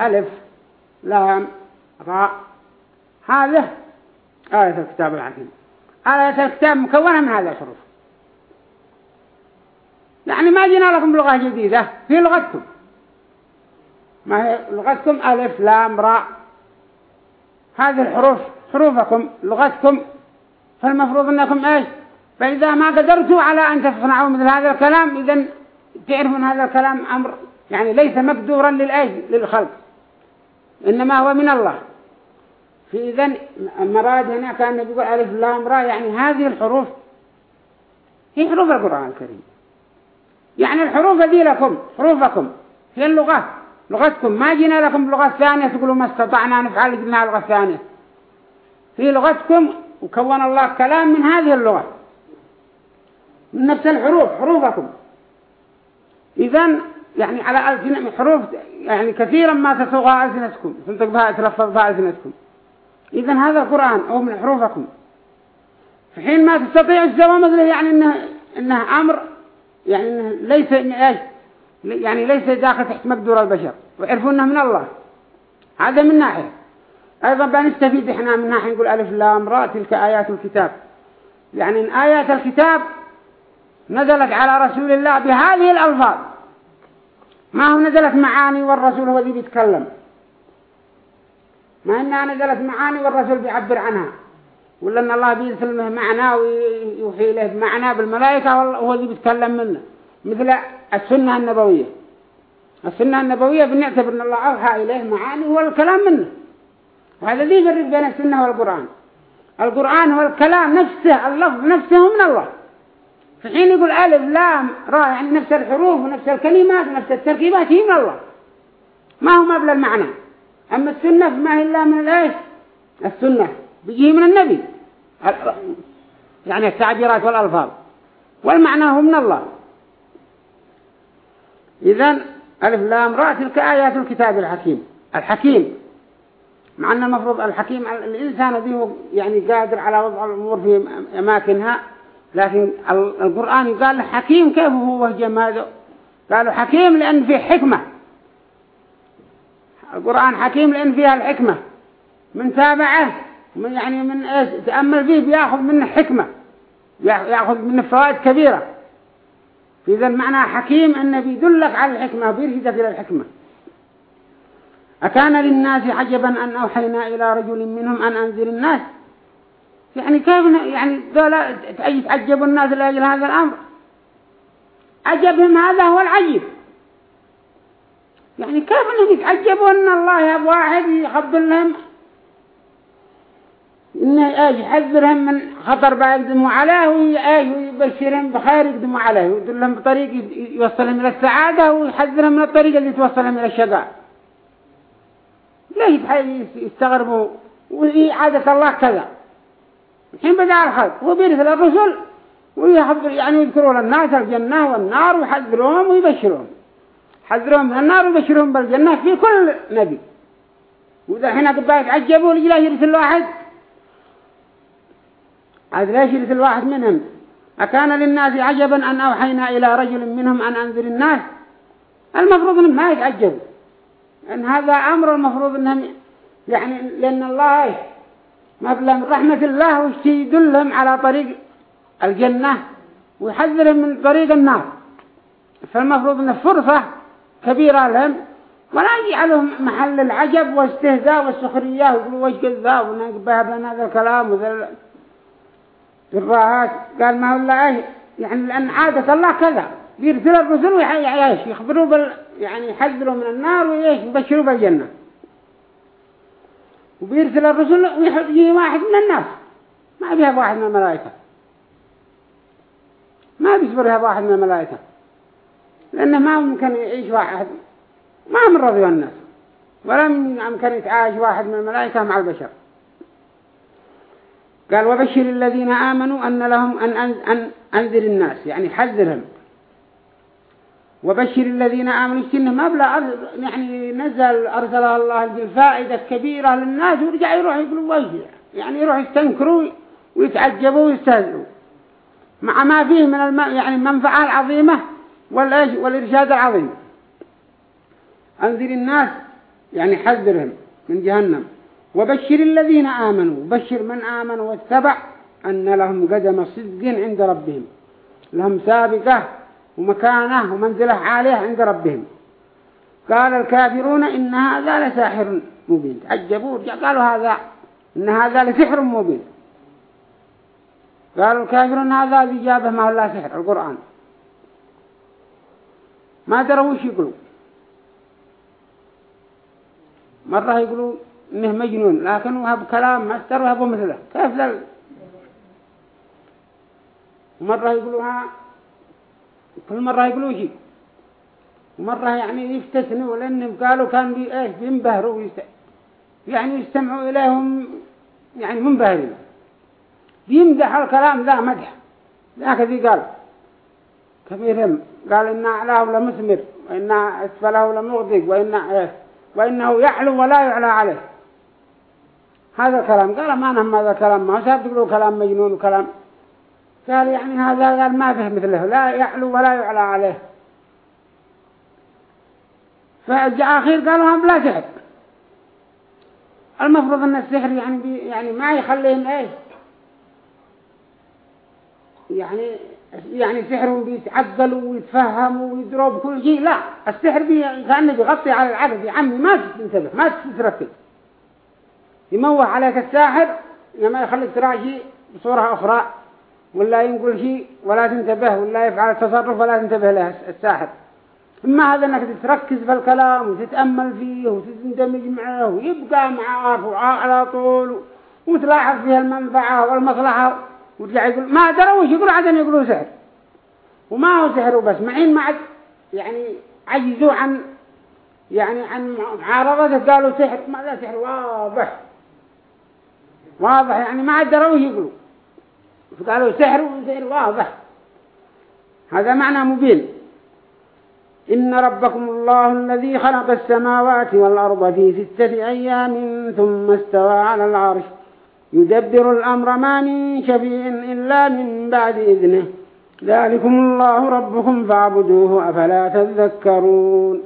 ألف لام راء. هذا آية الكتاب الحكيم آية الكتاب مكونة من هذه الحروف. يعني ما جينا لكم بلغة جديدة في لغتكم. ما هي لغتكم؟ ألف لام راء. هذه الحروف حروفكم لغتكم. فالمفروض أنكم إيش؟ فإذا ما قدرتوا على أن تصنعوا مثل هذا الكلام إذا تعرفون هذا الكلام أمر يعني ليس مقدورا للأيش؟ للخلق. إنما هو من الله. في إذن مراد هنا كان يقول ألف لام را يعني هذه الحروف هي حروف القرآن الكريم. يعني الحروف هذه لكم حروفكم هي اللغة. لغتكم ما جينا لكم بلغة ثانية تقولوا ما استطعنا نفعل جبنا لغة ثانية. في لغتكم وكون الله كلام من هذه اللغة. من نفس الحروف حروفكم. إذن يعني على ألسنة حروف يعني كثيرا ما تصوغها ألسنتكم تنطق بها تلفظ بها ألسنتكم. إذا هذا القرآن أو من حروفكم. في حين ما تستطيع السوى مثله يعني إنه, إنه أمر يعني إنه ليس إيش يعني ليس داخل تحت مقدور البشر وعرفوا إنه من الله. هذا من ناحية. أيضا بنستفيد إحنا من ناحية نقول ألف لام را تلك آيات الكتاب. يعني إن آيات الكتاب نزلت على رسول الله بهذه الألفاظ ما هو نزلت معاني والرسول هو ذي بيتكلم ما إنها نزلت معاني والرسول بيعبر عنها. ولا أن الله بيسلمه معنا ويوحي له معنا بالملائكة وهو ذي بيتكلم منه. مثل السنة النبوية. السنة النبوية بنعتبر أن الله أوحى إليه معاني هو الكلام منه. وهذا ذي يفرق بين السنة والقرآن؟ القرآن هو الكلام نفسه اللفظ نفسه من الله. في حين يقول ألف لام راء يعني نفس الحروف ونفس الكلمات ونفس التركيبات هي من الله. ما هو مبلغ المعنى. أما السنة فما هي إلا من الإيش؟ السنة. بيجي من النبي. يعني التعبيرات والألفاظ. والمعنى هو من الله. إذن ألف لام راء تلك آيات الكتاب الحكيم. الحكيم. مع أن المفروض الحكيم الإنسان ذي يعني قادر على وضع الأمور في أماكنها لكن القرآن قال حكيم كيف هو جماده قالوا حكيم لأن فيه حكمة. القرآن حكيم لأن فيها الحكمة. من تابعه من يعني من إيش؟ تأمل فيه بيأخذ منه حكمة. يأخذ منه فوائد كبيرة. في ذا المعنى حكيم أنه بيدلك على الحكمة وبيرشدك إلى الحكمة. أكان للناس عجبا أن أوحينا إلى رجل منهم أن أنذر الناس. يعني كيف يعني ذولا تعجبوا الناس لأجل هذا الأمر. عجبهم هذا هو العجيب. يعني كيف إنهم يتعجبوا إن الله يبغى واحد يخبر لهم؟ إنه إيش يحذرهم من خطر بيقدموا عليه وإيش ويبشرهم بخير يقدموا عليه ويدلهم بطريق يوصلهم إلى السعادة ويحذرهم من الطريق اللي توصلهم إلى الشقاء. ليش يستغربوا؟ وهي عادة الله كذا. الحين بدأ الخلق. وبيرسل الرسل ويحضر يعني يذكروا للناس الجنة والنار ويحذرهم ويبشرهم. حذرهم النار ويبشرهم بالجنة في كل نبي. وإذا حين قبائل يتعجبوا لجلا يرسل واحد عاد ليش يرسل واحد منهم؟ أكان للناس عجبا أن أوحينا إلى رجل منهم أن أنذر الناس؟ المفروض أنهم ما يتعجبوا. أن هذا أمر المفروض أنهم يعني لأن الله من رحمة الله وش يدلهم على طريق الجنة ويحذرهم من طريق النار. فالمفروض أن فرصة كبيرة لهم ولا يجعلهم محل العجب واستهزاء والسخرية ويقولوا وش كذاب ونقبها لنا هذا الكلام وذا الراهات قال ما هو الله يعني لأن عادة الله كذا. يرسل الرسل ويعيش يخبروا بال يعني يحذروا من النار ويش يبشروا بالجنة. وبيرسل الرسل ويجي واحد من الناس. ما بيها واحد من الملائكة. ما بيصبرها واحد من الملائكة. لأنه ما ممكن يعيش واحد ما من رضي الناس. ولم يمكن يتعايش واحد من الملائكة مع البشر. قال وبشر الذين آمنوا أن لهم أن أنذر الناس. يعني حذرهم. وبشر الذين آمنوا سنه ما بلا يعني نزل أرسله الله الفائدة كبيرة للناس ورجع يروح يقولوا وجه يعني يروح يستنكروا ويتعجبوا ويستهزئوا. مع ما فيه من الم... يعني المنفعة العظيمة والإيش والإرشاد العظيم. أنذر الناس يعني حذرهم من جهنم. وبشر الذين آمنوا بشر من آمن واتبع أن لهم قدم صدق عند ربهم. لهم سابقة ومكانه ومنزله عالية عند ربهم. قال الكافرون إن هذا لساحر مبين. تعجبوا قالوا هذا إن هذا لسحر مبين. قالوا الكافرون هذا الإجابة ما هو لا سحر القرآن. ما دروا وش يقولوا؟ مرة يقولوا إنه مجنون لكن وهب كلام ما استر مثله. كيف ذل مرة يقولوها كل مرة يقولوا شيء. ومرة يعني يستثنوا لأنهم قالوا كان بي إيه بينبهروا ويست... يعني يستمعوا إليهم يعني منبهرين. بيمدح الكلام ذا مدح. ذاك قال كبيرهم قال إن أعلاه لمثمر وإن أسفله لمغدق وإن إيه وإنه يعلو ولا يعلى عليه. هذا الكلام. قال ما نهم هذا الكلام. ما سابت تقولوا كلام مجنون وكلام قال يعني هذا قال ما فيه مثله لا يعلو ولا يعلى عليه. فجاء أخير قالوا هم لا سحر المفروض أن السحر يعني بي يعني ما يخليهم إيه يعني يعني سحرهم بيتعقلوا ويتفهموا ويدروا بكل شيء لا. السحر بي كأنه بيغطي على العقل يا عمي ما تنتبه ما تتركز يموه عليك الساحر لما يخليك تراجي بصورة أخرى. ولا ينقل شيء ولا تنتبه ولا يفعل تصرف ولا تنتبه له الساحر. إما هذا أنك تتركز في الكلام وتتأمل فيه وتندمج معه ويبقى معه على طول وتلاحظ فيه المنفعة والمصلحة وترجع يقول ما دروا وش يقولوا عدم يقولوا سحر. وما هو سحر وبس معين ما عد يعني عجزوا عن يعني عن معارضته قالوا سحر ما لا سحر واضح. واضح يعني ما عد دروا يقولوا. فقالوا سحر وسحر واضح هذا معنى مبين. إن ربكم الله الذي خلق السماوات والأرض في ستة أيام ثم استوى على العرش. يدبر الأمر ما من شفيع إلا من بعد إذنه. ذلكم الله ربكم فاعبدوه أفلا تذكرون.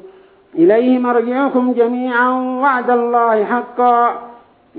إليه مرجعكم جميعا وعد الله حقا.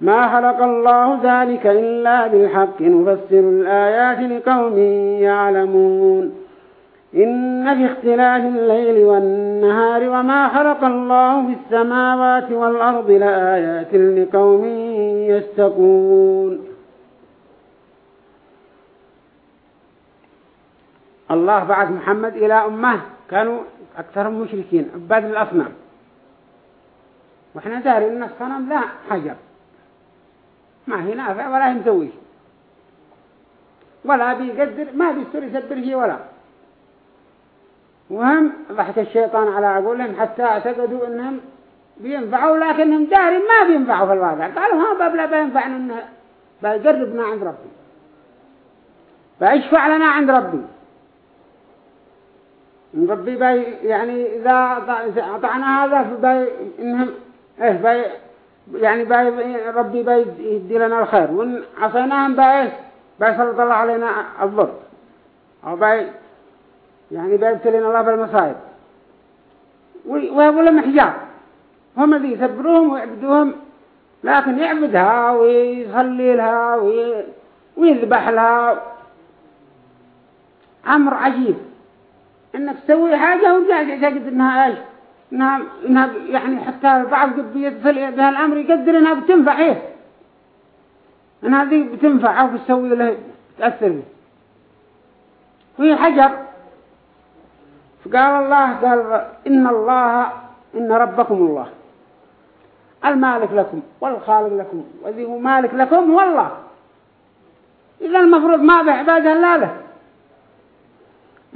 ما خلق الله ذلك إلا بالحق. نفسر الآيات لقوم يعلمون. إن في اختلاف الليل والنهار وما خلق الله في السماوات والأرض لآيات لقوم يستقون الله بعث محمد إلى أمة كانوا أكثرهم مشركين عباد الأصنام. وإحنا داري أن الصنم لا حجر. ما هي نافع ولا هي مسوي ولا بيقدر ما بيستر يسبر شيء ولا. وهم ضحك الشيطان على عقولهم حتى اعتقدوا إنهم بينفعوا لكنهم داري ما بينفعوا في الواقع. قالوا ها باب لا بينفعنا إنه بيقربنا عند ربي. بيشفع لنا عند ربي. ربي بي يعني إذا أطعنا هذا فبي إنهم إيه بي يعني باي ربي باي يدي لنا الخير. وإن عصيناهم باي بيسلط الله علينا الضر. أو باي يعني بيبتلين الله بالمصائب. ويقول لهم حجاب هم الذي يسبروهم ويعبدوهم لكن يعبدها ويصلي لها ويذبح لها أمر عجيب. إنك تسوي حاجة وتقعد تعتقد إنها إيش؟ إنها يعني حتى البعض قد بيتصل بها الأمر يقدر إنها بتنفع إيه؟ إن هذه بتنفعه وبتسوي له تأثر به. وهي حجر فقال الله قال إن الله إن ربكم الله. المالك لكم والخالق لكم وذي مالك لكم والله. إذا المفروض ما بعباده لا له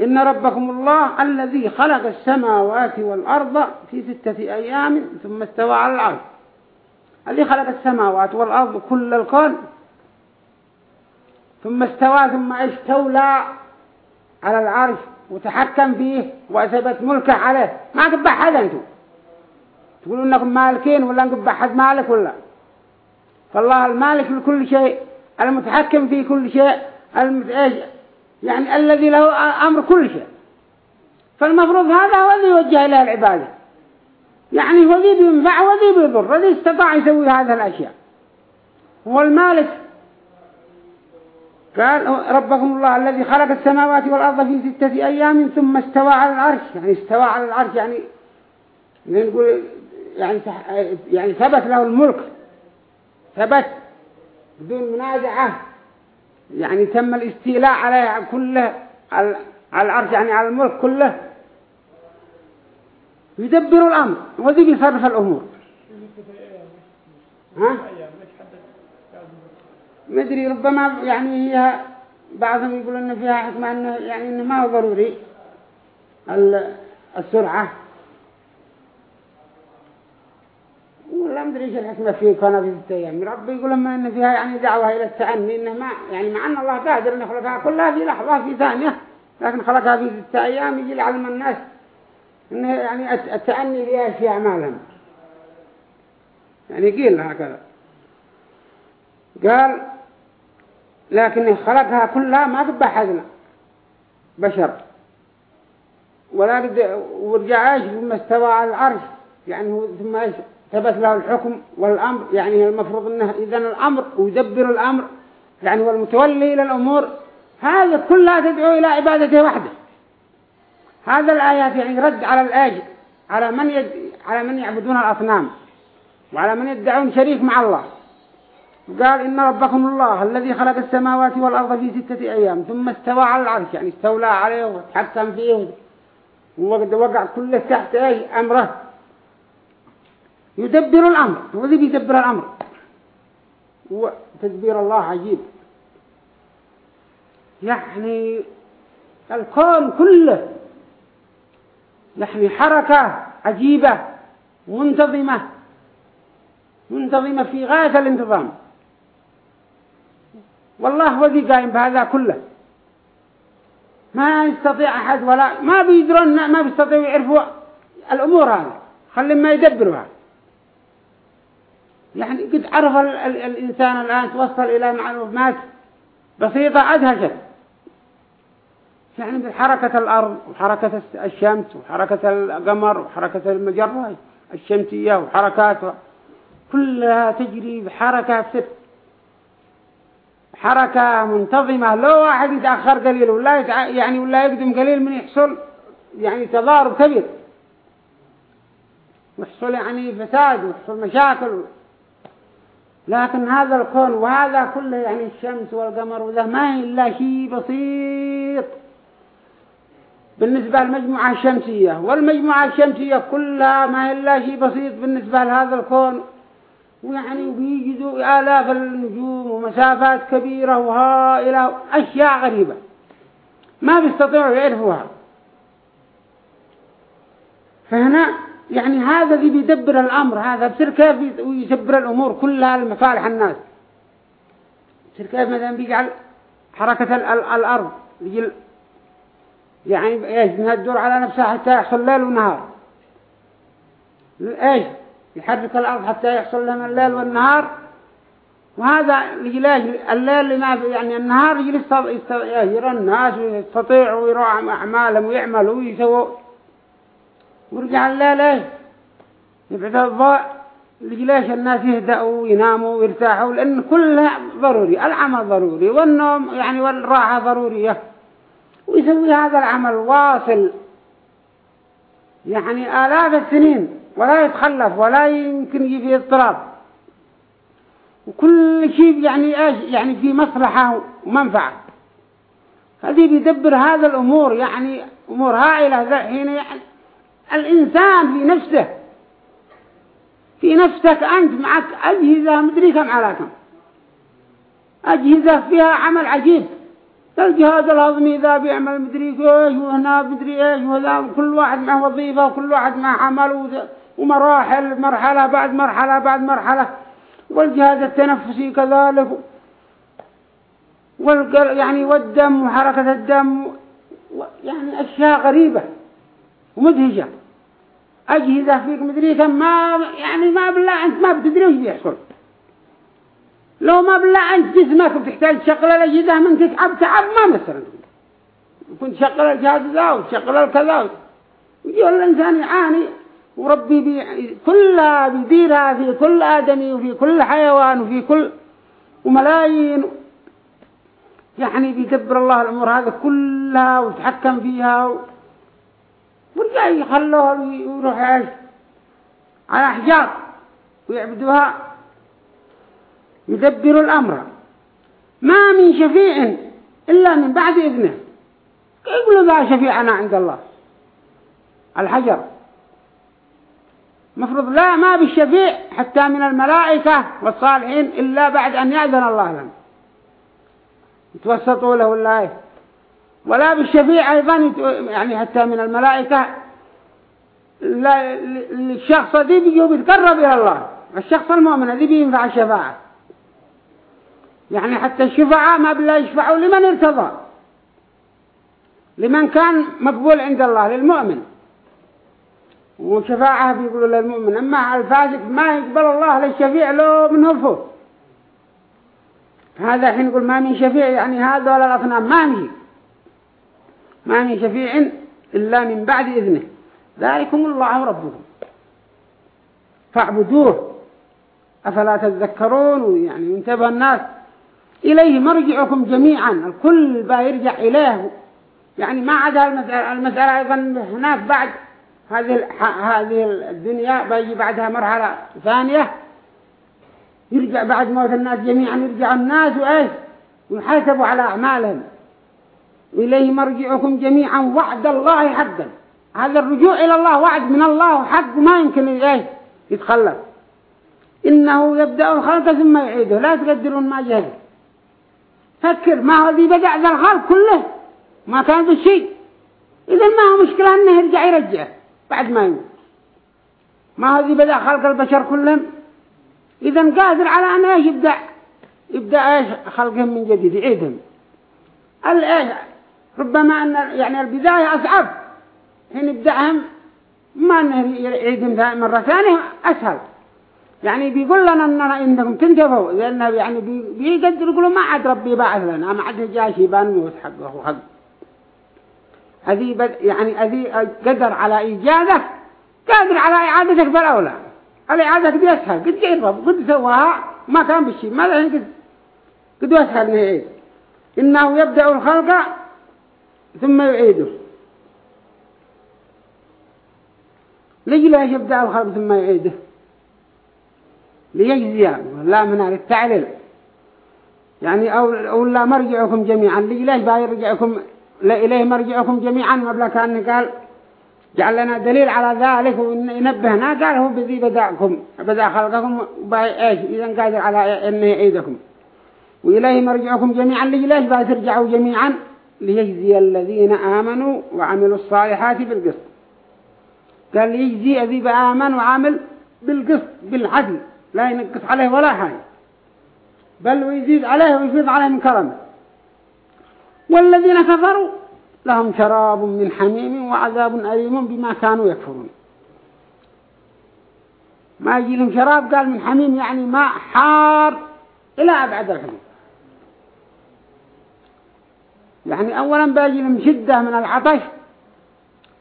إن ربكم الله الذي خلق السماوات والأرض في ستة أيام ثم استوى على العرش. الذي خلق السماوات والأرض كل الكون ثم استوى ثم استولى على العرش وتحكم فيه وأثبت ملكه عليه. ما قبح حد أنتم؟ تقولوا إنكم مالكين ولا قبح حد مالك ولا؟ فالله المالك لكل شيء المتحكم في كل شيء. يعني الذي له أمر كل شيء. فالمفروض هذا هو الذي يوجه إلى العبادة. يعني هو ذي بينفع وذي بيضر الذي استطاع يسوي هذه الأشياء. هو المالك. قال ربكم الله الذي خلق السماوات والأرض في ستة أيام ثم استوى على العرش. يعني استوى على العرش يعني نقول يعني يعني ثبت له الملك. ثبت بدون منازعة. يعني تم الاستيلاء عليه كله على العرش يعني على الملك كله. يدبر الأمر وذي بيصرف الأمور. ها؟ مدري ربما يعني هي بعضهم يقول إن فيها حكمة إنه يعني إنه ما هو ضروري السرعة. ولا مدري إيش الحكمة في ستة أيام. ربي يقول لما إن فيها يعني دعوة إلى التأني إنه ما يعني مع أن الله قادر أن يخلقها كلها في لحظة في ثانية لكن خلقها في ستة أيام يجي لعلم الناس إنه يعني التأني فيها في أعمالهم يعني قيل هكذا. قال لكن خلقها كلها ما تبقى حدنا بشر. ولا قد ورجع إيش؟ على العرش. يعني هو ثم إيش؟ ثبت له الحكم والأمر يعني المفروض إنه اذا الأمر ويدبر الأمر يعني هو المتولي إلى الأمور. هذا كلها تدعو إلى عبادته وحده. هذا الآيات يعني رد على الاج على من يد على من يعبدون الأصنام وعلى من يدعون شريك مع الله. قال إن ربكم الله الذي خلق السماوات والأرض في ستة أيام ثم استوى على العرش. يعني استولى عليه وتحكم فيه وقد وقع كله تحت أمره. يدبر الأمر. هو ذي بيدبر الأمر. وتدبير الله عجيب. يعني الكون كله يعني حركة عجيبة منتظمة منتظمة في غاية الانتظام. والله هو قائم بهذا كله. ما يستطيع أحد ولا ما بيدرون ما بيستطيعوا يعرفوا الأمور هذه. خلي ما يدبروها يعني قد عرف ال ال الإنسان الآن توصل إلى معلومات بسيطة أدهشت يعني بحركة الأرض وحركة الشمس وحركة القمر وحركة المجرة الشمسية وحركاتها كلها تجري بحركة ست. حركة منتظمة لو واحد يتأخر قليل ولا يتع... يعني ولا يقدم قليل من يحصل يعني تضارب كبير. ويحصل يعني فساد ويحصل مشاكل لكن هذا الكون وهذا كله يعني الشمس والقمر وذا ما هي إلا شيء بسيط. بالنسبة للمجموعة الشمسية والمجموعة الشمسية كلها ما هي إلا شيء بسيط بالنسبة لهذا الكون. ويعني بيجدوا آلاف النجوم ومسافات كبيرة وهائلة أشياء غريبة. ما بيستطيعوا يعرفوها. فهنا يعني هذا اللي بيدبر الأمر هذا بصير كيف يسبر الأمور كلها لمصالح الناس. بصير كيف مثلا بيجعل حركة الأرض يجي يعني إيش انها تدور على نفسها حتى يحصل ليل ونهار. إيش يحرك الأرض حتى يحصل لهم الليل والنهار. وهذا لجلاج الليل اللي ما يعني النهار يجلس يرى الناس ويستطيعوا ويروح أعمالهم ويعملوا ويسووا ورجع الليل إيه يبعث الضوء لجلاش الناس يهدأوا ويناموا ويرتاحوا لأن كلها ضروري العمل ضروري والنوم يعني والراحة ضرورية. ويسوي هذا العمل واصل. يعني آلاف السنين ولا يتخلف ولا يمكن يجي فيه اضطراب. وكل شيء يعني إيش؟ يعني في مصلحة ومنفعة. هذه بيدبر هذا الأمور يعني أمور هائلة حين يعني الإنسان في نفسه في نفسك أنت معك أجهزة مدري كم على كم أجهزة فيها عمل عجيب. الجهاز الهضمي ذا بيعمل مدري إيش وهنا مدري إيش وذا كل واحد معه وظيفة وكل واحد معه عمل ومراحل مرحلة بعد مرحلة بعد مرحلة. والجهاز التنفسي كذلك. والقل يعني والدم وحركة الدم يعني أشياء غريبة. ومدهجة أجهزة فيك مدري كم ما يعني ما بالله أنت ما بتدري وش بيحصل. لو ما بالله أنت جسمك بتحتاج تشغل الأجهزة من تتعب تعب ما مثلا. كنت تشغل الجهاز ذا وتشغل الكذا. ويجي الإنسان يعاني وربي بي كلها بيديرها في كل آدمي وفي كل حيوان وفي كل وملايين. يعني بيدبر الله الأمور هذا كلها وتحكم فيها. ورجع يخلوها ويروح يعيش على أحجار ويعبدوها يدبر الأمر. ما من شفيع إلا من بعد إذنه. يقولوا ذا شفيعنا عند الله؟ الحجر. مفروض لا ما بالشفيع حتى من الملائكة والصالحين إلا بعد أن يأذن الله لهم. يتوسطوا له الله ولا بالشفيع أيضا يعني حتى من الملائكة الشخص ذي بيجوا بيتقرب إلى الله الشخص المؤمن ذي بينفع الشفاعة. يعني حتى الشفاعة ما بلا يشفعوا لمن ارتضى لمن كان مقبول عند الله للمؤمن. وشفاعة بيقولوا للمؤمن أما الفاسق ما يقبل الله للشفيع له من هفه هذا حين يقول ما من شفيع يعني هذا ولا الأصنام ما من. ما من شفيع إلا من بعد إذنه. ذلكم الله ربكم. فاعبدوه. أفلا تذكرون؟ يعني انتبه الناس. إليه مرجعكم جميعا. الكل بيرجع إليه. يعني ما عدا المسألة, المسألة أيضا هناك بعد. هذه هذه الدنيا بيجي بعدها مرحلة ثانية. يرجع بعد موت الناس جميعا. يرجع الناس وإيش ويحاسبوا على أعمالهم. إليه مرجعكم جميعا وعد الله حقا. هذا الرجوع إلى الله وعد من الله حق ما يمكن إيش يتخلف. إنه يبدأ الخلق ثم يعيده. لا تقدرون ما جهد فكر ما هو ذي بدأ ذا الخلق كله؟ ما كان بالشيء إذا ما هو مشكلة أنه يرجع يرجع بعد ما يموت. ما هو ذي بدأ خلق البشر كلهم؟ إذا قادر على أن إيش يبدأ؟ يبدأ إيش؟ خلقهم من جديد يعيدهم. الإيش ربما أن يعني البداية أصعب. حين يبدأهم ما أنه يعيدهم مرة ثانية أسهل. يعني بيقول لنا أننا إنكم تنتبهوا. لأنه يعني بيقدر يقولوا ما عاد ربي بعث لنا ما عاد جاء شيبان موت حقه وحق هذه يعني هذه قدر على إيجاده قادر على إعادتك بالأولى. الإعادة قد يسهل قد جرب قد سواها ما كان بالشيء ما لهن قد قد يسهل نهاية إنه يبدأ الخلق ثم يعيده. ليش لا يبدأ الخلق ثم يعيده؟ ليجزي لا من التعليل يعني أو, أو لا مرجعكم جميعا ليش لا يرجعكم إليه مرجعكم جميعا قبل كأن قال جعل لنا دليل على ذلك وينبهنا قال هو بذي بدأكم بدأ خلقكم إيش؟ إذا قادر على أنه يعيدكم. وإليه مرجعكم جميعا ليش بقى ترجعوا جميعا؟ ليجزي الذين آمنوا وعملوا الصالحات بالقسط. قال ليجزي الذي بآمن وعمل بالقسط بالعدل لا ينقص عليه ولا حاجة. بل ويزيد عليه ويفيض عليه من كرمه. والذين كفروا لهم شراب من حميم وعذاب أليم بما كانوا يكفرون. ما يجي لهم شراب قال من حميم يعني ماء حار إلى أبعد الحدود. يعني أولا باجي لهم شدة من العطش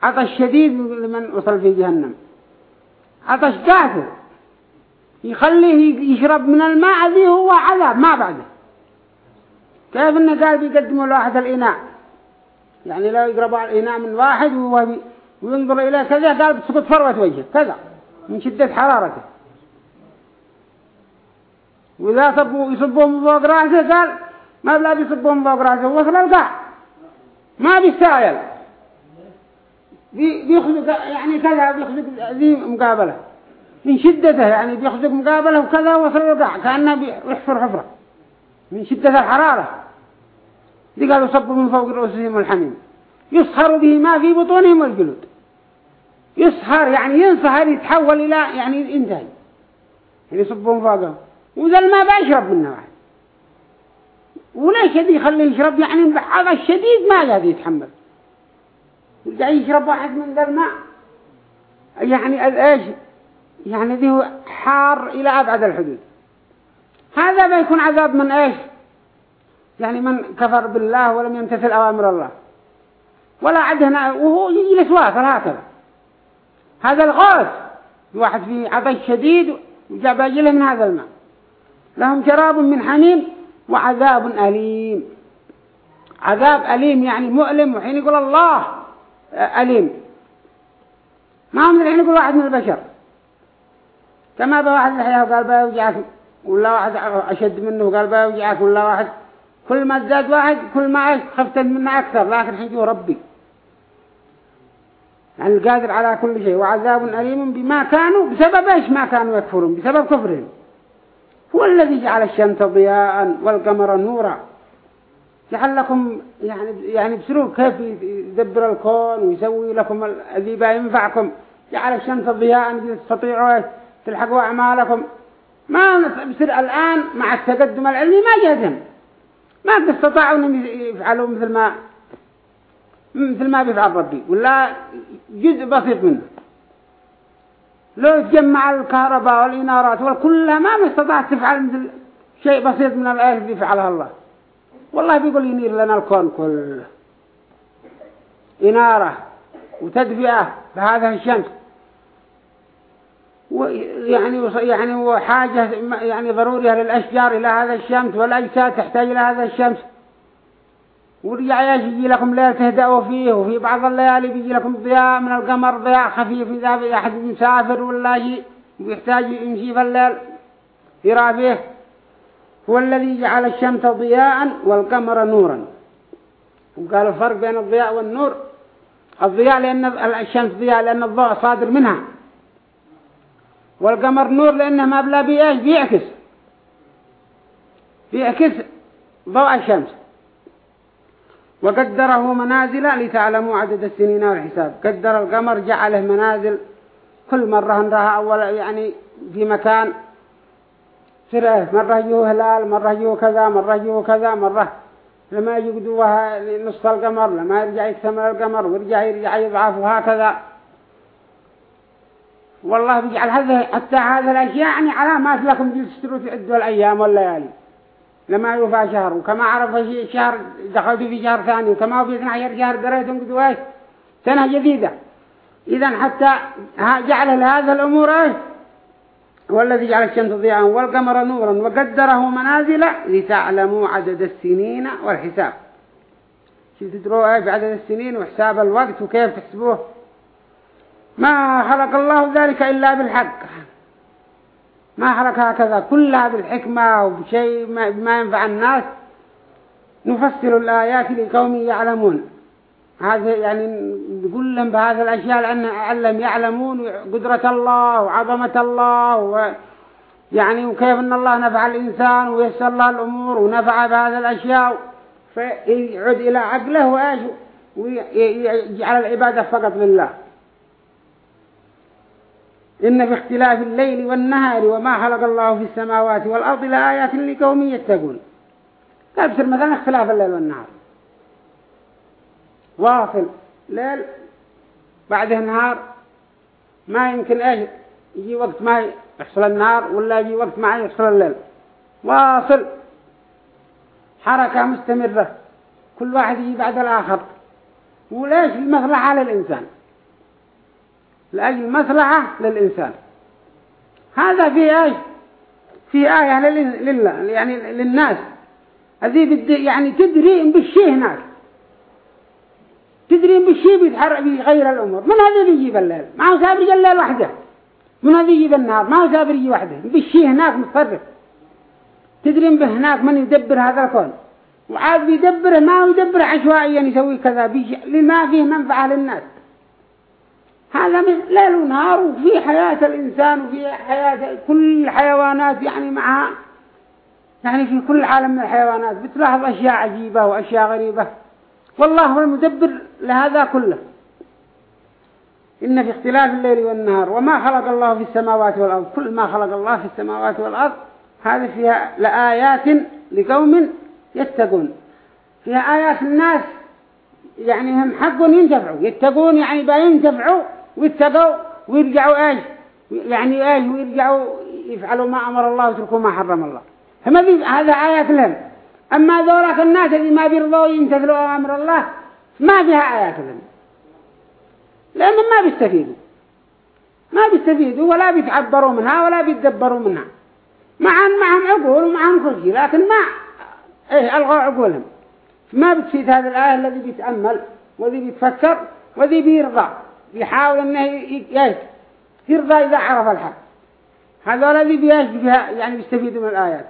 عطش شديد لمن وصل في جهنم. عطش قاتل يخليه يشرب من الماء ذي هو عذاب ما بعده. كيف إنه قال بيقدموا لواحد الإناء؟ يعني لا يقرب على الإناء من واحد وينظر إليه كذا قال بتسقط فروة وجهه كذا من شدة حرارته. وإذا صبوا من فوق رأسه قال ما بلا بيصبوا من فوق رأسه وصل القاع ما بيستايل بيخذ يعني كذا بيخذ ذي مقابلة. من شدته يعني بيخذ مقابلة وكذا وصل القاع كأنه بيحفر حفرة. من شدة الحرارة دي قالوا صبوا من فوق رؤوسهم الحميم. يصهر به ما في بطونهم الجلود. يصهر يعني ينصهر يتحول إلى يعني ينتهي. يعني يصبون فوقه وذا الماء بيشرب منه واحد وليش يدي يخليه يشرب يعني بحاجة الشديد ما قاعد يتحمل. يرجع يشرب واحد من ذا الماء. يعني إيش؟ يعني ذي حار إلى أبعد الحدود. هذا بيكون عذاب من إيش؟ يعني من كفر بالله ولم يمتثل أوامر الله. ولا عدنا وهو يجلس واصل هكذا. هذا الغاز. واحد فيه عطش شديد وجاب أجله من هذا الماء. لهم شراب من حميم. وعذاب أليم. عذاب أليم يعني مؤلم وحين يقول الله أليم. ما هم الحين يقول واحد من البشر؟ كما بواحد الحياة قال بيوجعك ولا واحد أشد منه قال بيوجعك ولا واحد. كل ما زاد واحد كل ما خفت منه أكثر. لكن حيجوا ربي. يعني القادر على كل شيء. وعذاب أليم بما كانوا بسبب إيش ما كانوا يكفرون؟ بسبب كفرهم. هو الذي جعل الشمس ضياء والقمر نورا. جعل لكم يعني يعني بسرور كيف يدبر الكون ويسوي لكم الذي ينفعكم. جعل الشمس ضياء تستطيعوا تلحقوا أعمالكم. ما بصير الآن مع التقدم العلمي ما جهدهم ما استطاعوا أن يفعلوا مثل ما مثل ما بيفعل ربي. ولا جزء بسيط منه. لو تجمع الكهرباء والإنارات والكلها ما استطاعت تفعل مثل شيء بسيط من الآية اللي يفعلها الله. والله بيقول ينير لنا الكون كله. إنارة وتدفئة بهذا الشمس. ويعني يعني وحاجة يعني ضرورية للأشجار إلى هذا الشمس والأجساد تحتاج إلى هذا الشمس. ورجع يجي لكم ليلة تهدأوا فيه وفي بعض الليالي بيجي لكم ضياء من القمر ضياء خفيف إذا أحد مسافر ولا شيء ويحتاج يمشي في الليل يرى فيه هو الذي جعل الشمس ضياء والقمر نورا. وقال الفرق بين الضياء والنور. الضياء لأن الشمس ضياء لأن الضوء صادر منها. والقمر نور لأنه ما بلا بيعكس. بيعكس ضوء الشمس. وقدره منازل لتعلموا عدد السنين والحساب. قدر القمر جعله منازل. كل مرة نراها أول يعني في مكان سرعه مرة يجوه هلال مرة يجوه كذا مرة يجوه كذا مرة. لما يقدوها نصف القمر لما يرجع يكتمل القمر ويرجع يرجع يضعف وهكذا والله بيجعل هذا حتى هذا الأشياء يعني علامات لكم تشتروا تعدوا الأيام والليالي. لما يوفى شهر وكما عرف شهر دخلت في شهر ثاني وكما في 12 شهر قريتهم قدوا إيش سنة جديدة. إذا حتى جعل لهذا الأمور إيش؟ هو الذي جعل الشمس ضياء والقمر نورا وقدره منازل لتعلموا عدد السنين والحساب. شوف تدروا إيش بعدد السنين وحساب الوقت وكيف تحسبوه؟ ما خلق الله ذلك إلا بالحق. ما حرك هكذا. كلها بالحكمة وبشيء ما ينفع الناس نفسر الآيات لقوم يعلمون. هذا يعني نقول لهم بهذه الأشياء لأن علم يعلمون قدرة الله وعظمة الله و يعني وكيف أن الله نفع الإنسان ويسر الله الأمور ونفع بهذه الأشياء. فيعود إلى عقله ويجعل العبادة فقط لله. إن في اختلاف الليل والنهار وما خلق الله في السماوات والأرض لآيات لقوم يتقون. بصير مثلا اختلاف الليل والنهار. واصل. ليل بعده نهار. ما يمكن إيش؟ يجي وقت ما يحصل النهار ولا يجي وقت ما يحصل الليل. واصل. حركة مستمرة. كل واحد يجي بعد الآخر. وليش المصلحة للإنسان؟ لأجل مصلحة للإنسان. هذا في إيش؟ في آية لله يعني للناس. هذه يعني تدري بالشيء هناك. تدري بالشيء بيتحرك بيغير الأمور. من هذا بيجيب الليل؟ ما هو سابر الليل وحده. من هذا يجيب النهار؟ ما هو سابر يجي وحده. بالشيء هناك متصرف تدرين به هناك من يدبر هذا الكون. وعاد بيدبره ما يدبره عشوائيا يسوي كذا. لما فيه منفعة للناس. هذا من ليل ونهار وفي حياة الإنسان وفي حياة كل الحيوانات يعني معها. يعني في كل عالم من الحيوانات بتلاحظ أشياء عجيبة وأشياء غريبة. والله هو المدبر لهذا كله. إن في اختلاف الليل والنهار وما خلق الله في السماوات والأرض كل ما خلق الله في السماوات والأرض هذه فيها لآيات لقوم يتقون. فيها آيات الناس يعني هم حق ينتفعوا يتقون يعني بينتفعوا ويتقوا ويرجعوا إيش يعني إيش ويرجعوا يفعلوا ما أمر الله ويتركوا ما حرم الله. هم هذا آيات لهم. أما ذولاك الناس اللي ما بيرضوا يمتثلوا أمر الله ما فيها آيات لهم. لأنهم ما بيستفيدوا. ما بيستفيدوا ولا بيتعبروا منها ولا بيتدبروا منها. معهم معهم عقول ومعهم كل شيء لكن ما إيه ألغوا عقولهم. ما بتفيد هذه الآية الذي بيتأمل والذي بيتفكر والذي بيرضى. يحاول إنه يرضى إذا عرف الحق. هذا الذي بيش بها يعني بيستفيد من الآيات.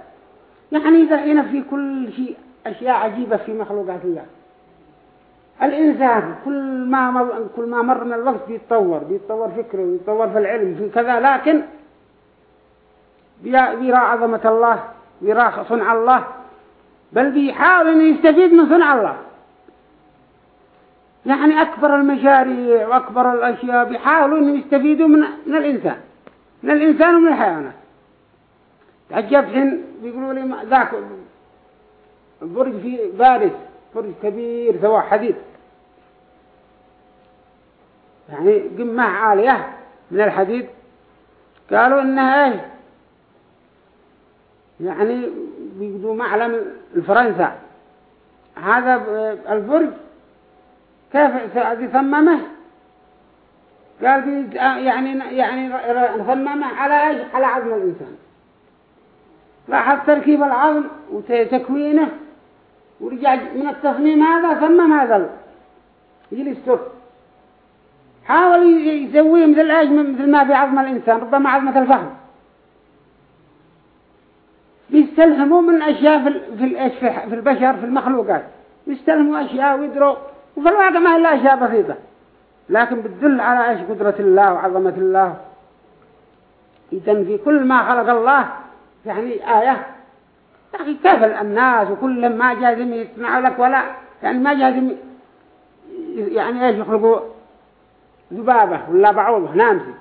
يعني يدعينا في كل شيء أشياء عجيبة في مخلوقات الله. الإنسان كل ما مر كل ما مر من الوقت بيتطور. بيتطور فكره بيتطور في العلم في كذا لكن بيرى عظمة الله بيرى صنع الله. بل بيحاول أن يستفيد من صنع الله. يعني أكبر المشاريع وأكبر الأشياء بيحاولوا أن يستفيدوا من, من الإنسان. من الإنسان ومن الحيوانات. تعجب حين بيقولوا لي ذاك برج في باريس برج كبير سواء حديد. يعني قمة عالية من الحديد. قالوا إنها إيه يعني بيقولوا معلم الفرنسا. هذا البرج كيف يصممه قال يعني يعني نصممه على إيش؟ على عظم الإنسان. لاحظ تركيب العظم وتكوينه ورجع من التصميم هذا صمم هذا يجلس السر حاول يسويه مثل إيش؟ مثل ما في عظم الإنسان ربما عظمة الفخذ. بيستلهموا من اشياء في في البشر في المخلوقات. بيستلهموا أشياء ويدروا وفي الواقع ما هي إلا أشياء بسيطة. لكن بتدل على إيش؟ قدرة الله وعظمة الله. إذن في كل ما خلق الله يعني آية. أخي كيف الناس وكل ما جاهزين يسمعوا لك ولا؟ يعني ما جاهزين يعني إيش؟ يخلقوا ذبابة ولا بعوضة نامسي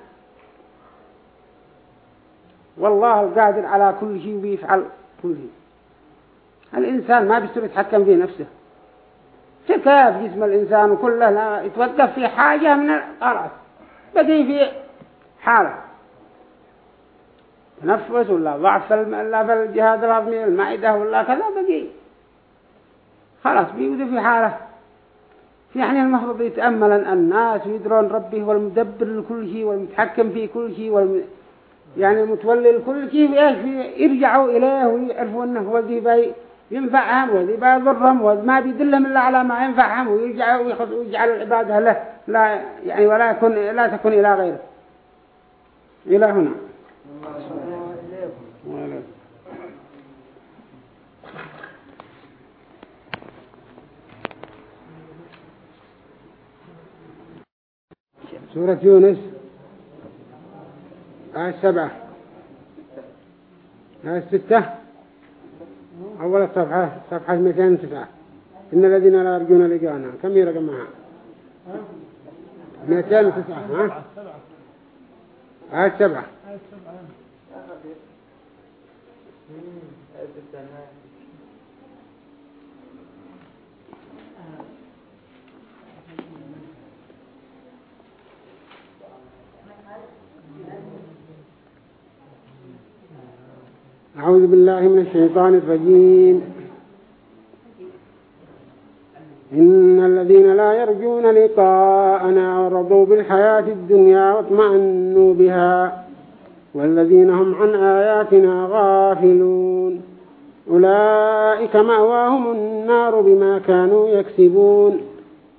والله القادر على كل شيء ويفعل كل شيء. الإنسان ما بيستطيع يتحكم في نفسه. تكاف جسم الإنسان وكله لا يتوقف في حاجة من الأرض. بدي في حالة. تنفس ولا ضعف ولا في الجهاد الهضمي المعدة ولا كذا بقي خلاص بيوجد في حالة. يعني المفروض يتأمل الناس ويدرون ربي هو المدبر لكل شيء والمتحكم في كل شيء والم... يعني المتولي لكل شيء يرجعوا إليه ويعرفوا أنه هو ذي ينفعهم وذي بيضرهم وما بيدلهم إلا على ما ينفعهم ويجعل ويجعل العبادة له. لا يعني ولا يكون لا تكون إلى غيره. إلى هنا. سورة يونس. آية سبعة آية ستة أول الصفحة صفحة 209 إن الذين لا يرجون لقانا كم يرقم معها 209 ها؟ آية سبعة أعوذ بالله من الشيطان الرجيم. إن الذين لا يرجون لقاءنا ورضوا بالحياة الدنيا واطمأنوا بها والذين هم عن آياتنا غافلون. أولئك مأواهم النار بما كانوا يكسبون.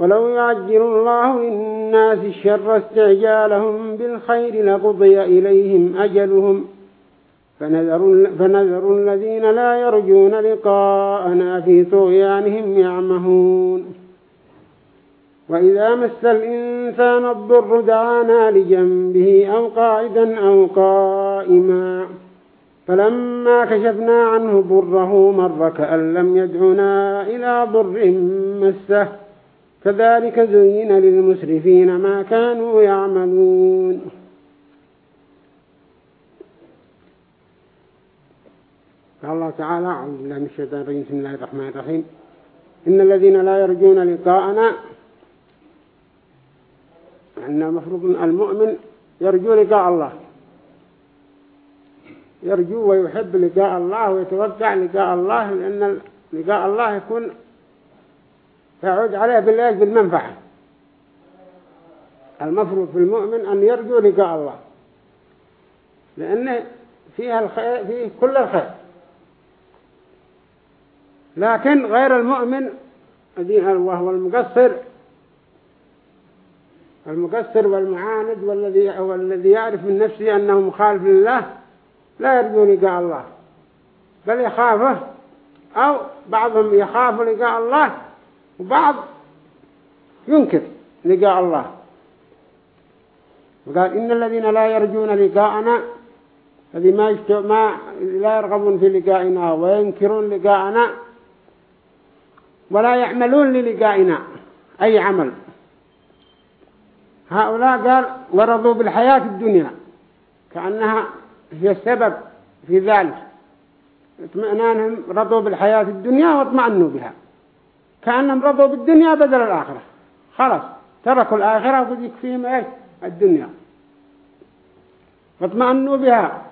ولو يعجل الله للناس الشر استعجالهم بالخير لقضي إليهم أجلهم. فنذر, فنذر الذين لا يرجون لقاءنا في طغيانهم يعمهون. وإذا مس الإنسان الضر دعانا لجنبه أو قاعدا أو قائما. فلما كشفنا عنه ضره مر كأن لم يدعنا إلى ضر مسه. كذلك زين للمسرفين ما كانوا يعملون. قال الله تعالى أعوذ بالله من الشيطان الرجيم. بسم الله الرحمن الرحيم. إن الذين لا يرجون لقاءنا أن المفروض المؤمن يرجو لقاء الله. يرجو ويحب لقاء الله ويتوقع لقاء الله لأن لقاء الله يكون تعود عليه بالإيش؟ بالمنفعة. المفروض في المؤمن أن يرجو لقاء الله. لأن فيها الخير فيه كل الخير. لكن غير المؤمن وهو المقصر المقصر والمعاند والذي والذي يعرف من نفسه أنه مخالف لله لا يرجو لقاء الله. بل يخافه أو بعضهم يخاف لقاء الله وبعض ينكر لقاء الله. وقال إن الذين لا يرجون لقاءنا الذي ما, ما لا يرغبون في لقائنا وينكرون لقاءنا ولا يعملون للقائنا أي عمل. هؤلاء قال ورضوا بالحياة الدنيا كأنها هي السبب في ذلك. اطمئنانهم رضوا بالحياة الدنيا واطمئنوا بها. كأنهم رضوا بالدنيا بدل الآخرة. خلاص تركوا الآخرة وقد يكفيهم إيش؟ الدنيا. واطمأنوا بها.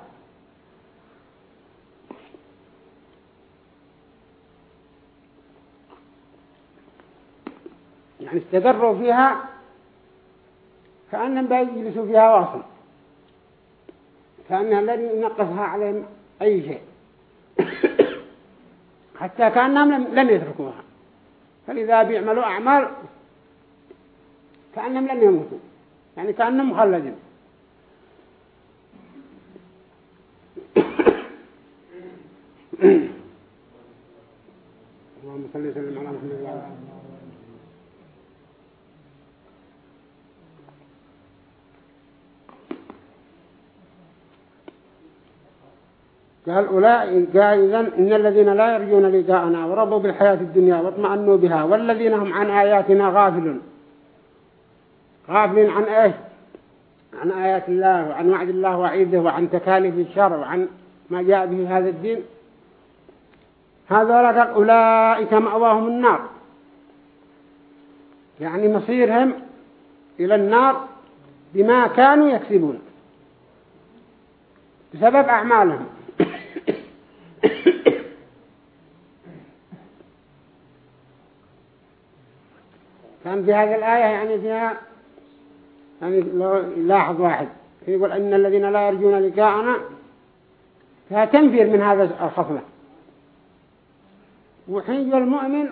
يعني استقروا فيها كأنهم بيجلسوا فيها واصل. كأنها لن ينقصها عليهم أي شيء. حتى كأنهم لم يتركوها. فلذا بيعملوا أعمال كأنهم لن يموتوا. يعني كأنهم مخلدين. اللهم صل وسلم على محمد وعلى آله. قال أولئك إذن إن الذين لا يرجون لقاءنا ورضوا بالحياة الدنيا واطمأنوا بها والذين هم عن آياتنا غافلون. غافلين عن إيش؟ عن آيات الله وعن وعد الله وعيده وعن تكاليف الشر وعن ما جاء به هذا الدين. هذا أولئك مأواهم النار. يعني مصيرهم إلى النار بما كانوا يكسبون بسبب أعمالهم. كان في هذه الآية يعني فيها يعني لو لاحظ واحد. يقول أن الذين لا يرجون لقاءنا فيها تنفير من هذا الخصلة. وحين المؤمن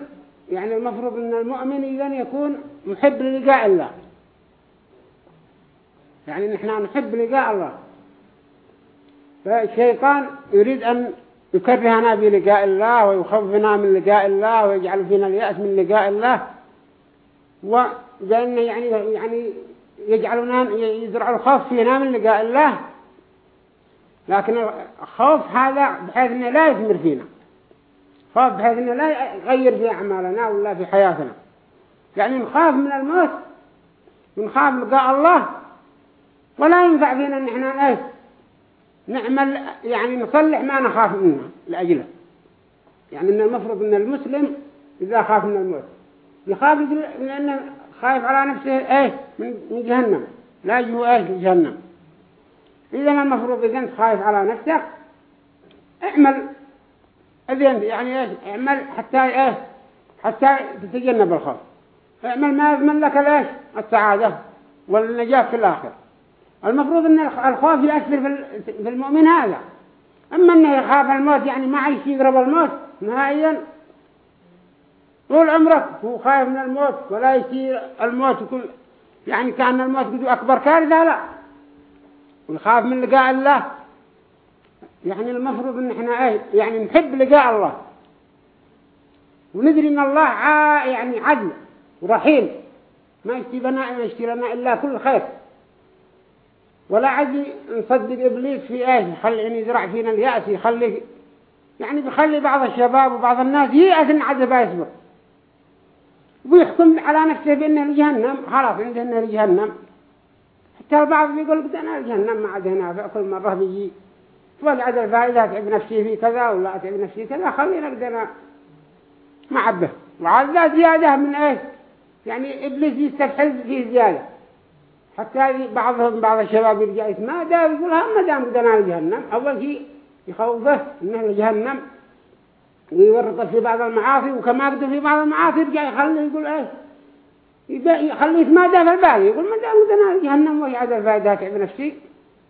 يعني المفروض أن المؤمن إذن يكون محب للقاء الله. يعني نحن نحب لقاء الله. فالشيطان يريد أن يكرهنا بلقاء الله ويخوفنا من لقاء الله ويجعل فينا اليأس من لقاء الله. وجعلنا يعني يعني يجعلنا يزرع الخوف فينا من لقاء الله لكن الخوف هذا بحيث إنه لا يثمر فينا. خوف بحيث إنه لا يغير في أعمالنا ولا في حياتنا. يعني نخاف من الموت ونخاف لقاء الله ولا ينفع فينا إن إحنا إيه نعمل يعني نصلح ما نخاف منه لأجله. يعني إن المفروض إن المسلم إذا خاف من الموت. يخاف لأنه خايف على نفسه إيه من جهنم. لا يجهو إيه جهنم. إذا المفروض إذا أنت خايف على نفسك اعمل إذن يعني إيش؟ اعمل حتى إيش حتى تتجنب الخوف. اعمل ما يضمن لك الإيش؟ السعادة والنجاة في الآخر المفروض أن الخوف يأثر في المؤمن هذا. أما أنه يخاف الموت يعني ما عايش يقرب الموت نهائيا طول عمرك هو خايف من الموت ولا يصير الموت يكون يعني كان الموت قد أكبر كارثة لا. ويخاف من لقاء الله يعني المفروض إن إحنا إيه يعني نحب لقاء الله. وندري إن الله يعني عدل ورحيم. ما يشتي بنا ما يشتي لنا إلا كل خير. ولا عاد نصدق إبليس في إيه يخلي يعني يزرع فينا اليأس يخلي يعني بيخلي بعض الشباب وبعض الناس ييأس ان عذب يصبر ويحكم على نفسه بانه لجهنم خلاص عنده انه لجهنم حتى البعض بيقول قد أنا لجهنم ما عاد هنا كل مرة بيجي فالعد الفائدة تعب نفسي في كذا ولا تعب نفسي كذا خلينا قدنا معبه. وعلى زيادة من إيش؟ يعني إبليس يستفحل فيه زيادة. حتى بعضهم بعض الشباب يرجع ما دام يقول ما دام قدنا لجهنم أول شيء يخوفه إنه لجهنم ويورط في بعض المعاصي وكما قد في بعض المعاصي يرجع يخليه يقول إيش؟ يخليه يتمادى في البال يقول ما دام قدنا لجهنم ويعد الفائدة تعب نفسي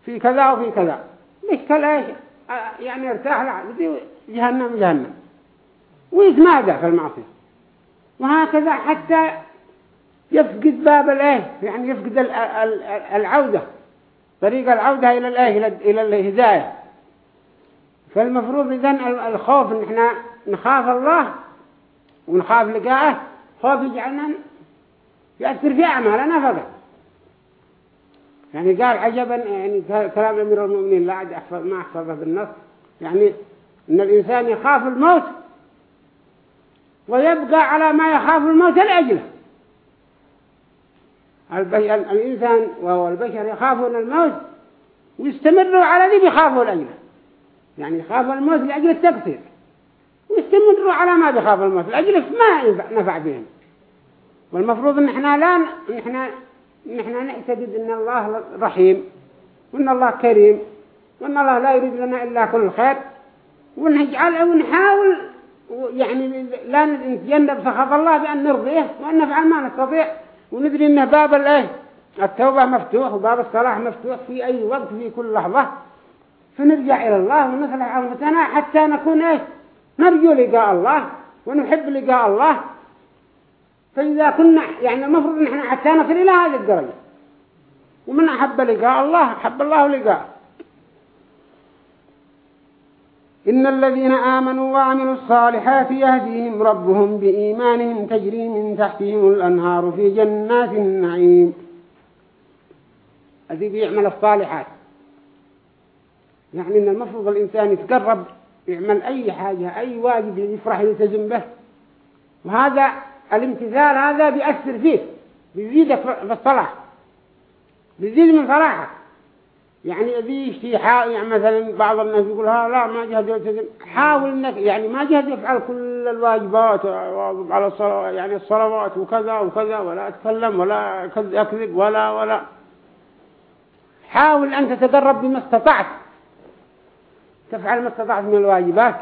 في كذا وفي كذا. مشكل إيش؟ يعني ارتاح لا جهنم جهنم. ويتمادى في المعصية وهكذا حتى يفقد باب الإيه؟ يعني يفقد العودة طريق العودة إلى الإيه؟ إلى الهداية. فالمفروض إذن الخوف إن إحنا نخاف الله ونخاف لقاءه خوف يجعلنا يأثر في أعمالنا فقط يعني قال عجبا يعني كلام أمير المؤمنين لا عاد أحفظ ما أحفظه بالنص. يعني إن الإنسان يخاف الموت ويبقى على ما يخاف الموت لأجله. الإنسان وهو البشر يخافون الموت ويستمروا على ذي بيخافوا لأجله. يعني يخافوا الموت لأجل التقصير. ويستمروا على ما بيخافوا الموت لأجله ما نفع بهم. والمفروض إن إحنا لا إحنا نحن نعتقد إن الله رحيم وإن الله كريم وإن الله لا يريد لنا إلا كل خير ونجعل ونحاول يعني لا نتجنب سخط الله بأن نرضيه وأن نفعل ما نستطيع وندري أن باب الايه التوبة مفتوح وباب الصلاح مفتوح في أي وقت في كل لحظة. فنرجع إلى الله ونصلح أنفسنا حتى نكون إيه؟ نرجو لقاء الله ونحب لقاء الله. فإذا كنا يعني المفروض ان إحنا حتى نصل إلى هذه الدرجة. ومن أحب لقاء الله أحب الله لقاء إن الذين آمنوا وعملوا الصالحات يهديهم ربهم بإيمانهم تجري من تحتهم الأنهار في جنات النعيم. الذي بيعمل الصالحات. يعني إن المفروض الإنسان يتقرب يعمل أي حاجة أي واجب يفرح يلتزم به. وهذا الامتثال هذا بيأثر فيه بيزيدك في الصلاح بيزيد من صلاحك يعني ذي شيء يعني مثلا بعض الناس يقول ها لا ما جهد يلتزم. حاول إنك يعني ما جهد يفعل كل الواجبات على الصلاة يعني الصلوات وكذا وكذا ولا أتكلم ولا أكذب ولا ولا. حاول أن تتدرب بما استطعت. تفعل ما استطعت من الواجبات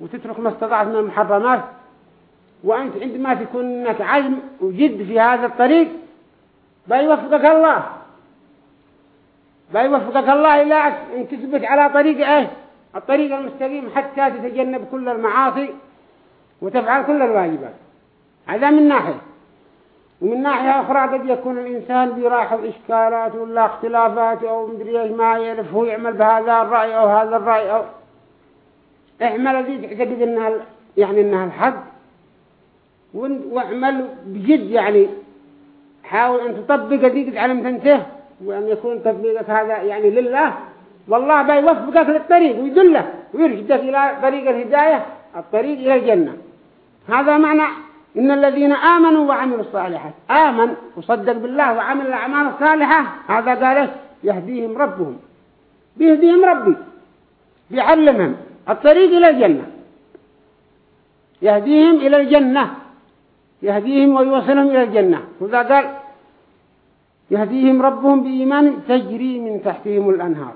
وتترك ما استطعت من المحرمات وأنت عندما تكون لك عزم وجد في هذا الطريق بيوفقك الله. بيوفقك الله إلى أن تثبت على طريق إيه الطريق المستقيم حتى تتجنب كل المعاصي وتفعل كل الواجبات. هذا من ناحية. ومن ناحية أخرى قد يكون الإنسان بيلاحظ إشكالات ولا اختلافات أو مدري إيش ما يعرف هو يعمل بهذا الرأي أو هذا الرأي أو اعمل الذي تعتقد إنها يعني إنها الحق. واعمل بجد يعني. حاول أن تطبق ذيك علم تنته وأن يكون تطبيقك هذا يعني لله. والله بيوفقك للطريق ويدلك ويرشدك إلى طريق الهداية الطريق إلى الجنة. هذا معنى إن الذين آمنوا وعملوا الصالحات آمن وصدق بالله وعمل الأعمال الصالحة هذا قال يهديهم ربهم. بيهديهم ربي. بيعلمهم الطريق إلى الجنة. يهديهم إلى الجنة. يهديهم ويوصلهم إلى الجنة. وذا قال يهديهم ربهم بإيمان تجري من تحتهم الأنهار.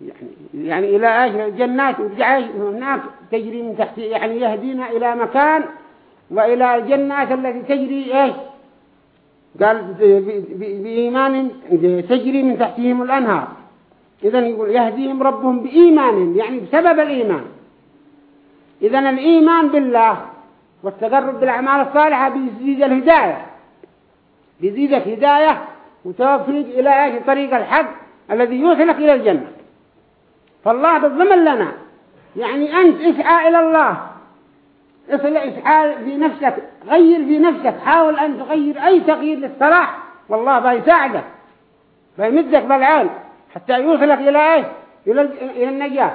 يعني يعني إلى إيش الجنات هناك تجري من تحت يعني يهدينا إلى مكان وإلى الجنات التي تجري إيش قال بإيمان تجري من تحتهم الأنهار. إذا يقول يهديهم ربهم بإيمان يعني بسبب الإيمان. إذا الإيمان بالله والتقرب بالأعمال الصالحة بيزيد الهداية. بيزيدك هداية وتوفيق إلى طريق الحق الذي يوصلك إلى الجنة. فالله بالضمن لنا. يعني أنت اسعى إلى الله. اصل اسعى في نفسك غير في نفسك حاول أن تغير أي تغيير للصلاح. والله بيساعدك بيمدك بالعون حتى يوصلك إلى إيه إلى النجاة.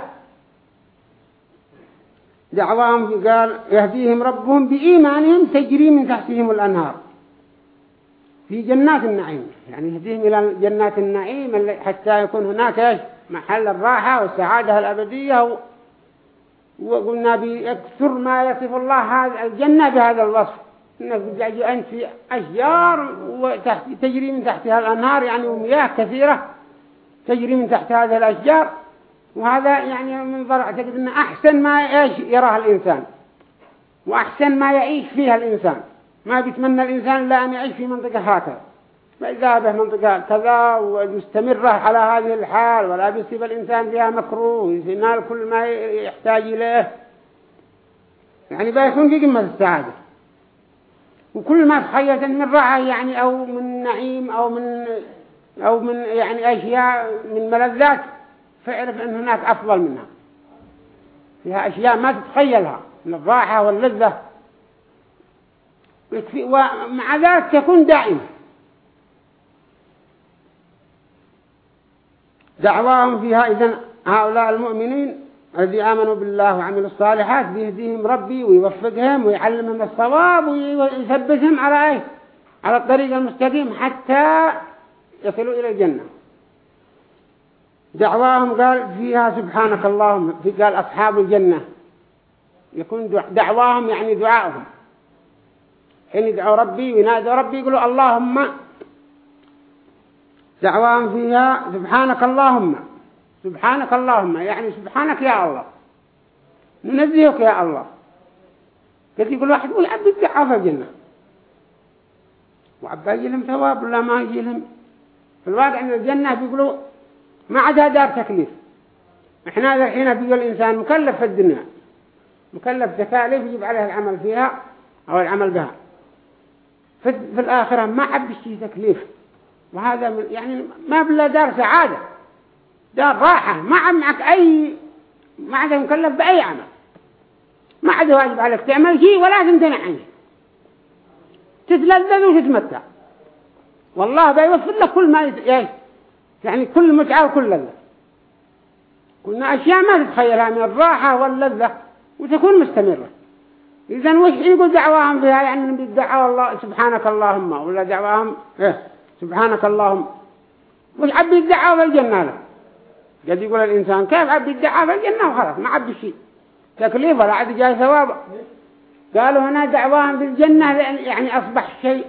دعواهم قال يهديهم ربهم بإيمانهم تجري من تحتهم الأنهار. في جنات النعيم يعني يهديهم إلى جنات النعيم حتى يكون هناك محل الراحة والسعادة الأبدية وقلنا بيكثر ما يصف الله هذا الجنة بهذا الوصف. إنك أنت في أشجار وتحت تجري من تحتها الأنهار يعني ومياه كثيرة تجري من تحت هذه الأشجار. وهذا يعني من ضرع اعتقد أن أحسن ما يراه الإنسان. وأحسن ما يعيش فيها الإنسان. ما بيتمنى الإنسان إلا أن يعيش في منطقة هكذا. به منطقة كذا ومستمرة على هذه الحال ولا بيصيب الإنسان فيها مكروه ينال كل ما يحتاج إليه. يعني بيكون في قمة السعادة. وكل ما تخيلت من راحة يعني أو من نعيم أو من أو من يعني أشياء من ملذات فاعرف أن هناك أفضل منها. فيها أشياء ما تتخيلها من الراحة واللذة. ومع ذلك تكون دائمة دعواهم فيها إذن هؤلاء المؤمنين الذي آمنوا بالله وعملوا الصالحات بيهديهم ربي ويوفقهم ويعلمهم الصواب ويثبتهم على إيه؟ على الطريق المستقيم حتى يصلوا إلى الجنة. دعواهم قال فيها سبحانك اللهم في قال أصحاب الجنة. يكون دعواهم يعني دعاءهم حين يدعوا ربي وينادوا ربي يقولوا اللهم دعواهم فيها سبحانك اللهم. سبحانك اللهم. يعني سبحانك يا الله. ننزهك يا الله. قلت يقول واحد يقول عبد الدعاء في الجنة. وعبا يجي لهم ثواب ولا ما يجي لهم؟ في الواقع إن الجنة بيقولوا ما عدا دار تكليف. إحنا الحين بيقول الإنسان مكلف في الدنيا. مكلف تكاليف يجب عليه العمل فيها أو العمل بها؟ في, في الآخرة ما عبد شيء تكليف. وهذا يعني ما بلا دار سعادة. دار راحة. ما عم معك أي ما عاد مكلف بأي عمل. ما عاد واجب عليك تعمل شيء ولا تمتنع عنه. تتلذذ وتتمتع. والله بيوفر لك كل ما يت... يعني كل متعة وكل لذة. قلنا أشياء ما تتخيلها من الراحة واللذة وتكون مستمرة. إذا وش يقول دعواهم فيها؟ يعني بالدعاء الله سبحانك اللهم. ولا دعواهم إيه؟ سبحانك اللهم. وش عبي الدعاء في الجنة له. قد يقول الإنسان كيف عبي الدعاء في الجنة وخلاص ما عبي شيء تكليف ولا عاد جاي ثواب قالوا هنا دعواهم بالجنة يعني أصبح شيء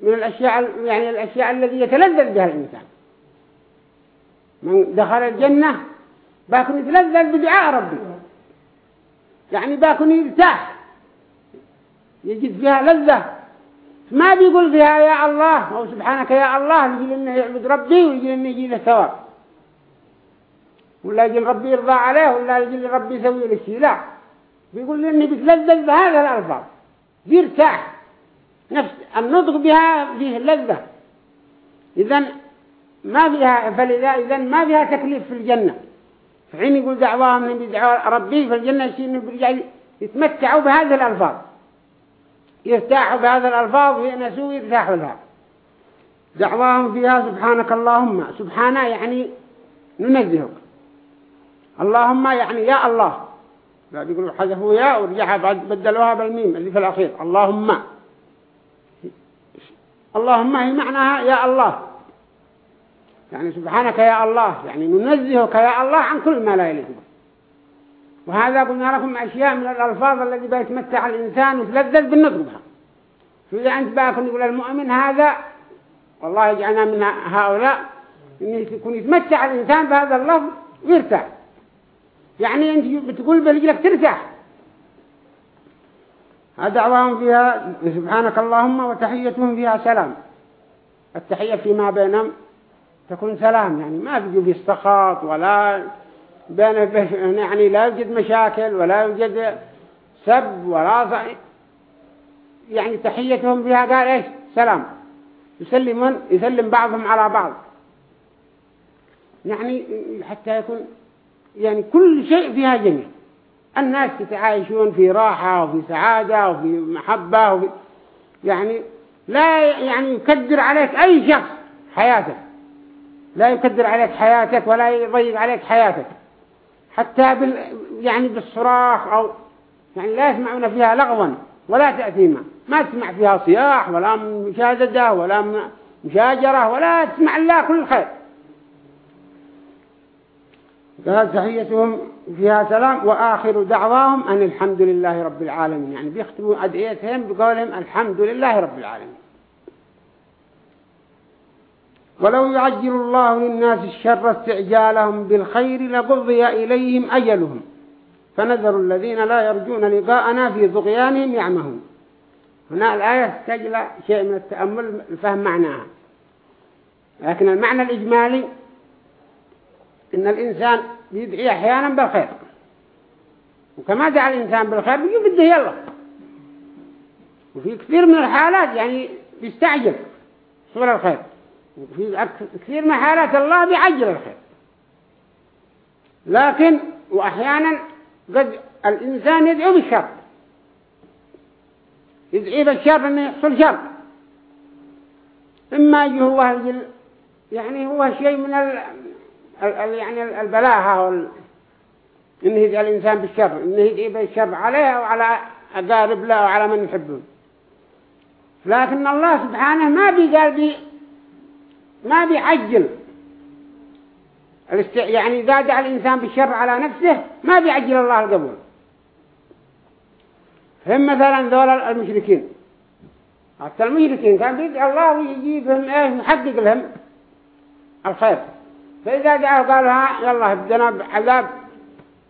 من الأشياء يعني الأشياء الذي يتلذذ بها الإنسان. من دخل الجنة باكن يتلذذ بدعاء ربي. يعني باكن يرتاح. يجد فيها لذة. ما بيقول فيها يا الله أو سبحانك يا الله يجي لنا يعبد ربي ويجي لنا يجي له ثواب. ولا يجي ربي يرضى عليه ولا يجي ربي يسوي له شيء لا. بيقول لنا بيتلذذ بهذا الألفاظ. بيرتاح نفس النطق بها فيه لذة. إذن ما فيها فلذا إذن ما فيها تكليف في الجنة. حين يقول دعواهم من يدعوا ربي في الجنة يصير يتمتعوا بهذه الألفاظ. يرتاحوا بهذا الألفاظ وينسوا يرتاحوا لها. دعواهم فيها سبحانك اللهم. سبحانه يعني ننزهك. اللهم يعني يا الله. بعد يقولوا حذفوا يا ورجعها بعد بدلوها بالميم اللي في الأخير. اللهم. اللهم هي معناها يا الله. يعني سبحانك يا الله. يعني ننزهك يا الله عن كل ما لا يليق وهذا قلنا لكم أشياء من الألفاظ التي بيتمتع الإنسان وتلذذ بالنطق بها فإذا أنت باكن يقول المؤمن هذا والله يجعلنا من هؤلاء إن يكون يتمتع الإنسان بهذا اللفظ ويرتاح. يعني أنت بتقول برجلك ترتاح. دعواهم فيها سبحانك اللهم وتحيتهم فيها سلام. التحية فيما بينهم تكون سلام يعني ما بيجوا في استخاط ولا بين يعني لا يوجد مشاكل ولا يوجد سب ولا يعني تحيتهم فيها قال إيش؟ سلام. يسلمون يسلم بعضهم على بعض. يعني حتى يكون يعني كل شيء فيها جميل. الناس يتعايشون في راحة وفي سعادة وفي محبة وفي يعني لا يعني يكدر عليك أي شخص حياتك. لا يكدر عليك حياتك ولا يضيق عليك حياتك. حتى بال يعني بالصراخ أو يعني لا يسمعون فيها لغوا ولا تأثيما. ما تسمع فيها صياح ولا مشاددة ولا مشاجرة ولا تسمع الله كل خير. قال تحيتهم فيها سلام وآخر دعواهم أن الحمد لله رب العالمين. يعني بيختموا أدعيتهم بقولهم الحمد لله رب العالمين. ولو يعجل الله للناس الشر استعجالهم بالخير لقضي إليهم أجلهم. فنذر الذين لا يرجون لقاءنا في طغيانهم يعمهون. هنا الآية تجل شيء من التأمل الفهم معناها. لكن المعنى الإجمالي إن الإنسان يدعي أحيانا بالخير. وكما دعا الإنسان بالخير بده يلا. وفي كثير من الحالات يعني يستعجل. صور الخير؟ وفي كثير من حالات الله بيعجل الخير. لكن وأحيانا قد الإنسان يدعو بالشر. يدعي بالشر أنه يحصل شر. إما يجي الجل يعني هو شيء من ال... ال... يعني البلاهة وال... إنه يدعي الإنسان بالشر. إنه يدعي بالشر عليه أو على أقارب له أو على من يحبه. لكن الله سبحانه ما بيقال بي ما بيعجل. يعني إذا دعا الإنسان بالشر على نفسه ما بيعجل الله القبول. هم مثلا ذول المشركين. حتى المشركين كان بيدعي الله ويجيبهم إيه يحقق لهم الخير. فإذا دعوا قالوا ها يلا بدنا بعذاب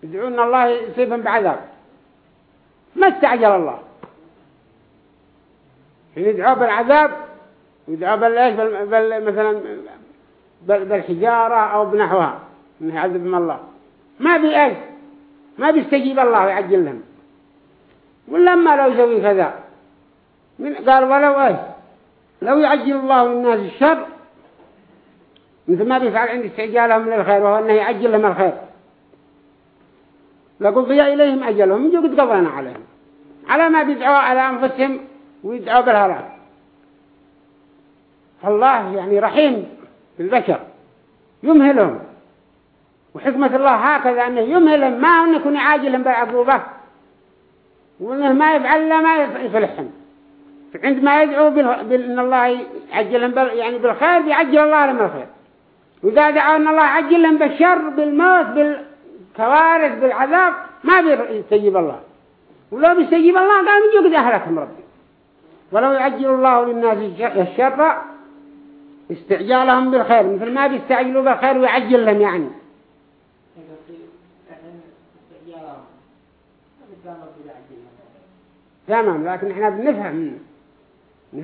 يدعون الله يصيبهم بعذاب. ما استعجل الله. يدعوا بالعذاب يدعوا بالايش بال مثلا بالحجارة أو بنحوها إنه يعذبهم الله. ما بي إيش ما بيستجيب الله ويعجل لهم. ولما لو يسوي كذا. من قال ولو إيه لو يعجل الله للناس الشر مثل ما بيفعل عند استعجالهم للخير وهو أنه يعجل لهم الخير. لقضي إليهم أجلهم يجوا قد قضينا عليهم. على ما بيدعوا على أنفسهم ويدعوا بالهلاك. فالله يعني رحيم بالبشر يمهلهم. وحكمة الله هكذا أنه يمهلهم ما أنه يكون يعاجلهم بالعقوبة وأنه ما يفعل ما يفلحهم. عندما يدعو بأن الله يعجلهم يعني بالخير بيعجل الله لهم الخير. وإذا دعوا أن الله يعجل لهم بالشر بالموت بالكوارث بالعذاب ما بيستجيب الله. ولو بيستجيب الله قال من يقد أهلكم ربي. ولو يعجل الله للناس الشر استعجالهم بالخير مثل ما بيستعجلوا بالخير ويعجل لهم يعني. تمام لكن إحنا بنفهم إنه.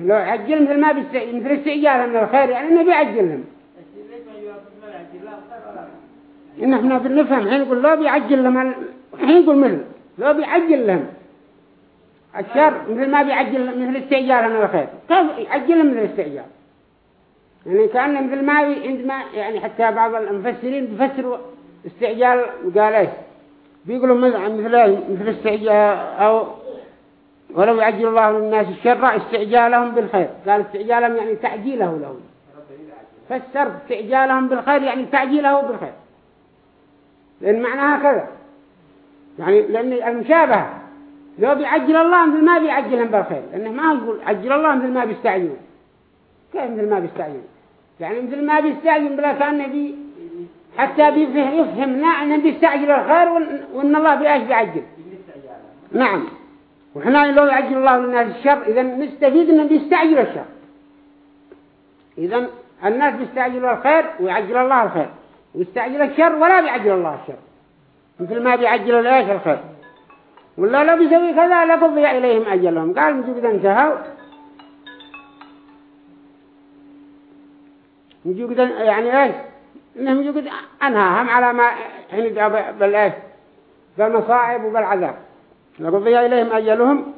لو عجل مثل ما بيستعجل مثل استعجالهم من الخير يعني إنه بيعجلهم. إن إحنا بنفهم حين يقول لو بيعجل لهم حين يقول مثل لو بيعجل لهم الشر مثل ما بيعجل مثل استعجالهم من الخير كيف يعجل مثل الاستعجال يعني كأنه مثل ما عندما يعني حتى بعض المفسرين بيفسروا استعجال قال إيش؟ بيقولوا مثل مثل استعجال أو ولو يعجل الله للناس الشر استعجالهم بالخير. قال استعجالهم يعني تعجيله لهم. فسر استعجالهم بالخير يعني تعجيله بالخير. لأن معناها كذا يعني لأن المشابهة لو بيعجل الله مثل ما بيعجلهم بالخير. لأنه ما يقول عجل الله مثل ما بيستعجل كيف مثل ما بيستعجل يعني مثل ما بيستعجل بلا كأن بي حتى بيفهمنا أنه بيستعجل الخير وأن الله بيعجل بيعجل. نعم. وحنا لو يعجل الله للناس الشر إذا نستفيد أنه بيستعجل الشر. إذا الناس بيستعجلوا الخير ويعجل الله الخير. ويستعجل الشر ولا بيعجل الله الشر. مثل ما بيعجل الايش الخير. ولا لو بيسوي كذا لقضي إليهم أجلهم. قال قد انتهوا نجو قد يعني إيش؟ انهم يجو قد انهاهم على ما حين بالايش بالمصائب وبالعذاب. لقضي إليهم أجلهم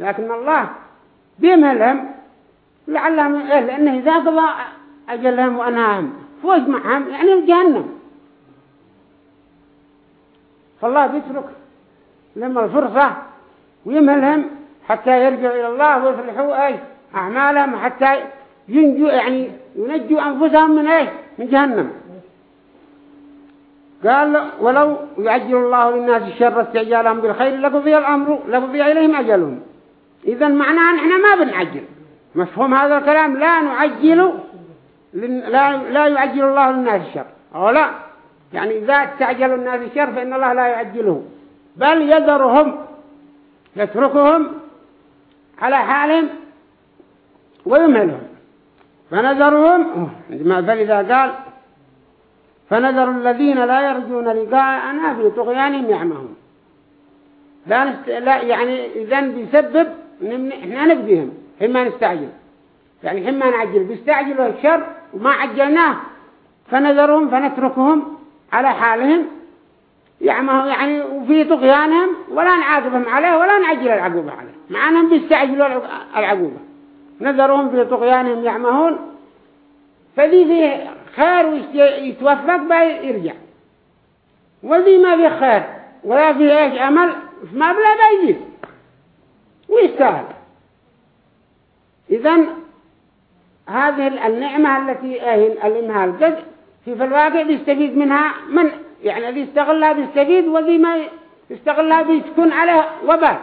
لكن الله بيمهلهم لعلهم إيه لأنه إذا قضى أجلهم وأنهاهم فوز معهم يعني الجهنم فالله بيترك لهم الفرصة ويمهلهم حتى يرجعوا إلى الله ويصلحوا أي أعمالهم حتى ينجوا يعني ينجوا أنفسهم من أي من جهنم. قال ولو يعجل الله للناس الشر استعجالهم بالخير لقضي الأمر لقضي إليهم أجلهم. إذا معناه أن إحنا ما بنعجل. مفهوم هذا الكلام؟ لا نعجل لا, لا يعجل الله للناس الشر. أو لا؟ يعني إذا استعجلوا الناس الشر فإن الله لا يعجله. بل يذرهم يتركهم على حالهم ويمهلهم. فنذرهم فلذا قال فنذر الذين لا يرجون لقاءنا في طغيانهم يعمهون. لا, نست... لا يعني إذن بيسبب إحنا نبديهم حما نستعجل. يعني حما نعجل بيستعجلوا الشر وما عجلناه. فنذرهم فنتركهم على حالهم. يعمهون يعني وفي طغيانهم ولا نعاقبهم عليه ولا نعجل العقوبة عليه. مع أنهم بيستعجلوا العقوبة. نذرهم في طغيانهم يعمهون فذي فيه خير ويتوفق بيرجع وذي ما فيه خير ولا فيه إيش أمل ما بلا بيجي ويستاهل. اذا هذه النعمة التي الإمهال قد في في الواقع بيستفيد منها من؟ يعني الذي يستغلها بيستفيد والذي ما يستغلها بيتكون عليه وبال.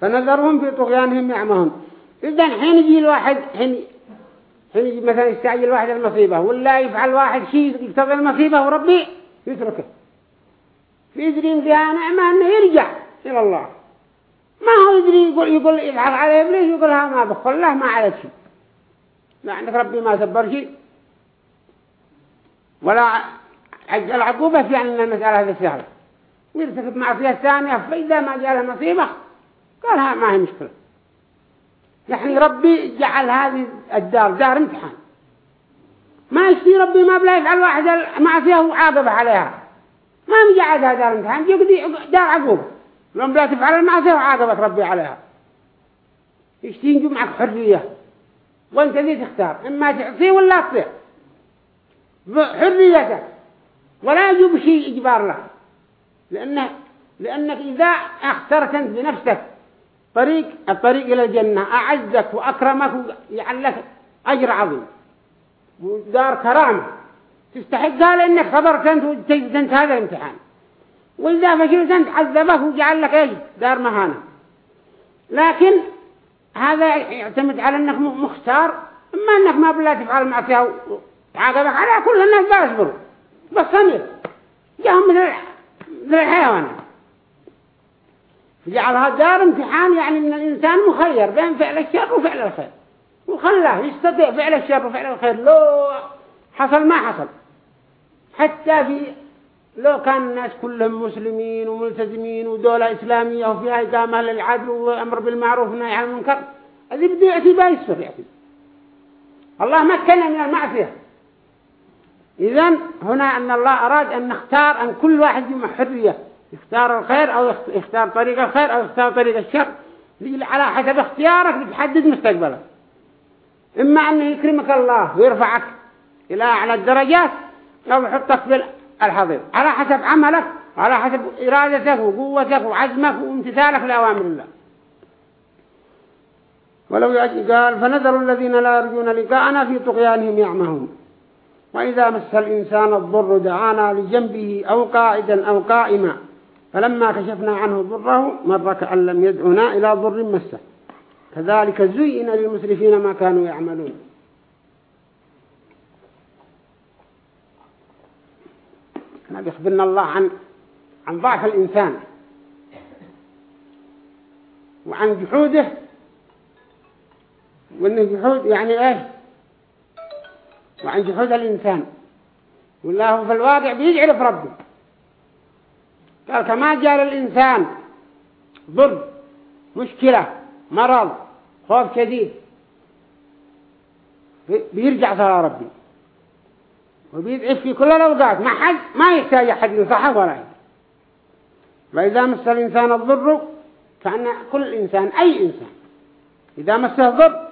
فنظرهم في طغيانهم يعمهون. إذا حين يجي الواحد حين حين مثلا يستعجل واحد المصيبة ولا يفعل واحد شيء يقتضي المصيبة وربي يتركه. يدري فيها نعمة أنه يرجع إلى الله. ما هو يدري يقول يقول يضحك على إبليس يقول ها ما بخل له ما على شيء. لا عندك ربي ما سبر شيء. ولا عجل عقوبة في أن المسألة هذه سهلة. ويرتكب معصية ثانية فإذا ما جاء له مصيبة قال ها ما هي مشكلة. يعني ربي جعل هذه الدار دار امتحان. ما يشتي ربي ما بلا يفعل واحد المعصية وعاقبه عليها. ما مجعلها دار امتحان؟ يقضي دار عقوبة. لما بلا تفعل المعصية وعاقبك ربي عليها. يشتي ينجو معك حرية. وانت ذي تختار إما تعصي ولا تطيع. حريتك. ولا يجب شيء إجبار له. لأنه لأنك إذا اخترت أنت بنفسك طريق الطريق إلى الجنة. أعزك وأكرمك ويعلك أجر عظيم. ودار كرامة. تستحقها لأنك صبرت أنت وجدت هذا الامتحان. وإذا فشلت أنت عذبك وجعل لك إيش؟ دار مهانة. لكن هذا يعتمد على أنك مختار. إما أنك ما بلا تفعل المعصية وعاقبك على كل الناس بيصبروا بس صمير جاهم من الحيوانات. جعلها دار امتحان يعني ان الإنسان مخير بين فعل الشر وفعل الخير. وخلاه يستطيع فعل الشر وفعل الخير. لو حصل ما حصل. حتى في لو كان الناس كلهم مسلمين وملتزمين ودولة إسلامية وفيها إقامة للعدل وأمر بالمعروف ونهي عن المنكر هذه بده يأتي بايسر يأتي الله مكن من المعصية. إذن هنا أن الله أراد أن نختار أن كل واحد يوم يختار الخير أو يختار طريق الخير أو يختار طريق الشر. على حسب اختيارك بتحدد مستقبلك. إما أنه يكرمك الله ويرفعك إلى أعلى الدرجات أو يحطك في الحضيض. على حسب عملك وعلى حسب إرادتك وقوتك وعزمك وامتثالك لأوامر الله. ولو قال فنذر الذين لا يرجون لقاءنا في طغيانهم يعمهون. وإذا مس الإنسان الضر دعانا لجنبه أو قاعدا أو قائما فلما كشفنا عنه ضره مر كأن لم يدعنا إلى ضر مسه. كذلك زين للمسرفين ما كانوا يعملون. هنا بيخبرنا الله عن عن ضعف الإنسان. وعن جحوده. وانه جحود يعني إيه وعن جحود الإنسان. والله في الواقع بيعرف ربه. قال كما جاء للإنسان ضر مشكلة مرض خوف شديد. بيرجع صلى ربي وبيضعف في كل الأوقات. ما حد ما يحتاج أحد ينصحه ولا يحتاج. وإذا مس الإنسان الضر كأن كل إنسان أي إنسان إذا مسه الضر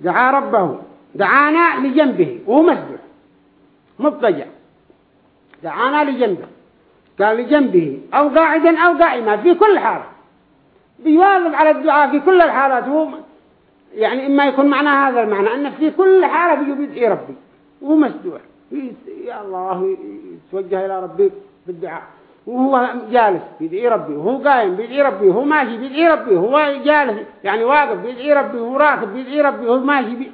دعا ربه. دعانا لجنبه. وهو مسجد. مضطجع. دعانا لجنبه. قال لجنبه أو قاعدا أو قائما في كل حالة. بيواظب على الدعاء في كل الحالات. هو يعني إما يكون معنى هذا المعنى أن في كل حالة بيجي بيدعي ربي. وهو مسدوع. يا الله يتوجه إلى ربي بالدعاء. وهو جالس بيدعي ربي. وهو قائم بيدعي ربي. وهو ماشي بيدعي ربي. وهو جالس يعني واقف بيدعي ربي. وهو راكب بيدعي ربي. وهو ماشي بي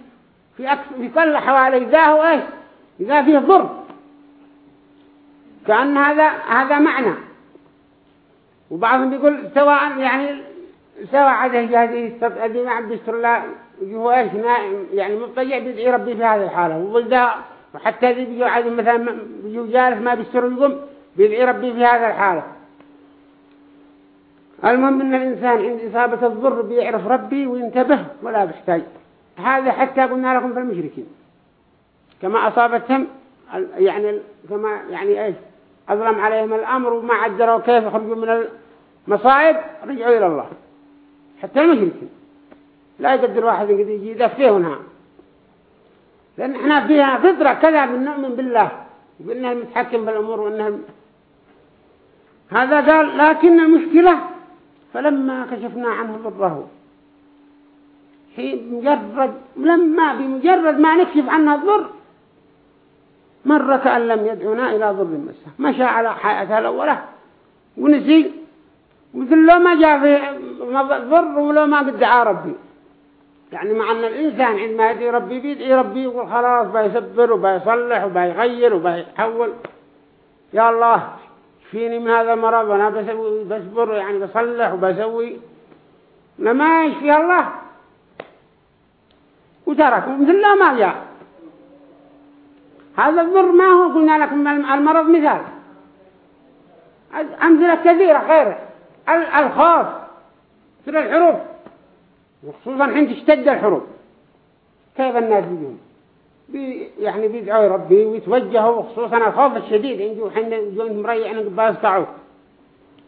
في في كل حوالي إذا هو إيش؟ إذا فيه ضر. كأن هذا هذا معنى. وبعضهم بيقول سواء يعني سواء عده جاهزي الذي ما عبد يستر الله هو إيش؟ يعني مضطجع بيدعي ربي في هذه الحالة. وإذا وحتى ذي بيجوا عاد مثلا بيجوا جالس ما بيستر يقوم بيدعي ربي في هذه الحالة. المهم إن الإنسان عند إصابة الضر بيعرف ربي وينتبه ولا بيحتاج. هذا حتى قلنا لكم في المشركين. كما أصابتهم يعني كما يعني إيش؟ أظلم عليهم الأمر وما عدروا كيف يخرجوا من المصائب رجعوا إلى الله. حتى المشركين. لا يقدر واحد يجي يدفيه لأن إحنا فيها فطرة كذا بنؤمن بالله وبأنه المتحكم بالأمور وأنه هذا قال لكن المشكلة فلما كشفنا عنه ضره. حين مجرد لما بمجرد ما نكشف عنه الضر مر كأن لم يدعونا إلى ضر مسه. مشى على حياته الأولى ونسي. مثل لو ما جاء في ضر ولو ما قد دعا ربي. يعني مع أن الإنسان عندما يدعي ربي بيدعي ربي يقول خلاص بيسبر وبيصلح وبيغير وبيحول يا الله فيني من هذا المرض وأنا بسوي بصبر يعني بصلح وبسوي. لما يشفي الله. وترك مثل ما جاء. هذا الضر ما هو؟ قلنا لكم المرض مثال. أمثلة كثيرة غير. الخوف مثل الحروب وخصوصا حين تشتد الحروب. كيف الناس بيجون بي يعني بيدعوا ربي ويتوجهوا خصوصا الخوف الشديد. يجوا حين يجون مريعين قبال يسطعوا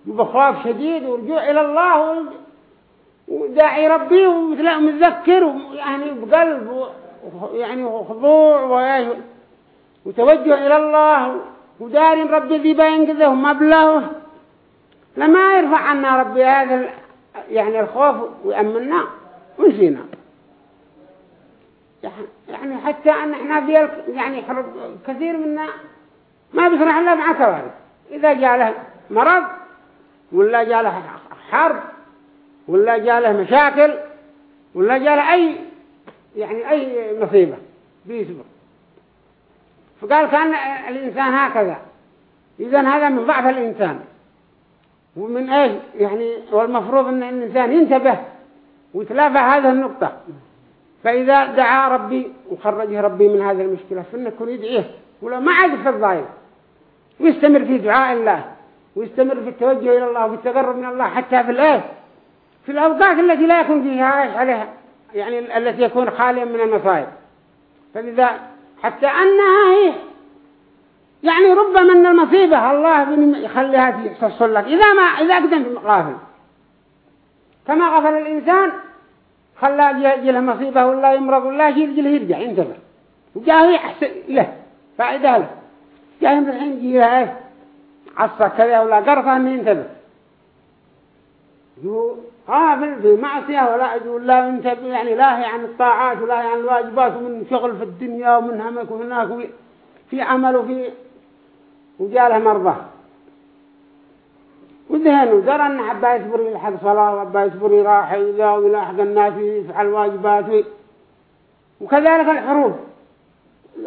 بخوف شديد ورجوع إلى الله وداعي ربي ومتذكر يعني بقلب يعني خضوع وتوجه إلى الله ودار ربي ذي بينقذه ومبلغه لما يرفع عنا ربي هذا يعني الخوف ويأمننا ونسينا يعني حتى أن إحنا في يعني حرب كثير منا ما بيفرح إلا مع كوارث. إذا جاء له مرض ولا جاء له حرب ولا جاء له مشاكل ولا جاء له أي يعني أي مصيبة بيصبر فقال كان الإنسان هكذا. إذا هذا من ضعف الإنسان. ومن إيش يعني والمفروض أن الإنسان ينتبه ويتلافى هذه النقطة. فإذا دعا ربي وخرجه ربي من هذه المشكلة فإنه يكون يدعيه. ولا ما عاد في الضائر ويستمر في دعاء الله. ويستمر في التوجه إلى الله وفي التقرب من الله حتى في الآية في الأوقات التي لا يكون فيها عليها. يعني التي يكون خاليا من المصائب فلذا حتى أنها هي يعني ربما أن المصيبة الله يخليها تحصل لك. إذا ما إذا قدمت غافل كما غفل الإنسان خلى يجي له مصيبة ولا يمرض ولا شيء يجي له يرجع ينتظر. وجاه يحسن له فائدة له. جاه الحين يجي له إيه؟ كذا ولا قرفة من ينتظر. غافل في معصية ولا يقول لا ينتبه يعني لاهي عن الطاعات ولاهي عن الواجبات ومن شغل في الدنيا ومن همك وهناك في عمل وفي وجاله مرضى. وذهن ودرى أن حبا يصبر يلحق صلاة وحبا يصبر يراح إذا ويلاحق الناس يفعل واجبات وكذلك الحروب.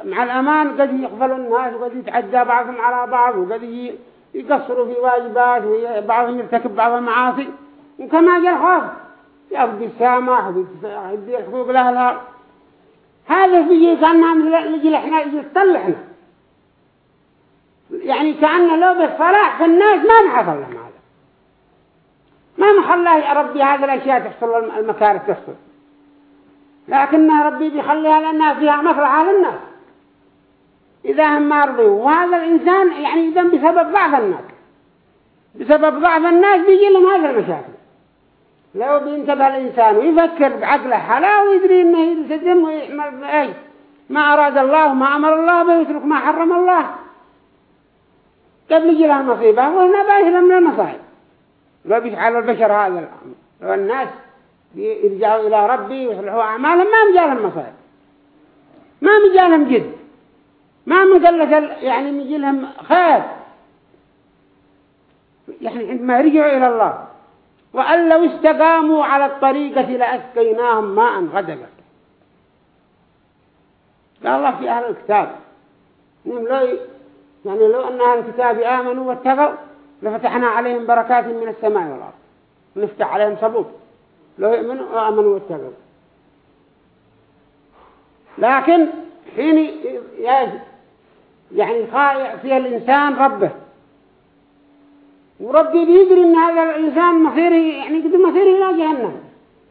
مع الأمان قد يقبلوا الناس وقد يتعدى بعضهم على بعض وقد يقصروا في واجبات وبعضهم يرتكب بعض المعاصي. وكما جاء الخوف يأخذ السامح ويدي الحقوق لأهلها هذا بيجي كأنها مثل لجل إحنا يجي يعني كأنه لو بالصلاح في الناس ما نحصل لهم هذا. ما محله يا ربي هذه الأشياء تحصل المكارث تحصل. لكن ربي بيخليها لأنها فيها مصلحة للناس. إذا هم ما رضيوا وهذا الإنسان يعني إذا بسبب ضعف الناس بسبب ضعف الناس بيجي لهم هذه المشاكل. لو بينتبه الإنسان ويفكر بعقله حلا ويدري إنه يلتزم ويعمل أي ما أراد الله وما أمر الله به ويترك ما حرم الله. قبل يجي له المصيبة وهنا بايش من المصائب لو بيفعل البشر هذا الأمر. لو الناس يرجعوا إلى ربي ويصلحوا أعمالهم ما مجالهم مصائب ما مجالهم جد. ما مجلة يعني مجلهم خير. يعني عندما رجعوا إلى الله وأن لو استقاموا على الطريقة لأسقيناهم ماء غدقا قال الله في أهل الكتاب إنهم لو يعني لو أن أهل الكتاب آمنوا واتقوا لفتحنا عليهم بركات من السماء والأرض. ونفتح عليهم صبوت لو يؤمنوا وآمنوا واتقوا. لكن حين يعني فيها الإنسان ربه وربي بيدري إن هذا الإنسان مصيره يعني قد مصيره إلى جهنم.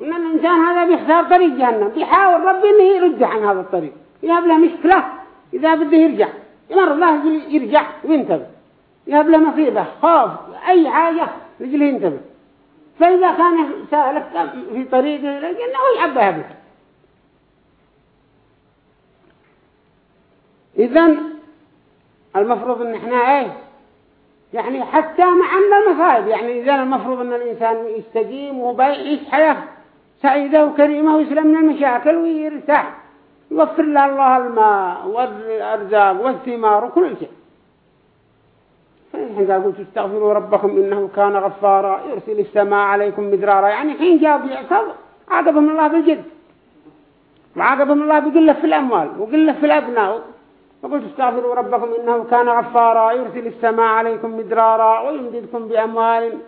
إن الإنسان هذا بيختار طريق جهنم بيحاول ربي إنه يرجع عن هذا الطريق. يهب له مشكلة إذا بده يرجع يمر الله يرجع وينتبه. يهب له مصيبة خوف أي حاجة يجي ينتبه. فإذا كان سألك في طريقه إلى الجنة هو يعبها به اذا المفروض إن إحنا إيه؟ يعني حتى مع أن المصائب يعني إذا المفروض أن الإنسان يستقيم ويعيش حياة سعيدة وكريمة ويسلم من المشاكل ويرتاح يوفر له الله الماء والأرزاق والثمار وكل شيء. فإن قال قلت استغفروا ربكم إنه كان غفارا يرسل السماء عليكم مدرارا يعني حين جاء بيعصر عاقبهم الله بالجد وعاقبهم الله بقلة في الأموال وقلة في الأبناء فقلت استغفروا ربكم إنه كان غفارا يرسل السماء عليكم مدرارا ويمددكم بأموال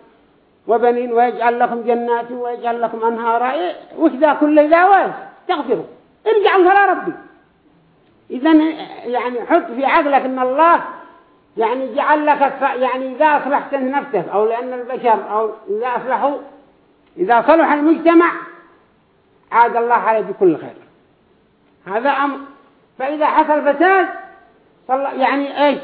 وبنين ويجعل لكم جنات ويجعل لكم أنهارا. وش ذا كل ذا واس استغفروا. ارجعوا إلى ربي. إذا يعني حط في عقلك إن الله يعني جعل لك يعني إذا أصلحت نفسك أو لأن البشر أو إذا أصلحوا إذا صلح المجتمع عاد الله عليه بكل خير. هذا أمر فإذا حصل فساد صلى يعني إيش؟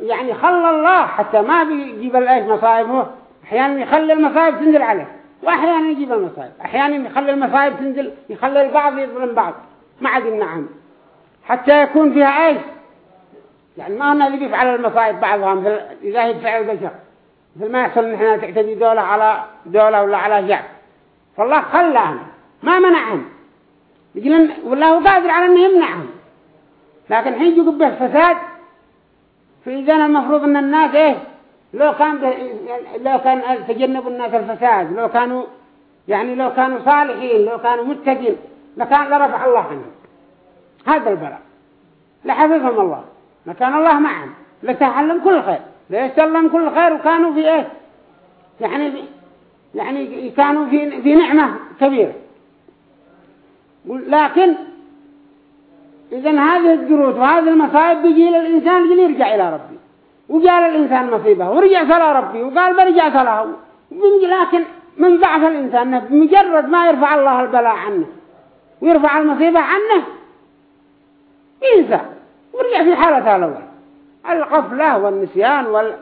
يعني خلى الله حتى ما بيجيب الإيش مصائبه. أحيانا يخلي المصائب تنزل عليه واحيانا يجيب المصائب. أحيانا يخلي المصائب تنزل يخلي البعض يظلم بعض. ما عاد النعم حتى يكون فيها إيش؟ يعني ما هو اللي بيفعل المصائب بعضها مثل إذا يدفع البشر. مثل ما يحصل ان إحنا تعتدي دولة على دولة ولا على شعب فالله خلاهم ما منعهم. يقولون والله قادر على إنه يمنعهم. لكن حين يجوا به فساد فإذا المفروض أن الناس إيه لو كان لو كان تجنبوا الناس الفساد لو كانوا يعني لو كانوا صالحين لو كانوا متقين لكان لرفع الله عنهم. هذا البلاء. لحفظهم الله. لكان الله معهم. لتعلم كل خير. ليسلم كل خير. وكانوا في إيه يعني يعني كانوا في في نعمة كبيرة. لكن إذا هذه الدروس وهذه المصائب بيجي للإنسان يجي يرجع إلى ربي. وجاء للإنسان مصيبة ورجع صلى ربي وقال برجع صلاة. لكن من ضعف الإنسان بمجرد ما يرفع الله البلاء عنه ويرفع المصيبة عنه ينسى. ورجع في حالته الأول القفلة والنسيان وال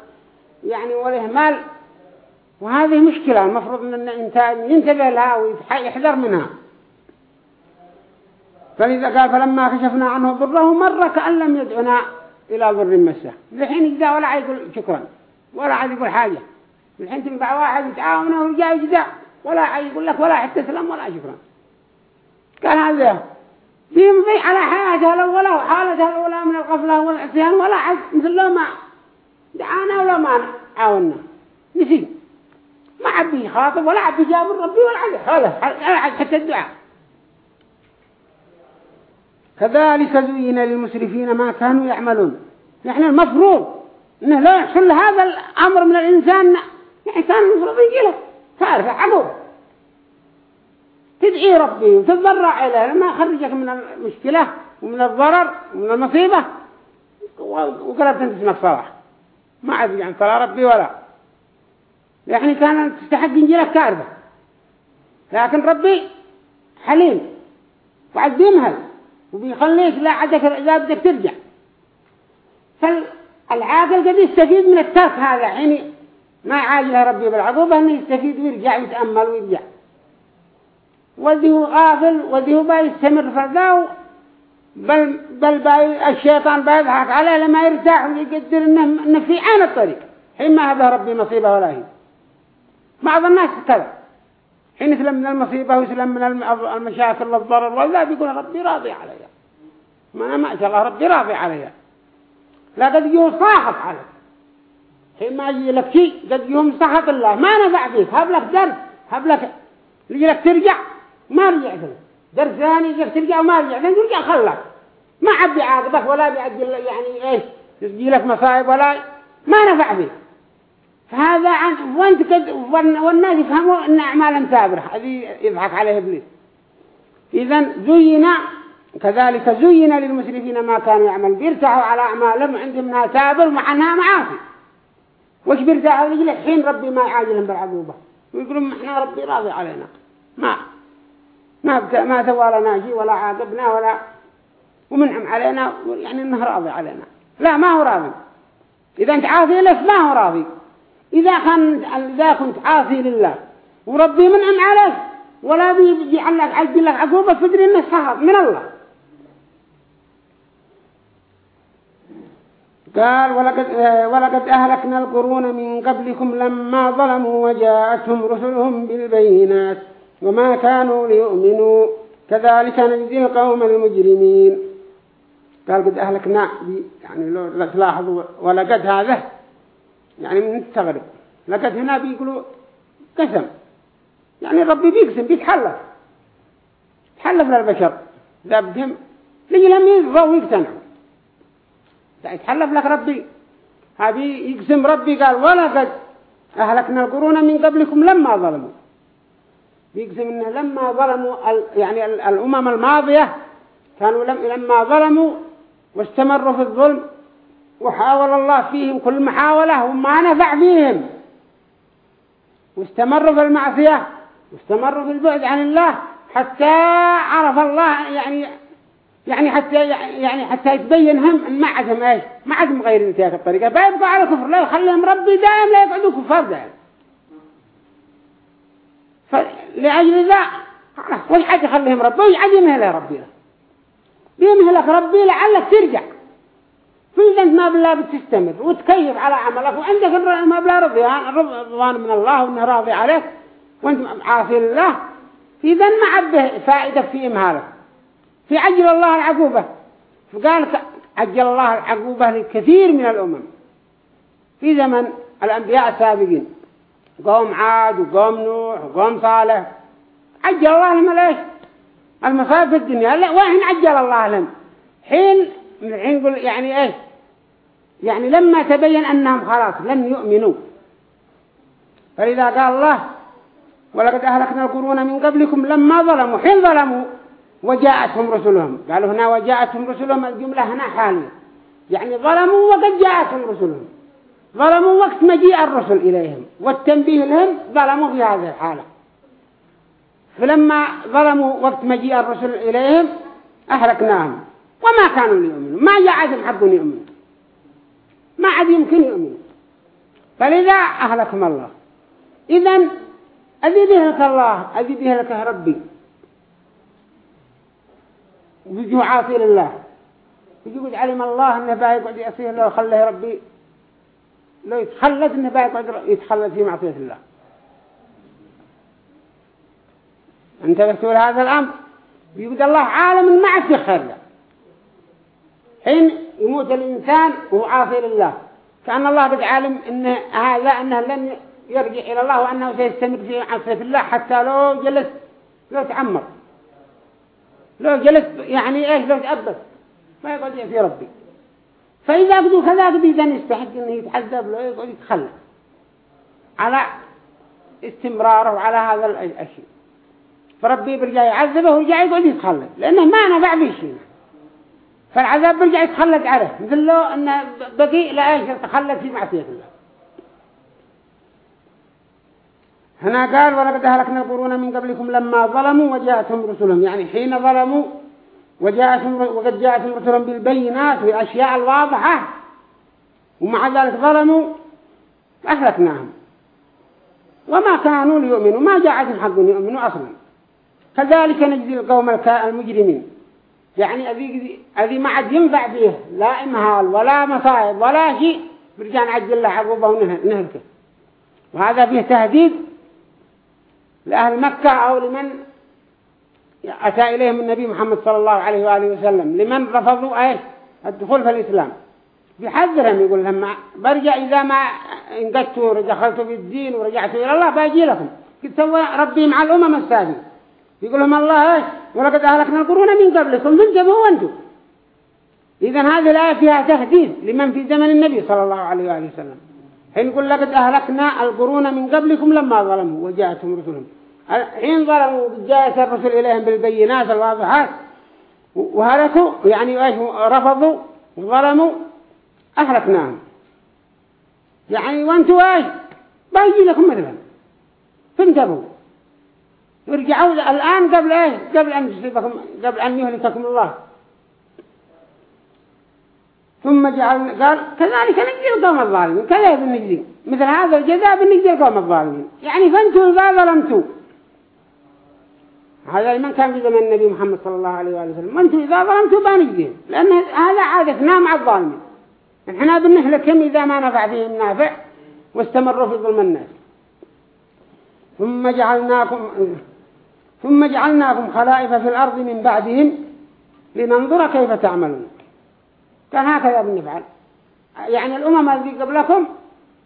يعني والإهمال. وهذه مشكلة المفروض أن الإنسان ينتبه لها ويحذر منها. فإذا قال فلما كشفنا عنه ضره مرة كأن لم يدعنا إلى ضر مسه. الحين يجدا ولا عاد يقول شكرا ولا عاد يقول حاجة. الحين تنبع واحد يتعاونه ورجع يجدا ولا عاد يقول لك ولا حتى سلام ولا شكرا. قال هذا في على حياته الأولى وحالته الأولى من الغفلة والعصيان ولا عاد مثل لو ما دعانا ولا ما عاونا نسي ما عبي خاطب ولا عبي جاب ربي ولا عاد. خلاص حتى الدعاء. كذلك زين للمسرفين ما كانوا يعملون. يعني المفروض إنه لا يحصل هذا الأمر من الإنسان يعني كان المفروض يجي له. تعرف عقب تدعي ربي وتتضرع إليه لما يخرجك من المشكلة ومن الضرر ومن المصيبة. وقلبت أنت اسمك صلاح ما عاد يعني صلاة ربي ولا. يعني كان تستحق ينجلك كاربة لكن ربي حليم. وعد بيمهل وبيخليك لا عدك إذا بدك ترجع. فالعاقل قد يستفيد من الترك هذا. حين ما يعاجله ربي بالعقوبة إنه يستفيد ويرجع ويتأمل ويرجع. وذي هو غافل وذي هو بيستمر فذا بل بل باي الشيطان بيضحك عليه لما يرتاح ويقدر إنه, إنه في عين الطريق. حين ما هذا ربي مصيبة ولا هي. بعض الناس كذا حين يسلم من المصيبة ويسلم من المشاكل والضرر ولا بيقول ربي راضي علي. ما شاء الله ربي راضي علي لا قد يجيه صاحب عليك. حين ما يجي لك شيء قد يهم سخط الله. ما نفع فيك. هب لك درس. هب لك يجي لك ترجع. ما رجع له درس ثاني يجي لك ترجع وما رجع له ترجع خلك ما عاد بيعاقبك ولا بيعجل يعني إيش. يجي لك مصائب ولا. ما نفع فيك. فهذا عن وأنت كد والناس يفهموا أن اعمالهم تابرة هذه يضحك عليه إبليس. اذا زين كذلك زين للمسرفين ما كانوا يعملون. بيرتاحوا على أعمالهم عندهم ومع أنها معاصي وش بيرتاحوا يقول حين ربي ما يعاجلهم بالعقوبة ويقولون إحنا ربي راضي علينا. ما. ما ما سوى لنا شيء ولا عاقبنا ولا ومنعم علينا يعني إنه راضي علينا. لا ما هو راضي. إذا أنت عاصي له ما هو راضي؟ إذا كان إذا كنت عاصي لله وربي منعم عليك ولا بيجي عنك عجل لك عقوبة فدري إنه سهر من الله. قال ولقد, ولقد أهلكنا القرون من قبلكم لما ظلموا وجاءتهم رسلهم بالبينات وما كانوا ليؤمنوا. كذلك نجزي القوم المجرمين. قال قد أهلكنا يعني لو تلاحظوا ولقد هذا. يعني من التغرب لقد هنا بيقولوا قسم. يعني ربي بيقسم بيتحلف تحلف للبشر ذا بدهم لجي لم يرضوا ويقتنعوا. يتحلف لك ربي. هذه يقسم ربي قال ولقد أهلكنا القرون من قبلكم لما ظلموا. بيقسم إنه لما ظلموا يعني الأمم الماضية كانوا لما ظلموا واستمروا في الظلم وحاول الله فيهم كل محاولة وما نفع فيهم. واستمروا في المعصية واستمروا في البعد عن الله حتى عرف الله يعني يعني حتى يعني حتى يتبين هم ما عدهم إيش؟ ما عدهم غير تلك الطريقة. بيبقوا على كفر. لا يخليهم ربي دائم لا يقعدوا كفار دائم. فلأجل ذا وش حاجة يخليهم ربي وش حاجة يمهله ربي بيمهلك ربي لعلك ترجع. في أنت ما بلا بتستمر وتكيف على عملك وعندك ما بلا رضيان رضوان من الله وإنه راضي عليك. وأنت عاصي لله. إذا ما عبه فائدة في إمهالك. في عجل الله العقوبة. فقال عجل الله العقوبة لكثير من الأمم. في زمن الأنبياء السابقين. قوم عاد وقوم نوح وقوم صالح. عجل الله لهم ليش؟ المصائب في الدنيا. لا وين عجل الله لهم؟ حين الحين يقول يعني إيش؟ يعني لما تبين أنهم خلاص لن يؤمنوا. فلذا قال الله ولقد أهلكنا القرون من قبلكم لما ظلموا. حين ظلموا وجاءتهم رسلهم. قالوا هنا وجاءتهم رسلهم الجملة هنا حالية يعني ظلموا وقد جاءتهم رسلهم. ظلموا وقت مجيء الرسل إليهم. والتنبيه لهم ظلموا في هذه الحالة. فلما ظلموا وقت مجيء الرسل إليهم أهلكناهم. وما كانوا ليؤمنوا. ما جاء حق يؤمنوا ما عاد يمكن يؤمنوا فلذا أهلكم الله. إذن أذي بهلك الله؟ أذي بهلك ربي؟ ويجوا عاصي لله. يجوا علم الله أنه بقى يقعد يأسيه الله وخليه ربي. لو يتخلد أنه بقى يقعد يتخلد في معصية الله. أنت بتقول هذا الأمر. يقول الله عالم ما في خير حين يموت الإنسان وهو عاصي لله. كأن الله قد عالم إن هذا أنه لن يرجع إلى الله وأنه سيستمر في عصية الله حتى لو جلس لو تعمر. لو جلس يعني إيش لو تأبس. ما يقعد في ربي. فإذا بدو كذا إذا يستحق أنه يتحذب له يقعد يتخلى. على استمراره على هذا الشيء. فربي برجع يعذبه ورجع يقعد يتخلد لأنه ما نفع به شيء. فالعذاب برجع يتخلد عليه مثل لو أنه بقي لا إيش يتخلد في معصية الله. هنا قال ولقد أهلكنا القرون من قبلكم لما ظلموا وجاءتهم رسلهم. يعني حين ظلموا وجاءتهم وقد جاءتهم رسلهم بالبينات والأشياء الواضحة ومع ذلك ظلموا أهلكناهم وما كانوا ليؤمنوا ما جاءتهم حق يؤمنوا أصلا. كذلك نجزي القوم المجرمين. يعني أذي, ما عاد ينفع فيه لا إمهال ولا مصائب ولا شيء برجع نعجل الله عقوبه ونهلكه وهذا فيه تهديد لأهل مكة أو لمن أتى إليهم النبي محمد صلى الله عليه وآله وسلم لمن رفضوا أيه الدخول في الإسلام. بحذرهم يقول لهم برجع إذا ما انقدت ودخلت في الدين ورجعت إلى الله باجي لكم. قد سوى ربي مع الأمم السابقة. يقول لهم الله إيش؟ ولقد أهلكنا القرون من قبلكم فانتبهوا وأنتم. إذا هذه الآية فيها تهديد لمن في زمن النبي صلى الله عليه وآله وسلم. حين يقول لقد أهلكنا القرون من قبلكم لما ظلموا وجاءتهم رسلهم. حين ظلموا جاءت الرسل إليهم بالبينات الواضحات. وهلكوا يعني رفضوا وظلموا أهلكناهم. يعني وانتوا إيش؟ بايجي لكم مثلا. فانتبهوا. ارجعوا الآن قبل إيش؟ قبل أن قبل أن يهلككم الله. ثم جعل قال كذلك نجزي القوم الظالمين. كذا بنجزي مثل هذا الجزاء بنجزي القوم الظالمين. يعني فانتوا إذا ظلمتوا. هذا من كان في زمن النبي محمد صلى الله عليه وآله وسلم. وانتوا إذا ظلمتوا بنجزيهم لأن هذا عادتنا مع الظالمين. إحنا بنهلكهم إذا ما نفع فيهم نافع واستمروا في ظلم الناس. ثم جعلناكم ثم جعلناكم خلائف في الأرض من بعدهم لننظر كيف تعملون. كان هكذا بنفعل. يعني الأمم التي قبلكم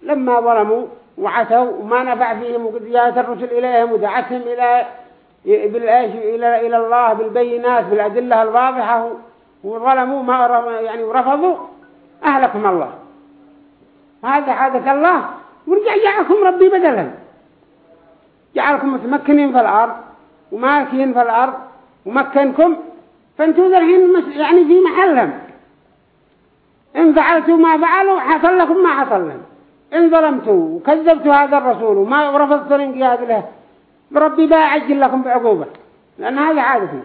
لما ظلموا وعتوا وما نفع فيهم وقد جاءت الرسل إليهم ودعتهم إلى بالإيش؟ إلى إلى الله بالبينات بالأدلة الواضحة وظلموا ما يعني ورفضوا أهلكم الله. هذا عادة الله. ورجع جعلكم ربي بدلا. جعلكم متمكنين في الأرض ومالكين في الأرض ومكنكم. فأنتوا الحين يعني في محلهم. إن فعلتوا ما فعلوا حصل لكم ما حصل لهم إن ظلمتوا وكذبتوا هذا الرسول وما رفضتوا الانقياد له. ربي بقى عجل لكم بعقوبة لأن هذا عادتنا.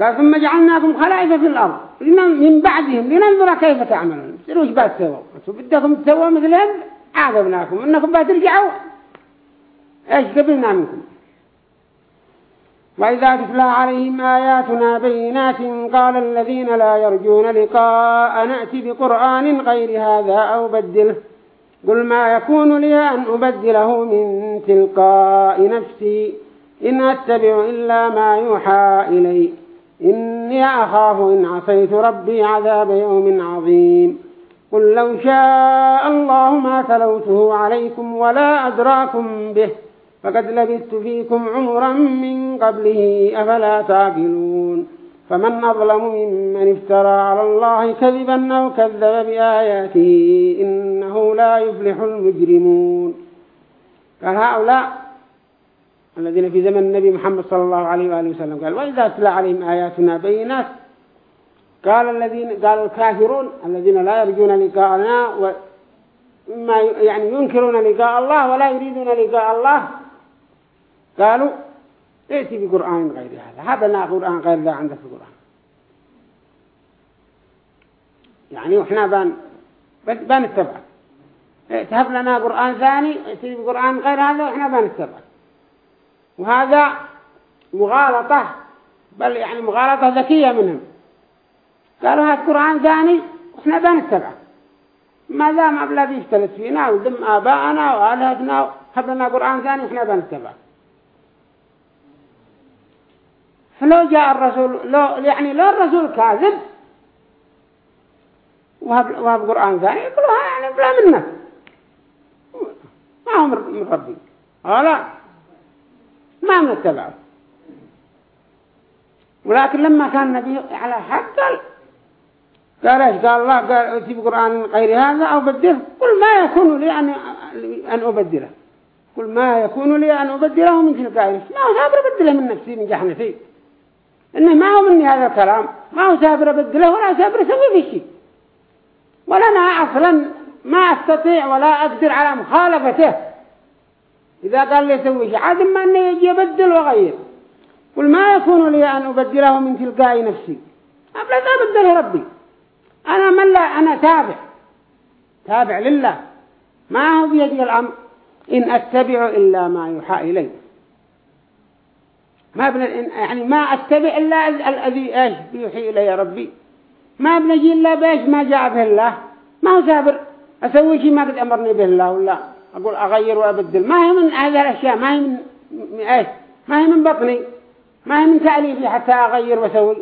قال ثم جعلناكم خلائف في الأرض من بعدهم لننظر كيف تعملون. وش بتسووا بدكم تسووا مثلهم عاقبناكم إنكم بترجعوا. إيش قبلنا منكم؟ وإذا تتلى عليهم آياتنا بينات قال الذين لا يرجون لقاء نأتي بقرآن غير هذا أو بدله. قل ما يكون لي أن أبدله من تلقاء نفسي. إن أتبع إلا ما يوحى إلي. إني أخاف إن عصيت ربي عذاب يوم عظيم. قل لو شاء الله ما تلوته عليكم ولا أدراكم به. فقد لبثت فيكم عمرا من قبله أفلا تاكلون فمن أظلم ممن افترى على الله كذبا أو كذب بآياته إنه لا يفلح المجرمون. قال هؤلاء الذين في زمن النبي محمد صلى الله عليه وآله وسلم قال وإذا تلا عليهم آياتنا بينات قال الذين قال الكافرون الذين لا يرجون لقاءنا وما يعني ينكرون لقاء الله ولا يريدون لقاء الله قالوا ائتي بقرآن غير هذا. هذا لنا قرآن غير ذا عندك في القرآن. يعني وإحنا بان بان التبع تهب لنا قرآن ثاني ائتي بقرآن غير هذا؟ وإحنا بان التبع وهذا مغالطة بل يعني مغالطة ذكية منهم. قالوا هذا قرآن ثاني وإحنا بان التبع ما دام أبلا بيشتلت فينا ودم آباءنا وآلهتنا هب لنا قرآن ثاني وإحنا بان فلو جاء الرسول لو يعني لو الرسول كاذب وهب وهب قرآن ثاني يقولوا يعني بلا منك ما هو من ربي. لا. ما من اتبعه ولكن لما كان النبي على حق قال إيش؟ قال الله قال اتي بقرآن غير هذا أو بدله قل ما يكون لي أن أن أبدله. قل ما يكون لي أن أبدله من نفسي ما هو أبدله من نفسي من جحنتي إنه ما هو مني هذا الكلام. ما هو سابر أبدله ولا سابر أسوي في شيء. ولا أنا أصلا ما أستطيع ولا أقدر على مخالفته. إذا قال لي سوي شيء عاد ما أنه يجي يبدل وغير. قل ما يكون لي أن أبدله من تلقاء نفسي. أبلا أبدله ربي. أنا من لا أنا تابع. تابع لله. ما هو بيدي الأمر؟ إن أتبع إلا ما يوحى إلي. ما بن يعني ما أتبع إلا الذي إيش بيوحي إلي ربي. ما بنجي إلا بإيش؟ ما جاء به الله. ما هو سابر أسوي شيء ما قد أمرني به الله ولا؟ أقول أغير وأبدل. ما هي من هذه الأشياء؟ ما هي من إيش؟ ما هي من بطني. ما هي من تأليفي حتى أغير وأسوي.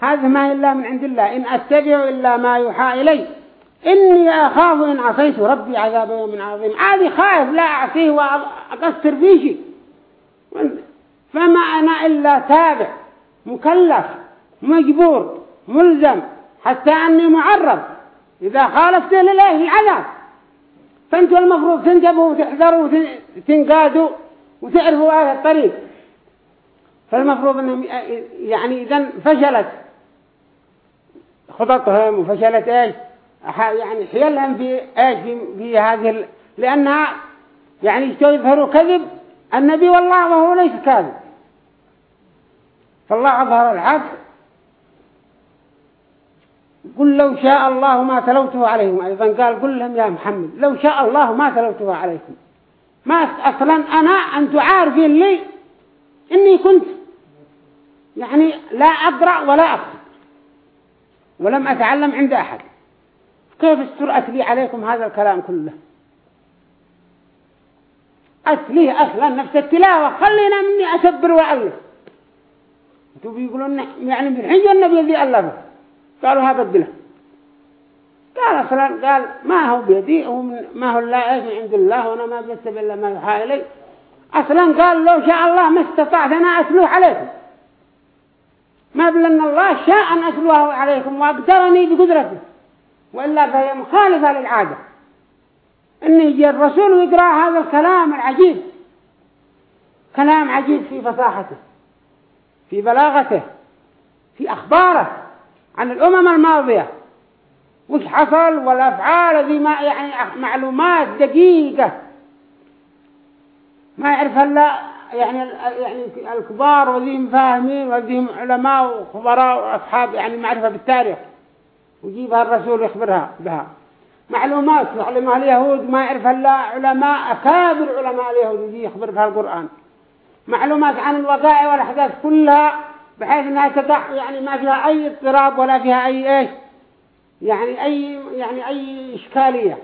هذا ما هي إلا من عند الله. إن أتبع إلا ما يوحى إلي. إني أخاف إن عصيت ربي عذاب يوم عظيم. عادي خائف لا أعصيه وأقصر فيه شيء. فما أنا إلا تابع مكلف مجبور ملزم حتى أني معرض. إذا خالفت لله العذاب. فأنتوا المفروض تنتبهوا وتحذروا وتنقادوا وتعرفوا هذا الطريق. فالمفروض أنهم يعني إذا فشلت خططهم وفشلت إيش؟ يعني حيلهم في إيش؟ في, هذه لأنها يعني يظهروا كذب؟ النبي والله وهو ليس كاذب. فالله أظهر الحق قل لو شاء الله ما تلوته عليهم. أيضا قال قل لهم يا محمد لو شاء الله ما تلوته عليكم. ما أصلا أنا أنتم عارفين لي إني كنت. يعني لا أقرأ ولا أكتب. ولم أتعلم عند أحد. كيف السر أتلي عليكم هذا الكلام كله؟ أتليه أصلا نفس التلاوة. خلينا مني أسبر وألف. أنتوا بيقولون يعني من حين النبي الذي ألفه قالوا ها بدله قال أصلا قال ما هو بيدي؟ ما هو لا من عند الله وأنا ما بيتبع إلا ما يحا إلي أصلا قال لو شاء الله ما استطعت أنا أتلوه عليكم. ما بلن الله شاء أن أتلوه عليكم وأقدرني بقدرته. وإلا فهي مخالفة للعادة. أن يجي الرسول ويقرأ هذا الكلام العجيب. كلام عجيب في فصاحته. في بلاغته في أخباره عن الأمم الماضية. وش حصل؟ والأفعال ذي ما يعني معلومات دقيقة. ما يعرف هلا يعني يعني الكبار وذيهم فاهمين وذيهم علماء وخبراء وأصحاب يعني معرفة بالتاريخ. ويجيبها الرسول يخبرها بها. معلومات يعلمها اليهود ما يعرفها إلا علماء أكابر علماء اليهود يجي يخبر بها القرآن. معلومات عن الوقائع والأحداث كلها بحيث أنها تقع يعني ما فيها أي اضطراب ولا فيها أي إيش يعني أي يعني أي إشكالية.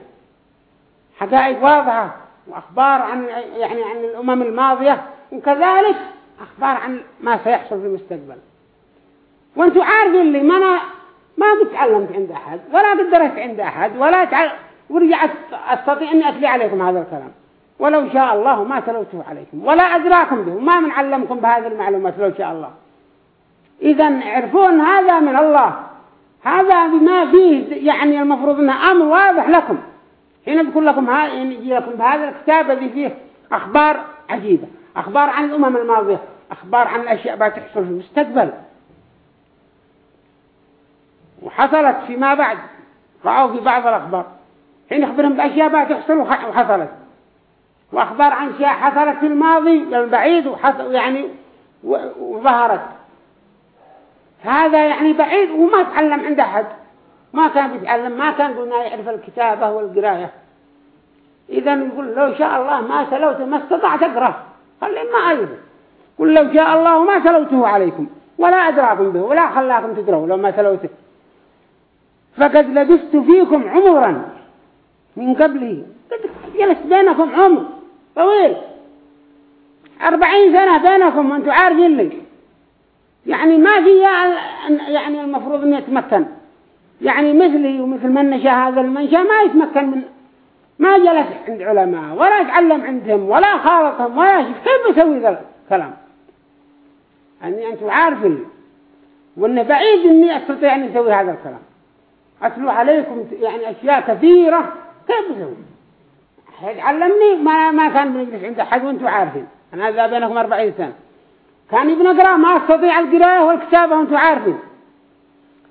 حقائق واضحة وأخبار عن يعني عن الأمم الماضية وكذلك أخبار عن ما سيحصل في المستقبل. وأنتم عارفين لي ما أنا ما قد تعلمت عند أحد ولا قد درست عند أحد ولا تعلم ورجعت أستطيع أني أتلي عليكم هذا الكلام. ولو شاء الله ما تلوته عليكم. ولا أدراكم به وما من علمكم بهذه المعلومات لو شاء الله. إذا عرفون هذا من الله. هذا بما فيه يعني المفروض أنه أمر واضح لكم. حين بقول لكم ها يجي لكم بهذا الكتاب الذي فيه أخبار عجيبة. أخبار عن الأمم الماضية. أخبار عن الأشياء بتحصل في المستقبل. وحصلت فيما بعد. رأوا في بعض الأخبار. حين يخبرهم بأشياء تحصل وحصلت. وأخبار عن أشياء حصلت في الماضي البعيد وحصل يعني وظهرت. هذا يعني بعيد وما تعلم عند أحد. ما كان بيتعلم ما كان قلنا يعرف الكتابة والقراية. إذا يقول لو شاء الله ما سلوته ما استطعت أقرأ. خلي ما ألف قل لو شاء الله ما سلوته عليكم. ولا أدراكم به ولا خلاكم تدروا لو ما سلوته. فقد لبست فيكم عمرا. من قبله قد جلست بينكم عمر. طويل. أربعين سنة بينكم وأنتم عارفين لي. يعني ما في يعني المفروض أن يتمكن. يعني مثلي ومثل من نشاء هذا المنشأ ما يتمكن من ما جلس عند علماء ولا يتعلم عندهم ولا خالطهم ولا شيء. كيف يسوي ذا الكلام؟ يعني أنتم عارفين. وأنه بعيد أني أستطيع أن يسوي هذا الكلام. أتلو عليكم يعني أشياء كثيرة. كيف يسوي علمني ما ما كان بنجلس عند أحد وأنتم عارفين. أنا هذا بينكم أربعين سنة. كان يبنى قراء ما أستطيع القراءة والكتابة وأنتم عارفين.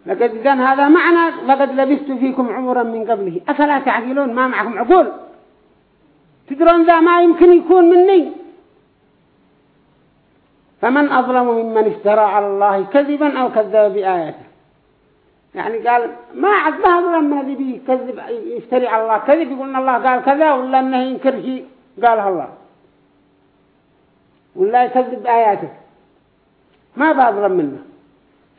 لقد إذن هذا معنى لقد لبست فيكم عمرا من قبله. أفلا تعقلون؟ ما معكم عقول. تدرون ذا ما يمكن يكون مني؟ فمن أظلم ممن افترى على الله كذبا أو كذب بآياته. يعني قال ما عد ما أظلم من الذي بيكذب يفتري على الله كذب يقول إن الله قال كذا ولا أنه ينكر شيء؟ قالها الله. ولا يكذب بآياته ما بأظلم منه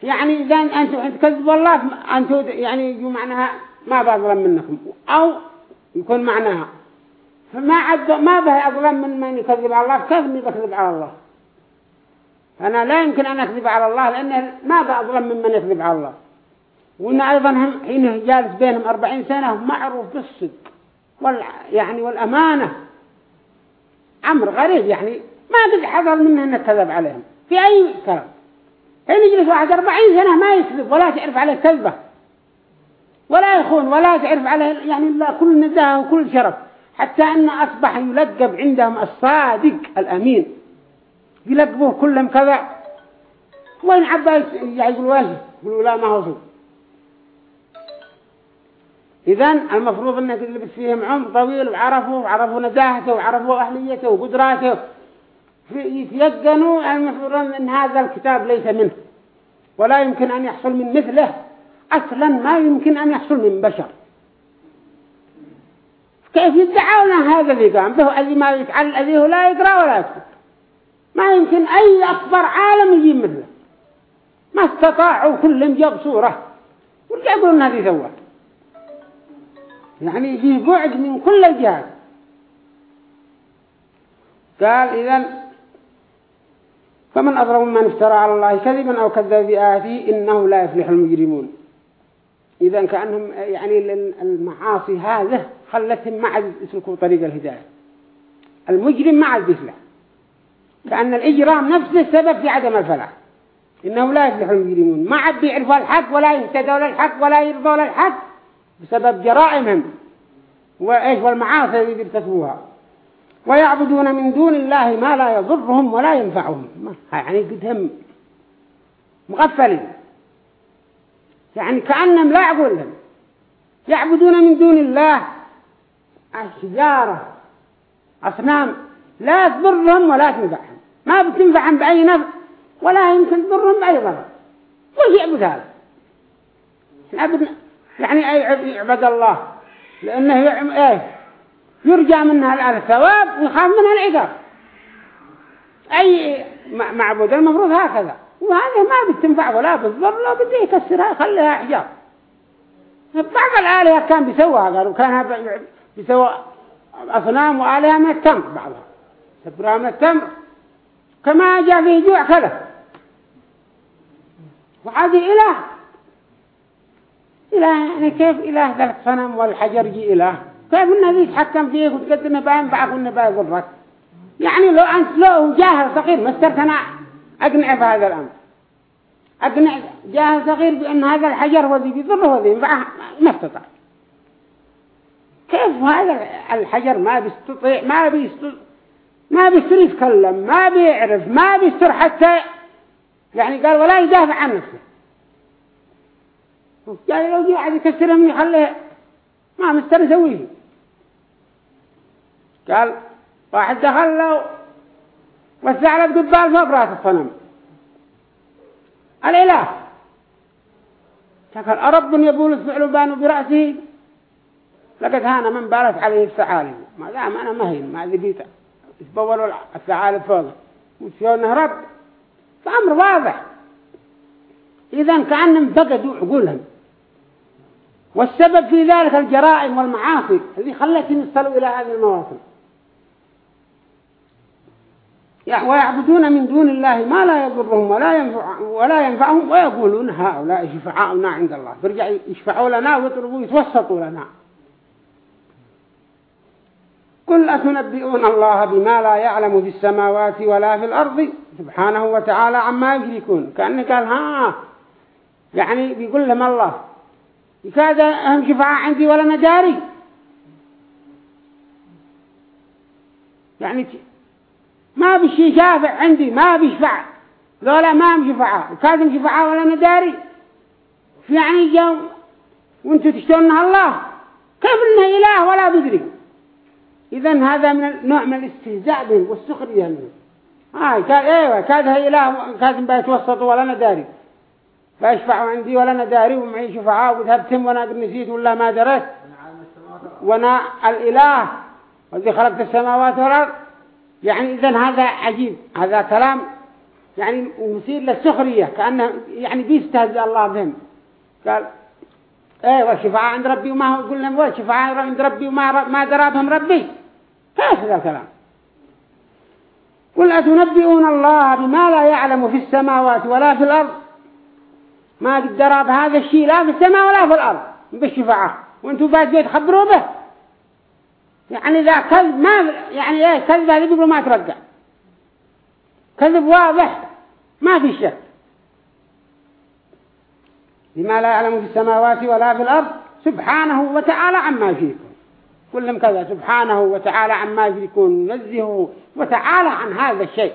يعني إذا أنتم تكذبوا الله أنتم يعني يجوا معناها ما بأظلم منكم أو يكون معناها. فما عد ما به أظلم من من يكذب على الله كيف يكذب على الله؟ أنا لا يمكن أن أكذب على الله لأنه ما بأظلم من من يكذب على الله. وإن أيضا هم حين جالس بينهم أربعين سنة معروف بالصدق وال يعني والأمانة. أمر غريب يعني ما قد حصل منه أنه كذب عليهم في أي كلام. حين يجلس واحد أربعين سنة ما يكذب ولا تعرف عليه كذبة. ولا يخون ولا تعرف عليه يعني إلا كل نزاهة وكل شرف. حتى أن أصبح يلقب عندهم الصادق الأمين. يلقبوه كلهم كذا. وين عباس؟ يقول واجه يقولوا لا ما هو صدق. إذن المفروض أنك تلبس فيهم عمر طويل وعرفوا وعرفوا نزاهته وعرفوا أهليته وقدراته. يتيقنوا المفروض أن هذا الكتاب ليس منه. ولا يمكن أن يحصل من مثله. أصلا ما يمكن أن يحصل من بشر. كيف يدعون هذا اللي قام به الذي ما يتعلم الذي هو لا يقرأ ولا يكتب. ما يمكن أي أكبر عالم يجيب مثله. ما استطاعوا كلهم جاب صورة ورجع يقولون هذه سوى يعني فيه بعد من كل الجهات قال إذن فمن أظلم من افترى على الله كذبا أو كذب بآياته إنه لا يفلح المجرمون. إذا كأنهم يعني المعاصي هذه خلتهم ما عاد يسلكوا طريق الهداية. المجرم ما عاد يفلح. كأن الإجرام نفسه السبب في عدم الفلاح. إنه لا يفلح المجرمون. ما عاد بيعرفوا الحق ولا يهتدوا للحق ولا يرضوا للحق. بسبب جرائمهم. وإيش والمعاصي اللي بيرتكبوها ويعبدون من دون الله ما لا يضرهم ولا ينفعهم. يعني قدهم. مغفلين. يعني كأنهم لا يعقول لهم. يعبدون من دون الله. الشجارة أصنام. لا تضرهم ولا تنفعهم. ما بتنفعهم بأي نفع ولا يمكن تضرهم بأي ضرر. وش يعبد هذا؟ يعني أي يعبد الله. لأنه إيه يرجى منها الثواب ويخاف منها العقاب أي معبود المفروض هكذا. وهذه ما بتنفع ولا بتضر لو بده يكسرها يخليها حجاب بعض الآلهة كان بيسوها قالوا كان بيسوى أصنام وآلهة من التمر بعضها. سبرها من التمر. كما جاء فيه جوع كذا. وهذه إله. إله يعني كيف إله ذلك صنم والحجر جي إله؟ كيف النبي يتحكم فيك وتقدم باين بعض والنبي يضرك يعني لو أنت لو جاهل صغير ما استرت أنا أقنع في هذا الأمر. أقنع جاهل صغير بأن هذا الحجر هو ذي بيضره وذي ينفعه ما استطاع. كيف هذا الحجر ما بيستطيع ما بيستطيع ما بيستر يتكلم ما بيعرف ما بيستر حتى يعني قال ولا يدافع عن نفسه. يعني لو جي واحد يكسرهم يخليه ما مستر يسويه. قال واحد دخل له والثعلب قبال فوق راس الصنم الإله قال أرب يبول الثعلبان برأسه؟ لقد هانا من بالت عليه الثعالب ما دام أنا مهين ما ذي يتبولوا الثعالب فوق. وشيونه رب؟ فأمر واضح. إذا كأنهم فقدوا عقولهم. والسبب في ذلك الجرائم والمعاصي اللي خلتهم يصلوا إلى هذه المواطن. ويعبدون من دون الله ما لا يضرهم ولا ينفع ولا ينفعهم ويقولون هؤلاء شفعاؤنا عند الله. برجع يشفعوا لنا ويطلبوا يتوسطوا لنا. قل أتنبئون الله بما لا يعلم في السماوات ولا في الأرض؟ سبحانه وتعالى عما يشركون. كأنه قال ها؟ يعني بيقول لهم الله. كذا هم شفعاء عندي ولا نداري يعني ما بشي شافع عندي ما بيشفع ذولا ما هم شفعاء كاذم شفعاء ولا نداري يعني جو وانتوا تشتونها الله. كيف إنه إله ولا بدري اذا هذا من نوع من الاستهزاء بهم والسخرية منهم هاي كان إيوه كاد إله كاذم بيتوسط ولا نداري فيشفعوا عندي ولا نداري ومعي شفعاء وذهبتم وأنا قد نسيت ولا ما درت وأنا الإله والذي خلقت السماوات والأرض. يعني اذا هذا عجيب هذا كلام يعني مثير للسخرية كأنه يعني بيستهزئ الله بهم قال إيه والشفاعة عند ربي وما هو؟ لهم والشفاعة عند ربي وما ما درابهم ربي. كيف هذا الكلام؟ قل أتنبئون الله بما لا يعلم في السماوات ولا في الأرض؟ ما قد دراب هذا الشيء لا في السماء ولا في الأرض بالشفاعة. وأنتم بعد بيت خبروا به. يعني ذا كذب ما يعني إيه كذب هذا بيقولوا ما ترجع كذب واضح ما في شك. بما لا يعلم في السماوات ولا في الأرض سبحانه وتعالى عما يشركون. كلهم كذا سبحانه وتعالى عما يشركون نزهه وتعالى عن هذا الشيء.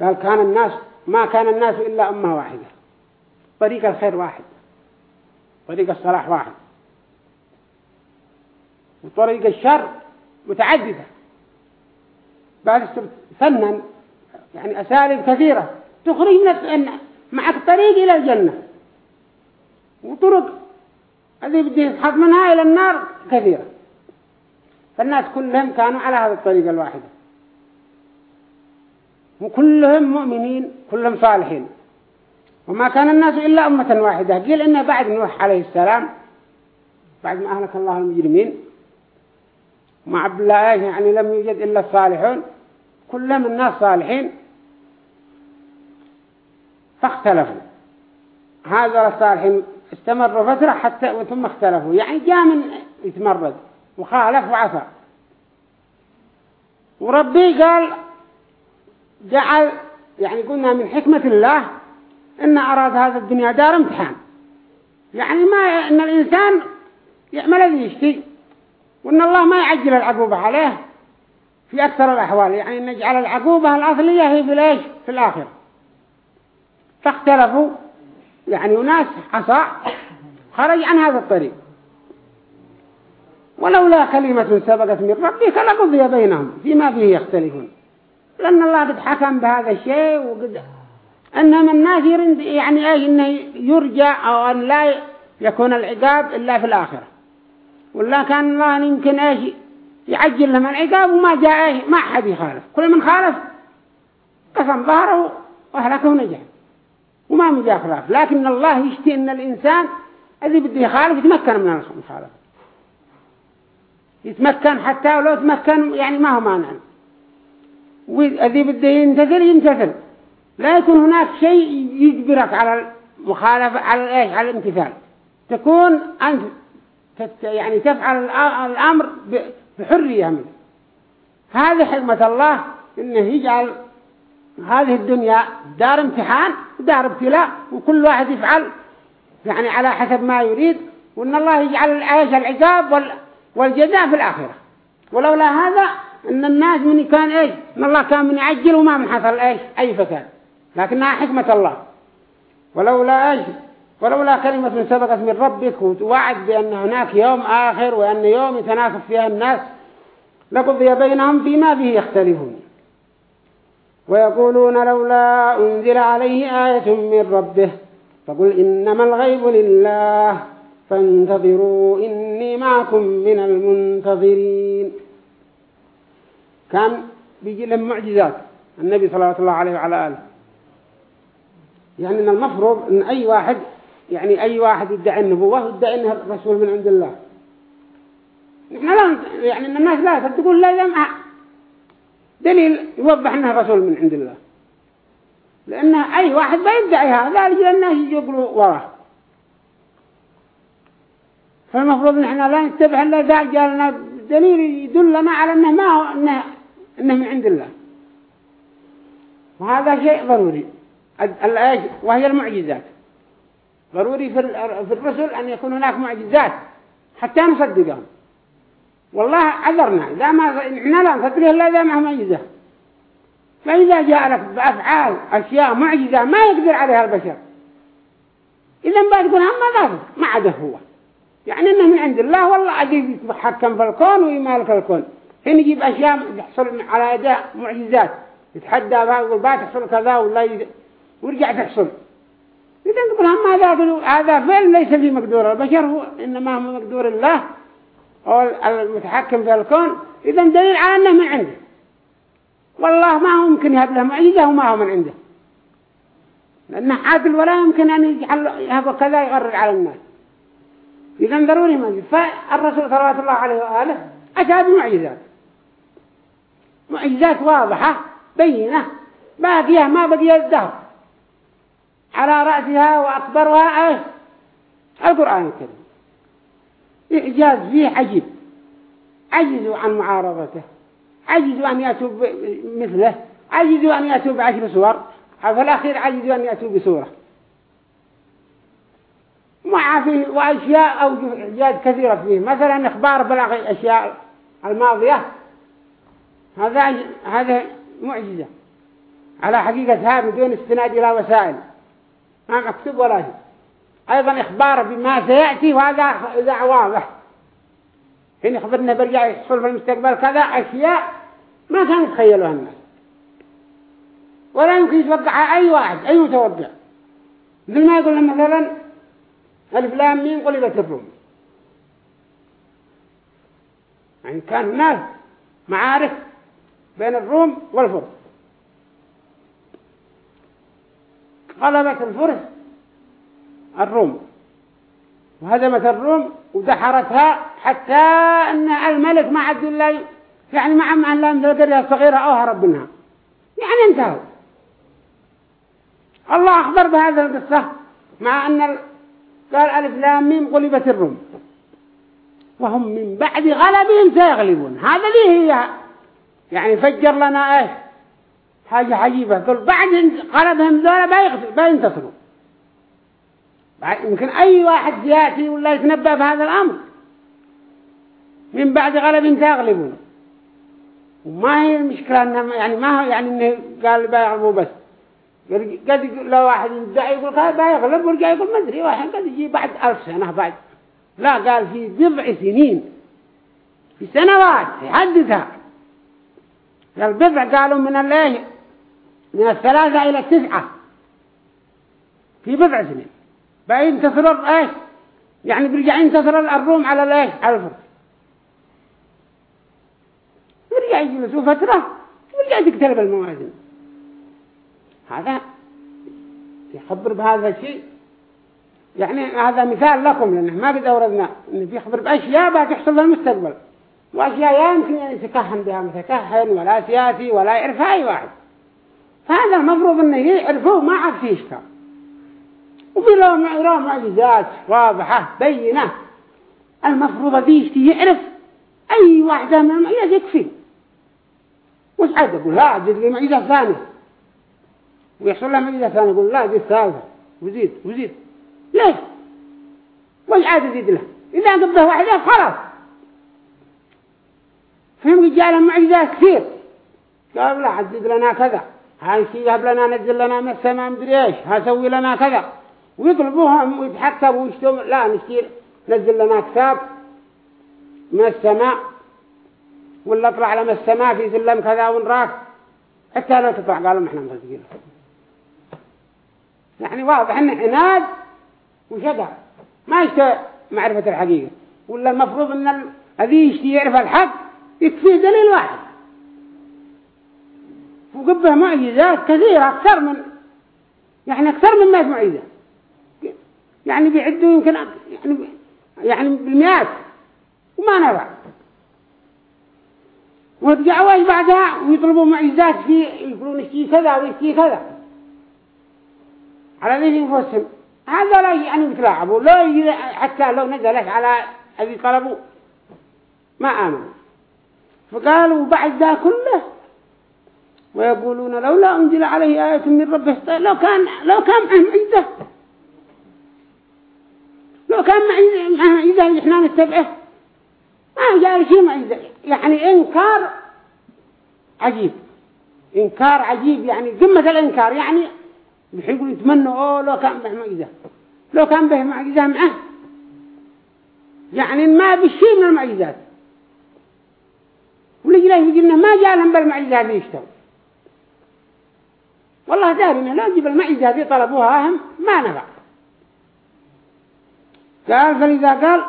قال كان الناس ما كان الناس إلا أمة واحدة. طريق الخير واحد. طريق الصلاح واحد. وطريق الشر متعددة. بعد فنن يعني أساليب كثيرة تخرج من معك طريق إلى الجنة. وطرق هذه بدي يسحب منها إلى النار كثيرة. فالناس كلهم كانوا على هذا الطريق الواحد. وكلهم مؤمنين كلهم صالحين. وما كان الناس إلا أمة واحدة. قيل إنه بعد نوح عليه السلام بعد ما أهلك الله المجرمين مع عبد الله يعني لم يوجد إلا الصالحون كلهم الناس صالحين فاختلفوا. هذا الصالحين استمروا فترة حتى ثم اختلفوا. يعني جاء من يتمرد وخالف وعفى وربي قال جعل يعني قلنا من حكمة الله إن أراد هذا الدنيا دار امتحان. يعني ما إن الإنسان يعمل الذي يشتي وإن الله ما يعجل العقوبة عليه في أكثر الأحوال. يعني نجعل العقوبة الأصلية هي في الإيش؟ في الآخر فاختلفوا يعني ناس عصى خرج عن هذا الطريق. ولولا كلمة سبقت من ربك لقضي بينهم فيما فيه يختلفون. لأن الله قد حكم بهذا الشيء وقد أنهم الناس يرند يعني إيش إنه يرجع أو أن لا يكون العقاب إلا في الآخرة. ولا كان الله يمكن إيش يعجل لهم العقاب وما جاء إيش ما حد يخالف. كل من خالف قسم ظهره وأهلكه ونجح وما مجا خلاف. لكن الله يشتي أن الإنسان الذي بده يخالف يتمكن من المخالفة. يتمكن حتى ولو تمكن يعني ما هو مانع. والذي بده ينتثل ينتثل لا يكون هناك شيء يجبرك على المخالفة على إيش؟ على الامتثال. تكون أنت يعني تفعل الأمر بحرية منه. هذه حكمة الله إنه يجعل هذه الدنيا دار امتحان ودار ابتلاء وكل واحد يفعل يعني على حسب ما يريد وإن الله يجعل العيش العقاب والجزاء في الآخرة. ولولا هذا إن الناس من كان إيش؟ إن الله كان من يعجل وما من حصل إيش؟ أي فساد. لكنها حكمة الله. ولولا إيش؟ ولولا كلمة سبقت من ربك وتوعد بأن هناك يوم آخر وأن يوم يتناسب فيها الناس لقضي بينهم فيما به يختلفون. ويقولون لولا أنزل عليه آية من ربه فقل إنما الغيب لله فانتظروا إني معكم من المنتظرين. كان بيجي لهم معجزات النبي صلى الله عليه وعلى آله. يعني المفروض أن أي واحد يعني أي واحد يدعي النبوة يدعي أنه الرسول من عند الله. نحن لا يعني إن الناس لا تقول لا جمع دليل يوضح أنه رسول من عند الله. لأنه أي واحد بيدعي هذا لجل الناس يقولوا وراه. فالمفروض نحن لا نتبع إلا ذا جالنا دليل يدلنا على أنه ما هو أنه, إنه من عند الله. وهذا شيء ضروري. وهي المعجزات. ضروري في الرسل أن يكون هناك معجزات حتى نصدقهم. والله عذرنا. إذا ما إحنا لا نصدقه إلا إذا ما هو معجزة. فإذا جاء لك بأفعال أشياء معجزة ما يقدر عليها البشر. إذا ما تقول هم ما ما عده هو. يعني إنه من عند الله والله عجيب يتحكم في الكون ويمالك الكون. حين يجيب أشياء يحصل على يده معجزات يتحدى بها ويقول بات تحصل كذا ولا ي... ويرجع تحصل. إذا تقول هم هذا هذا فعل ليس في مقدور البشر هو إنما هو مقدور الله أو المتحكم في الكون. إذا دليل على أنه من عنده. والله ما هو ممكن يهب له معجزة وما هو من عنده. لأنه عادل ولا يمكن أن يجعل هذا كذا يغرق على الناس. إذا ضروري ما فالرسول صلى الله عليه وآله أتى بمعجزات. معجزات واضحة بينة. باقية ما بقي الدهر على رأسها وأكبرها القرآن الكريم. إعجاز فيه عجيب. عجزوا عن معارضته. عجزوا أن يأتوا مثله. عجزوا أن يأتوا بعشر صور في الأخير عجزوا أن يأتوا بصورة مع وأشياء أو إعجاز كثيرة فيه. مثلا إخبار بالأشياء الماضية. هذا هذا معجزة. على حقيقتها بدون استناد إلى وسائل. ما مكتوب ولا شيء. أيضا إخبار بما سيأتي وهذا إذا واضح. حين يخبرنا برجع يحصل في المستقبل كذا أشياء ما كان يتخيلها الناس. ولا يمكن يتوقع أي واحد أي متوقع. مثل ما يقول مثلا ألف لام مين قلبت الروم. يعني كان الناس معارف بين الروم والفرس. غلبت الفرس الروم. وهدمت الروم ودحرتها حتى أن الملك ما عد الله يعني مع أن لا مثل القرية الصغيرة أو هرب منها. يعني انتهوا الله أخبر بهذا القصة مع أن قال ألف لام ميم غلبت الروم. وهم من بعد غلبهم سيغلبون. هذا ليه هي يعني فجر لنا إيش حاجة عجيبة. قل بعد غلبهم ذولا بينتصروا يمكن أي واحد يأتي ولا يتنبأ بهذا الأمر. من بعد غلب سيغلبون وما هي المشكلة إنه يعني ما هو يعني إنه قال بيغلبوا بس. قد لو واحد يدعي يقول هذا بيغلب ورجع يقول ما أدري واحد قد يجي بعد ألف سنة بعد لا قال في بضع سنين. في سنوات يحدثها البضع قالوا من الله من الثلاثة إلى التسعة. في بضع سنين. بينتصر إيش؟ يعني بيرجع ينتصر الروم على الإيش؟ على الفرس. يرجع يجلسوا فترة ويرجع تقتلب الموازين. هذا يخبر بهذا الشيء. يعني هذا مثال لكم لأنه ما قد أوردنا إنه بيخبر بأشياء بتحصل في المستقبل. وأشياء لا يمكن أن يتكهن بها متكهن ولا سياسي ولا يعرفها أي واحد. فهذا المفروض أنه يعرفوه ما عاد فيه إشكال. وفي له معجزات واضحة بينة. المفروض ذي يعرف أي واحدة من المعجزات يكفي. وش عاد يقول؟ لا جد لي معجزة ثانية. ويحصل له معجزة ثانية يقول لا دي الثالثة وزيد وزيد. ليش؟ وش عاد يزيد له؟ إذا قبله واحدة خلاص. فهم جاء معجزات كثير. قال لا عدد لنا كذا. هاي جاب لنا نزل لنا من السماء مدري إيش. هسوي لنا كذا. ويطلبوهم ويتحكموا ويشتموا لا نشتير نزل لنا كتاب. من السماء ولا اطلع لنا السماء في سلم كذا ونراك. حتى لو تطلع قالوا إحنا مصدقين. يعني واضح ان عناد وشدع ما يشتى معرفة الحقيقة. ولا المفروض إن هذه يشتي يعرف الحق. يكفيه دليل واحد. وقبه معجزات كثيرة أكثر من يعني أكثر من مئة معجزة يعني بيعدوا يمكن يعني يعني بالمئات وما نفع ورجعوا بعدها ويطلبوا معجزات في يقولون اشتي كذا واشتي كذا. على ذي انفسهم هذا لا يعني يتلاعبوا لا حتى لو نزلت على الذي طلبوا ما آمنوا فقالوا بعد ذا كله ويقولون لولا أنزل عليه آية من ربه لو كان لو كان معه معجزة لو كان معه معجزة اللي إحنا نتبعه. ما جاء شيء معجزة يعني إنكار عجيب. إنكار عجيب يعني قمة الإنكار. يعني يقولوا يتمنوا أوه لو كان به معجزة. لو كان به معجزة معه. يعني ما بشيء من المعجزات. ولجله يقول إنه ما جاء لهم بالمعجزة هذه يشتغل والله دارنا لا نجيب المعجزة هذه طلبوها هم ما نفع. قال فلذا قال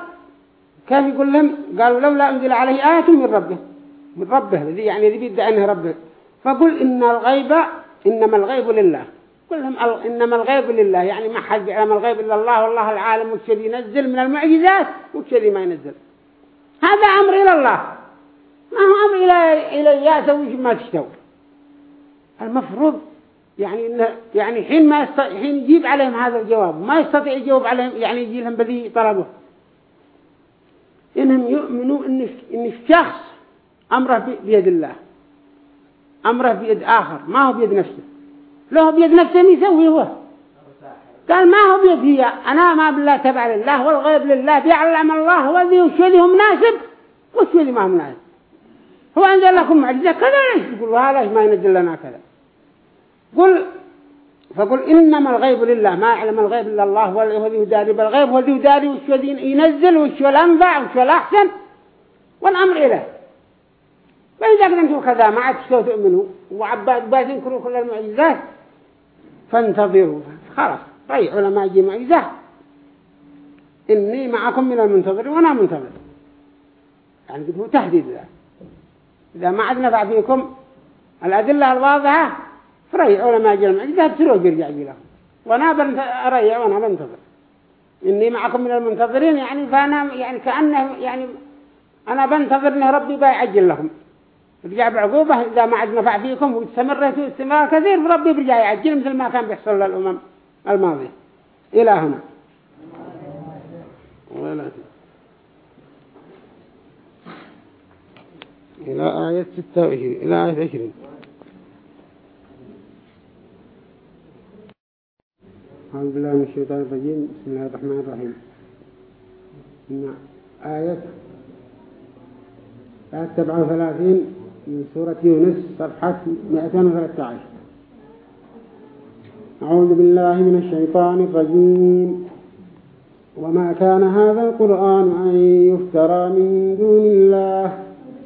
كيف يقول لهم؟ قالوا لولا أنزل عليه آية من ربه من ربه الذي يعني الذي بيدعي أنه ربه. فقل إن الغيب إنما الغيب لله. قل لهم إنما الغيب لله يعني ما حد يعلم الغيب إلا الله والله العالم وكذي ينزل من المعجزات وكذي ما ينزل. هذا أمر إلى الله. ما هو أمر إلى إلى سوي ما تشتوي المفروض يعني إنه يعني حين ما يست... حين يجيب عليهم هذا الجواب ما يستطيع يجاوب عليهم يعني يجي لهم بذي طلبه. إنهم يؤمنوا إن إن الشخص أمره بيد الله. أمره بيد آخر ما هو بيد نفسه. له بيد نفسه يسوي هو. قال ما هو بيد هي أنا ما بالله تبع لله والغيب لله بيعلم الله وذي وشذي هم مناسب وشذي ما هم مناسب. هو أنزل لكم معجزة كذا. ليش يقولوا هذا ما ينزل لنا كذا. قل فقل إنما الغيب لله. ما يعلم الغيب إلا الله والذي يداري. بالغيب والذي يداري وش ينزل وش الأنفع وش الأحسن والأمر إله فإذا قدمتوا كذا ما عاد تشتوا تؤمنوا وعباد بعد ينكروا كل المعجزات فانتظروا. خلاص طيعوا لما يجي معجزة. إني معكم من المنتظر وأنا منتظر. يعني هو تهديد ذا. إذا ما عاد نفع فيكم الأدلة الواضحة فريعوا لما يجي المعجزة بسروا يرجع لهم وأنا أريع وأنا بنتظر إني معكم من المنتظرين يعني فأنا يعني كأنه يعني أنا بنتظر إن ربي بيعجل لكم رجع بعقوبة إذا ما عاد نفع فيكم واستمرتوا استمرار كثير ربي برجع يعجل مثل ما كان بيحصل للأمم الماضية. إلى هنا. إلى آية 26 إلى آية 20 أعوذ بالله من الشيطان الرجيم. بسم الله الرحمن الرحيم. إن آية 37 من سورة يونس صفحة 213 أعوذ بالله من الشيطان الرجيم. وما كان هذا القرآن أن يفترى من دون الله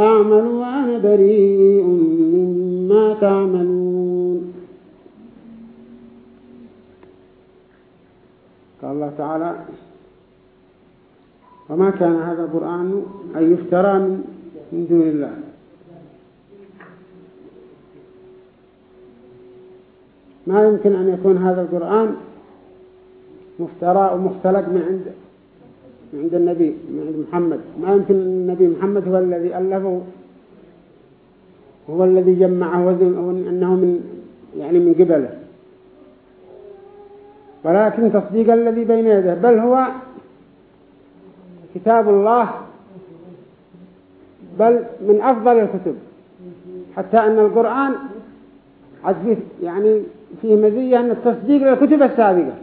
أعمل وأنا بريء مما تعملون. قال الله تعالى وما كان هذا القرآن أن يفترى من دون الله. ما يمكن أن يكون هذا القرآن مفترى ومختلق من عند عند النبي عند محمد. ما يمكن النبي محمد هو الذي ألفه؟ هو الذي جمعه وأنه من يعني من قبله. ولكن تصديق الذي بين يده بل هو كتاب الله بل من أفضل الكتب. حتى أن القرآن عزيز يعني فيه مزية أن التصديق للكتب السابقة.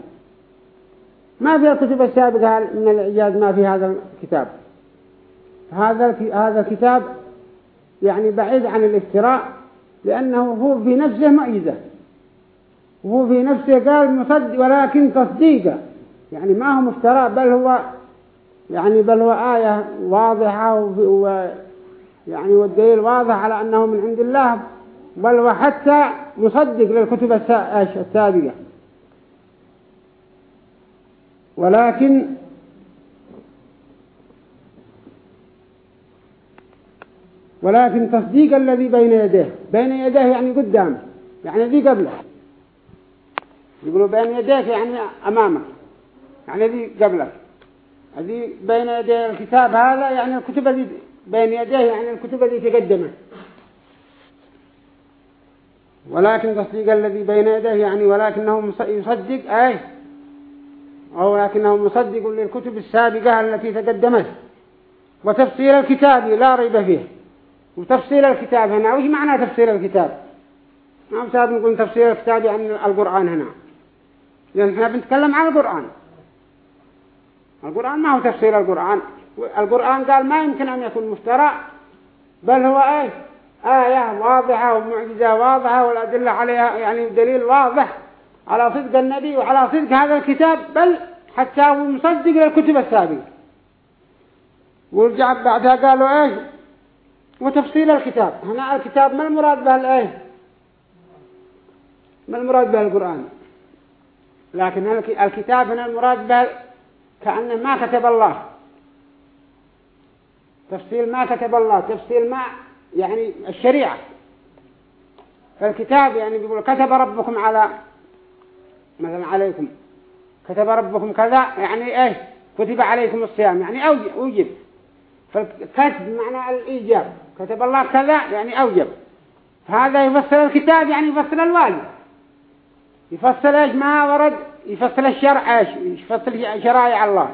ما في الكتب السابقة من الإعجاز ما في هذا الكتاب؟ هذا هذا الكتاب يعني بعيد عن الافتراء لأنه هو في نفسه معجزة وهو في نفسه قال مصدق ولكن تصديقه. يعني ما هو مفتراء بل هو يعني بل هو آية واضحة و يعني والدليل واضح على أنه من عند الله بل وحتى مصدق للكتب السابقة. ولكن ولكن تصديق الذي بين يديه بين يديه يعني قدامه يعني ذي قبله. يقولوا بين يديك يعني أمامك يعني ذي قبلك. هذه بين يدي الكتاب هذا يعني الكتب الذي بين يديه يعني الكتب التي تقدمه ولكن تصديق الذي بين يديه يعني ولكنه يصدق أي أو ولكنه مصدق للكتب السابقة التي تقدمت. وتفسير الكتاب لا ريب فيه. وتفسير الكتاب هنا وش معنى تفسير الكتاب؟ ما بسبب نقول تفسير الكتاب يعني القرآن هنا. لأن إحنا بنتكلم عن القرآن. القرآن ما هو تفسير القرآن. القرآن قال ما يمكن أن يكون مفترى بل هو إيه آية واضحة ومعجزة واضحة والأدلة عليها يعني دليل واضح. على صدق النبي وعلى صدق هذا الكتاب بل حتى هو مصدق للكتب السابقة. ورجع بعدها قالوا إيه؟ وتفصيل الكتاب. هنا الكتاب ما المراد به الآية؟ ما المراد به القرآن؟ لكن الكتاب هنا المراد به كأنه ما كتب الله. تفصيل ما كتب الله تفصيل ما يعني الشريعة. فالكتاب يعني بيقول كتب ربكم على مثلا عليكم. كتب ربكم كذا يعني إيه كتب عليكم الصيام يعني أوجب فالكتب معنى الإيجاب كتب الله كذا يعني أوجب. هذا يفسر الكتاب يعني يفسر الوالد. يفسر إيش؟ ما ورد يفصل الشرع إيش؟ يفصل شرائع الله.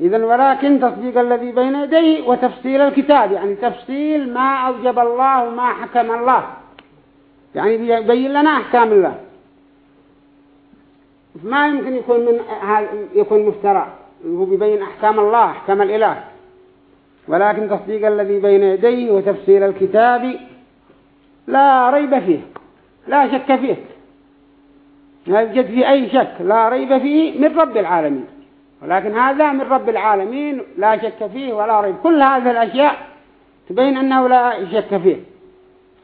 إذا ولكن تصديق الذي بين يديه وتفصيل الكتاب يعني تفصيل ما أوجب الله وما حكم الله. يعني يبين لنا أحكام الله. ما يمكن يكون من يكون مفترى. هو بيبين أحكام الله أحكام الإله. ولكن تصديق الذي بين يديه وتفسير الكتاب لا ريب فيه لا شك فيه. لا يوجد فيه أي شك لا ريب فيه من رب العالمين. ولكن هذا من رب العالمين لا شك فيه ولا ريب. كل هذه الأشياء تبين أنه لا شك فيه.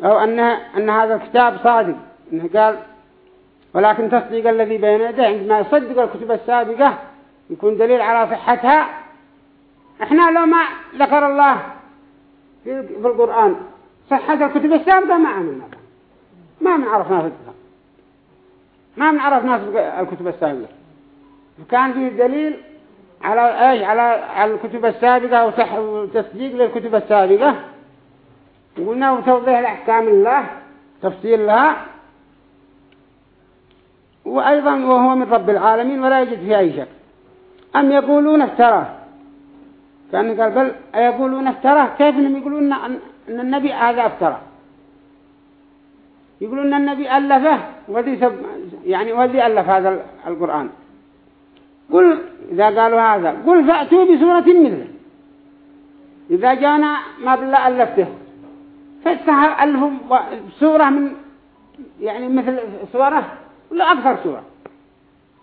أو أن, أن هذا الكتاب صادق. إنه قال ولكن تصديق الذي بين يديه عندما يصدق الكتب السابقة يكون دليل على صحتها. إحنا لو ما ذكر الله في القرآن صحة الكتب السابقة ما عملنا. ما من عرفنا ما بنعرف ناس الكتب السابقة. فكان فيه دليل على إيش؟ على الكتب السابقة وتصديق للكتب السابقة. وقلنا وتوضيح الأحكام الله تفصيل لها. وأيضا وهو من رب العالمين ولا يجد فيه أي شك. أم يقولون افتراه؟ كأن قال بل يقولون افتراه؟ كيف إنهم يقولون أن النبي هذا افتراه؟ يقولون أن النبي ألفه وذي يعني وذي ألف هذا القرآن. قل إذا قالوا هذا قل فأتوا بسورة مثله. إذا جانا ما بالله ألفته. فاستهر ألفوا سورة من يعني مثل سورة ولا أكثر سورة.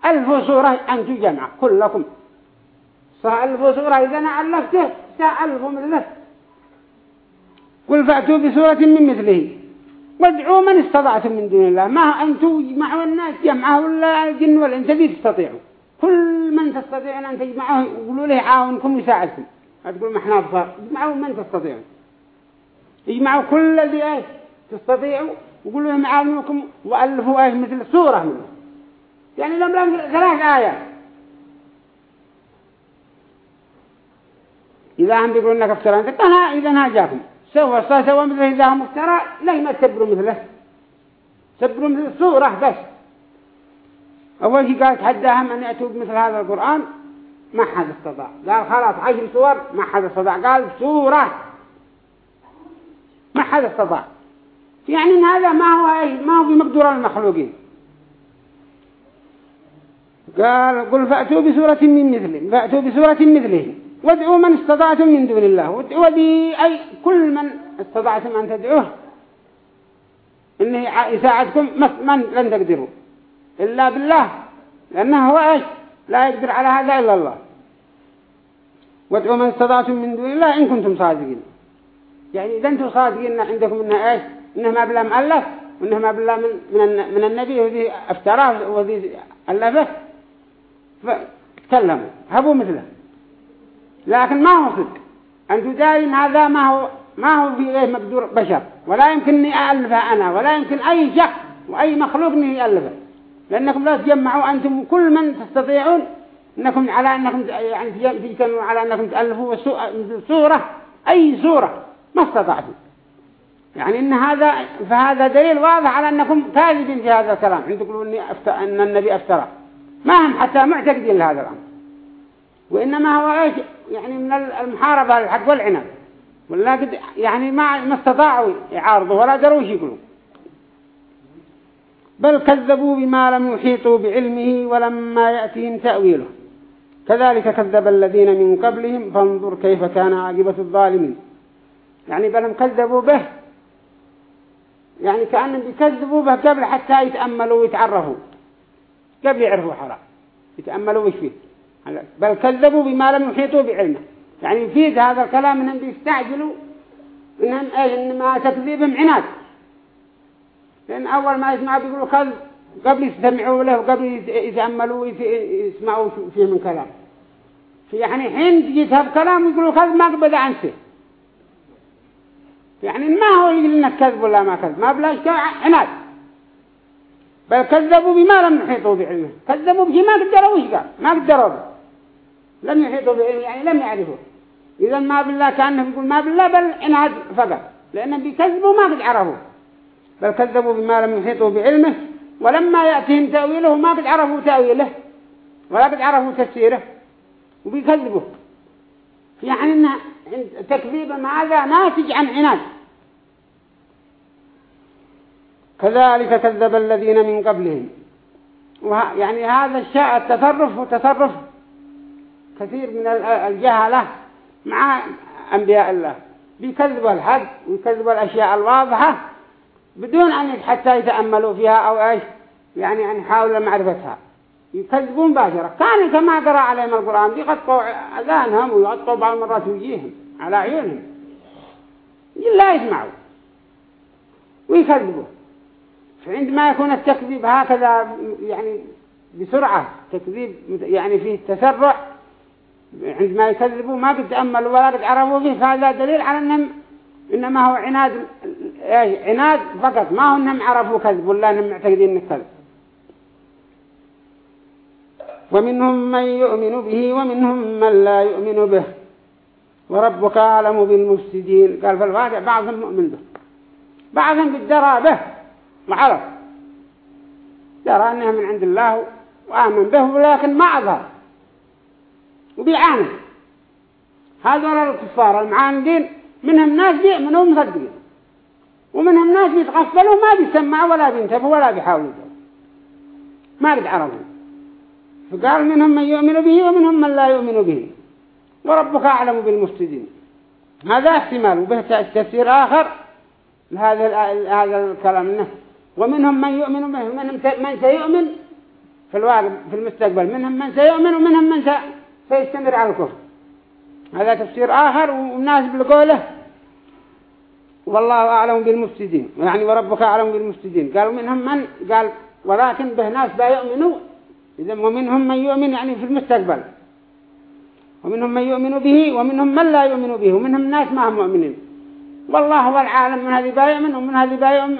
ألفوا سورة أنتم جمع كلكم. سألفوا سورة إذا أنا ألفته سألفوا مثله قل فأتوا بسورة من مثله. وادعوا من استطعتم من دون الله. ما أنتم جمعوا الناس جمعه ولا الجن والإنس ذي تستطيعوا. كل من تستطيعون أن تجمعوه يقولوا له عاونكم ويساعدكم. تقول ما إحنا أظهر اجمعوا من تستطيعون اجمعوا كل الذي تستطيعوا. وقولوا لهم عاونكم وألفوا آية مثل سورة منه. يعني لم لم ثلاث آيات. إذا هم بيقولون لك افتران قال إذا هاجاكم سوى سوى مثله إذا هم افترى ليه ما تبروا مثله. تبروا مثل صورة بس. أول شيء قال تحداهم أن يأتوا بمثل هذا القرآن ما حد استطاع. قال خلاص عشر صور ما حد استطاع. قال سورة. ما حد استطاع. يعني إن هذا ما هو ما هو بمقدور المخلوقين. قال قل فأتوا بسورة من مثله فأتوا بسورة مثله. وادعوا من استطعتم من دون الله. ودي أي كل من استطعتم أن تدعوه. إنه يساعدكم من لن تقدروا. إلا بالله. لأنه هو إيش؟ لا يقدر على هذا إلا الله. وادعوا من استطعتم من دون الله إن كنتم صادقين. يعني إذا أنتم صادقين عندكم إنه إيش؟ إنه ما بالله مؤلف وإنه ما بالله من من, من النبي وذي أفتراه وذي ألفه. فتكلموا هبوا مثله. لكن ما هو صدق. أن تداين هذا ما هو ما هو في غير مقدور بشر. ولا يمكنني ألفه أنا ولا يمكن أي شخص وأي مخلوق أنه يألفه. لأنكم لا تجمعوا أنتم كل من تستطيعون أنكم على أنكم يعني تجمعوا على أنكم تألفوا صورة أي صورة ما استطعتم. يعني إن هذا فهذا دليل واضح على أنكم كاذبين في هذا الكلام. عندكم تقولون أن النبي أفترى. ما هم حتى معتقدين لهذا الأمر. وإنما هو إيش؟ يعني من المحاربة للحق والعنب. قد يعني ما ما استطاعوا يعارضوا ولا قدروا يقولوا. بل كذبوا بما لم يحيطوا بعلمه ولما يأتيهم تأويله. كذلك كذب الذين من قبلهم فانظر كيف كان عاقبة الظالمين. يعني بل كذبوا به يعني كأنهم بيكذبوا به قبل حتى يتأملوا ويتعرفوا. قبل يعرفوا حرام. يتأملوا وش فيه؟ بل كذبوا بما لم يحيطوا بعلمه. يعني يفيد هذا الكلام إنهم بيستعجلوا إنهم إيش؟ انما تكذيبهم عناد. لأن أول ما يسمعوا بيقولوا كذب قبل يستمعوا له وقبل يتأملوا ويسمعوا فيه من كلام يعني حين تجي كلام يقولوا كذب ما قبل عنسه يعني ما هو لنا كذب ولا ما كذب؟ ما بلاش عناد. بل كذبوا بما لم يحيطوا بعلمه. كذبوا بشيء ما قدروا وش قال؟ ما قدروا به. لم يحيطوا بعلمه يعني لم يعرفوا إذا ما بالله كأنه يقول ما بالله بل عناد فقط. لأنهم بيكذبوا ما قد عرفوا بل كذبوا بما لم يحيطوا بعلمه ولما يأتيهم تأويله ما قد عرفوا تأويله ولا قد عرفوا تفسيره. وبيكذبوا. يعني إن تكذيب هذا ناتج عن عناد. كذلك كذب الذين من قبلهم. يعني هذا الشيء التصرف وتصرف كثير من الجهلة مع أنبياء الله. بيكذبوا الحق ويكذبوا الأشياء الواضحة بدون أن حتى يتأملوا فيها أو إيش يعني أن يحاولوا معرفتها. يكذبون باشرة كان كما قرأ عليهم القرآن بيغطوا أذانهم ويغطوا بعض المرات وجيههم على عيونهم. لا يسمعوا ويكذبوا فعندما يكون التكذيب هكذا يعني بسرعة تكذيب يعني فيه تسرع عندما يكذبوا ما قد تأملوا ولا قد عرفوا فيه فهذا دليل على أنهم إنما هو عناد عناد فقط. ما هو أنهم عرفوا كذب ولا أنهم معتقدين الكذب ومنهم من يؤمن به ومنهم من لا يؤمن به. وربك أعلم بالمفسدين. قال في الواقع بعضهم مؤمن به بعضهم بالدرى به. وعرف درى أنها من عند الله وآمن به ولكن ما أظهر. وبيعاني هذول الكفار المعاندين منهم ناس بيؤمنوا مصدقين ومنهم ناس بيتغفلوا ما بيسمعوا ولا بينتبهوا ولا بيحاولوا ما قد عرفوا فقال منهم من يؤمن به ومنهم من لا يؤمن به. وربك أعلم بالمفسدين. هذا احتمال وبه تفسير آخر لهذا هذا الكلام النفس ومنهم من يؤمن به ومنهم من سيؤمن في الواقع في المستقبل. منهم من سيؤمن ومنهم من سيستمر على الكفر. هذا تفسير آخر والناس بالقوله والله أعلم بالمفسدين. يعني وربك أعلم بالمفسدين. قالوا منهم من؟ قال ولكن به ناس لا يؤمنوا إذا ومنهم من يؤمن يعني في المستقبل. ومنهم من يؤمن به ومنهم من لا يؤمن به ومنهم ناس ما هم مؤمنين. والله هو العالم من هذه بايؤمن ومن هذه بايؤمن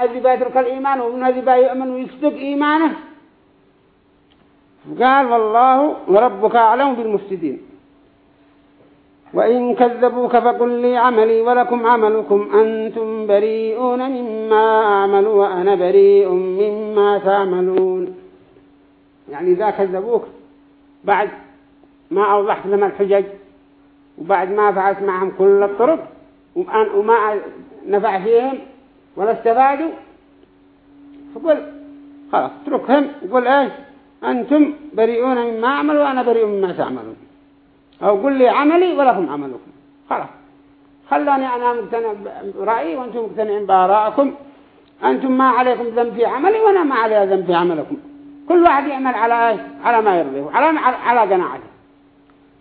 هذه بايترك الإيمان ومن هذه بايؤمن ويصدق إيمانه. قال والله وربك أعلم بالمفسدين. وإن كذبوك فقل لي عملي ولكم عملكم أنتم بريئون مما أعمل وأنا بريء مما تعملون. يعني إذا كذبوك بعد ما أوضحت لهم الحجج وبعد ما فعلت معهم كل الطرق وما نفع فيهم ولا استفادوا فقل خلاص اتركهم وقل إيش؟ أنتم بريئون مما أعمل وأنا بريء مما تعملون. أو قل لي عملي ولكم عملكم. خلاص. خلوني أنا مقتنع برأيي وأنتم مقتنعين بآرائكم. أنتم ما عليكم ذنب في عملي وأنا ما علي ذنب في عملكم. كل واحد يعمل على على ما يرضيه وعلى على قناعته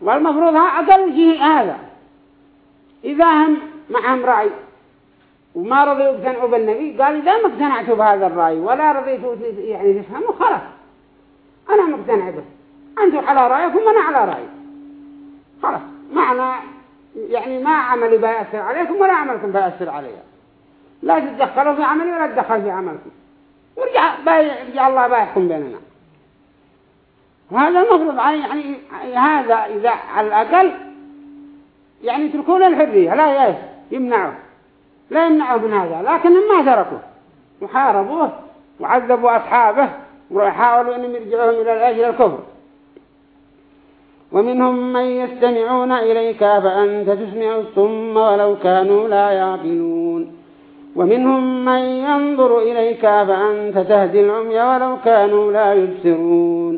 والمفروض أقل شيء هذا. إذا هم معهم رأي وما رضيوا يقتنعوا بالنبي قال إذا ما اقتنعتوا بهذا الرأي ولا رضيتوا يعني تفهموا خلاص. أنا مقتنع به. أنتم على رأيكم وأنا على رأيي. خلاص. معنى يعني ما عملي بيأثر عليكم ولا عملكم بيأثر علي. لا تتدخلوا في عملي ولا تدخل في عملكم. ورجع يرجع الله بيحكم بيننا. وهذا المفروض يعني هذا إذا على الأقل يعني يتركون الحرية لا يمنعوا لا يمنعوا من هذا لكن ما تركوه. وحاربوه وعذبوا أصحابه وحاولوا أن يرجعوهم إلى الأجل الكفر. ومنهم من يستمعون إليك فأنت تسمع الصم ولو كانوا لا يعقلون. ومنهم من ينظر إليك فأنت تهدي العمي ولو كانوا لا يبصرون.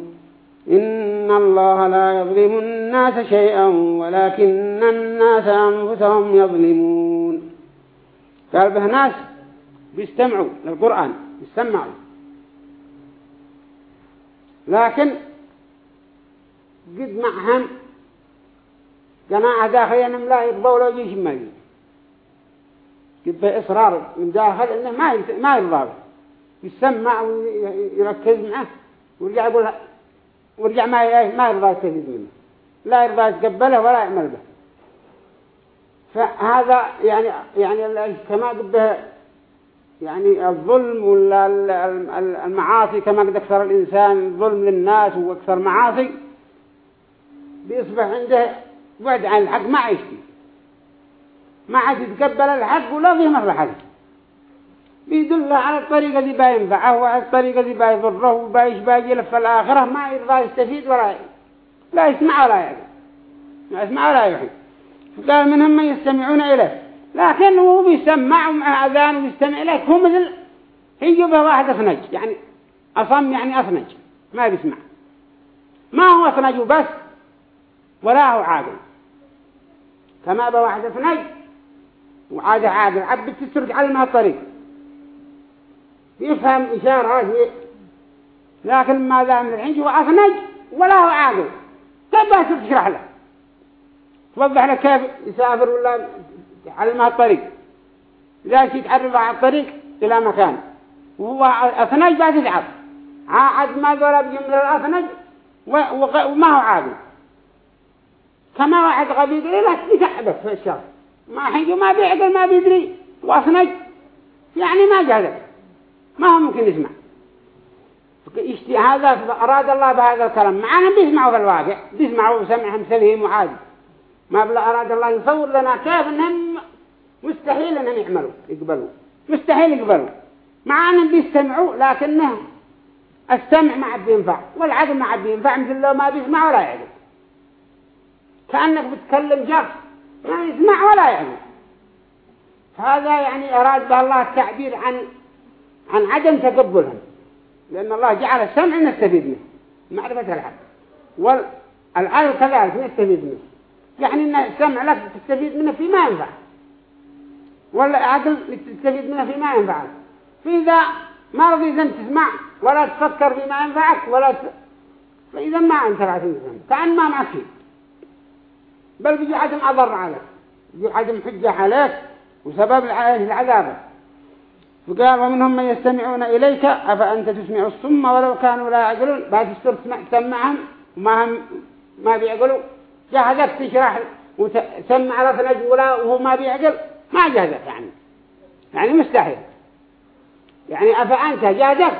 إن الله لا يظلم الناس شيئا ولكن الناس أنفسهم يظلمون. قال به ناس بيستمعوا للقرآن بيستمعوا لكن قد معهم جماعة داخلية أنهم لا لو جيش قد بإصرار داخل أنه ما ما يرضى يسمع ويركز معه. ويرجع يقول ورجع ما ما يرضى يستفيد منه. لا يرضى يتقبله ولا يعمل به. فهذا يعني يعني كما قد يعني الظلم ولا المعاصي كما قد أكثر الإنسان ظلم للناس وأكثر معاصي بيصبح عنده بعد عن الحق ما عيشتي ما عاد يتقبل الحق ولا فيه مصلحة بيدل على الطريقة دي بينفعه وعلى الطريقة دي بيضره وبايش باجي في الآخرة. ما يرضى يستفيد ولا لا يسمع ولا يعقل ما يسمع ولا يحب قال منهم من يستمعون إليه. لكن هو بيسمع مع أذان ويستمع إليه. هو مثل هي به واحد أثنج. يعني أصم يعني أثنج. ما بيسمع. ما هو أثنج بس ولا هو عاقل. كما بواحد اثنين وعاد عاقل عبد تسرق على ما الطريق يفهم إشارة لكن ما ذا من الحين هو أثنج ولا هو عاقل كيف تشرح له؟ توضح له كيف يسافر ولا على ما الطريق لا شيء تعرف على الطريق إلى مكان. وهو أثنج بعد يتعب عاد ما ضرب جمل الأثنج وما هو عاقل كما واحد غبي يقول لا تتعبك في الشر ما حيجو ما بيعقل ما بيدري واصنج. يعني ما جهدك ما هو ممكن يسمع. هذا أراد الله بهذا الكلام. معنا بيسمعوا في الواقع. بيسمعوا سمعهم سليم وعادي. ما بلا أراد الله يصور لنا كيف أنهم مستحيل أنهم يعملوا يقبلوا. مستحيل يقبلوا. مع أنهم بيستمعوا لكنه السمع ما عاد بينفع والعقل ما عاد بينفع مثل لو ما بيسمع ولا يعقل. كأنك بتكلم شخص ما يسمع ولا يعني. هذا يعني أراد به الله التعبير عن عن عدم تقبلهم لأن الله جعل السمع نستفيد منه معرفة الحق. والعقل كذلك نستفيد منه. يعني أن السمع لك تستفيد منه فيما ينفع والعقل تستفيد منه فيما ينفعك. فإذا ما رضيت أن تسمع ولا تفكر فيما ينفعك ولا ت... فإذا ما أنت رأيت كأن ما معك شيء بل بيجي عدم أضر عليك. بيجي عدم حجة عليك وسبب عليه العذاب فقال ومنهم من يستمعون إليك أفأنت تسمع الصم ولو كانوا لا يعقلون؟ بعد السر تسمعهم وما هم ما بيعقلوا. جهدك تشرح وتسمع على ثلاث ولا وهو ما بيعقل. ما جهدك يعني. يعني مستحيل. يعني أفأنت جهدك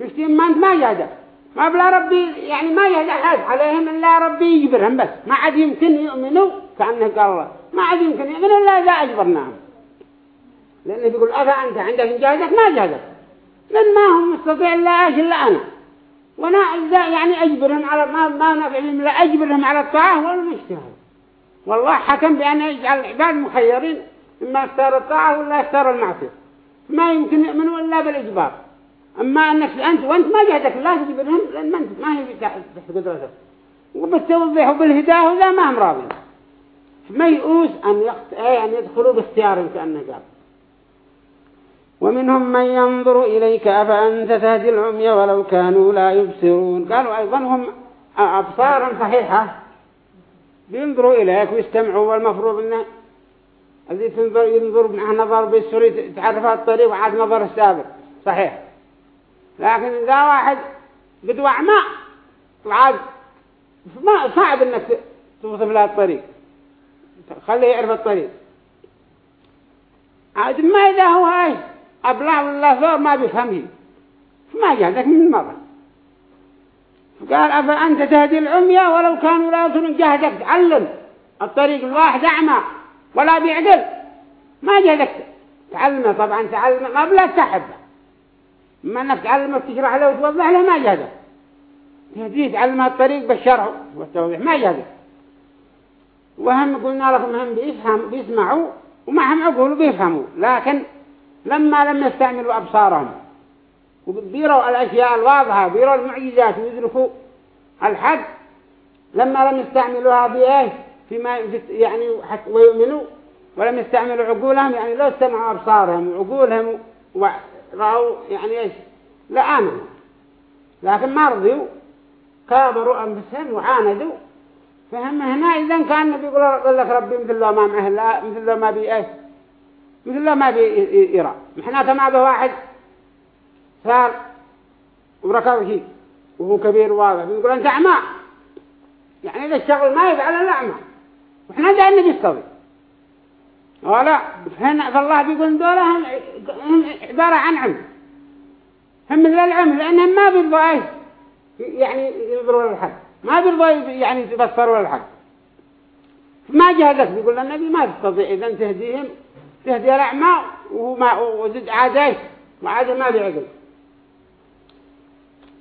يشتين ما أنت ما جهدك ما بلا ربي يعني ما يهدى أحد عليهم إلا ربي يجبرهم بس. ما عاد يمكن يؤمنوا كأنه قال الله. ما عاد يمكن يؤمنوا إلا إذا أجبرناهم. لأنه بيقول أفا أنت عندك إنجازك ما جازك لأن ما هم مستطيع إلا إيش؟ إلا أنا. وأنا إذا يعني أجبرهم على ما ما نفعهم إلا أجبرهم على الطاعة والمجتهد. والله حكم بأن يجعل العباد مخيرين. إما اختاروا الطاعة ولا اختاروا المعصية. ما يمكن يؤمنوا إلا بالإجبار. أما أنك أنت وأنت ما جهدك لا تجبرهم لأن ما أنت ما هي تحت قدرتك. وبالتوضيح وبالهداية وذا ما هم راضين ما يؤوس أن, أن يدخلوا باختيارهم كأنه قال ومنهم من ينظر إليك أفأنت تهدي العمي ولو كانوا لا يبصرون؟ قالوا أيضا هم أبصارهم صحيحة. بينظروا إليك ويستمعوا والمفروض أنه الذي تنظر ينظر نظر بالسوري تعرف الطريق وعاد نظر السابق. صحيح. لكن إذا واحد قد وعمى وعاد ما صعب إنك توصف له الطريق. خليه يعرف الطريق. عاد ما إذا هو إيش؟ أبلع ولا ثور ما بيفهمه. فما جهدك من مرة. قال أفأنت تهدي العمية ولو كانوا لا يصلون جهدك تعلم. الطريق الواحد أعمى ولا بيعقل ما جهدك تعلمه طبعا تعلمه ما بلا تحبه ما انك تعلمه تشرح له وتوضح له ما جهدك تهديه تعلمه الطريق بالشرح والتوضيح ما جهدك وهم قلنا لكم هم بيفهم بيسمعوا وما هم عقول بيفهموا. لكن لما لم يستعملوا أبصارهم وبيروا الأشياء الواضحة بيروا المعجزات ويدركوا الحق لما لم يستعملوها بإيه فيما يعني ويؤمنوا ولم يستعملوا عقولهم يعني لو استمعوا أبصارهم وعقولهم ورأوا يعني إيش؟ لا آمنوا. لكن ما رضيوا. كابروا أنفسهم وعاندوا. فهم هنا إذا كان بيقول لك ربي مثل الله ما معه لا مثل الله ما بي إيش؟ مثل الله ما بيرى محنا كما به واحد؟ صار وركب شيء وهو كبير واضح بيقول أنت أعمى. يعني إذا الشغل ما يفعل الأعمى وإحنا جايين نستوي ولا هنا فالله بيقول دولة هم, عبارة عن عم هم مثل العم لأنهم ما بيرضوا أي يعني ينظروا للحق ما بيرضوا يعني يبصروا للحق. ما جهدك بيقول النبي ما تستطيع إذا تهديهم تهدي الأعمى وهو ما وزد عادي وعاد ما بيعقل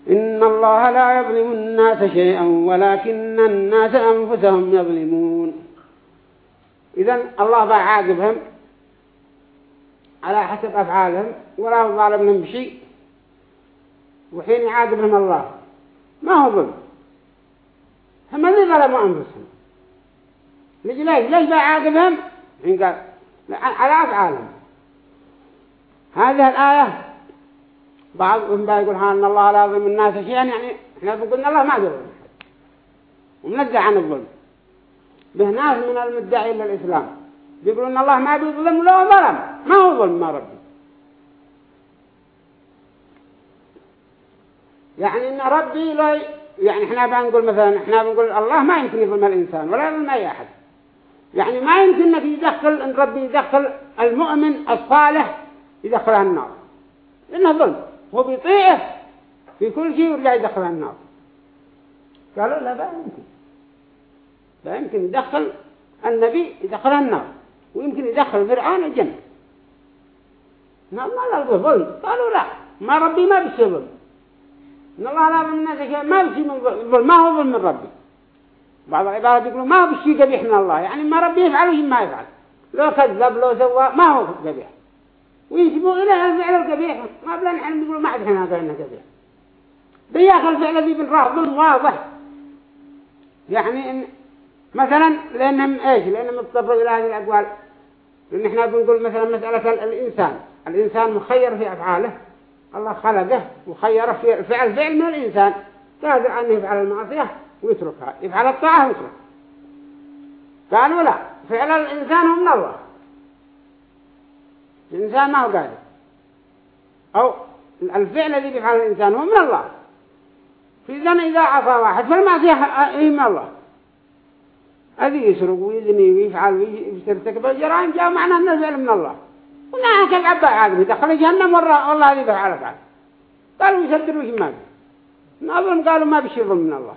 إن الله لا يظلم الناس شيئا ولكن الناس أنفسهم يظلمون. إذا الله بعاقبهم على حسب أفعالهم ولا ظالم لهم بشيء وحين يعاقبهم الله ما هو ظلم؟ هم اللي ظلموا أنفسهم. ليش ليش بعاقبهم حين قال على أفعالهم. هذه الآية بعضهم يقول أن الله لا يظلم الناس شيئا. يعني إحنا قلنا الله ما يظلم ومنزع عن الظلم. به ناس من المدعي للإسلام بيقولون الله ما بيظلم لو ظلم. ما هو ظلم ما ربي. يعني إن ربي لا يعني إحنا بنقول مثلا إحنا بنقول الله ما يمكن يظلم الإنسان ولا يظلم أي أحد. يعني ما يمكن إنك يدخل إن ربي يدخل المؤمن الصالح يدخلها النار. لأنه ظلم. هو بيطيعه في كل شيء ويرجع يدخلها النار. قالوا لا لا يمكن. لا يمكن يدخل النبي يدخلها النار ويمكن يدخل فرعون الجنة. ما لا ظلم. قالوا لا ما ربي ما بيصير ظلم. إن الله لا ظلم الناس ما بيصير من ظلم. ما هو ظلم من ربي. بعض العبارات يقولوا ما هو بالشيء قبيح من الله. يعني ما ربي يفعل وش ما يفعل. لو كذب لو سوى ما هو قبيح. وينسبوا إلى الفعل القبيح. ما بلا نحن نقول ما عاد إحنا قلنا قبيح. بياخ الفعل بالراه ظلم واضح يعني إن مثلا لأنهم إيش؟ لأنهم اضطروا إلى هذه الأقوال. لأن إحنا بنقول مثلا مسألة الإنسان. الإنسان مخير في أفعاله. الله خلقه وخير في فعل فعل من الإنسان. قادر أن يفعل المعصية ويتركها. يفعل الطاعة ويترك قالوا لا. فعل الإنسان هو من الله. الإنسان ما هو قادر. أو الفعل الذي يفعل الإنسان هو من الله. في إذا عصى واحد فالمعصية هي من الله. الذي يسرق ويزني ويفعل ويرتكب الجرائم جاء معنا الفعل من الله. كيف عبا عاقب يدخل جهنم والله هذه بفعل فعل قالوا يسدروا وش ما نظلم قالوا ما بشي ظلم من الله.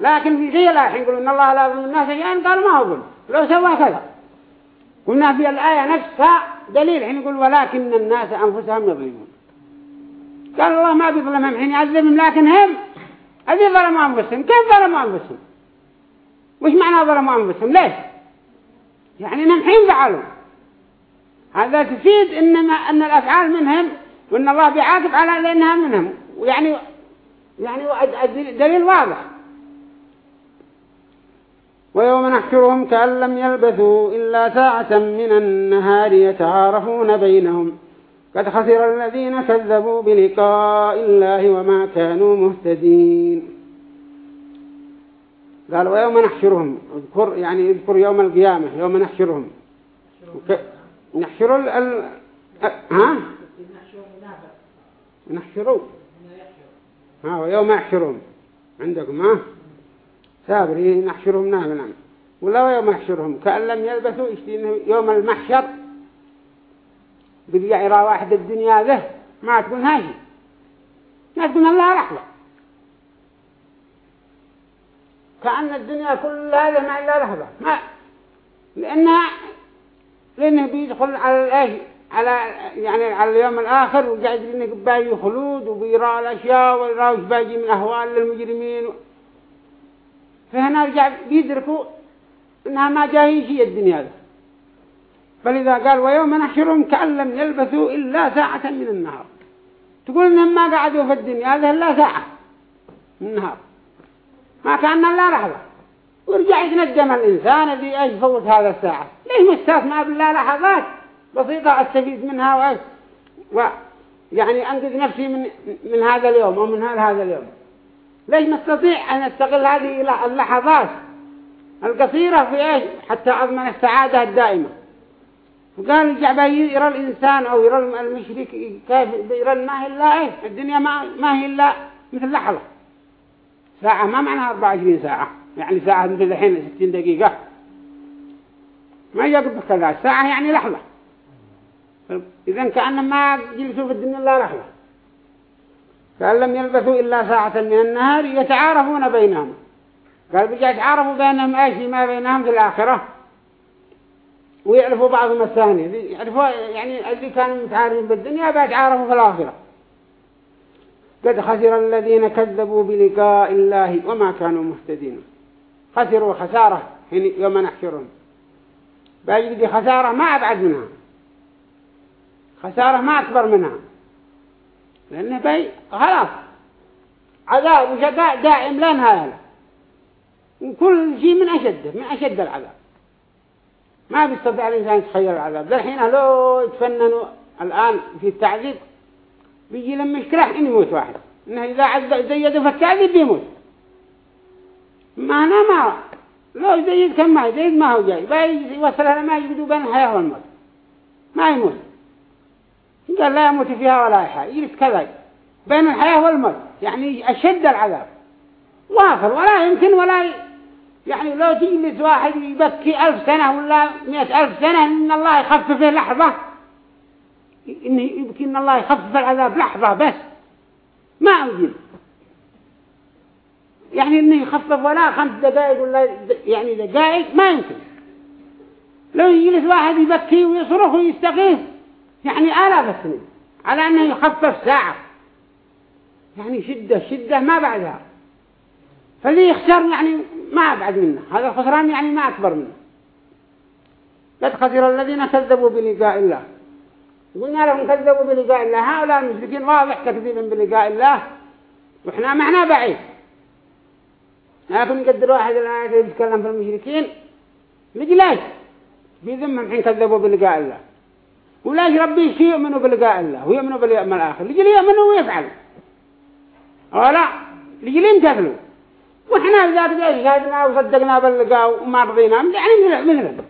لكن في شيء لا حين يقولون إن الله لا يظلم الناس شيئا قالوا ما هو ظلم لو سوى كذا. قلنا في الآية نفسها دليل حين يقول ولكن الناس أنفسهم يظلمون. قال الله ما بيظلمهم حين يعذبهم لكن هم هذه ظلموا أنفسهم؟ كيف ظلموا أنفسهم؟ وش معنى ظلموا أنفسهم ليش؟ يعني إنهم حين فعلوا. هذا تفيد إنما أن الأفعال منهم وإن الله بيعاقب على لأنها منهم. ويعني يعني دليل واضح. ويوم نحشرهم كأن لم يلبثوا إلا ساعة من النهار يتعارفون بينهم. قد خسر الذين كذبوا بلقاء الله وما كانوا مهتدين. قال ويوم نحشرهم. اذكر يعني اذكر يوم القيامة يوم نحشرهم. نحشر ال ال ها؟ نحشروا. ها ويوم يحشرهم. عندكم ها؟ سابري نحشرهم نعم نعم. ولا يوم يحشرهم؟ كأن لم يلبثوا يوم المحشر. بدي يرى واحد الدنيا ذه ما تكون هاجي ما تكون الله لحظة كأن الدنيا كل هذا ما إلا لحظة ما لأنها لأنه بيدخل على الأهل على يعني على اليوم الآخر وقاعد لأنه باقي خلود وبيرى الأشياء ويرى وش باقي من أهوال للمجرمين. فهنا رجع بيدركوا إنها ما جاهي شيء الدنيا ذا فلذا قال ويوم نحشرهم كأن لم يلبثوا إلا ساعة من النهار. تقول إنهم ما قعدوا في الدنيا هذا إلا ساعة من النهار. ما كان إلا لحظة ورجع يتنجم الإنسان الذي أيش فوت هذا الساعة. ليه مستثنى بالله لحظات؟ بسيطة أستفيد منها وأيش؟ ويعني أنقذ نفسي من من هذا اليوم ومن هذا اليوم. ليش نستطيع أن نستغل هذه اللحظات القصيرة في إيش؟ حتى أضمن السعادة الدائمة. وقال جعبه يرى الإنسان أو يرى المشرك كيف يرى ما هي إلا إيه الدنيا ما, ما هي إلا مثل لحظة. ساعة ما معناها 24 ساعة. يعني ساعة مثل الحين 60 دقيقة. ما يقف كذا ساعة يعني لحظة. إذا كأن ما جلسوا في الدنيا إلا لحظة. قال لم يلبثوا إلا ساعة من النهار يتعارفون بينهم. قال بجاء يتعارفوا بينهم إيش؟ ما بينهم في الآخرة. ويعرفوا بعضهم الثاني. يعرفوا يعني اللي كانوا متعارفين بالدنيا بيتعارفوا في الآخرة. قد خسر الذين كذبوا بلقاء الله وما كانوا مهتدين. خسروا خسارة يوم نحشرهم. باجي خسارة ما أبعد منها. خسارة ما أكبر منها. لأنه بي خلاص. عذاب وشقاء دائم لا نهاية وكل شيء من أشده من أشد العذاب. ما بيستطيع الإنسان يتخيل العذاب. الحين لو يتفننوا الآن في التعذيب. بيجي لما إن يموت واحد. إنه إذا عذب زيده في التعذيب بيموت. ما أنا ما لو زيد كم ما يزيد ما هو جاي. بيوصلها لما يجدوا بين الحياة والموت. ما يموت. قال لا يموت فيها ولا يحيى يجلس كذا. بين الحياة والموت. يعني أشد العذاب. واصل ولا يمكن ولا يعني لو تجلس واحد يبكي ألف سنة ولا مئة ألف سنة إن الله يخففه لحظة إنه يبكي إن الله يخفف العذاب. لحظة بس. ما أوجد يعني إنه يخفف ولا خمس دقائق ولا يعني دقائق ما يمكن. لو يجلس واحد يبكي ويصرخ ويستغيث يعني آلاف السنين على أنه يخفف ساعة. يعني شدة شدة ما بعدها. فاللي يخسر يعني ما أبعد منه. هذا الخسران يعني ما أكبر منه. قد خسر الذين كذبوا بلقاء الله. قلنا لهم كذبوا بلقاء الله. هؤلاء المشركين واضح تكذيبا بلقاء الله. وإحنا معنا بعيد. لكن يقدر واحد الآية يتكلم في المشركين لجلاش بذمهم حين كذبوا بلقاء الله. ولاش ربي يؤمنوا بلقاء الله ويؤمنوا باليوم الآخر؟ لجل يؤمنوا ويفعلوا ولا لجل يمتثلوا وإحنا إذا بدأ شهدنا وصدقنا باللقاء وما رضينا يعني مثلهم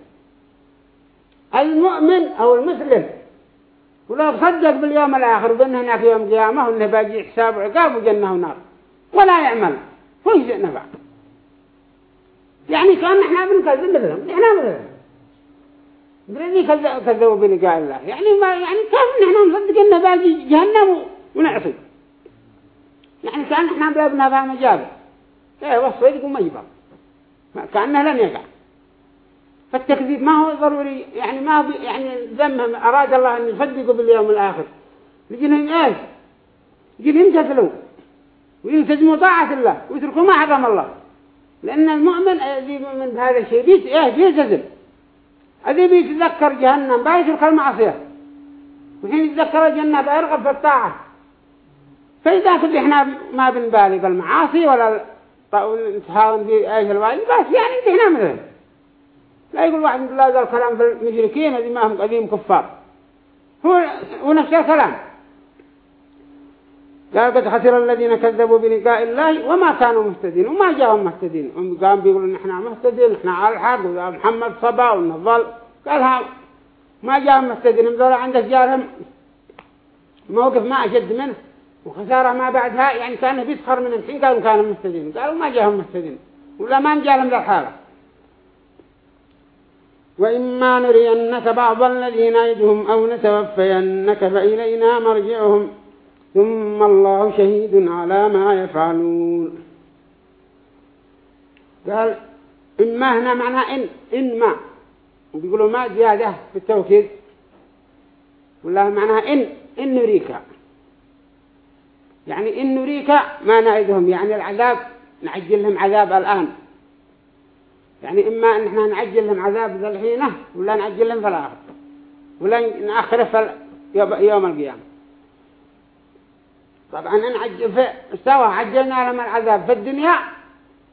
المؤمن أو المسلم ولو صدق باليوم الآخر بأنه هناك يوم قيامة وأنه باجي حساب وعقاب وجنة ونار. ولا يعمل. فوش نفع يعني كأن إحنا بنكذب مثلهم إحنا مثلهم الذي كذبوا بلقاء الله يعني ما يعني كيف نحن نصدق إنه باقي جهنم ونعصي؟ يعني كأن نحن بلابنا فيها مجابة إيه والصدق وما يبقى. كأنه لن يقع. فالتكذيب ما هو ضروري يعني ما هو يعني ذمهم أراد الله أن يصدقوا باليوم الآخر. لجنهم إيش؟ لجنهم يمتثلوا ويلتزموا طاعة الله ويتركوا ما حرم الله. لأن المؤمن الذي يؤمن بهذا الشيء بيت إيه بيلتزم. الذي بيتذكر جهنم بيترك المعصية. وحين يتذكر الجنة بيرغب في الطاعة. فإذا كده إحنا ما بنبالي بالمعاصي ولا نتهاون في أيش بس يعني إحنا مثل لا يقول واحد من الله ذا الكلام في المشركين هذي ما هم قديم كفار. هو ونفس الكلام قال قد خسر الذين كذبوا بلقاء الله وما كانوا مهتدين وما جاءهم مهتدين. هم قام بيقولوا إن إحنا مهتدين إحنا على الحق ومحمد صبا ونظل قالها ما جاءهم مهتدين هم عندك جارهم. موقف ما أشد منه. وخسارة ما بعدها يعني كانه بيسخر من الحين قالوا كانوا مهتدين. قالوا ما جاءهم مهتدين. ولا ما جاءهم ذا الحالة وإما نرينك بعض الذين نعدهم أو نتوفينك فإلينا مرجعهم. ثم الله شهيد على ما يفعلون. قال إما هنا معنى إن إن ما. وبيقولوا ما زيادة في التوكيد. ولا معناها إن إن نريك. يعني إن نريك ما نعدهم. يعني العذاب نعجل لهم عذاب الآن. يعني إما أن إحنا نعجل لهم عذاب ذا الحينة ولا نعجل لهم في الآخر ولا نأخره في يوم القيامة. طبعا نعجل عجلنا لهم العذاب في الدنيا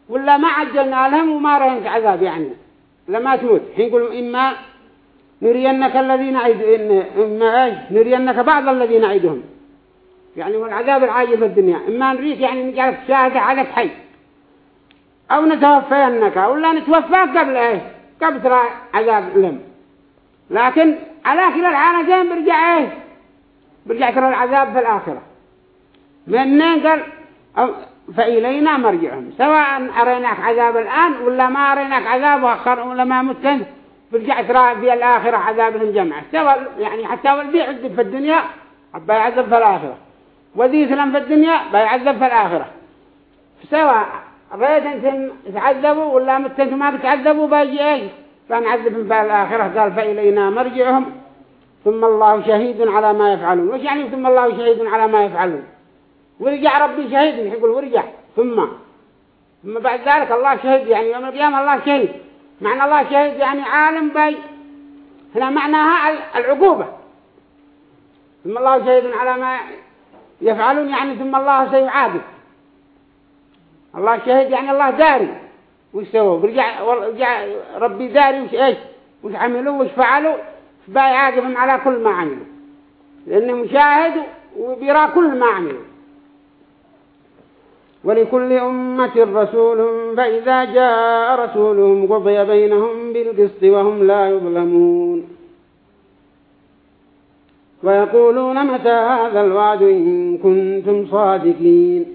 ولا ما عجلنا لهم وما رهنك عذاب يعني. لما تموت. حين يقولوا إما نرينك الذين نعيد إن إما إيش؟ نرينك بعض الذين نعيدهم يعني هو العذاب العاجل في الدنيا. إما نريك يعني نجعلك شاهد عليك حي. أو نتوفينك ولا نتوفاك قبل إيه قبل ترى عذاب لهم لكن على كلا الحالتين برجع إيه برجع ترى العذاب في الآخرة. من قال فإلينا مرجعهم. سواء أريناك عذاب الآن ولا ما أريناك عذاب وآخر ولا ما متن برجع ترى في الآخرة عذابهم جمعة. سواء يعني حتى والذي عذب في الدنيا بيعذب في الآخرة. وذي سلم في الدنيا بيعذب في الآخرة. سواء رأيت أنتم تعذبوا ولا متنتم ما بتعذبوا بيجي إيش؟ فنعذبهم في الآخرة قال فإلينا مرجعهم. ثم الله شهيد على ما يفعلون. وش يعني ثم الله شهيد على ما يفعلون؟ ورجع ربي شهيد. يقول ورجع. ثم. ثم بعد ذلك الله شهيد. يعني يوم القيامة الله شهيد. معنى الله شهيد يعني عالم بي هنا معناها العقوبة. ثم الله شهيد على ما يفعلون يعني ثم الله سيعاقب الله شهيد يعني الله داري. وش سووا؟ ورجع ورجع ربي داري وش إيش؟ وش عملوا وش فعلوا؟ فبيعاقبهم على كل ما عملوا. لأنه مشاهد وبيرى كل ما عملوا. ولكل أمة رسول فإذا جاء رسولهم قضي بينهم بالقسط وهم لا يظلمون. ويقولون متى هذا الوعد إن كنتم صادقين.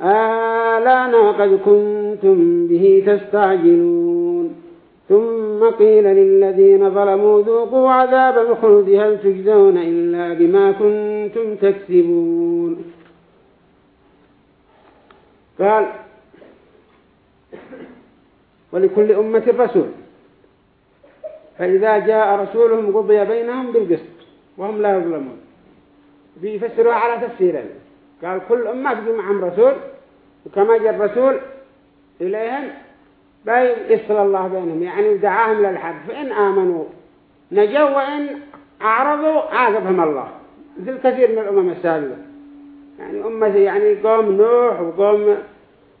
آلانا قد كنتم به تستعجلون ثم قيل للذين ظلموا ذوقوا عذاب الخلد هل تجزون إلا بما كنتم تكسبون قال ولكل أمة رسول فإذا جاء رسولهم قضي بينهم بالقسط وهم لا يظلمون بيفسروا على تفسيرين قال كل أمة تجي معهم رسول وكما جاء الرسول إليهم بيصل الله بينهم يعني دعاهم للحق فإن آمنوا نجوا وإن أعرضوا عاقبهم الله. مثل كثير من الأمم السابقة. يعني أمة يعني قوم نوح وقوم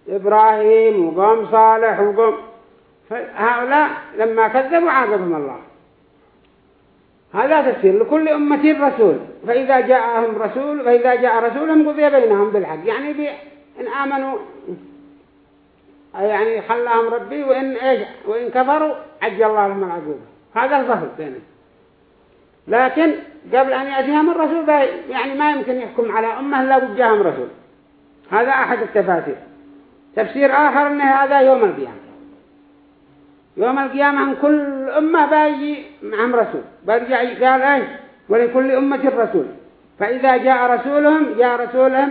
إبراهيم وقوم صالح وقوم فهؤلاء لما كذبوا عاقبهم الله. هذا تفسير لكل أمة رسول. فإذا جاءهم رسول فإذا جاء رسولهم قضي بينهم بالحق. يعني إن آمنوا يعني خلاهم ربي وإن, إيش وإن كفروا عجل الله لهم العقوبة هذا الفصل بينهم. لكن قبل أن يأتيهم الرسول يعني ما يمكن يحكم على أمة إلا قد رسول. هذا أحد التفاسير. تفسير آخر أن هذا يوم القيامة. يوم القيامة كل أمة باجي معهم رسول برجع قال إيش ولكل أمة رسول فإذا جاء رسولهم جاء رسولهم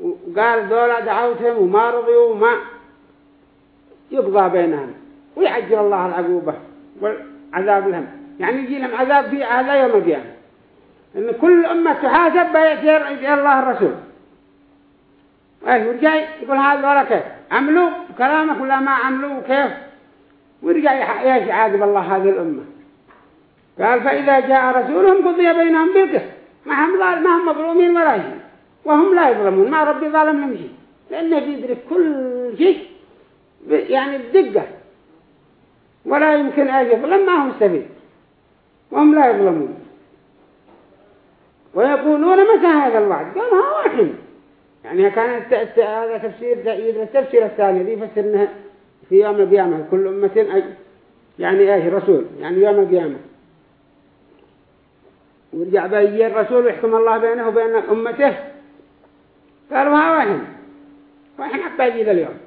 وقال دولة دعوتهم وما رضيوا وما يقضى بينهم. ويعجل الله العقوبة والعذاب لهم. يعني يجي لهم عذاب في هذا يوم القيامة. إن كل أمة تحاسب بيجي الله الرسول. إيه ورجع يقول هذا ولا كيف؟ عملوا كلامك ولا ما عملوا كيف ورجع يعاقب الله هذه الأمة؟ قال فإذا جاء رسولهم قضي بينهم بالقسط. ما هم ما هم مظلومين ولا شيء. وهم لا يظلمون. ما ربي ظالم شيء. لأنه بيدرك كل شيء يعني بدقة. ولا يمكن أن يظلم ما هو مستفيد وهم لا يظلمون. ويقولون متى هذا الوعد؟ قال ها واحد. يعني كان هذا تفسير التفسير الثاني ذي فسرناه. في يوم القيامة كل أمة يعني إيش رسول يعني يوم القيامة. ورجع بيجي الرسول ويحكم الله بينه وبين أمته. قالوا ها واحد؟ واحد حتى يجي اليوم.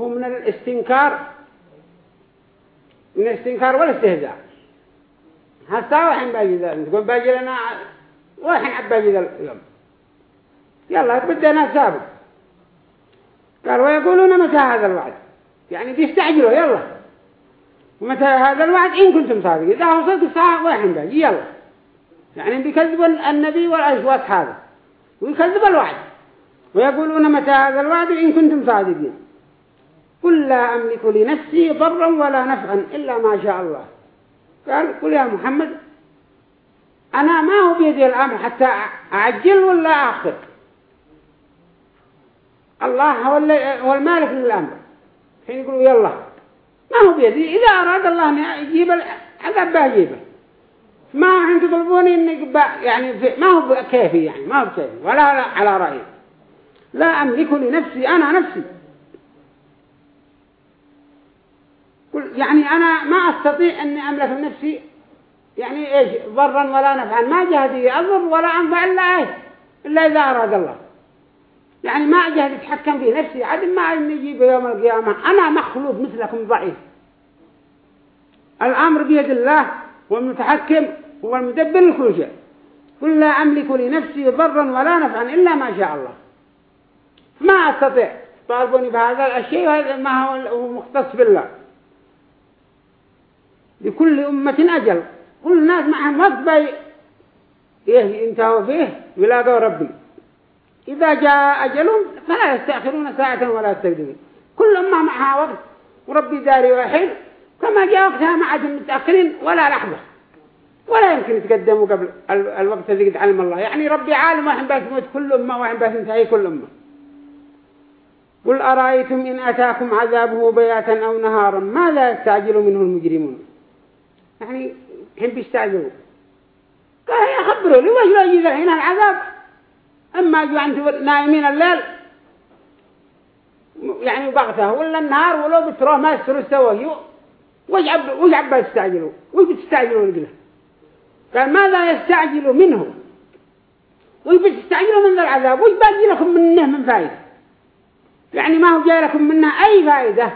هو من الاستنكار من الاستنكار والاستهزاء. هسا واحد باجي ذا تقول باجي لنا واحد حتى يجي اليوم. يلا بدنا سابق قال ويقولون متى هذا الوعد؟ يعني بيستعجلوا يلا. ومتى هذا الوعد؟ إن كنتم صادقين. إذا هو صدق ساعة واحد باجي يلا. يعني بيكذبوا النبي والأشواط هذا ويكذب الوعد. ويقولون متى هذا الوعد؟ إن كنتم صادقين. قل لا أملك لنفسي ضرا ولا نفعا إلا ما شاء الله. قال قل يا محمد أنا ما هو بيدي الأمر حتى أعجل ولا أخر؟ الله هو المالك للأمر حين يقولوا يلا ما هو بيدي؟ إذا أراد الله أن يجيب العذاب بيجيبه ما حين تطلبوني إن يعني ما هو كيفي يعني ما هو كيفي ولا على رأيي. لا أملك لنفسي أنا نفسي. يعني أنا ما أستطيع أني أملك نفسي يعني إيش؟ ضرا ولا نفعا. ما جهدي أضر ولا أنفع إلا إيش؟ إلا إذا أراد الله. يعني ما أجهد أتحكم في نفسي عاد ما يجيب يوم القيامة. أنا مخلوق مثلكم ضعيف. الأمر بيد الله والمتحكم هو المدبر لكل شيء. قل لا أملك لنفسي ضرا ولا نفعا إلا ما شاء الله. ما أستطيع. طالبوني بهذا الشيء وهذا ما هو مختص بالله. لكل أمة أجل. كل الناس معهم وقت ينتهوا فيه يلاقوا ربي. إذا جاء أجلهم فلا يستأخرون ساعة ولا يستقدمون. كل أمة معها وقت. وربي داري واحد كما جاء وقتها ما عاد متأخرين ولا لحظة. ولا يمكن يتقدموا قبل الوقت الذي قد علم الله. يعني ربي عالم واحد بس موت كل أمة بس انتهي كل أمة. قل أرأيتم إن أتاكم عذابه بياتا أو نهارا؟ ماذا يستعجل منه المجرمون؟ يعني هم بيستعجلوا قال يا خبروا لي وجه يجي الحين العذاب. أما أنتم نايمين الليل يعني بغته ولا النهار ولو بتروه ما يستروا سوا ويجعب ويجعب يستعجلوا ويبتستعجلوا لقله قال ماذا يستعجل منه ويبتستعجلوا من ذا العذاب ويباقي لكم منه من فائدة. يعني ما هو جاي لكم منه أي فائدة.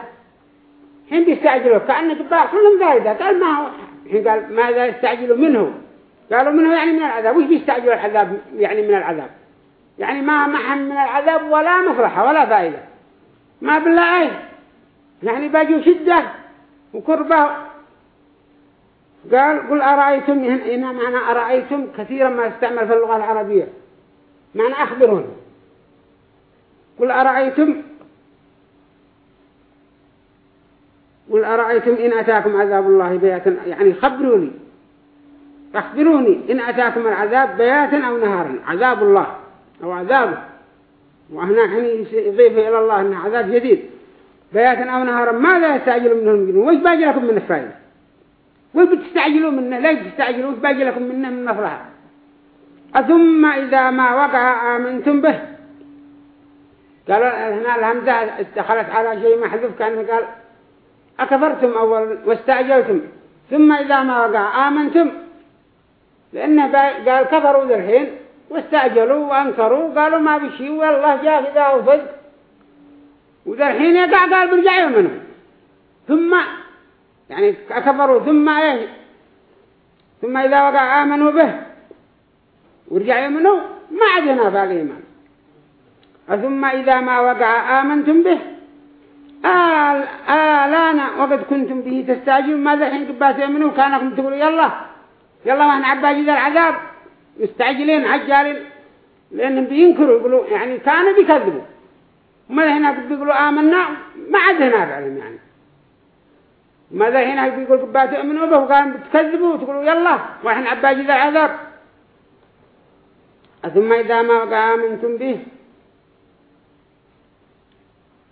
حين بيستعجلوا كأنك باقي لهم فائدة. قال ما هو حين قال ماذا يستعجل منه قالوا منه يعني من العذاب. وش بيستعجلوا العذاب يعني من العذاب. يعني ما محن من العذاب ولا مفرحة ولا فائدة. ما بالله إيه يعني باجوا شدة وكربة. قال قل أرأيتم هنا معنى أرأيتم كثيرا ما استعمل في اللغة العربية. معنى أخبرون قل أرأيتم قل أرأيتم إن أتاكم عذاب الله بياتا يعني خبروني. أخبروني إن أتاكم العذاب بياتا أو نهارا. عذاب الله. أو عذابه وهنا حين يضيف إلى الله أنه عذاب جديد بياتا أو نهارا ماذا يستعجل منه؟ المجرمون وش باقي لكم من الفائدة؟ وش بتستعجلوا منه؟ ليش تستعجلوا وش باقي لكم منه من مصلحة؟ ثم إذا ما وقع آمنتم به. قالوا هنا الهمزة دخلت على شيء محذوف كان قال أكفرتم أول واستعجلتم. ثم إذا ما وقع آمنتم. لأنه قال كفروا ذا الحين. واستعجلوا وأنكروا قالوا ما بشي والله جاء كذا وفد. وذا الحين يقع قال برجعوا منه. ثم يعني كفروا ثم إيه؟ ثم إذا وقع آمنوا به ورجعوا منه ما عدنا في الإيمان. ثم إذا ما وقع آمنتم به آل آلان وقد كنتم به تستعجلون ماذا حين قبات يؤمنوا كانكم تقولوا يلا يلا ما إحنا عباجي ذا العذاب. مستعجلين عجالين لأنهم بينكروا يقولوا يعني كانوا بيكذبوا. وماذا هنا بيقولوا آمنا؟ ما عاد هنا فعلهم يعني. ماذا هنا بيقول قبات يؤمنوا به وقالوا بتكذبوا وتقولوا يلا وإحنا عباجي ذا العذاب ثم إذا ما وقع آمنتم به؟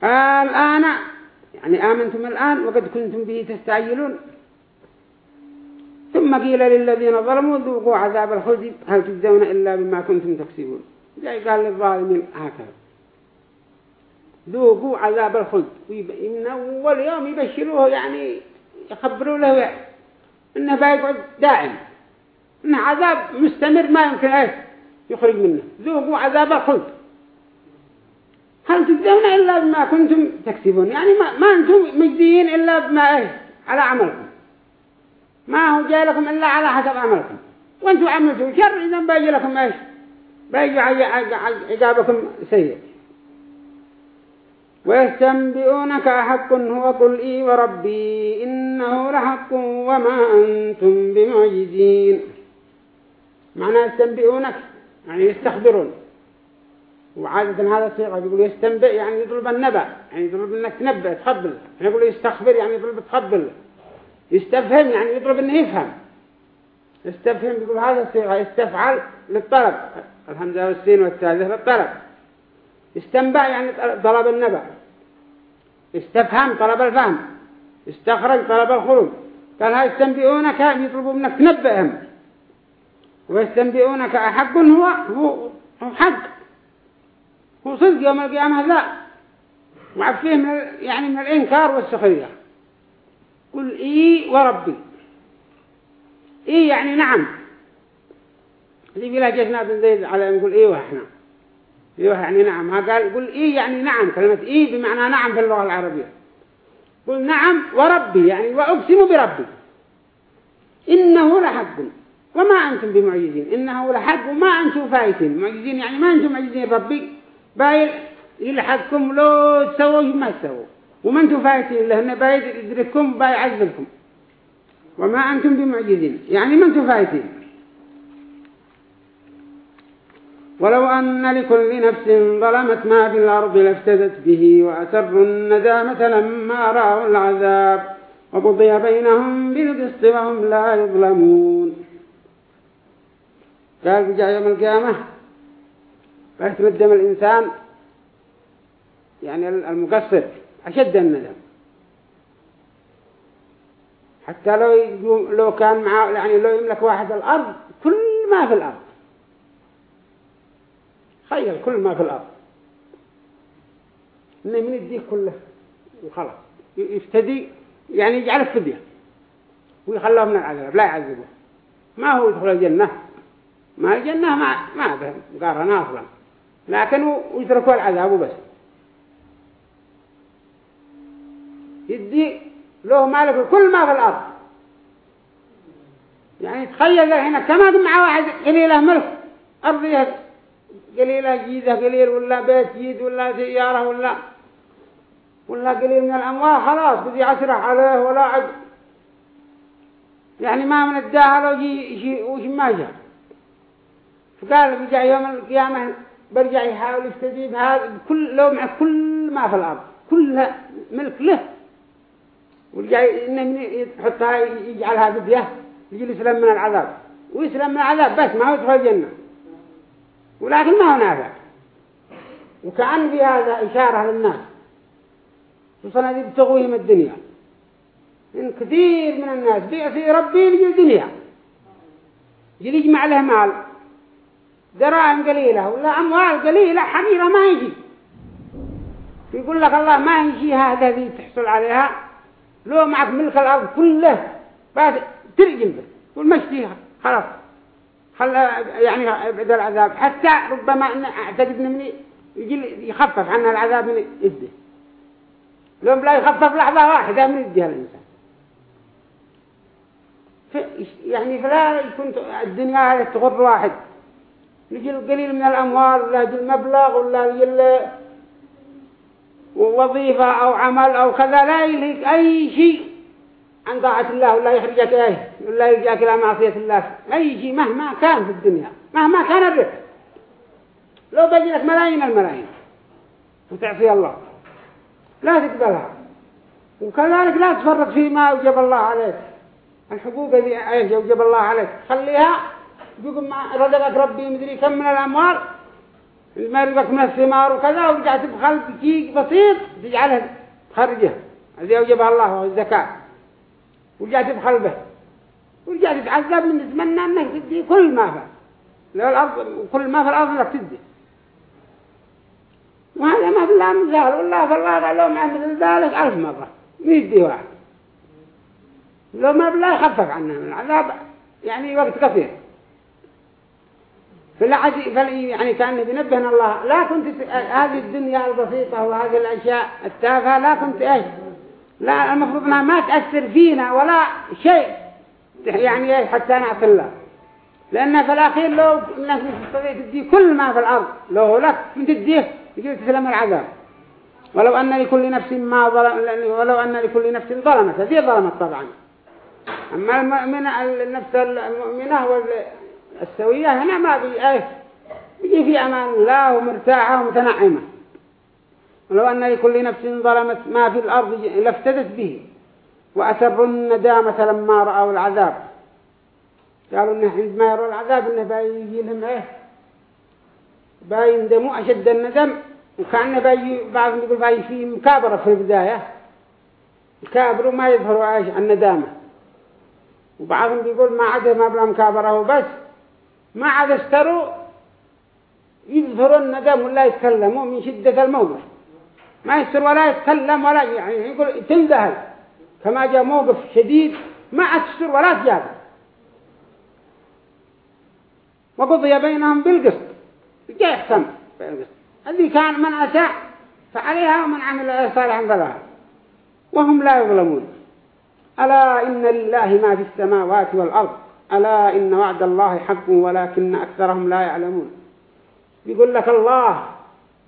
الآن يعني آمنتم الآن وقد كنتم به تستعجلون. ثم قيل للذين ظلموا ذوقوا عذاب الخلد هل تجزون إلا بما كنتم تكسبون؟ جاي قال للظالمين هكذا. ذوقوا عذاب الخلد من أول يوم يبشروه يعني يخبروا له يعني إنه بيقعد دائم. إنه عذاب مستمر ما يمكن إيش يخرج منه. ذوقوا عذاب الخلد هل تجزون إلا بما كنتم تكسبون؟ يعني ما, ما أنتم مجزيين إلا بما إيه على عملكم ما هو جاي لكم إلا على حسب عملكم. وأنتم عملتوا شر إذا باجي لكم إيش؟ باجي عقابكم سيء. ويستنبئونك أحق هو قل إي وربي إنه لحق وما أنتم بمعجزين. معنى يستنبئونك يعني يستخبرون وعادة هذا الصيغة يقول يستنبئ يعني يطلب النبأ. يعني يطلب إنك تنبأ تخبل يعني يقول يستخبر يعني يطلب تخبل يستفهم يعني يطلب إنه يفهم. يستفهم يقول هذا الصيغة يستفعل للطلب. الهمزة والسين والثالثة للطلب. استنبأ يعني طلب النبأ استفهم طلب الفهم. استخرج طلب الخروج. قال هاي يستنبئونك يطلبوا منك تنبئهم. ويستنبئونك أحق هو هو حق. هو صدق يوم القيامة لا. وعفيه من يعني من الإنكار والسخرية. قل إي وربي. إي يعني نعم. اللي بلا جسنا بن زيد على نقول إيه وإحنا إيه يعني نعم. ها قال قل إيه يعني نعم. كلمة إيه بمعنى نعم في اللغة العربية. قل نعم وربي يعني وأقسم بربي. إنه لحق. وما أنتم بمعجزين. إنه لحق وما أنتم فايتين معجزين يعني ما أنتم معجزين ربي. باي يلحقكم لو تسووا ما تسووا وما أنتم فايتين لهن باي يدرككم باي وما أنتم بمعجزين. يعني ما أنتم فايتين ولو أن لكل نفس ظلمت ما في الأرض لافتدت به وأسروا الندامة لما رأوا العذاب وقضي بينهم بالقسط وهم لا يظلمون. قال جاء يوم القيامة فيتندم الإنسان. يعني المقصر. أشد الندم. حتى لو لو كان معه يعني لو يملك واحد الأرض كل ما في الأرض. خيل كل ما في الأرض. إنه من يديه كله وخلاص. يفتدي يعني يجعل فدية ويخلوه من العذاب لا يعذبه. ما هو يدخل الجنة؟ ما الجنة ما ما به مقارنة أصلا. لكن يتركوا العذاب بس يدي له مالك كل ما في الأرض. يعني تخيل هنا كما مع واحد قليله ملك. أرضيه قليلة جيدة قليل ولا بيت جيد ولا سيارة ولا ولا قليل من الأموال خلاص بدي أسرح عليه ولا عد يعني ما من الداهل وش ما جاء. فقال بيجي يوم القيامة برجع يحاول يستجيب هذا لو مع كل ما في الأرض. كل ملك له. ورجع إنه يحطها يجعلها بديه يجي يسلم من العذاب. ويسلم من العذاب بس ما هو يدخل الجنة. ولكن ما هو نافع. وكأن في هذا إشارة للناس. خصوصا هذه بتغويهم الدنيا. إن كثير من الناس بيعصي ربي يجي الدنيا. يجي يجمع له مال. دراهم قليلة ولا أموال قليلة حقيرة ما يجي. يقول لك الله ما يجي هذا ذي تحصل عليها. لو معك ملك الأرض كله بعد ترجم به والمشتيها خلاص. خل يعني بعد العذاب. حتى ربما أعتقد من يجي يخفف عنها العذاب من يده. لو لا يخفف لحظة واحدة من يديها الإنسان. يعني فلا يكون الدنيا تغر واحد. نجي القليل من الأموال ولا يجي المبلغ ولا يجي وظيفة أو عمل أو كذا لا يلهيك أي شيء. عن طاعة الله ولا يخرجك إيه ولا يرجعك إلى معصية الله. أي شيء مهما كان في الدنيا مهما كان الربح. لو بجي لك ملايين الملايين وتعصي الله. لا تقبلها. وكذلك لا تفرط فيما أوجب الله عليك. الحقوق اللي أوجب الله عليك. خليها يقول ما رزقك ربي مدري كم من الأموال. ما رزقك من الثمار وكذا ورجعت بخل دقيق بسيط تجعله خرجه الذي أوجبها الله الزكاة. ورجعت بخلبه ورجعت تعذب من تتمنى أنك تدي كل ما فيه لو الأرض كل ما في الأرض إنك تدي. وهذا ما في الله مثال والله فالله قال لهم مثل ذلك ألف مرة. يدي واحد. لو ما بالله يخفف عنه من العذاب. يعني وقت كثير. فالعدي يعني كأن بينبهنا الله. لا كنت هذه الدنيا البسيطة وهذه الأشياء التافهة لا كنت إيش لا المفروض أنها ما تأثر فينا ولا شيء. يعني إيش؟ حتى نعطي الله لأن في الأخير لو الناس تستطيع تدي كل ما في الأرض لو لك من تديه يجب تسلم العذاب. ولو أن لكل نفس ما ظلم ولو أن لكل نفس ظلمت هذه ظلمت طبعا. أما المؤمنة النفس المؤمنة والسوية هنا ما بي أيه بيجي في أمان الله ومرتاحة ومتنعمة. ولو أن لكل نفس ظلمت ما في الأرض لافتدت به وأسروا الندامة لما رأوا العذاب. قالوا إنه عندما يروا العذاب إنه بيجي لهم إيه بيندموا أشد الندم. وكأنه بيجي بعضهم يقول بيجي في مكابرة في البداية. كابروا ما يظهروا الندامة. وبعضهم بيقول ما عاد ما بلا مكابرة وبس. ما عاد اشتروا يظهروا الندم ولا يتكلموا من شدة الموقف ما يستر ولا يتكلم ولا يعني يقول تندهل كما جاء موقف شديد ما عاد تستر ولا تجاب وقضي بينهم بالقسط. جاء يحسن بالقسط. الذي كان من أساء فعليها ومن عمل صالحا فلها. وهم لا يظلمون. ألا إن لله ما في السماوات والأرض. ألا إن وعد الله حق ولكن أكثرهم لا يعلمون. يقول لك الله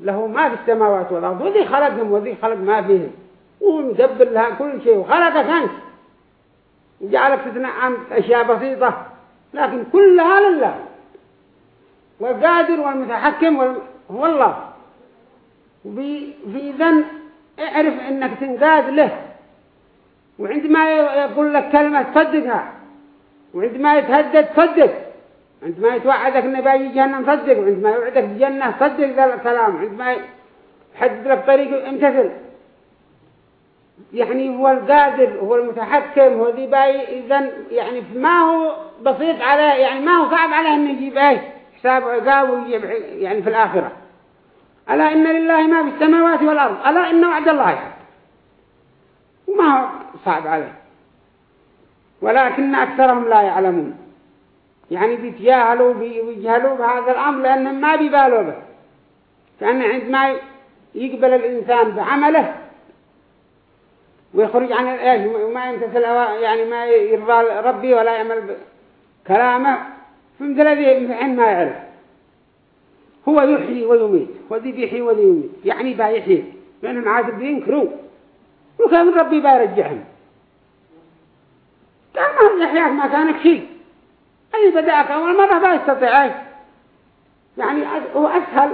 له ما في السماوات والأرض وذي خلقهم وذي خلق ما فيهم. ومدبر لها كل شيء وخلقك أنت. وجعلك تتنعم أشياء بسيطة لكن كلها لله. والقادر والمتحكم هو الله. وفي ذن اعرف إنك تنقاد له. وعندما يقول لك كلمة وعندما يتهدد صدق. عندما يتوعدك إنه باجي جهنم صدق. وعندما يوعدك بجنة صدق ذا الكلام عندما يحدد لك طريق امتثل يعني هو القادر هو المتحكم هو ذي باي. اذا يعني ما هو بسيط عليه يعني ما هو صعب عليه إنه يجيب إيه حساب عقاب ويجيب يعني في الآخرة. ألا إن لله ما في السماوات والأرض؟ ألا إن وعد الله. يحب وما هو صعب عليه. ولكن أكثرهم لا يعلمون. يعني بيتجاهلوا ويجهلوا بهذا الأمر لأنهم ما بيبالوا به. كأن عندما يقبل الإنسان بعمله ويخرج عن الإيش؟ وما يمتثل يعني ما يرضى ربي ولا يعمل كلامه. فمثل ذي عن ما يعرف. هو يحيي ويميت. وذي بيحيي وذي يميت. يعني بايحيي. لأنهم عاد بينكروا. وكان ربي بيرجعهم ما يحياك ما كانك شيء أي بدأك أول مرة؟ ما يستطيع يعني هو أسهل.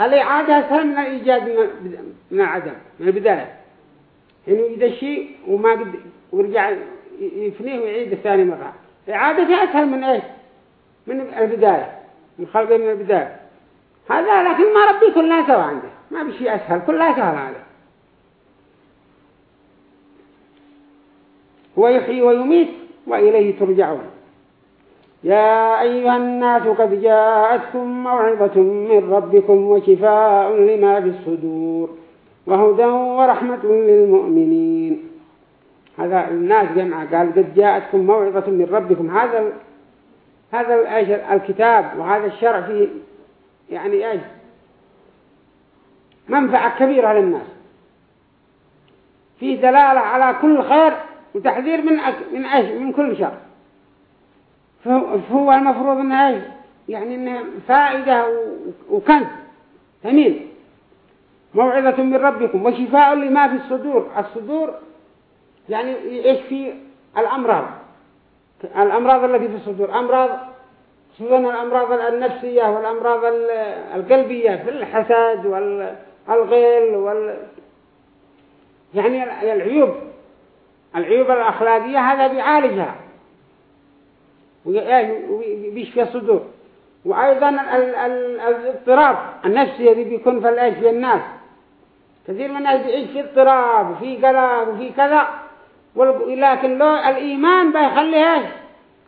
الإعادة أسهل من الإيجاد من العدم من البداية. حين يجد الشيء وما قد ورجع يفنيه ويعيد الثاني مرة. إعادة أسهل من إيش؟ من البداية من خلق من البداية. هذا لكن ما ربي كلها سوا عنده. ما بشيء أسهل كلها سهل عليه هو يحيي ويميت وإليه ترجعون. يا أيها الناس قد جاءتكم موعظة من ربكم وشفاء لما في الصدور وهدى ورحمة للمؤمنين. هذا الناس جمع قال قد جاءتكم موعظة من ربكم. هذا هذا الكتاب وهذا الشرع فيه يعني إيش؟ منفعة كبيرة للناس. فيه دلالة على كل خير وتحذير من أك... من إيش من كل شر. فهو المفروض ان إيش يعني إنها فائدة وكنز ثمين موعظة من ربكم وشفاء لما في الصدور. الصدور يعني إيش في؟ الأمراض. الأمراض التي في الصدور. أمراض خصوصا الأمراض النفسية والأمراض القلبية في الحسد والغل وال يعني العيوب. العيوب الأخلاقية هذا بيعالجها وبيشفي الصدور. وأيضا الاضطراب النفسي الذي بيكون في الإيش في الناس. كثير من الناس يعيش في اضطراب وفي قلق وفي كذا. لكن لو الإيمان بيخليه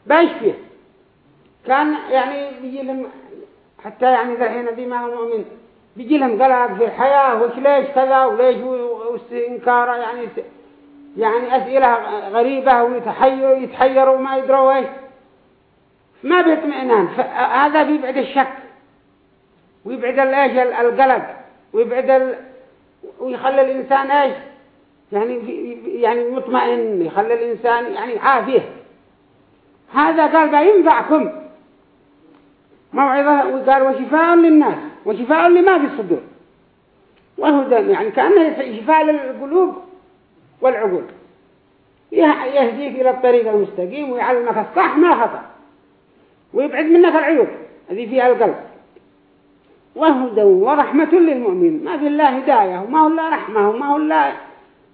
بيشفيه كان يعني بيجي لهم حتى يعني ذا الحين دي ما هو مؤمن. بيجي لهم قلق في الحياة وش ليش كذا وليش واستنكار يعني. يعني أسئلة غريبة ويتحيروا يتحيروا وما يدروا إيش ما بيطمئنان هذا بيبعد الشك. ويبعد الايش القلق. ويبعد ال... ويخلي الإنسان إيش؟ يعني يعني مطمئن. يخلي الإنسان يعني عافية. هذا قال بينفعكم موعظة وقال وشفاء للناس. وشفاء لما في الصدور. وهدى يعني كأنه شفاء للقلوب. والعقول. يهديك إلى الطريق المستقيم ويعلمك الصح ما خطأ ويبعد منك العيوب. هذه فيها القلب. وهدى ورحمة للمؤمن. ما في الله هداية وما هو الله رحمة وما هو الله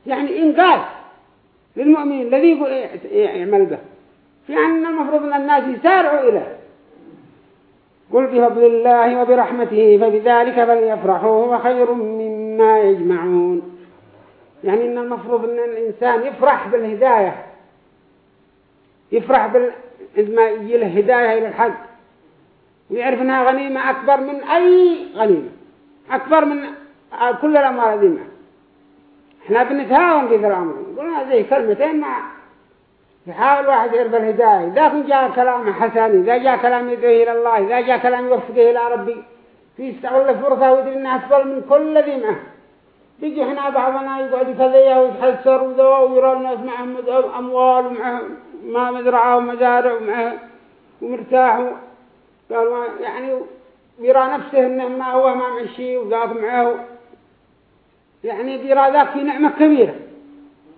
يعني إنقاذ للمؤمن الذي يعمل به. في أن المفروض أن الناس يسارعوا إليه. قل بفضل الله وبرحمته فبذلك فليفرحوا هو خير مما يجمعون. يعني إن المفروض أن الإنسان يفرح بالهداية يفرح بال... عندما يجي له هداية إلى الحق ويعرف أنها غنيمة أكبر من أي غنيمة أكبر من كل الأموال هذه إحنا بنتهاون في ذا الأمر. قلنا زي كلمتين ما يحاول واحد يعرف الهداية إذا جاء كلام حسن إذا جاء كلام يدعي إلى الله إذا جاء كلام يوفقه إلى ربي في يستغل فرصة ويدري أنها أفضل من كل ذي معه بيجي هنا بعضنا يقعد يفذيه ويتحسر وذوه ويرى الناس معهم أموال ومعه ما مزرعة ومزارع ومعه ومرتاح قال يعني يرى نفسه إنه ما هو ما معشي وذاك معه. يعني بيرى ذاك في نعمة كبيرة.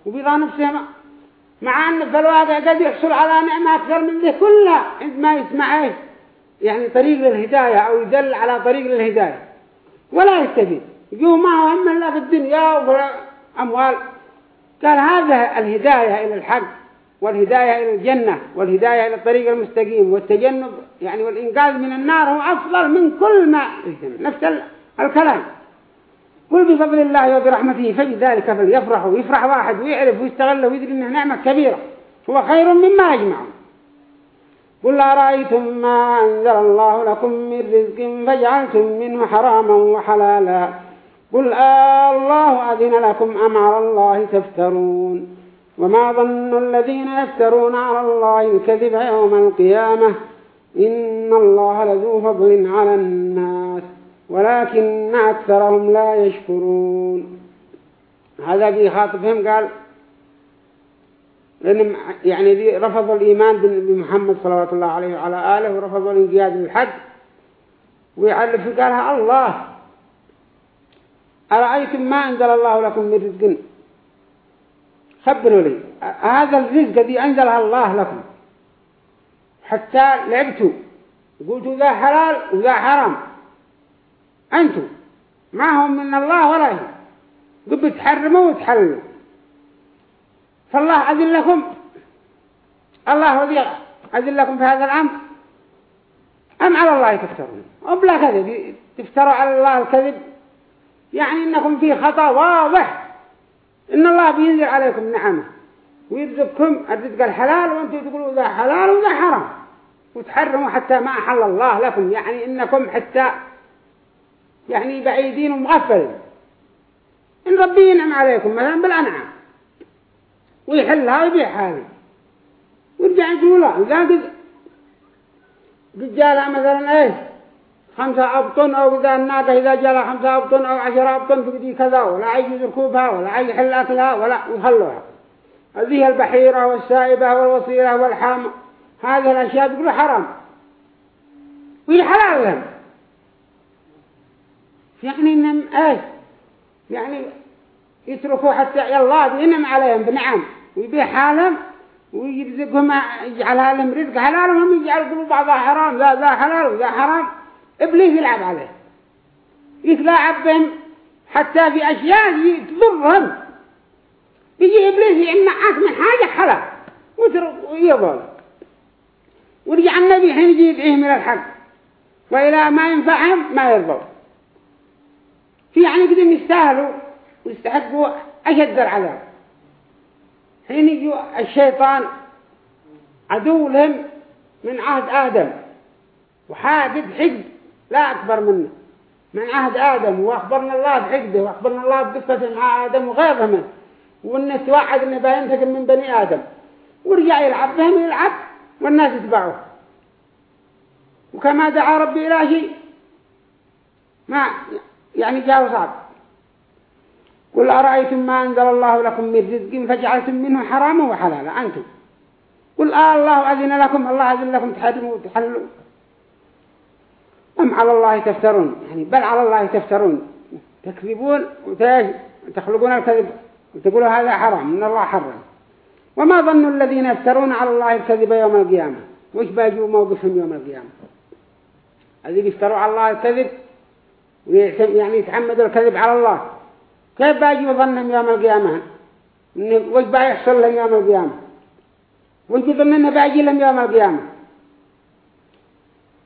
وبيرى نفسه ما مع أن في الواقع قد يحصل على نعمة أكثر من ذي كلها عندما يسمع إيش يعني طريق للهداية أو يدل على طريق للهداية. ولا يستفيد. يقول ما هو هم الله في الدنيا وأموال قال هذا الهداية إلى الحق والهداية إلى الجنة والهداية إلى الطريق المستقيم والتجنب يعني والإنقاذ من النار هو أفضل من كل ما نفس الكلام. قل بفضل الله وبرحمته فبذلك فليفرحوا ويفرح واحد ويعرف ويستغل ويدري انه نعمة كبيرة هو خير مما يجمعون قل أرأيتم ما أنزل الله لكم من رزق فجعلتم منه حراما وحلالا. قل آه الله أذن لكم أم على الله تفترون وما ظن الذين يفترون على الله الكذب يوم القيامة إن الله لذو فضل على الناس ولكن أكثرهم لا يشكرون. هذا بيخاطبهم قال لأن يعني رفضوا الإيمان بمحمد صلى الله عليه وعلى آله ورفضوا الانقياد للحج ويعرف قالها الله. أرأيتم ما أنزل الله لكم من رزق؟ خبروا لي. هذا الرزق الذي أنزلها الله لكم. حتى لعبتوا. قلتوا ذا حلال وذا حرام. أنتم. ما هم من الله ولا هي قد بتحرموا وتحللوا. فالله أذن لكم. الله وذي أذن لكم في هذا الأمر. أم على الله تفترون؟ وبلا كذب؟ تفتروا على الله الكذب؟ يعني إنكم في خطأ واضح. إن الله بينزل عليكم نعمة. ويرزقكم الرزق الحلال وأنتم تقولوا ذا حلال وذا حرام. وتحرموا حتى ما أحل الله لكم. يعني إنكم حتى يعني بعيدين ومغفلين. إن ربي ينعم عليكم مثلا بالأنعام. ويحلها ويبيعها. هذه ويرجع يقول لا إذا قد قد جالها مثلا إيه خمسة أبطن أو إذا الناقة إذا جالها خمسة أبطن أو عشرة أبطن تقدي كذا ولا يجوز ركوبها ولا يحل أكلها ولا يخلوها هذه البحيرة والسائبة والوصيرة والحام هذه الأشياء بيقولوا حرام. ويحلال لهم. يعني إنهم إيش يعني يتركوا حتى يلا ينم عليهم بنعم. ويبيع حالهم ويرزقهم يجعلها لهم رزق حلال وهم يجعلوا بعضها حرام ذا ذا حلال وذا حرام. إبليس يلعب عليه. يتلاعب بهم حتى في أشياء تضرهم يجي إبليس يمنعك من حاجة حلال ويضل ورجع النبي حين يجي يدعيه من الحق. وإلى ما ينفعهم ما يرضوا في يعني قدم يستاهلوا ويستحقوا أشد العذاب. حين يجوا الشيطان عدو لهم من عهد آدم. وحادث حقد لا أكبر منه. من عهد آدم وأخبرنا الله بحقده وأخبرنا الله بقصة مع آدم وغيره منه. وإنه توعد إنه بينتقم من بني آدم. ورجع يلعب بهم يلعب والناس يتبعوه. وكما دعا ربي إلى شيء ما يعني جاء صعب قل أرأيتم ما أنزل الله لكم من رزق فجعلتم منه حراما وحلالا أنتم. قل آه الله أذن لكم الله أذن لكم تحرموا وتحلوا أم على الله تفترون؟ يعني بل على الله تفترون. تكذبون وتخلقون الكذب وتقولوا هذا حرام من الله حرم. وما ظن الذين يفترون على الله الكذب يوم القيامة؟ وش باجوا موقفهم يوم القيامة؟ الذين يفتروا على الله الكذب يعني يتعمدوا الكذب على الله. كيف باجوا ظنهم يوم القيامة؟ وش يحصل لهم يوم القيامة؟ وش ظننا باجي لهم يوم القيامة.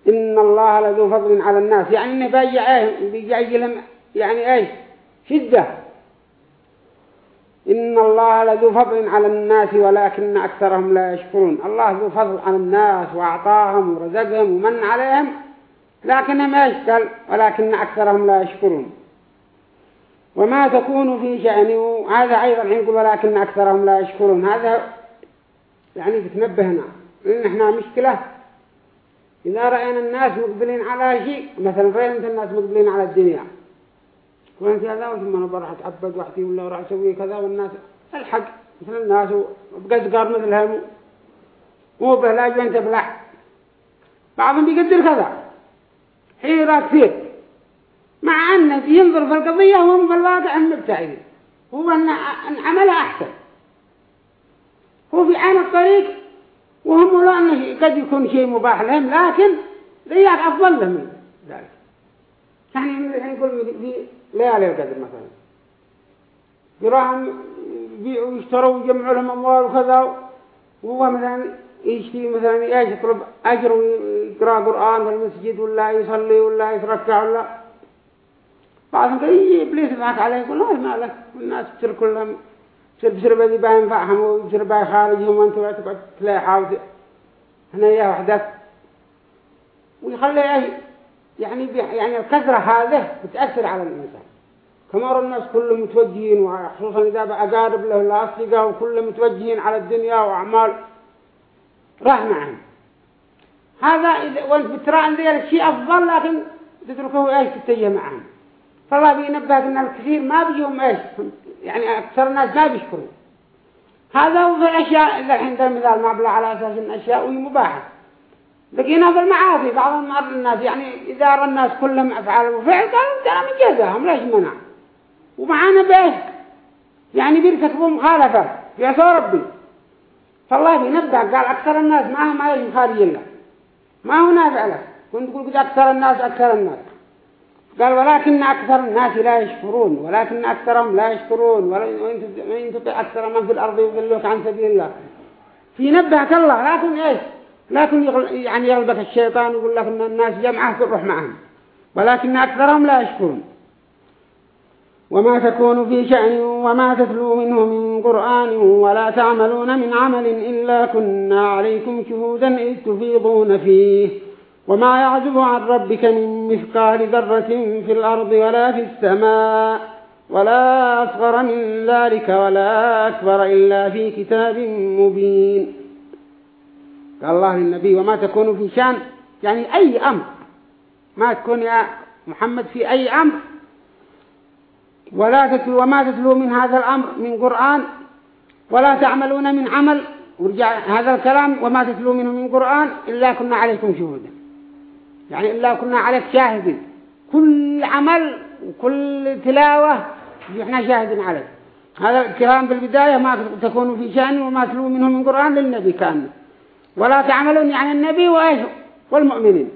إن الله لذو فضل على الناس. يعني إنه باجي إيه؟ بيجي لهم يعني إيه؟ شدة. إن الله لذو فضل على الناس ولكن أكثرهم لا يشكرون. الله ذو فضل على الناس وأعطاهم ورزقهم ومن عليهم لكنهم يشكل ولكن أكثرهم لا يشكرون. وما تكون في شأنه هذا أيضا نقول ولكن أكثرهم لا يشكرون. هذا يعني بتنبهنا. لأن إحنا مشكلة إذا رأينا الناس مقبلين على شيء مثلا رأينا الناس مقبلين على الدنيا. وأنت هذا ثم أنا بروح اتعبد وحدي ولا راح أسوي كذا والناس الحق. مثل الناس وبقد قار مثلهم. مو بهلاج وأنت بلح. بعضهم بيقدر كذا. حيرة كثير مع أنه ينظر في القضية وهم في الواقع مبتعدين هو أن عملها أحسن. هو في عين الطريق وهم لا قد يكون شيء مباح لهم لكن رياض أفضل لهم من ذلك. يعني نقول في ليالي القدر مثلا. يراهم يبيعوا ويشتروا ويجمعوا لهم أموال وكذا وهو مثلا يشتري مثلا يطلب أجر ويقرأ قرآن في المسجد ولا يصلي ولا يتركع ولا. بعضهم يجي إبليس يضحك عليه يقول لا ما لك. والناس تصير كلهم تصير بسربة ذي باين فعهم وبسربة خارجهم وانتوا تقعد تلاحوا هنا يا وحدك ويخلي إيش يعني يعني الكثرة هذه بتأثر على الإنسان. كما الناس كلهم متوجهين وخصوصا إذا أقارب له الأصدقاء وكلهم متوجهين على الدنيا وأعمال راح معهم. هذا إذا وانت بترى عن ذلك شيء أفضل لكن تتركه إيش تتجه معهم. فالله بينبهك أن الكثير ما بيجيهم إيش. يعني أكثر الناس ما بيشكروا هذا هو في الأشياء إذا الحين ذا المثال معبلة على أساس أن أشياء وهي مباحة. لقينا في المعاصي بعض الناس يعني إذا رأى الناس كلهم أفعال وفعل قالوا ترى من جزاهم ليش منع؟ ومعانا بإيش يعني بيرتكبوا مخالفة. يا ربي. فالله بينبه قال أكثر الناس ما هم أيش خارج الله ما هو نافع لك كنت تقول أكثر الناس أكثر الناس. قال ولكن أكثر الناس لا يشكرون ولكن أكثرهم لا يشكرون وإن تطع أكثر من في الأرض يضلوك عن سبيل الله. في نبهك الله لكن إيش؟ لكن يعني يغلبك الشيطان يقول لك أن الناس جمعة تروح معهم. ولكن أكثرهم لا يشكرون. وما تكون في شأن وما تتلو منه من قرآن ولا تعملون من عمل إلا كنا عليكم شهودا إذ تفيضون فيه. وما يعزب عن ربك من مثقال ذرة في الأرض ولا في السماء ولا أصغر من ذلك ولا أكبر إلا في كتاب مبين. قال الله للنبي وما تكون في شأن؟ يعني أي أمر. ما تكون يا محمد في أي أمر. ولا تتلو وما تتلو من هذا الأمر من قرآن؟ ولا تعملون من عمل؟ ورجع هذا الكلام وما تتلو منه من قرآن إلا كنا عليكم شهودا. يعني إلا كنا عليك شاهدين كل عمل وكل تلاوة إحنا شاهدين عليه. هذا الكلام بالبداية ما تكون في شأن وما تلو منه من قرآن للنبي كان ولا تعملون يعني النبي وإيش؟ والمؤمنين.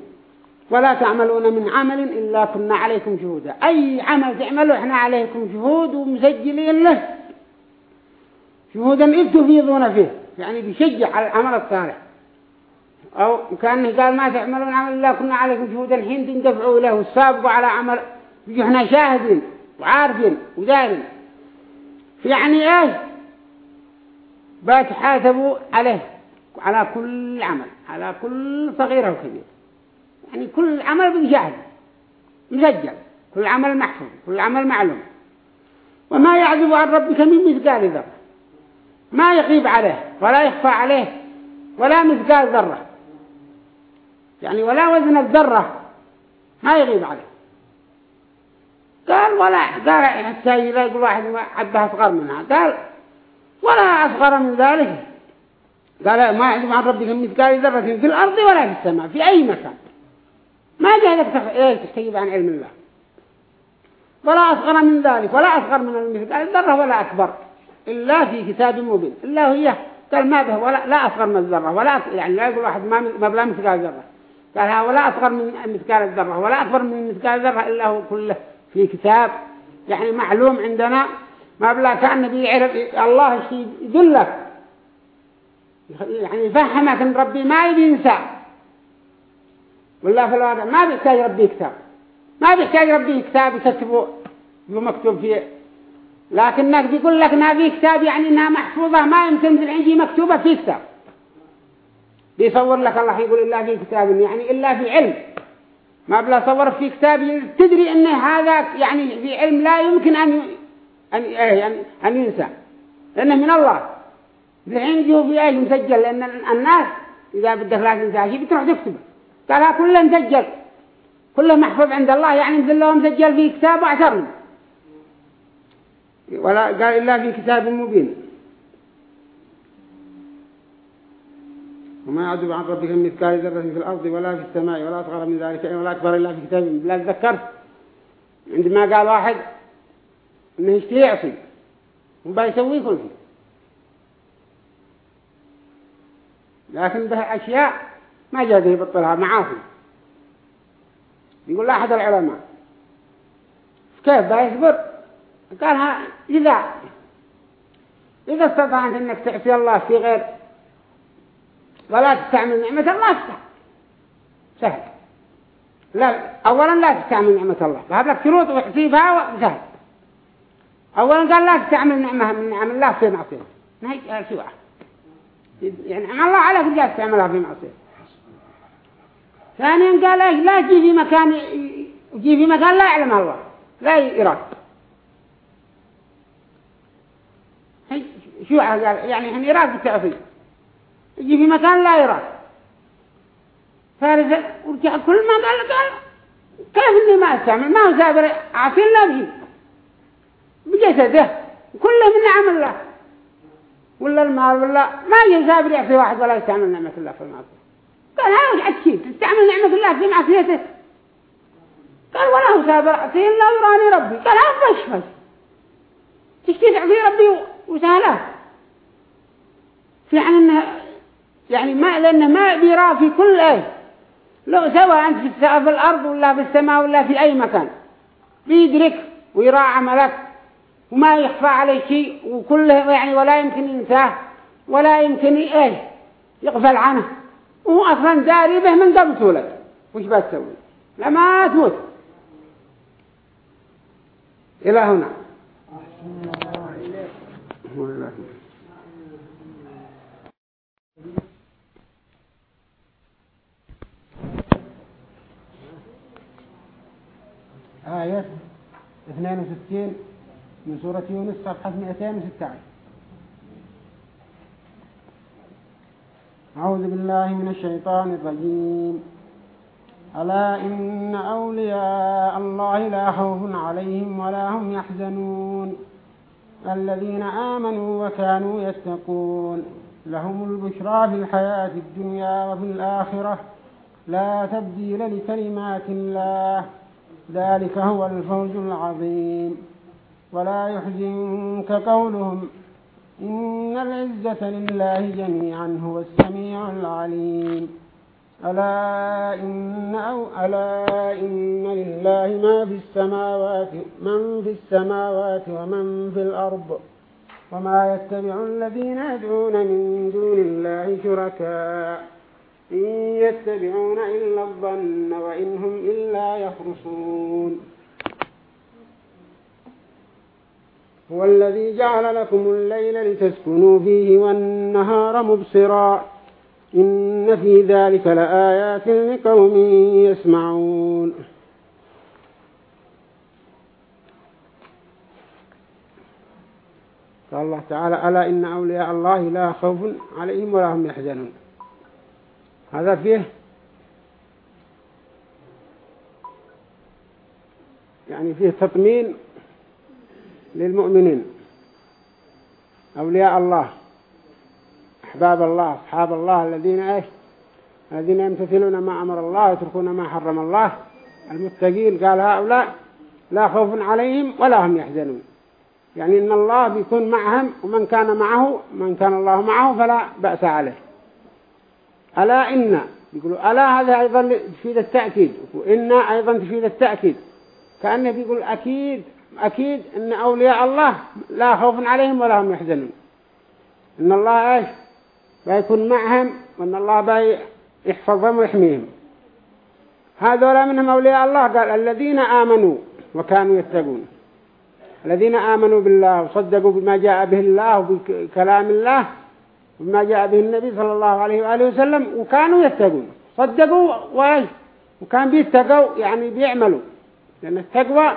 ولا تعملون من عمل إلا كنا عليكم شهودا. أي عمل تعملوا إحنا عليكم شهود ومسجلين له. شهودا إذ تفيضون فيه. يعني بيشجع على العمل الصالح. أو كأنه قال ما تعملون عمل إلا كنا عليكم شهودا حين تندفعوا له والسابقوا على عمل. إحنا شاهدين وعارفين ودارين يعني إيش؟ بتحاسبوا عليه على كل عمل على كل صغيرة وكبيرة يعني كل عمل بيشاهد مسجل. كل عمل محفوظ كل عمل معلوم. وما يعذب عن ربك من مثقال ذرة. ما يغيب عليه ولا يخفى عليه ولا مثقال ذرة. يعني ولا وزن الذرة ما يغيب عليه. قال ولا قال حتى يلاقي واحد عبها أصغر منها. قال ولا أصغر من ذلك. قال ما يعلم عن ربك مثقال ذرة في الأرض ولا في السماء في أي مكان. ما جاء تستجيب عن علم الله. ولا أصغر من ذلك ولا أصغر من المثقال ذرة ولا أكبر. إلا في كتاب مبين. إلا هي قال ما به ولا لا أصغر من الذرة ولا يعني لا يقول واحد ما ما بلا مثقال ذرة. قال ولا أصغر من مثقال الذرة ولا أكبر من مثقال ذرة إلا هو كله في كتاب. يعني معلوم عندنا ما بلا كأن بيعرف الله شيء يدلك. يعني يفهمك إن ربي ما يبي ينسى. ولا في الواقع ما بيحتاج ربي كتاب ما بيحتاج ربي كتاب يكتبه مكتوب فيه. لكنك بيقول لك إنها في كتاب يعني إنها محفوظة ما يمكن العندي مكتوبة في كتاب. بيصور لك الله يقول إلا في كتاب يعني إلا في علم. ما بلا صور في كتاب تدري أن هذا يعني في علم لا يمكن أن أن يعني ان ينسى. لأنه من الله. الحين جو في إيش مسجل لأن الناس إذا بدك لا تنسى شيء بتروح تكتبه. قال كله مسجل كله محفوظ عند الله يعني مثل له مسجل في كتاب واعترنا ولا قال إلا في كتاب مبين. وما يعذب عن ربك من مثقال ذرة في الأرض ولا في السماء ولا أصغر من ذلك ولا أكبر إلا في كتاب لا تذكرت عندما قال واحد إنه يشتري يعصي وبا يسوي كل شيء لكن به أشياء ما جاء يبطلها معاصي. يقول أحد العلماء. كيف؟ بيصبر قالها إذا إذا استطعت أنك تعصي الله في غير ولا تستعمل نعمة الله سهل سهل. لا أولا لا تستعمل نعمة الله. فهذا لك شروط وحسيبها سهل أولا قال لا تستعمل نعمة من نعم الله في معصية. نهي سواء يعني نعم الله عليك لا تستعملها في معصية. ثانيا قال لا تجي في مكان يجي في مكان لا يعلم الله. لا يراد. شو يعني يعني يراد بالتعفيف يجي في مكان لا يرى. فارس ورجع كل ما قال قال كيف إني ما أستعمل؟ ما هو سابر عاصين لا بشي بجسده. كله من نعم الله. ولا المال ولا ما يجي سابر يعصي واحد ولا يستعمل نعمة الله في المعصية قال هذا وجعت شيء؟ تستعمل نعمة الله في معصيته. قال ولا هو سابر عصين لا يراني ربي. قال هذا فش فش. تشتي تعصي ربي وسهله. يعني إنه يعني ما لأنه ما بيرى في كل إيه لو سواء أنت في الأرض ولا في السماء ولا في أي مكان بيدرك ويرى عملك وما يخفى عليه شيء وكله يعني ولا يمكن ينساه ولا يمكن إيه يغفل عنه. وهو أصلا داري به من قبل تولد. وش بتسوي لما تموت. إلى هنا. آية 62 من سورة يونس صفحة 216 أعوذ بالله من الشيطان الرجيم. ألا إن أولياء الله لا خوف عليهم ولا هم يحزنون. الذين آمنوا وكانوا يتقون. لهم البشرى في الحياة الدنيا وفي الآخرة. لا تبديل لكلمات الله. ذلك هو الفوز العظيم. ولا يحزنك قولهم إن العزة لله جميعا هو السميع العليم. ألا إن أو ألا إن لله ما في السماوات من في السماوات ومن في الأرض. وما يتبع الذين يدعون من دون الله شركاء. إن يتبعون إلا الظن وإنهم إلا يخرصون. هو الذي جعل لكم الليل لتسكنوا فيه والنهار مبصرا. إن في ذلك لآيات لقوم يسمعون. قال الله تعالى ألا إن أولياء الله لا خوف عليهم ولا هم يحزنون. هذا فيه يعني فيه تطمين للمؤمنين أولياء الله أحباب الله أصحاب الله الذين إيش؟ الذين يمتثلون ما أمر الله ويتركون ما حرم الله المتقين. قال هؤلاء لا خوف عليهم ولا هم يحزنون. يعني إن الله بيكون معهم ومن كان معه من كان الله معه فلا بأس عليه. ألا إن؟ يقولوا ألا هذا أيضا تفيد التأكيد. وإن أيضا تفيد التأكيد. كأنه بيقول أكيد أكيد إن أولياء الله لا خوف عليهم ولا هم يحزنون. إن الله إيش؟ بيكون معهم وإن الله بيحفظهم ويحميهم. هذولا منهم أولياء الله. قال الذين آمنوا وكانوا يتقون. الذين آمنوا بالله وصدقوا بما جاء به الله وبكلام الله وبما جاء به النبي صلى الله عليه وآله وسلم وكانوا يتقون. صدقوا وإيش وكان بيتقوا يعني بيعملوا. لأن التقوى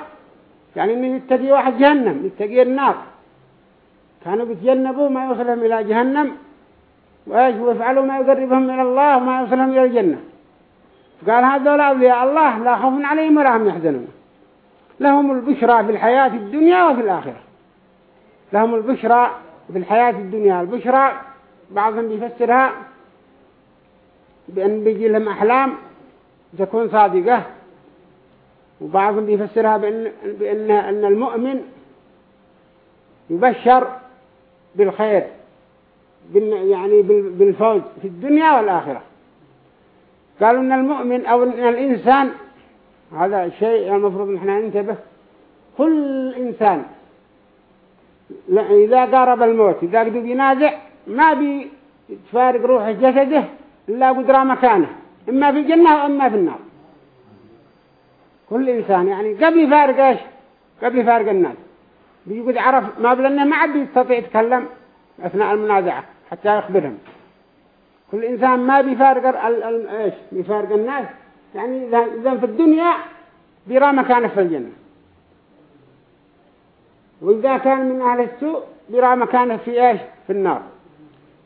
يعني إنه يتقي واحد جهنم يتقي النار. كانوا بيتجنبوا ما يوصلهم إلى جهنم وإيش ويفعلوا ما يقربهم إلى الله وما يوصلهم إلى الجنة. فقال هذول أولياء الله لا خوف عليهم ولا هم يحزنون. لهم البشرى في الحياة الدنيا وفي الآخرة. لهم البشرى في الحياة الدنيا البشرى بعضهم بيفسرها بأن بيجي لهم أحلام تكون صادقة وبعضهم بيفسرها بأن, بأن أن المؤمن يبشر بالخير يعني بالفوز في الدنيا والآخرة. قالوا أن المؤمن أو أن الإنسان هذا شيء المفروض نحن ننتبه كل إنسان إذا قارب الموت إذا قد بينازع ما بيتفارق روح جسده إلا قدر مكانه إما في الجنة وإما في النار. كل إنسان يعني قبل يفارق إيش؟ قبل يفارق الناس. بيقول عرف ما بلنه ما عاد يستطيع يتكلم أثناء المنازعة حتى يخبرهم. كل إنسان ما بيفارق إيش؟ بيفارق الناس. يعني إذا في الدنيا بيرى مكانه في الجنة. وإذا كان من أهل السوء بيرى مكانه في إيش؟ في النار.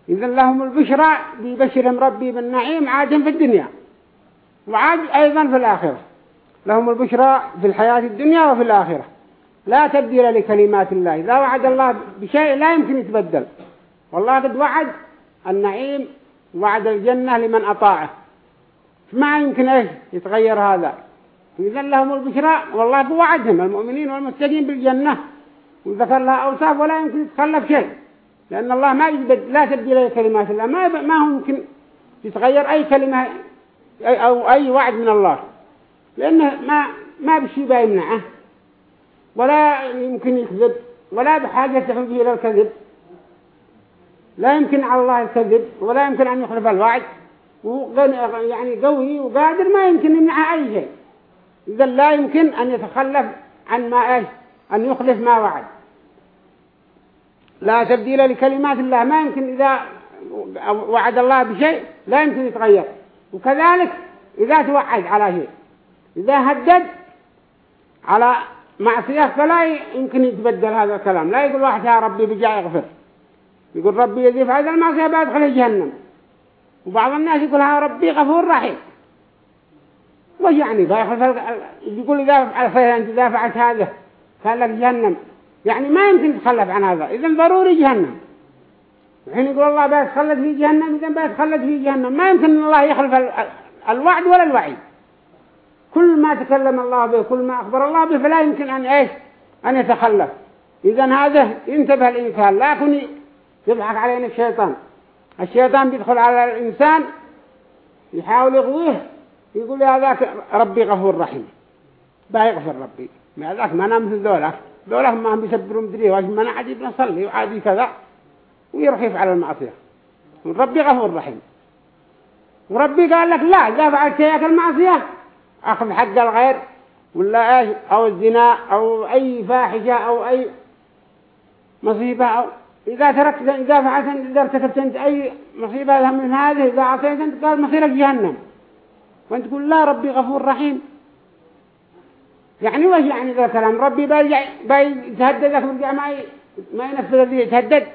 إذا لهم البشرى بيبشرهم ربي بالنعيم عادهم في الدنيا. وعاد أيضا في الآخرة. لهم البشرى في الحياة الدنيا وفي الآخرة. لا تبديل لكلمات الله. إذا وعد الله بشيء لا يمكن يتبدل. والله قد وعد النعيم وعد الجنة لمن أطاعه. ما يمكن إيش يتغير هذا؟ إذا لهم البشرى والله بوعدهم المؤمنين والمتقين بالجنة. وذكر لها أوصاف ولا يمكن يتخلف شيء. لأن الله ما يجبد لا تبديل لكلمات الله. ما ما هو يمكن يتغير أي كلمة أو أي وعد من الله. لأنه ما ما بشي بيمنعه ولا يمكن يكذب ولا بحاجة تحول به إلى الكذب. لا يمكن على الله الكذب ولا يمكن أن يخلف الوعد. يعني قوي وقادر ما يمكن يمنع أي شيء. إذا لا يمكن أن يتخلف عن ما إيش؟ أن يخلف ما وعد. لا تبديل لكلمات الله ما يمكن إذا وعد الله بشيء لا يمكن يتغير. وكذلك إذا توعد على شيء إذا هدد على معصية فلا يمكن يتبدل هذا الكلام. لا يقول واحد يا ربي بجاء يغفر يقول ربي يذيب هذا المعصية بيدخل جهنم. وبعض الناس يقول ها ربي غفور رحيم. وش يعني؟ يقول إذا فعلت هذا قال لك جهنم. يعني ما يمكن تتخلف عن هذا. إذا ضروري جهنم. الحين يقول الله بيتخلد في جهنم إذا بيتخلد في جهنم. ما يمكن الله يخلف الوعد ولا الوعيد كل ما تكلم الله به كل ما أخبر الله به فلا يمكن أن إيش؟ أن يتخلف. إذا هذا ينتبه الإنسان. لكن يضحك علينا الشيطان. الشيطان بيدخل على الإنسان يحاول يغويه يقول يا ذاك ربي غفور رحيم. بيغفر ربي. ما ذاك ما أنا مثل ذولا ذولا ما هم بيسبروا مدري واش ما عادي بنصلي وعادي كذا ويروح يفعل المعصية. ربي غفور رحيم. وربي قال لك لا إذا فعلت هيك المعصية أخذ حق الغير ولا إيش أو الزنا أو أي فاحشة أو أي مصيبة أو إذا تركت إذا فعلت إذا ارتكبت أنت أي مصيبة من هذه إذا عصيت أنت قال مصيرك جهنم. وأنت تقول لا ربي غفور رحيم. يعني وش يعني ذا الكلام. ربي بيرجع بيتهددك ورجع ما ما ينفذ الذي يتهدد.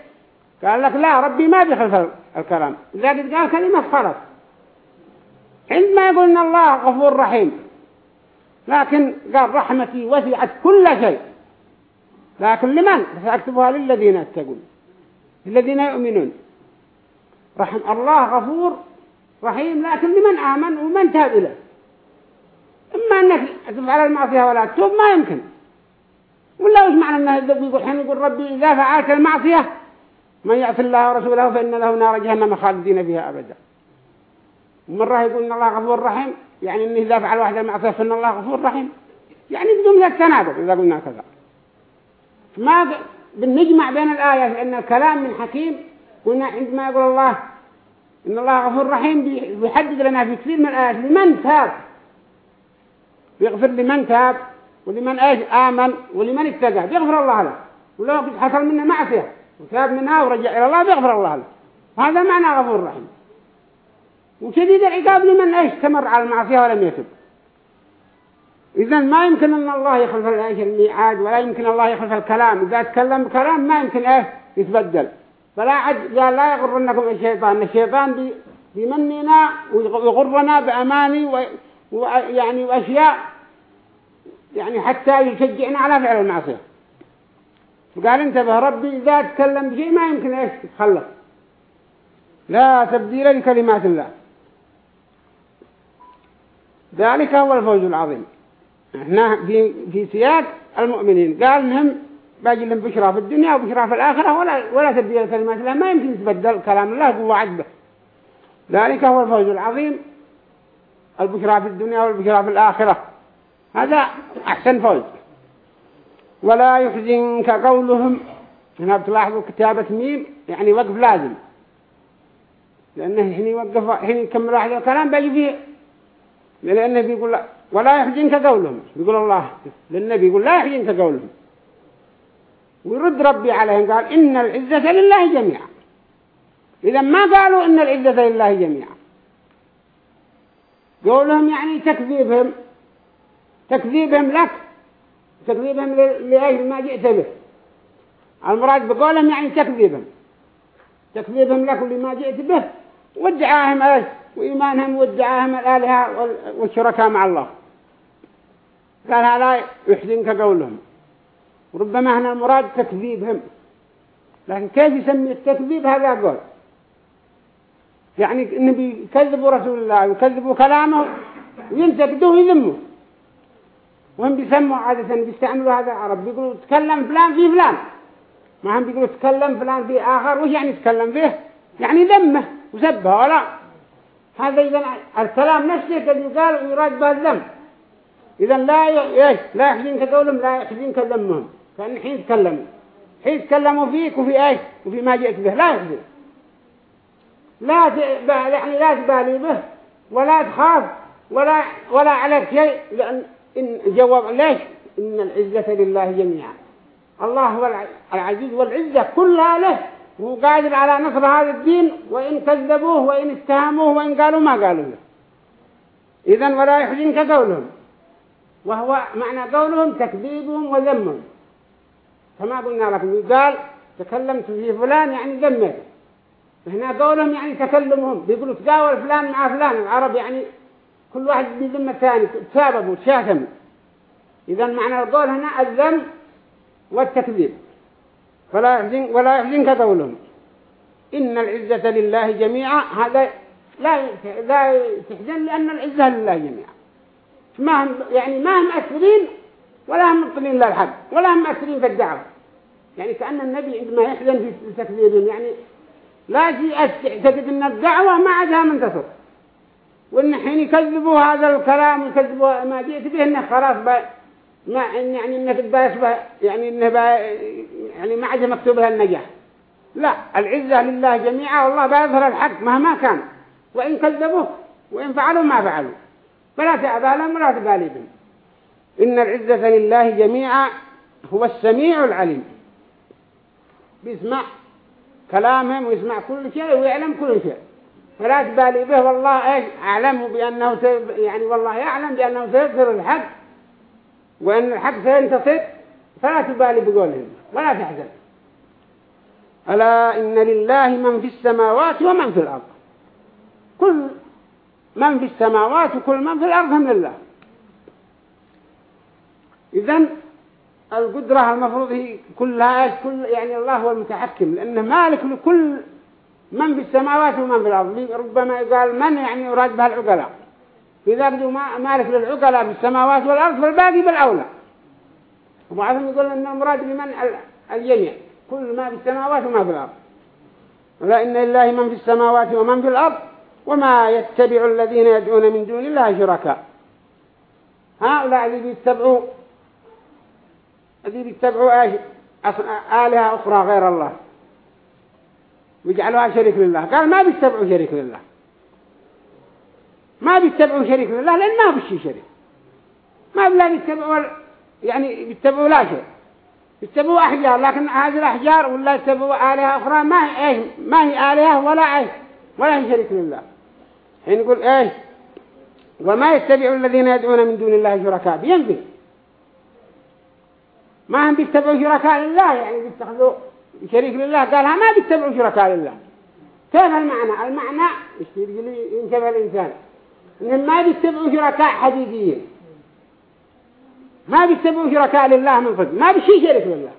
قال لك لا ربي ما بيخلف الكلام. لذلك قال كلمة خلص عندما يقول الله غفور رحيم. لكن قال رحمتي وسعت كل شيء. لكن لمن؟ سأكتبها للذين اتقون. الذين يؤمنون. رحم الله غفور رحيم. لكن لمن آمن ومن تاب إليه. إما أنك تفعل المعصية ولا تتوب ما يمكن. ولا وش معنى أنه يقول حين يقول ربي إذا فعلت المعصية؟ من يعصي الله ورسوله فإن له نار جهنم خالدين فيها أبدا. ومرة يقول إن الله غفور رحيم يعني إنه إذا فعل واحد المعصية فإن الله غفور رحيم. يعني بدون ذا التناقض إذا قلنا كذا. ما بنجمع بين الآيات لأن الكلام من حكيم. قلنا عندما يقول الله إن الله غفور رحيم بيحدد لنا في كثير من الآيات لمن تاب. بيغفر لمن تاب ولمن إيش آمن ولمن اتقى. بيغفر الله له. ولو حصل منه معصية وتاب منها ورجع إلى الله بيغفر الله له. هذا معنى غفور رحيم. وشديد العقاب لمن إيش استمر على المعصية ولم يتب. إذا ما يمكن أن الله يخلف الميعاد ولا يمكن الله يخلف الكلام. إذا تكلم بكلام ما يمكن إيش؟ يتبدل. فلا عد قال لا يغرنكم الشيطان. الشيطان بيمننا ويغرنا بأماني ويعني وأشياء يعني حتى يشجعنا على فعل المعصية. فقال انتبه ربي إذا تكلم بشيء ما يمكن إيش؟ تتخلص لا تبديل لكلمات الله. ذلك هو الفوز العظيم. إحنا في في سياق المؤمنين. قال انهم باجي لهم بشرى في الدنيا وبشرى في الآخرة ولا ولا تبديل كلمات الله. ما يمكن يتبدل كلام الله هو وعد به. ذلك هو الفوز العظيم. البشرى في الدنيا والبشرى في الآخرة. هذا أحسن فوز. ولا يحزنك قولهم. هنا بتلاحظوا كتابة ميم يعني وقف لازم. لأنه هنا يوقف هنا يكمل هذا الكلام بيجي فيه. لأنه بيقول لا ولا يحزنك قولهم. بيقول الله للنبي يقول لا يحزنك قولهم. ويرد ربي عليهم قال إن العزة لله جميعا. إذا ما قالوا إن العزة لله جميعا. قولهم يعني تكذيبهم. تكذيبهم لك. تكذيبهم لأجل ما جئت به. المراد بقولهم يعني تكذيبهم. تكذيبهم لك لما جئت به. وادعاهم إيش وإيمانهم وادعاهم الآلهة والشركاء مع الله. قال هذا يحزنك قولهم. وربما هنا المراد تكذيبهم. لكن كيف يسمي التكذيب؟ هذا قول. يعني إنه بيكذبوا رسول الله ويكذبوا كلامه وينتقدوه ويذموا وهم بيسموا عادة بيستعملوا هذا العرب. بيقولوا تكلم فلان في فلان. ما هم بيقولوا تكلم فلان في آخر. وش يعني تكلم فيه؟ يعني ذمه وسبه ولا هذا إذا الكلام نفسه الذي قال ويراد به الذم. إذا لا ي... لا يحزنك قولهم لا يحزنك ذمهم. كأن حين تكلموا حين تكلموا فيك وفي إيش؟ وفي ما جئت به. لا يحزن. لا. يعني لا تبالي به ولا تخاف ولا ولا عليك شيء لأن إن جواب ليش؟ إن العزة لله جميعا. الله هو العزيز والعزة كلها له هو قادر على نصر هذا الدين وإن كذبوه وإن اتهموه وإن قالوا ما قالوا له. إذن ولا يحزنك قولهم. وهو معنى قولهم تكذيبهم وذمهم. كما قلنا لكم قال تكلمت في فلان يعني ذمه هنا قولهم يعني تكلمهم. بيقولوا تقاول فلان مع فلان. العرب يعني كل واحد بذمة ثاني. تسابقوا تشاتموا إذا معنى القول هنا الذم والتكذيب. فلا يحزن ولا يحزنك قولهم إن العزة لله جميعا. هذا لا لا تحزن لأن العزة لله جميعا. ما هم يعني ما هم مأثرين ولا هم مبطلين للحق ولا هم مأثرين في الدعوة. يعني كأن النبي عندما يحزن في تكذيبهم يعني لا تعتقد أن الدعوة ما عادها منتصر وإن حين يكذبوا هذا الكلام ويكذبوا ما جئت به إنه خلاص ما يعني إنه باس يعني إنه يعني ما عاد مكتوب لها النجاح. لا العزة لله جميعا والله بيظهر الحق مهما كان. وإن كذبوه وإن فعلوا ما فعلوا. فلا تأبالهم ولا تقاليبهم إن العزة لله جميعا هو السميع العليم. بيسمع كلامهم ويسمع كل شيء ويعلم كل شيء. فلا تبالي به والله إيش؟ أعلم بأنه يعني والله يعلم بأنه سيظهر الحق. وأن الحق سينتصر. فلا تبالي بقولهم. ولا تحزن. ألا إن لله من في السماوات ومن في الأرض. كل من في السماوات وكل من في الأرض هم لله. إذن القدرة المفروض هي كلها كل يعني الله هو المتحكم لأنه مالك لكل من في السماوات ومن في الأرض. ربما قال من يعني يراد بها العقلاء؟ إذا بدو مالك للعقلاء في السماوات والأرض فالباقي بالأولى. وبعضهم يقول أن المراد بمن؟ الجميع. كل ما في السماوات وما في الأرض. ولا إن الله من في السماوات ومن في الأرض وما يتبع الذين يدعون من دون الله شركاء. هؤلاء الذين يتبعوا الذين يتبعوا إيش آلهة أخرى غير الله. ويجعلوها شريك لله. قال ما بيتبعوا شريك لله. ما بيتبعوا شريك لله لأن ما بشي شريك. ما بلا بيتبعوا يعني بيتبعوا لا شيء. يتبعوا أحجار. لكن هذه الأحجار ولا يتبعوا آلهة أخرى ما هي إيه ما هي آلهة ولا إيه ولا هي شريك لله. حين يقول إيه وما يتبعوا الذين يدعون من دون الله شركاء. بينفي ما هم بيتبعوا شركاء لله يعني بيتخذوا شريك لله. قالها ما بيتبعوا شركاء لله. كيف المعنى؟ المعنى ينتبه الإنسان. إنهم ما بيتبعوا شركاء حقيقيين. ما بيتبعوا شركاء لله من فضل. ما بشي شرك لله.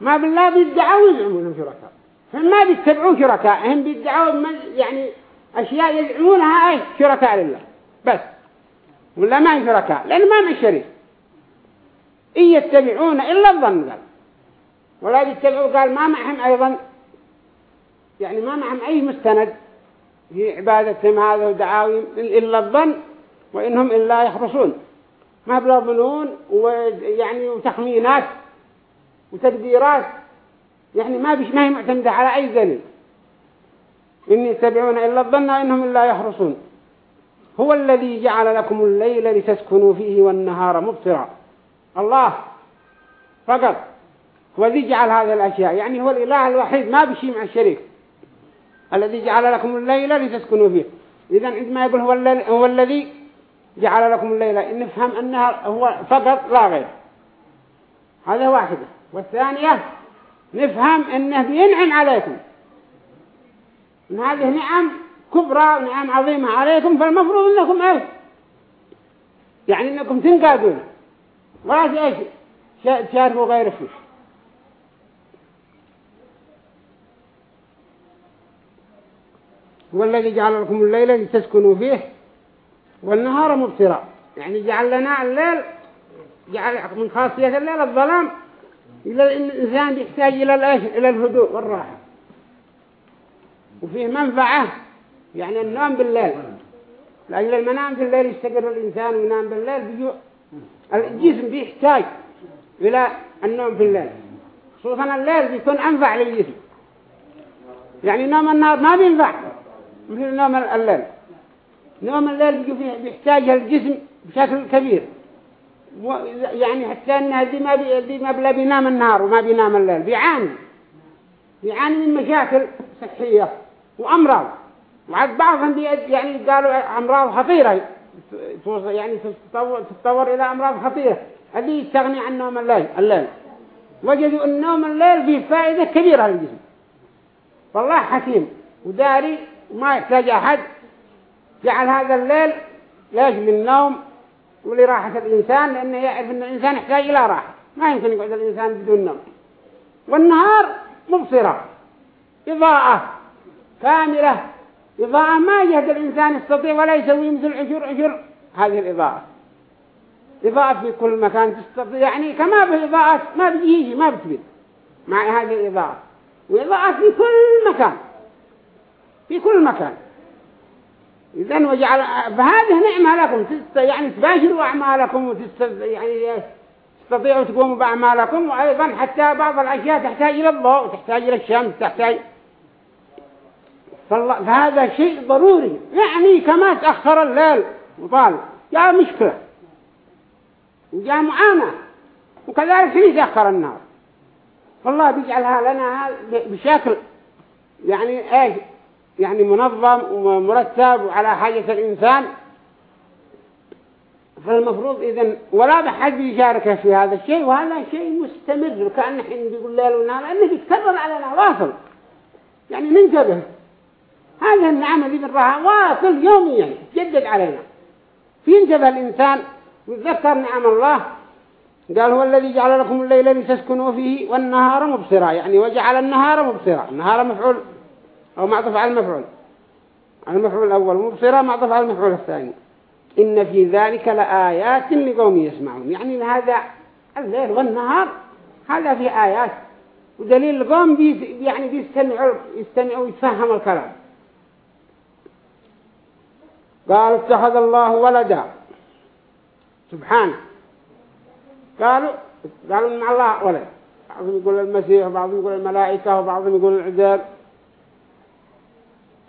ما بالله بيدعوا يزعموا إنهم شركاء. هم ما بيتبعوا شركاء. هم بيدعوا يعني أشياء يزعمونها اي شركاء لله. بس. ولا ما هي شركاء؟ لأن ما من شريك. إن يتبعون إلا الظن. قال ولا يتبعوا قال ما معهم أيضا. يعني ما معهم أي مستند. في عبادتهم هذا ودعاوهم إلا الظن وإنهم إلا يخرصون. ما بلا ظنون ويعني وتخمينات وتقديرات. يعني ما بيش ما هي معتمدة على أي دليل إن يتبعون إلا الظن وإنهم إلا يحرصون هو الذي جعل لكم الليل لتسكنوا فيه والنهار مبصرا. الله. فقط. هو الذي جعل هذه الأشياء. يعني هو الإله الوحيد ما بشي مع الشريك. الذي جعل لكم الليل لتسكنوا فيه. إذا عندما يقول هو, هو الذي جعل لكم الليلة نفهم أنها هو فقط لا غير. هذا واحدة. والثانية نفهم أنه بينعم عليكم. أن هذه نعم كبرى ونعم عظيمة عليكم فالمفروض أنكم إيه يعني أنكم تنقادون. ولا إيش تشاركوا غير فيه هو الذي جعل لكم الليل لتسكنوا فيه والنهار مبصرا. يعني جعل لنا الليل جعل من خاصية الليل الظلام إلى الإنسان يحتاج إلى إلى الهدوء والراحة. وفيه منفعة يعني النوم بالليل. لأجل المنام في الليل يستقر الإنسان وينام بالليل بيجو الجسم بيحتاج إلى النوم في الليل. خصوصا الليل بيكون أنفع للجسم. يعني نوم النهار ما بينفع. مثل نوم الليل. نوم الليل بيحتاج الجسم بشكل كبير. يعني حتى ان دي ما بي دي ما بلا بينام النهار وما بينام الليل. بيعاني. بيعاني من مشاكل صحية وأمراض. وعد بعضهم يعني قالوا أمراض خطيرة. يعني تتطور, تتطور إلى أمراض خطيرة. هذه يستغني عن نوم الليل الليل. وجدوا أن نوم الليل فيه فائدة كبيرة للجسم والله حكيم. وداري وما يحتاج أحد. جعل هذا الليل ليش للنوم ولراحة الإنسان؟ لأنه يعرف أن الإنسان يحتاج إلى راحة. ما يمكن يقعد الإنسان بدون نوم. والنهار مبصرة. إضاءة كاملة. إضاءة ما يجهد الإنسان يستطيع ولا يسوي مثل عشر عشر هذه الإضاءة. إضاءة في كل مكان تستطيع يعني كما بإضاءة ما بيجي ما بتبين مع هذه الإضاءة. وإضاءة في كل مكان في كل مكان. إذن وجعل فهذه نعمة لكم تست... يعني تباشروا أعمالكم وتست... يعني تستطيعوا تقوموا بأعمالكم وأيضا حتى بعض الأشياء تحتاج إلى الضوء وتحتاج إلى الشمس تحتاج فهذا شيء ضروري. يعني كما تأخر الليل وطال جاء مشكلة. وجاء معاناة. وكذلك حين تأخر النار فالله بيجعلها لنا بشكل يعني إيش؟ يعني منظم ومرتب وعلى حاجة الإنسان. فالمفروض إذن ولا بحد يشارك في هذا الشيء وهذا شيء مستمر. وكأن حين بيقول ليل ونهار لأنه بيتكرر علينا واصل. يعني ننتبه هذه النعمة اللي بنراها واصل يوميا تجدد علينا. فينتبه الإنسان ويتذكر نعم الله. قال هو الذي جعل لكم الليل لتسكنوا فيه والنهار مبصرا. يعني وجعل النهار مبصرا. النهار مفعول أو معطف على المفعول المفعول الأول مبصرا معطف على المفعول الثاني. إن في ذلك لآيات لقوم يسمعون. يعني هذا الليل والنهار هذا في آيات. ودليل القوم بي يعني بيستمعوا يستمعوا ويتفهموا الكلام. قال اتخذ الله ولدا. سبحانه. قالوا قالوا مع الله ولد. بعضهم يقول المسيح وبعضهم يقول الملائكة وبعضهم يقول العذاب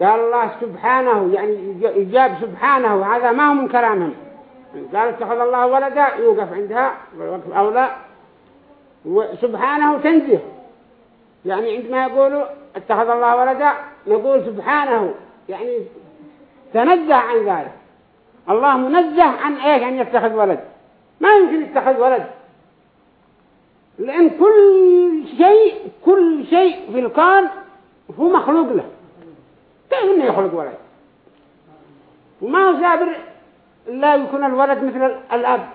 قال الله سبحانه يعني إجاب سبحانه هذا ما هو من كلامهم. قال اتخذ الله ولدا يوقف عندها والوقف أولى. وسبحانه تنزه يعني عندما يقولوا اتخذ الله ولدا نقول سبحانه. يعني تنزه عن ذلك. الله منزه عن إيش؟ أن يتخذ ولد. ما يمكن يتخذ ولد. لأن كل شيء كل شيء في الكون هو مخلوق له. كيف إنه يخلق ولد؟ وما هو سابر لا يكون الولد مثل الأب.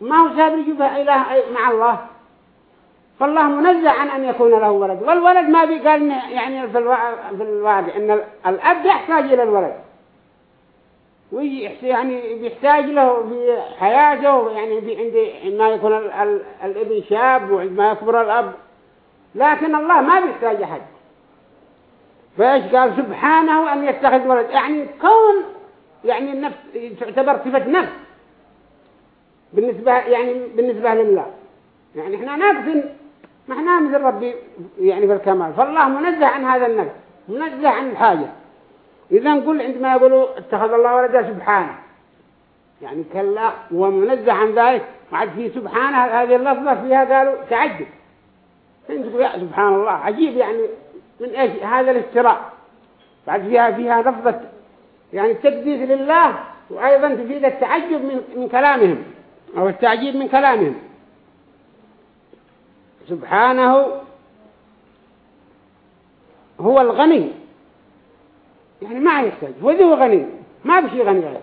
ما هو سابر يجيب إله مع الله. فالله منزه عن أن يكون له ولد. والولد ما بيقال يعني في الواقع أن الأب يحتاج إلى الولد. يعني بيحتاج له في حياته يعني في عند عندما يكون ال ال الابن شاب وعندما يكبر الأب. لكن الله ما بيحتاج أحد. فإيش قال؟ سبحانه أن يتخذ ولد. يعني كون يعني النفس تعتبر صفة نفس. بالنسبة يعني بالنسبة لله. يعني إحنا ناقصين ما إحنا مثل ربي يعني في الكمال فالله منزه عن هذا النفس منزه عن الحاجة. إذا نقول عندما يقولوا اتخذ الله ولدا سبحانه. يعني كلا ومنزه عن ذلك. وعد في سبحانه هذه اللفظة فيها قالوا تعجب. تقول يا سبحان الله عجيب يعني من إيش هذا الافتراء؟ بعد فيها فيها لفظة يعني التقديس لله وأيضا تفيد التعجب من, من كلامهم أو التعجيب من كلامهم. سبحانه هو الغني. يعني ما يحتاج. هو غني. ما بشي غني غير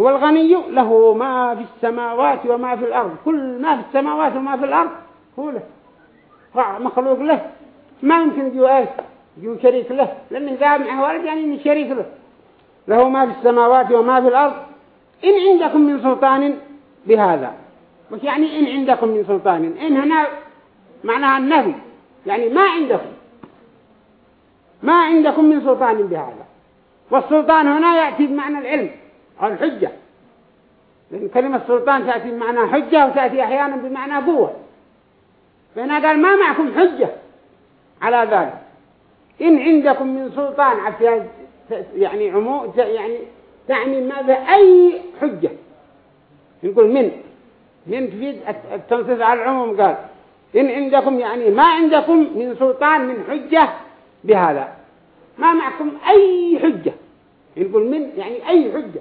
هو الغني له ما في السماوات وما في الأرض. كل ما في السماوات وما في الأرض هو له. مخلوق له. ما يمكن يجوا إيش يجوا شريك له. لأن إذا معه ولد يعني إن شريك له. له ما في السماوات وما في الأرض. إن عندكم من سلطان بهذا. وش يعني إن عندكم من سلطان. إن هنا معناها النبي يعني ما عندكم. ما عندكم من سلطان بهذا. والسلطان هنا يأتي بمعنى العلم أو الحجة. لأن كلمة السلطان تأتي بمعنى حجة وتأتي أحيانا بمعنى قوة. فهنا قال ما معكم حجة على ذلك. إن عندكم من سلطان يعني عمو يعني تعني ماذا؟ أي حجة. نقول من من تفيد التنصيص على العموم قال إن عندكم يعني ما عندكم من سلطان من حجة بهذا. ما معكم أي حجة. نقول من؟ يعني أي حجة.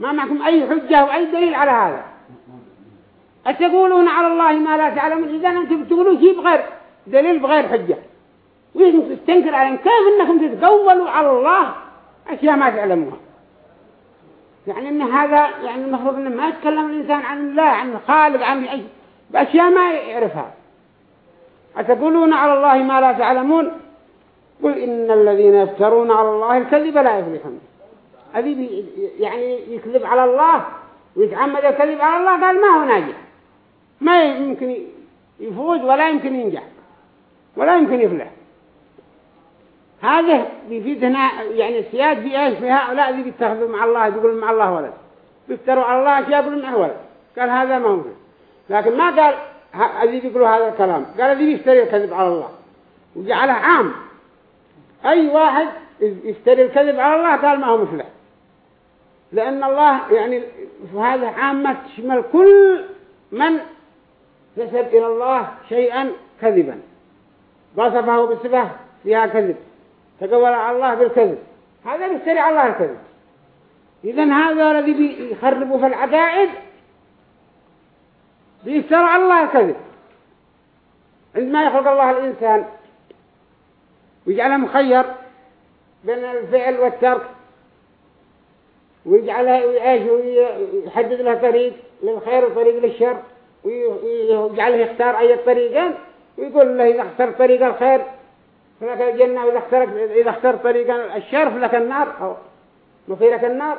ما معكم أي حجة وأي دليل على هذا. أتقولون على الله ما لا تعلمون؟ إذا أنتم تقولون شيء بغير دليل بغير حجة. ويجب تستنكر عليهم؟ كيف أنكم تتقولوا على الله أشياء ما تعلموها؟ يعني أن هذا يعني المفروض أنه ما يتكلم الإنسان عن الله عن الخالق عن أي بأشياء ما يعرفها. أتقولون على الله ما لا تعلمون؟ قل إن الذين يفترون على الله الكذب لا يفلحون. هذه يعني يكذب على الله ويتعمد الكذب على الله قال ما هو ناجح؟ ما يمكن يفوز ولا يمكن ينجح ولا يمكن يفلح. هذا بيفيدنا يعني السياد في إيش؟ في هؤلاء ذي بيتخذوا مع الله يقولوا مع الله ولد. بيفتروا على الله أشياء يقولوا معه ولد. قال هذا ما هو لكن ما قال الذي بيقولوا هذا الكلام. قال الذي بيشتري الكذب على الله. وجعله عام. أي واحد يشتري الكذب على الله قال ما هو مفلح لأن الله يعني هذا عامة تشمل كل من نسب إلى الله شيئا كذبا. وصفه بصفة فيها كذب. تقول على الله بالكذب. هذا بيشتري على الله الكذب. إذن هذا الذي بيخربوا في العقائد بيفتروا على الله الكذب. عندما يخلق الله الإنسان ويجعله مخير بين الفعل والترك. ويجعله يعيش ويحدد له طريق للخير وطريق للشر. ويجعله يختار أي طريقين. ويقول له إذا اختار طريق الخير فلك الجنة وإذا اختار إذا اختار طريق الشر فلك النار. أو مصيرك النار.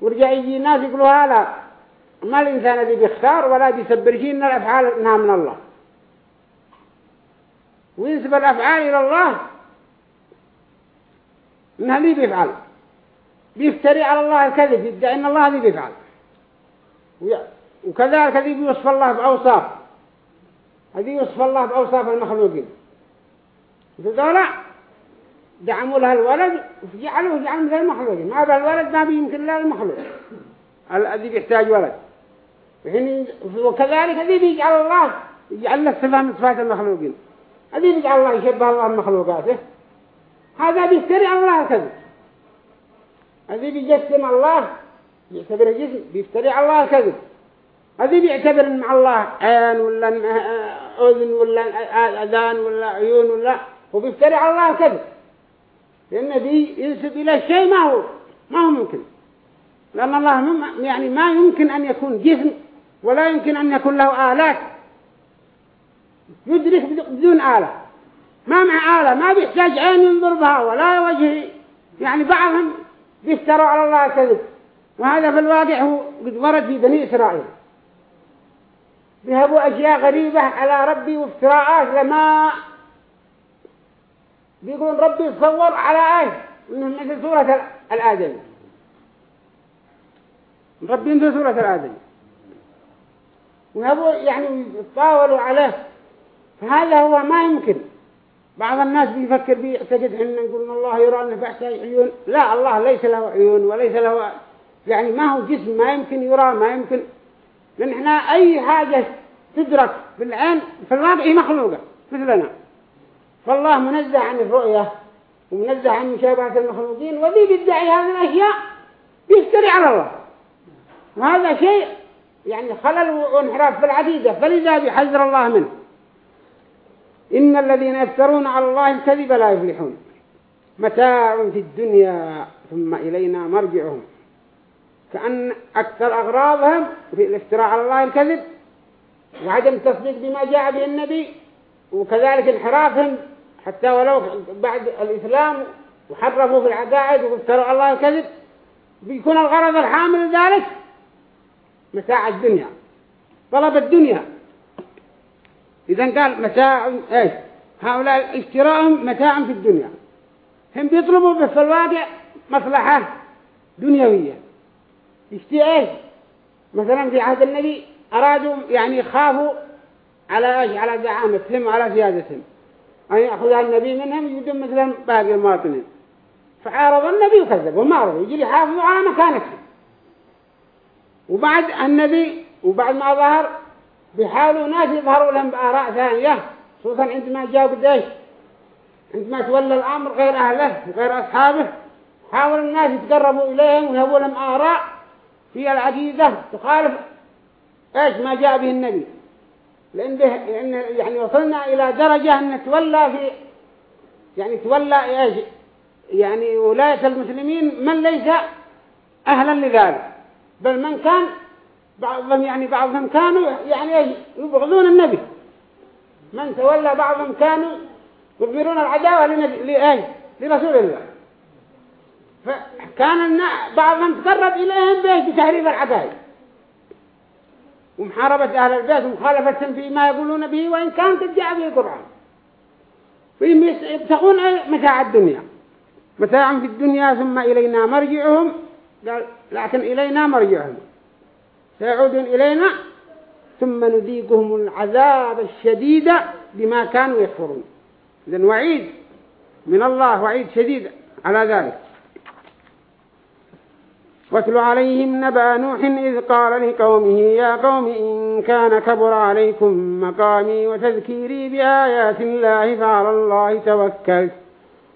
ورجع يجي ناس يقولوا هذا ما الإنسان الذي بيختار ولا بيسبر شيء الأفعال إنها من الله. وينسب الأفعال إلى الله إنها لي بيفعل. بيفتري على الله الكذب يدعي إن الله لي بيفعل. وكذلك هذه بيوصف الله بأوصاف. هذه يوصف الله بأوصاف المخلوقين. ذولا دعموا لها الولد وجعلوه جعل مثل المخلوقين ما بالولد ما بيمكن له المخلوق. الذي بيحتاج ولد؟ وكذلك هذه بيجعل الله يجعل له صفة من صفات المخلوقين. هذه بيجعل الله يشبه الله بمخلوقاته. هذا بيفتري الله الكذب هذه بيجسم الله يعتبر جسم بيفتري الله الكذب هذه بيعتبر مع الله عين ولا أذن ولا أذان ولا عيون ولا على الله الكذب لأن دي ينسب إلى شيء ما هو ما هو ممكن. لأن الله يعني ما يمكن أن يكون جسم ولا يمكن أن يكون له آلات. يدرك بدون آلة ما مع آلة ما بيحتاج عين ينظر بها ولا وجه يعني بعضهم بيفتروا على الله كذب وهذا في الواقع هو قد ورد في بني إسرائيل. بيهبوا أشياء غريبة على ربي وافتراءات لما بيقولون ربي يصور على آية مثل سورة الآدم. ربي مثل سورة الآدم. ويهبوا يعني يتطاولوا عليه. فهذا هو ما يمكن. بعض الناس بيفكر بيعتقد إن نقول الله يرى انه بحث عيون. لا الله ليس له عيون وليس له يعني ما هو جسم ما يمكن يرى ما يمكن. لأن إحنا أي حاجة تدرك بالعين في الواقع مخلوقة مثلنا. فالله منزه عن الرؤية ومنزه عن مشابهة المخلوقين وذي بيدعي هذه الأشياء بيفتري على الله. وهذا شيء يعني خلل وانحراف في العقيدة فلذا بيحذر الله منه. إن الذين يفترون على الله الكذب لا يفلحون. متاع في الدنيا ثم إلينا مرجعهم. كأن أكثر أغراضهم في الافتراء على الله الكذب. وعدم تصديق بما جاء به النبي. وكذلك انحرافهم. حتى ولو بعد الإسلام وحرفوا في العقائد وافتروا على الله الكذب. بيكون الغرض الحامل لذلك متاع الدنيا. طلب الدنيا. إذا قال متاع إيش؟ هؤلاء اشتراءهم متاع في الدنيا. هم بيطلبوا في الواقع مصلحة دنيوية. يشتي إيش؟ مثلا في عهد النبي أرادوا يعني خافوا على إيش؟ على زعامتهم وعلى سيادتهم أن يأخذها النبي منهم يجدون مثلا باقي المواطنين. فعارض النبي وكذب وما رضوا يجي يحافظوا على مكانتهم. وبعد النبي وبعد ما ظهر بيحاولوا ناس يظهروا لهم بآراء ثانية. خصوصا عندما جاءوا قديش عندما تولى الأمر غير أهله وغير أصحابه حاول الناس يتقربوا إليهم ويهبوا لهم آراء في العقيدة تخالف إيش ما جاء به النبي. لأن, يعني وصلنا إلى درجة أن تولى في يعني تولى إيش يعني ولاية المسلمين من ليس أهلا لذلك. بل من كان بعضهم يعني بعضهم كانوا يعني يبغضون النبي. من تولى بعضهم كانوا يضمرون العداوة لأي لرسول الله. فكان بعضهم تقرب إليهم به بتهريب العقائد ومحاربة أهل البيت ومخالفتهم فيما يقولون به وإن كان تجاء به القرآن. فيهم يبتغون متاع الدنيا. متاع في الدنيا ثم إلينا مرجعهم. لكن إلينا مرجعهم. سيعودون إلينا ثم نذيقهم العذاب الشديد بما كانوا يكفرون. إذن وعيد من الله وعيد شديد على ذلك. واتل عليهم نبأ نوح إذ قال لقومه يا قوم إن كان كبر عليكم مقامي وتذكيري بآيات الله فعلى الله توكلت.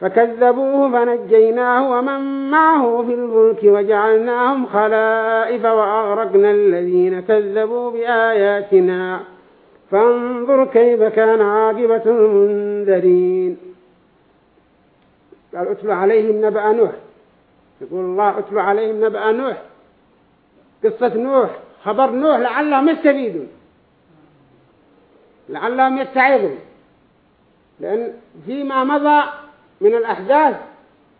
فكذبوه فنجيناه ومن معه في الفلك وجعلناهم خلائف وأغرقنا الذين كذبوا بآياتنا. فانظر كيف كان عاقبة المنذرين. قال اتلو عليهم نبأ نوح. يقول الله اتلو عليهم نبأ نوح. قصة نوح خبر نوح لعلهم يستفيدون. لعلهم يتعظوا لأن فيما مضى من الأحداث.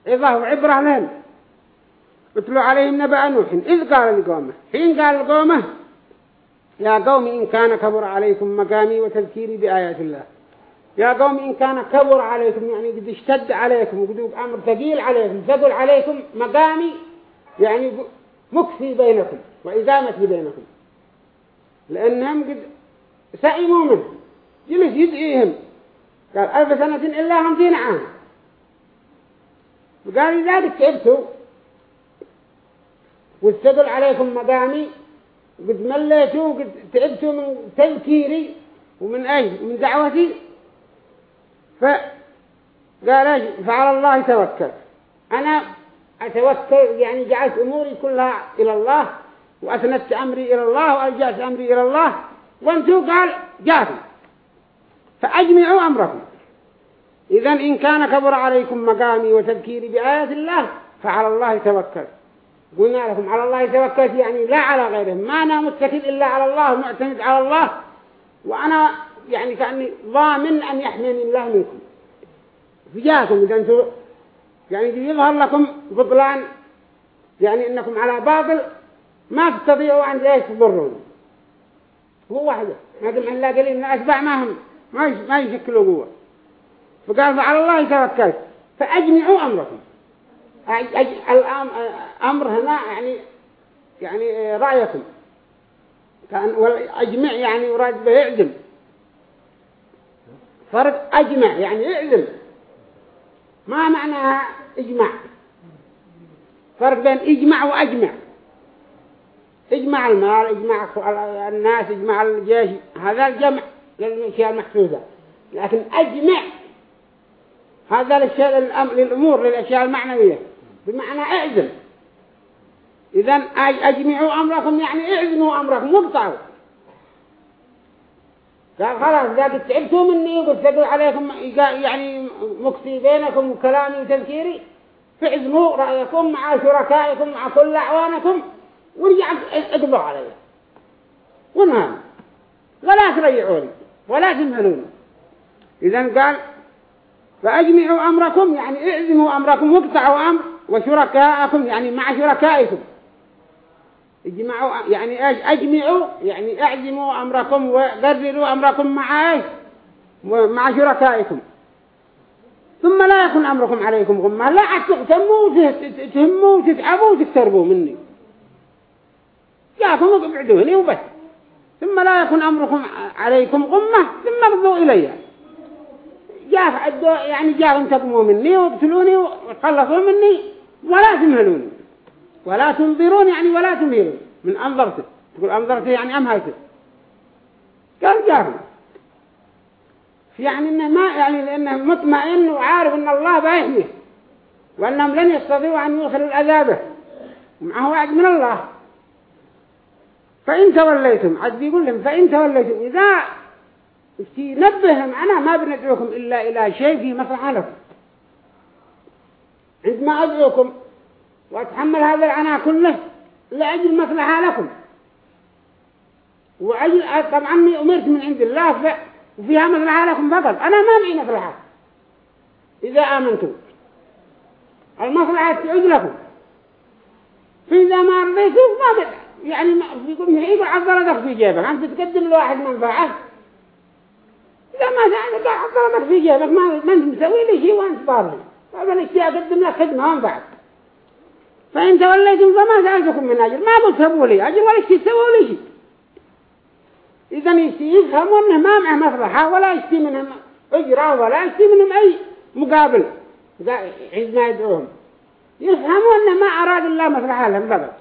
عظة وعبرة لهم. اتلو عليهم نبأ نوح. إذ قال لقومه حين قال لقومه يا قوم إن كان كبر عليكم مقامي وتذكيري بآيات الله. يا قوم إن كان كبر عليكم يعني قد اشتد عليكم وقد أمر ثقيل عليكم ثقل عليكم مقامي يعني مكفي بينكم وإزامتي بينكم. لأنهم قد سئموا منه. جلس يدعيهم. قال ألف سنة إلا خمسين عام. وقال لذلك تعبتوا واستدل عليكم مقامي قد مليتوا قد تعبتوا من تذكيري ومن أي من دعوتي. فقال فعلى الله توكل. أنا أتوكل يعني جعلت أموري كلها إلى الله وأسندت أمري إلى الله وألجأت أمري إلى الله. وانتو قال جاهل فأجمعوا أمركم. إذا إن كان كبر عليكم مقامي وتذكيري بآيات الله فعلى الله توكل. قلنا لكم على الله توكلت يعني لا على غيره. ما أنا متكل إلا على الله ومعتمد على الله. وأنا يعني كأني ضامن أن يحميني الله منكم. فجاكم إذا أنتم يعني يظهر لكم بطلان يعني إنكم على باطل ما تستطيعوا أن ليش تضرون. هو واحدة ما دم أن لا قليل من الأتباع ما هم. ما يشكلوا قوة. فقال فعلى الله توكلت فأجمعوا أمركم. الأمر هنا يعني يعني رأيكم. كأن والأجمع يعني يراد به يعزم. فرق أجمع يعني يعزم. ما معناها إجماع؟ فرق بين إجمع وأجمع. إجمع المال إجمع الناس إجمع الجيش هذا الجمع للأشياء المحسوسة. لكن أجمع هذا للشيء للأمور للأشياء المعنوية. بمعنى اعزم. إذا أجمعوا أمركم يعني اعزموا أمركم واقطعوا قال خلاص إذا تعبتوا مني وقلت عليكم يعني مكسي بينكم وكلامي وتذكيري فعزموا رأيكم مع شركائكم مع كل أعوانكم ورجع اقضوا علي. ونهام ولا تريعوني ولا تمهلوني إذا قال فأجمعوا أمركم يعني اعزموا أمركم واقطعوا أمر وشركاءكم يعني مع شركائكم. اجمعوا يعني إيش؟ أجمعوا يعني اعزموا أمركم وقرروا أمركم مع إيش؟ مع شركائكم. ثم لا يكون أمركم عليكم غمة. لا تهتموا تهموا وتتعبوا وتكتربوا مني. جاكم وابعدوني وبس. ثم لا يكون أمركم عليكم غمة ثم ارضوا إلي. جاء يعني جاء انتقموا مني وابتلوني وتخلصوا مني ولا تمهلوني. ولا تنظرون يعني ولا تمهلون من أنظرته تقول أنظرته يعني أمهلته قال جاهم يعني إنه ما يعني لأنه مطمئن وعارف إن الله بيحميه وأنهم لن يستطيعوا أن يوصلوا العذابة. ومعه وعد من الله. فإن توليتم عد بيقول لهم فإن توليتم إذا نبههم أنا ما بندعوكم إلا إلى شيء في مصلحة لكم عندما أدعوكم وأتحمل هذا العناء كله لأجل مصلحة لكم. وأجل طبعا أمرت من عند الله وفيها مصلحة لكم فقط. أنا ما معي مصلحة. إذا آمنتم. المصلحة تعود لكم. فإذا ما رضيتم ما بد يعني يقول يقول عضلتك في جيبك. أنت تقدم لواحد منفعة إذا ما سألت عضلتك في جيبك ما ما أنت مسوي لي شيء وأنت ضارني طبعا الاشياء أقدم لك خدمة وانفعك فإن توليتم فما سألتكم من أجر. ما سبوا لي أجر ولا اشتي سووا لي شيء. إذا يفهموا أنه ما معه مصلحة ولا يشتي منهم أجرة ولا يشتي منهم أي مقابل. عندما يدعوهم. يفهموا أنه ما أراد الله مصلحة لهم بابا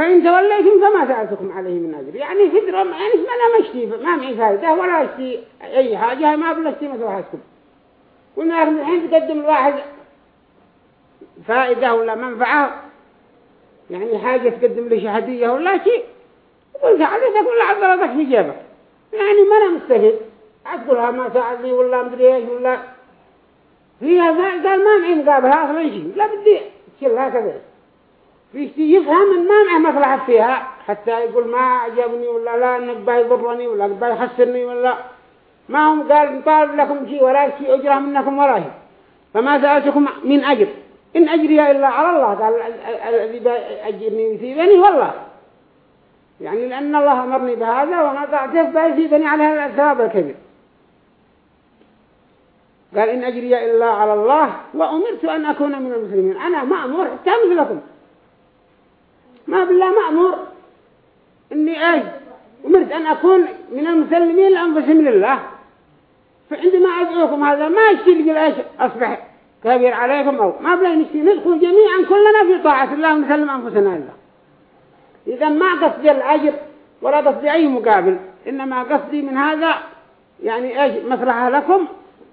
فإن توليتم فما سألتكم عليه من أجر. يعني فدرة يعني ما لا مشتي ما معي فائدة ولا يشتي أي حاجة ما بلشتي مصلحتكم قلنا لكم الحين تقدم الواحد فائدة ولا منفعة؟ يعني حاجة تقدم لي هدية ولا شيء؟ قلت حدثك ولا عضلتك في جيبك. يعني ما أنا مستفيد. أتقولها ما ساعدني ولا مدري إيش ولا. فيها قال ما معي مقابلها أصلا شيء لا بدي تشيلها كذا شيء يفهم إن ما معه مصلحة فيها حتى يقول ما عجبني ولا لا إنك بيضرني ولا بيخسرني ولا. ما هم قال طالب لكم شيء ولا شيء أجره منكم ولا شيء. فما سألتكم من أجر. إن أجري إلا على الله قال الذي أجرني ويثيبني والله. يعني لأن الله أمرني بهذا وما ضعته فيثيبني على الثواب الكبير. قال إن أجري إلا على الله وأمرت أن أكون من المسلمين. أنا مأمور حتى مثلكم ما بالله مأمور إني أي أمرت أن أكون من المسلمين لأنفسهم لله فعندما أدعوكم هذا ما يشتري إيش أصبح كبير عليكم أو ما بلا نشتري ندخل جميعا كلنا في طاعة الله ونسلم أنفسنا لله. إذا ما قصدي الأجر ولا قصدي أي مقابل. إنما قصدي من هذا يعني إيش مصلحة لكم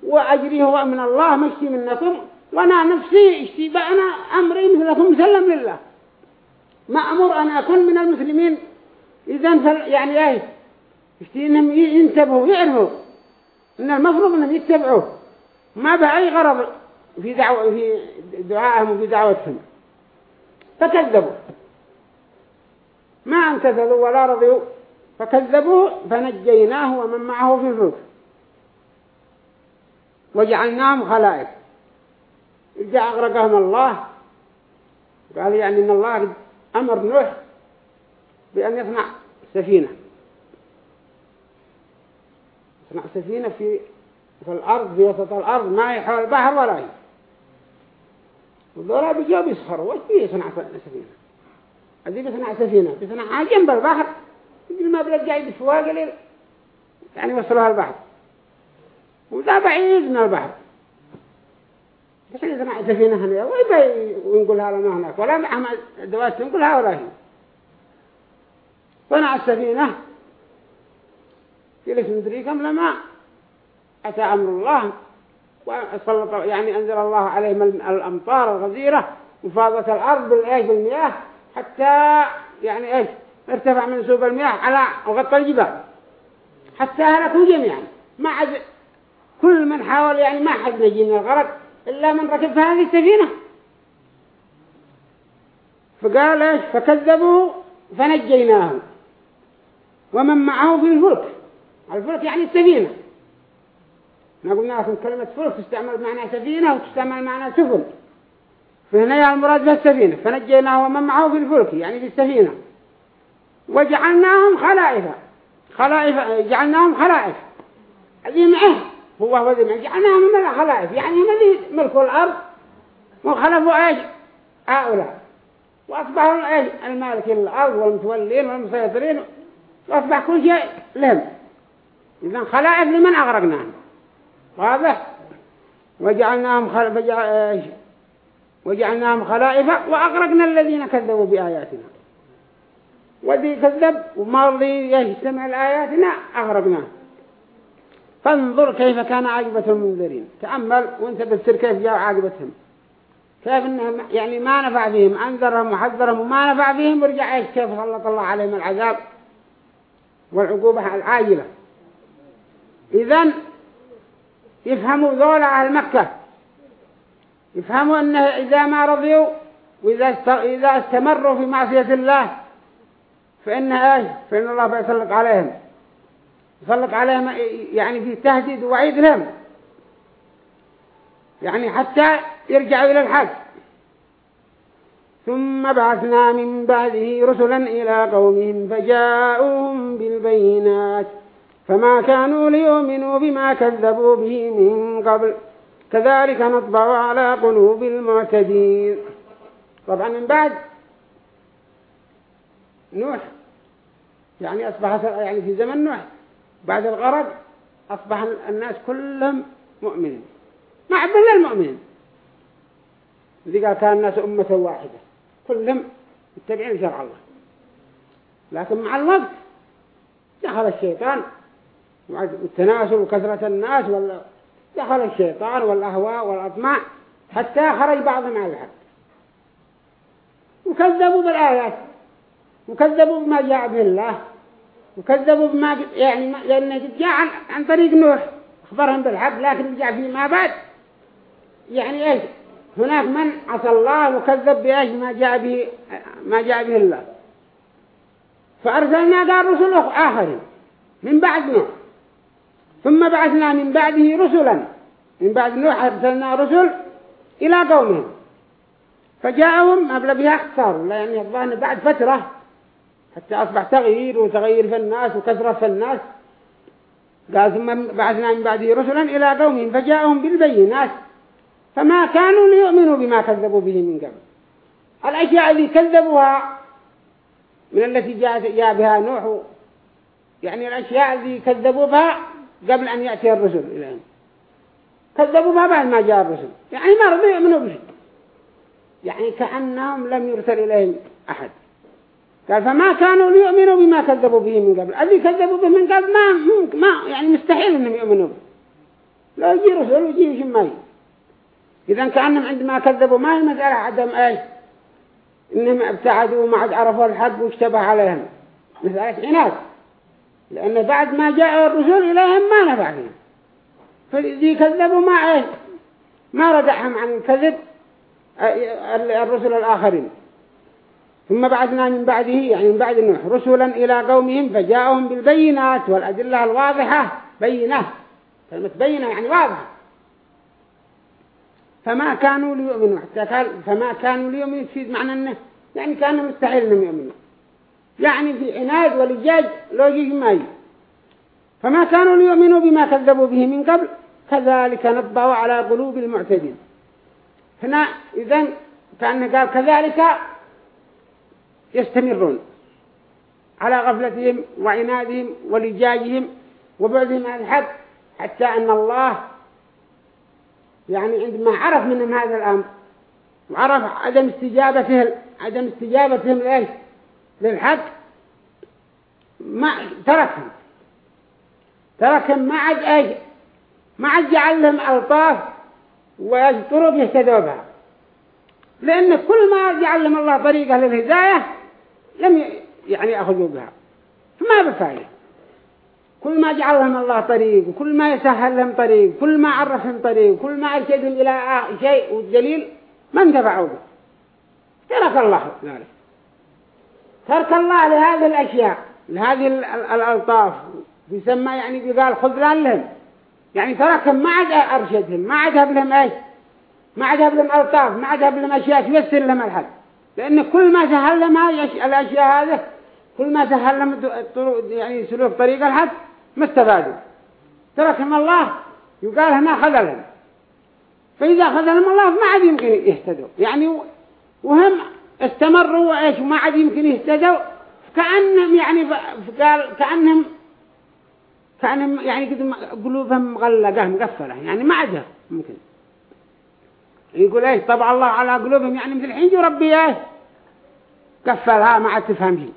وأجري هو من الله مشتي منكم. وأنا نفسي اشتي أنا أمري مثلكم مسلم لله. ما أمر أن أكون من المسلمين. إذا يعني إشتي إنهم ينتبهوا ويعرفوا إن المفروض أنهم يتبعوه. ما بأي غرض في دعوة في دعائهم وفي دعوتهم. فكذبوا. ما امتثلوا ولا رضيوا فكذبوا فنجيناه ومن معه في الفلك. وجعلناهم خلائف. جاء أغرقهم الله قال يعني إن الله أمر نوح بأن يصنع سفينة. يصنع سفينة في في الأرض في وسط الأرض ما يحول البحر ولا شيء وذولا بيجوا بيسخروا وش بيصنع سفينة؟ هذه بيصنع سفينة بيصنعها جنب البحر يقول ما بلد جاي بسواق يعني وصلوها البحر. وذا بعيد من البحر. بس اللي صنع سفينة هنا. ويبي ونقولها لنا هناك؟ ولا معهم دوات نقولها ولا شيء. صنع السفينة جلس مدري كم؟ لما أتى أمر الله وسلط يعني أنزل الله عليهم الأمطار الغزيرة وفاضت الأرض بالمياه حتى يعني إيش؟ ارتفع منسوب المياه على وغطى الجبال. حتى هلكوا جميعا. ما عاد كل من حاول يعني ما حد نجي من الغرق. إلا من ركب في هذه السفينة. فقال إيش؟ فكذبوا فنجيناه. ومن معه في الفلك. الفلك يعني السفينة. ما قلنا لكم كلمة فلك تستعمل بمعنى سفينة وتستعمل بمعنى سفن. فهنا المراد بالسفينة فنجيناه ومن معه في الفلك يعني في السفينة. وجعلناهم خلائف. خلائف جعلناهم خلائف. الذي معه. هو هو ذي جعلناهم من خلائف. يعني هم ذي ملكوا الأرض؟ وخلفوا إيش؟ هؤلاء. وأصبحوا إيش؟ المالكين الأرض والمتولين والمسيطرين. وأصبح كل شيء لهم. إذن خلائف لمن أغرقناهم واضح. وجعلناهم خل... بجع... وجعلناهم خلائف وأغرقنا الذين كذبوا بآياتنا. وذي كذب وما رضي يستمع لآياتنا أغرقناه. فانظر كيف كان عاقبة المنذرين. تأمل وانت بتصير كيف جاء عاقبتهم. كيف إنهم يعني ما نفع فيهم. أنذرهم وحذرهم وما نفع فيهم ورجع إيش؟ كيف سلط الله عليهم العذاب والعقوبة العاجلة. اذا يفهموا ذولا أهل مكة. يفهموا أنه إذا ما رضيوا وإذا إذا استمروا في معصية الله فإن إيش؟ فإن الله بيسلط عليهم. يسلط عليهم يعني في تهديد ووعيد لهم. يعني حتى يرجعوا إلى الحق ثم بعثنا من بعده رسلا إلى قومهم فجاءوهم بالبينات. فما كانوا ليؤمنوا بما كذبوا به من قبل. كذلك نطبع على قلوب المعتدين. طبعا من بعد نوح. يعني أصبح يعني في زمن نوح. بعد الغرق أصبح الناس كلهم مؤمنين. ما عبد المؤمنين. ذي قال كان الناس أمة واحدة كلهم يتبعون شرع الله. لكن مع الوقت دخل الشيطان والتناسل وكثرة الناس ولا دخل الشيطان والأهواء والأطماع حتى خرج بعضهم على الحق. وكذبوا بالآيات وكذبوا بما جاء به الله. وكذبوا بما يعني لأنه جاء عن, عن طريق نوح. أخبرهم بالحق لكن جاء فيما بعد. يعني إيش؟ هناك من عصى الله وكذب بإيش؟ ما جاء به ما جاء به الله. فأرسلنا قال رسل آخرين. من بعد نوح ثم بعثنا من بعده رسلا. من بعد نوح أرسلنا رسل إلى قومهم. فجاءهم قبل بها اختصار لأن الظاهر بعد فترة حتى أصبح تغيير وتغيير في الناس وكثرة في الناس. قال ثم بعثنا من بعده رسلا إلى قومهم فجاءهم بالبينات. فما كانوا ليؤمنوا بما كذبوا به من قبل. الأشياء اللي كذبوها من التي جاء, بها نوح يعني الأشياء اللي كذبوا بها قبل أن يأتي الرسل إليهم. كذبوا ما بعد ما جاء الرسل. يعني ما رضوا يؤمنوا بشيء يعني كأنهم لم يرسل إليهم أحد. قال فما كانوا ليؤمنوا بما كذبوا به من قبل. الذي كذبوا به من قبل ما, ما يعني مستحيل أنهم يؤمنوا به. لا يجي رسل ويجي شماي إذا كأنهم عندما كذبوا ما هي مسألة عدم أي إنهم ابتعدوا وما عاد عرفوا الحق واشتبه عليهم. مسألة عناد. لأن بعد ما جاء الرسول إليهم ما نفع فيهم. فالذي كذبوا ما إيه ما ردعهم عن الكذب الرسل الآخرين. ثم بعثنا من بعده يعني من بعد نوح رسلا إلى قومهم فجاءهم بالبينات والأدلة الواضحة بينة كلمة بينة يعني واضحة. فما كانوا ليؤمنوا حتى قال فما كانوا ليؤمنوا تفيد معنى أنه يعني كانوا مستحيل أنهم يؤمنوا. يعني في عناد ولجاج لوجيه ماي فما كانوا ليؤمنوا بما كذبوا به من قبل كذلك نطبع على قلوب المعتدين. هنا إذن كان قال كذلك يستمرون على غفلتهم وعنادهم ولجاجهم وبعدهم عن الحق حتى أن الله يعني عندما عرف منهم هذا الأمر وعرف عدم استجابته عدم استجابتهم لإيش للحق ما تركهم. تركهم ما عاد إيش ما عاد جعل لهم ألطاف وطرق يهتدوا بها. لأن كل ما جعل لهم الله طريقة للهداية لم يعني يأخذوا بها فما بفايدة؟ كل ما جعل لهم الله طريق وكل ما يسهل لهم طريق كل ما عرفهم طريق كل ما أرشدهم إلى شيء والدليل ما انتفعوا به. ترك الله ذلك. ترك الله لهذه الأشياء لهذه الألطاف يسمى يعني بيقال خذلان لهم. يعني تركهم ما عاد أرشدهم ما عاد لهم إيش؟ ما عاد لهم ألطاف ما عاد لهم أشياء تيسر لهم الحل لأن كل ما سهل الأشياء هذه كل ما سهل يعني سلوك طريق الحق ما استفادوا تركهم الله يقال هنا خذلهم. فإذا خذلهم الله ما عاد يمكن يهتدوا. يعني وهم استمروا وإيش وما عاد يمكن يهتدوا. كأنهم يعني قال كأنهم كأنهم يعني قلوبهم مغلقة مقفلة. يعني ما عادها ممكن يقول إيش طبع الله على قلوبهم يعني مثل الحين جو ربي إيش؟ قفلها ما عاد تفهم شيء.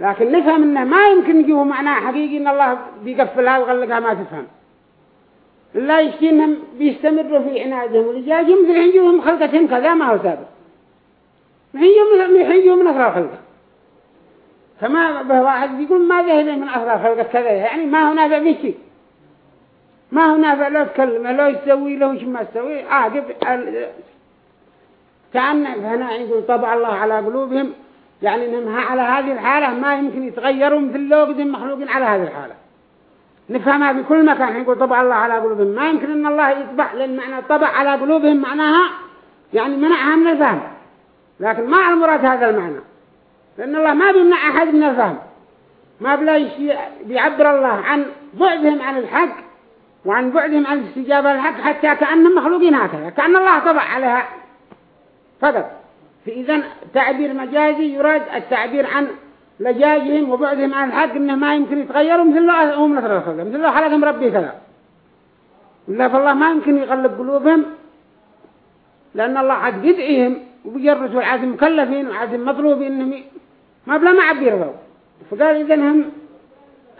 لكن نفهم إنه ما يمكن يجيبه معناه حقيقي إن الله بيقفلها ويغلقها ما تفهم. لا يشتينهم بيستمروا في عنادهم. ولجاجهم مثل حنجوهم خلقتهم كذا ما هو سابق. حنجوهم من أثر الخلقة فما به واحد يقول ما ذهب من أثر الخلقة كذا يعني ما هو نافع في شيء ما هو نافع؟ لو يتكلم لو يسوي له شو ما يسوي. عاقب كأن هنا يقول طبع الله على قلوبهم. يعني إنهم على هذه الحالة ما يمكن يتغيروا مثل لو قدم مخلوقين على هذه الحالة. نفهمها بكل مكان. يقول طبع الله على قلوبهم. ما يمكن إن الله يطبع لأن معنى طبع على قلوبهم معناها يعني منعها من الفهم. لكن ما المراد هذا المعنى؟ لأن الله ما بيمنع أحد من الفهم. ما بلا بيعبر الله عن بعدهم عن الحق. وعن بعدهم عن الاستجابة للحق حتى كأنهم مخلوقين هكذا كأن الله طبع عليها. فقط. فإذا تعبير مجازي يراد التعبير عن لجاجهم وبعدهم عن الحق إنه ما يمكن يتغيروا مثل الله هم نصر الخلق مثل الله حلقهم ربي كذا. إلا فالله ما يمكن يغلق قلوبهم لأن الله عاد يدعيهم وبيجرسوا عاد مكلفين وعاد مطلوبين ما بلا ما عبيروا فقال إذا هم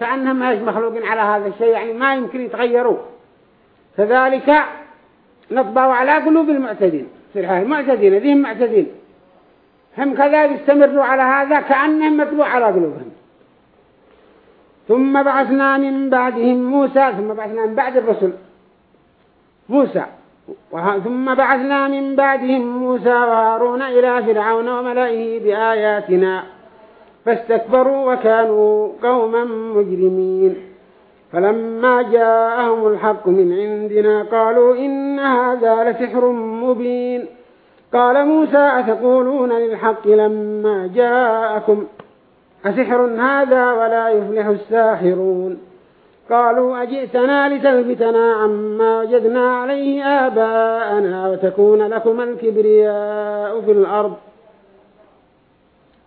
كأنهم مخلوقين على هذا الشيء يعني ما يمكن يتغيروا. كذلك نطبع على قلوب المعتدين. في المعتدين ذيهم معتدين. هم كذلك استمروا على هذا كأنهم مطبوع على قلوبهم. ثم بعثنا من بعدهم موسى ثم بعثنا من بعد الرسل موسى. ثم بعثنا من بعدهم موسى وهارون إلى فرعون وملئه بآياتنا. فاستكبروا وكانوا قوما مجرمين. فلما جاءهم الحق من عندنا قالوا إن هذا لسحر مبين. قال موسى أتقولون للحق لما جاءكم؟ أسحر هذا ولا يفلح الساحرون. قالوا أجئتنا لتلفتنا عما وجدنا عليه آباءنا وتكون لكم الكبرياء في الأرض.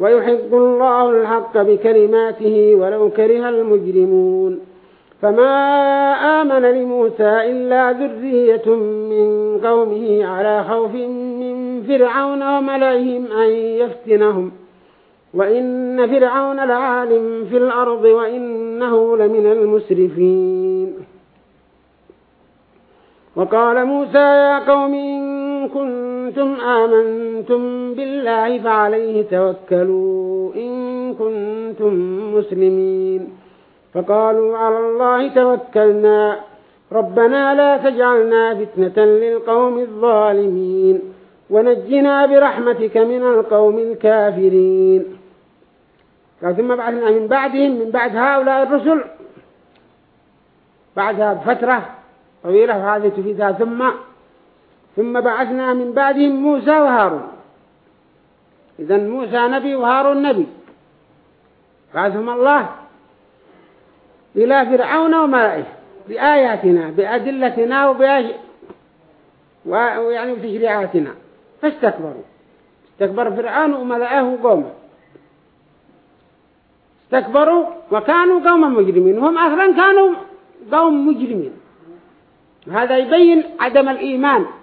ويحق الله الحق بكلماته ولو كره المجرمون. فما آمن لموسى إلا ذرية من قومه على خوف من فرعون وملئهم أن يفتنهم. وإن فرعون لعالم في الأرض وإنه لمن المسرفين. وقال موسى يا قوم إن كنتم آمنتم بالله فعليه توكلوا إن كنتم مسلمين. فقالوا على الله توكلنا. ربنا لا تجعلنا فتنة للقوم الظالمين. ونجنا برحمتك من القوم الكافرين. قال ثم بعثنا من بعدهم من بعد هؤلاء الرسل بعدها بفترة طويلة هذه تفيدها ثم ثم بعثنا من بعدهم موسى وهارون. إذا موسى نبي وهارون نبي. بعثهم الله إلى فرعون وملئه بآياتنا بأدلتنا وبأش... ويعني بتشريعاتنا. فاستكبروا. استكبر فرعون وملئه وقومه استكبروا وكانوا قوما مجرمين. وهم أصلا كانوا قوم مجرمين. وهذا يبين عدم الإيمان.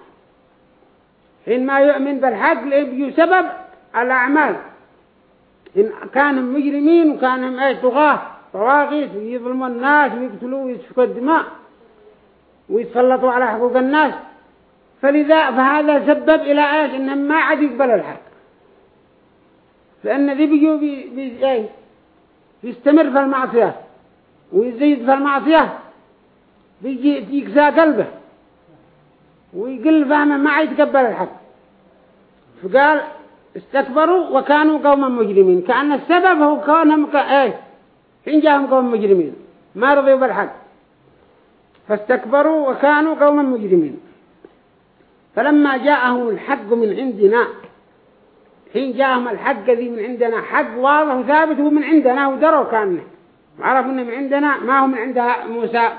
حينما يؤمن بالحق بسبب الأعمال. إن كانوا مجرمين وكانوا طغاة طواغيت ويظلموا الناس ويقتلوا ويسفكوا الدماء ويتسلطوا على حقوق الناس. فلذا فهذا سبب إلى إيش؟ إنهم ما عاد يقبل الحق. لأن ذي بيجوا بي بي إيه؟ يستمر في المعصية. ويزيد في المعصية بيجي يكسى قلبه. ويقل فهمه ما يتقبل الحق. فقال استكبروا وكانوا قوما مجرمين. كأن السبب هو كونهم ك... إيه حين جاءهم قوم مجرمين. ما رضيوا بالحق. فاستكبروا وكانوا قوما مجرمين. فلما جاءهم الحق من عندنا حين جاءهم الحق ذي من عندنا حق واضح وثابت هو من عندنا ودروا كانه. وعرفوا إنه من عندنا ما هو من عند موسى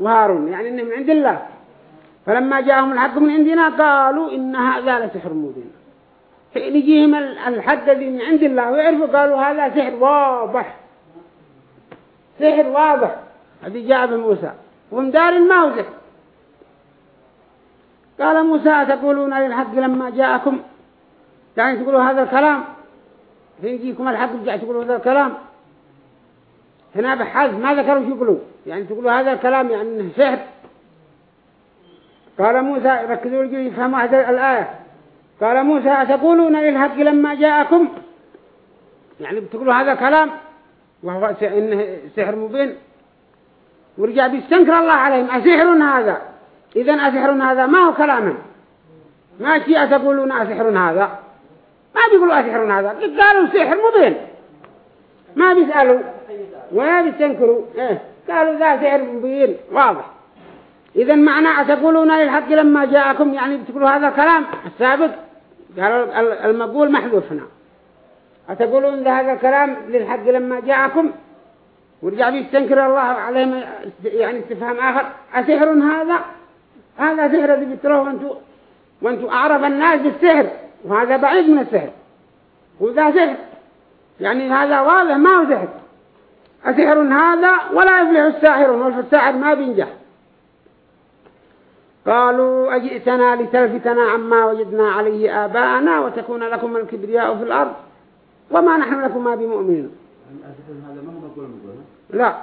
وهارون. يعني إنه من عند الله. فلما جاءهم الحق من عندنا قالوا إن هذا لسحر مبين. يجيهم الحد الذي من عند الله ويعرفوا قالوا هذا سحر واضح. سحر واضح. هذه جاء بموسى. ومدار سحر قال موسى تقولون للحق لما جاءكم؟ يعني تقولوا هذا الكلام. يجيكم الحق تقولوا هذا الكلام. هنا بحث ما ذكروا شو يقولوا يعني تقولوا هذا الكلام يعني سحر. قال موسى ركزوا لي يفهموا هذه الآية. قال موسى أتقولون للحق لما جاءكم؟ يعني بتقولوا هذا كلام وهو إنه سحر مبين. ورجع بيستنكر الله عليهم. أسحر هذا؟ إذا أسحر هذا ما هو كلاما ما شيء أتقولون أسحر هذا؟ ما بيقولوا أسحر هذا. قالوا سحر مبين. ما بيسألوا ولا بيستنكروا. إيه قالوا ذا سحر مبين. واضح. إذا معنى أتقولون للحق لما جاءكم يعني بتقولوا هذا الكلام السابق قالوا المقول محذوف هنا. أتقولون هذا الكلام للحق لما جاءكم؟ ورجع بيستنكر الله عليهم يعني استفهام آخر. أسحر هذا؟ هذا سحر الذي بتروه وانتوا وأنتوا أعرف الناس بالسحر وهذا بعيد من السحر. وذا سحر. يعني هذا واضح ما هو سحر. أسحر هذا ولا يفلح الساحرون والساحر ما بينجح. قالوا أجئتنا لتلفتنا عما وجدنا عليه آباءنا وتكون لكم الكبرياء في الأرض وما نحن لكم ما بمؤمنين. لا.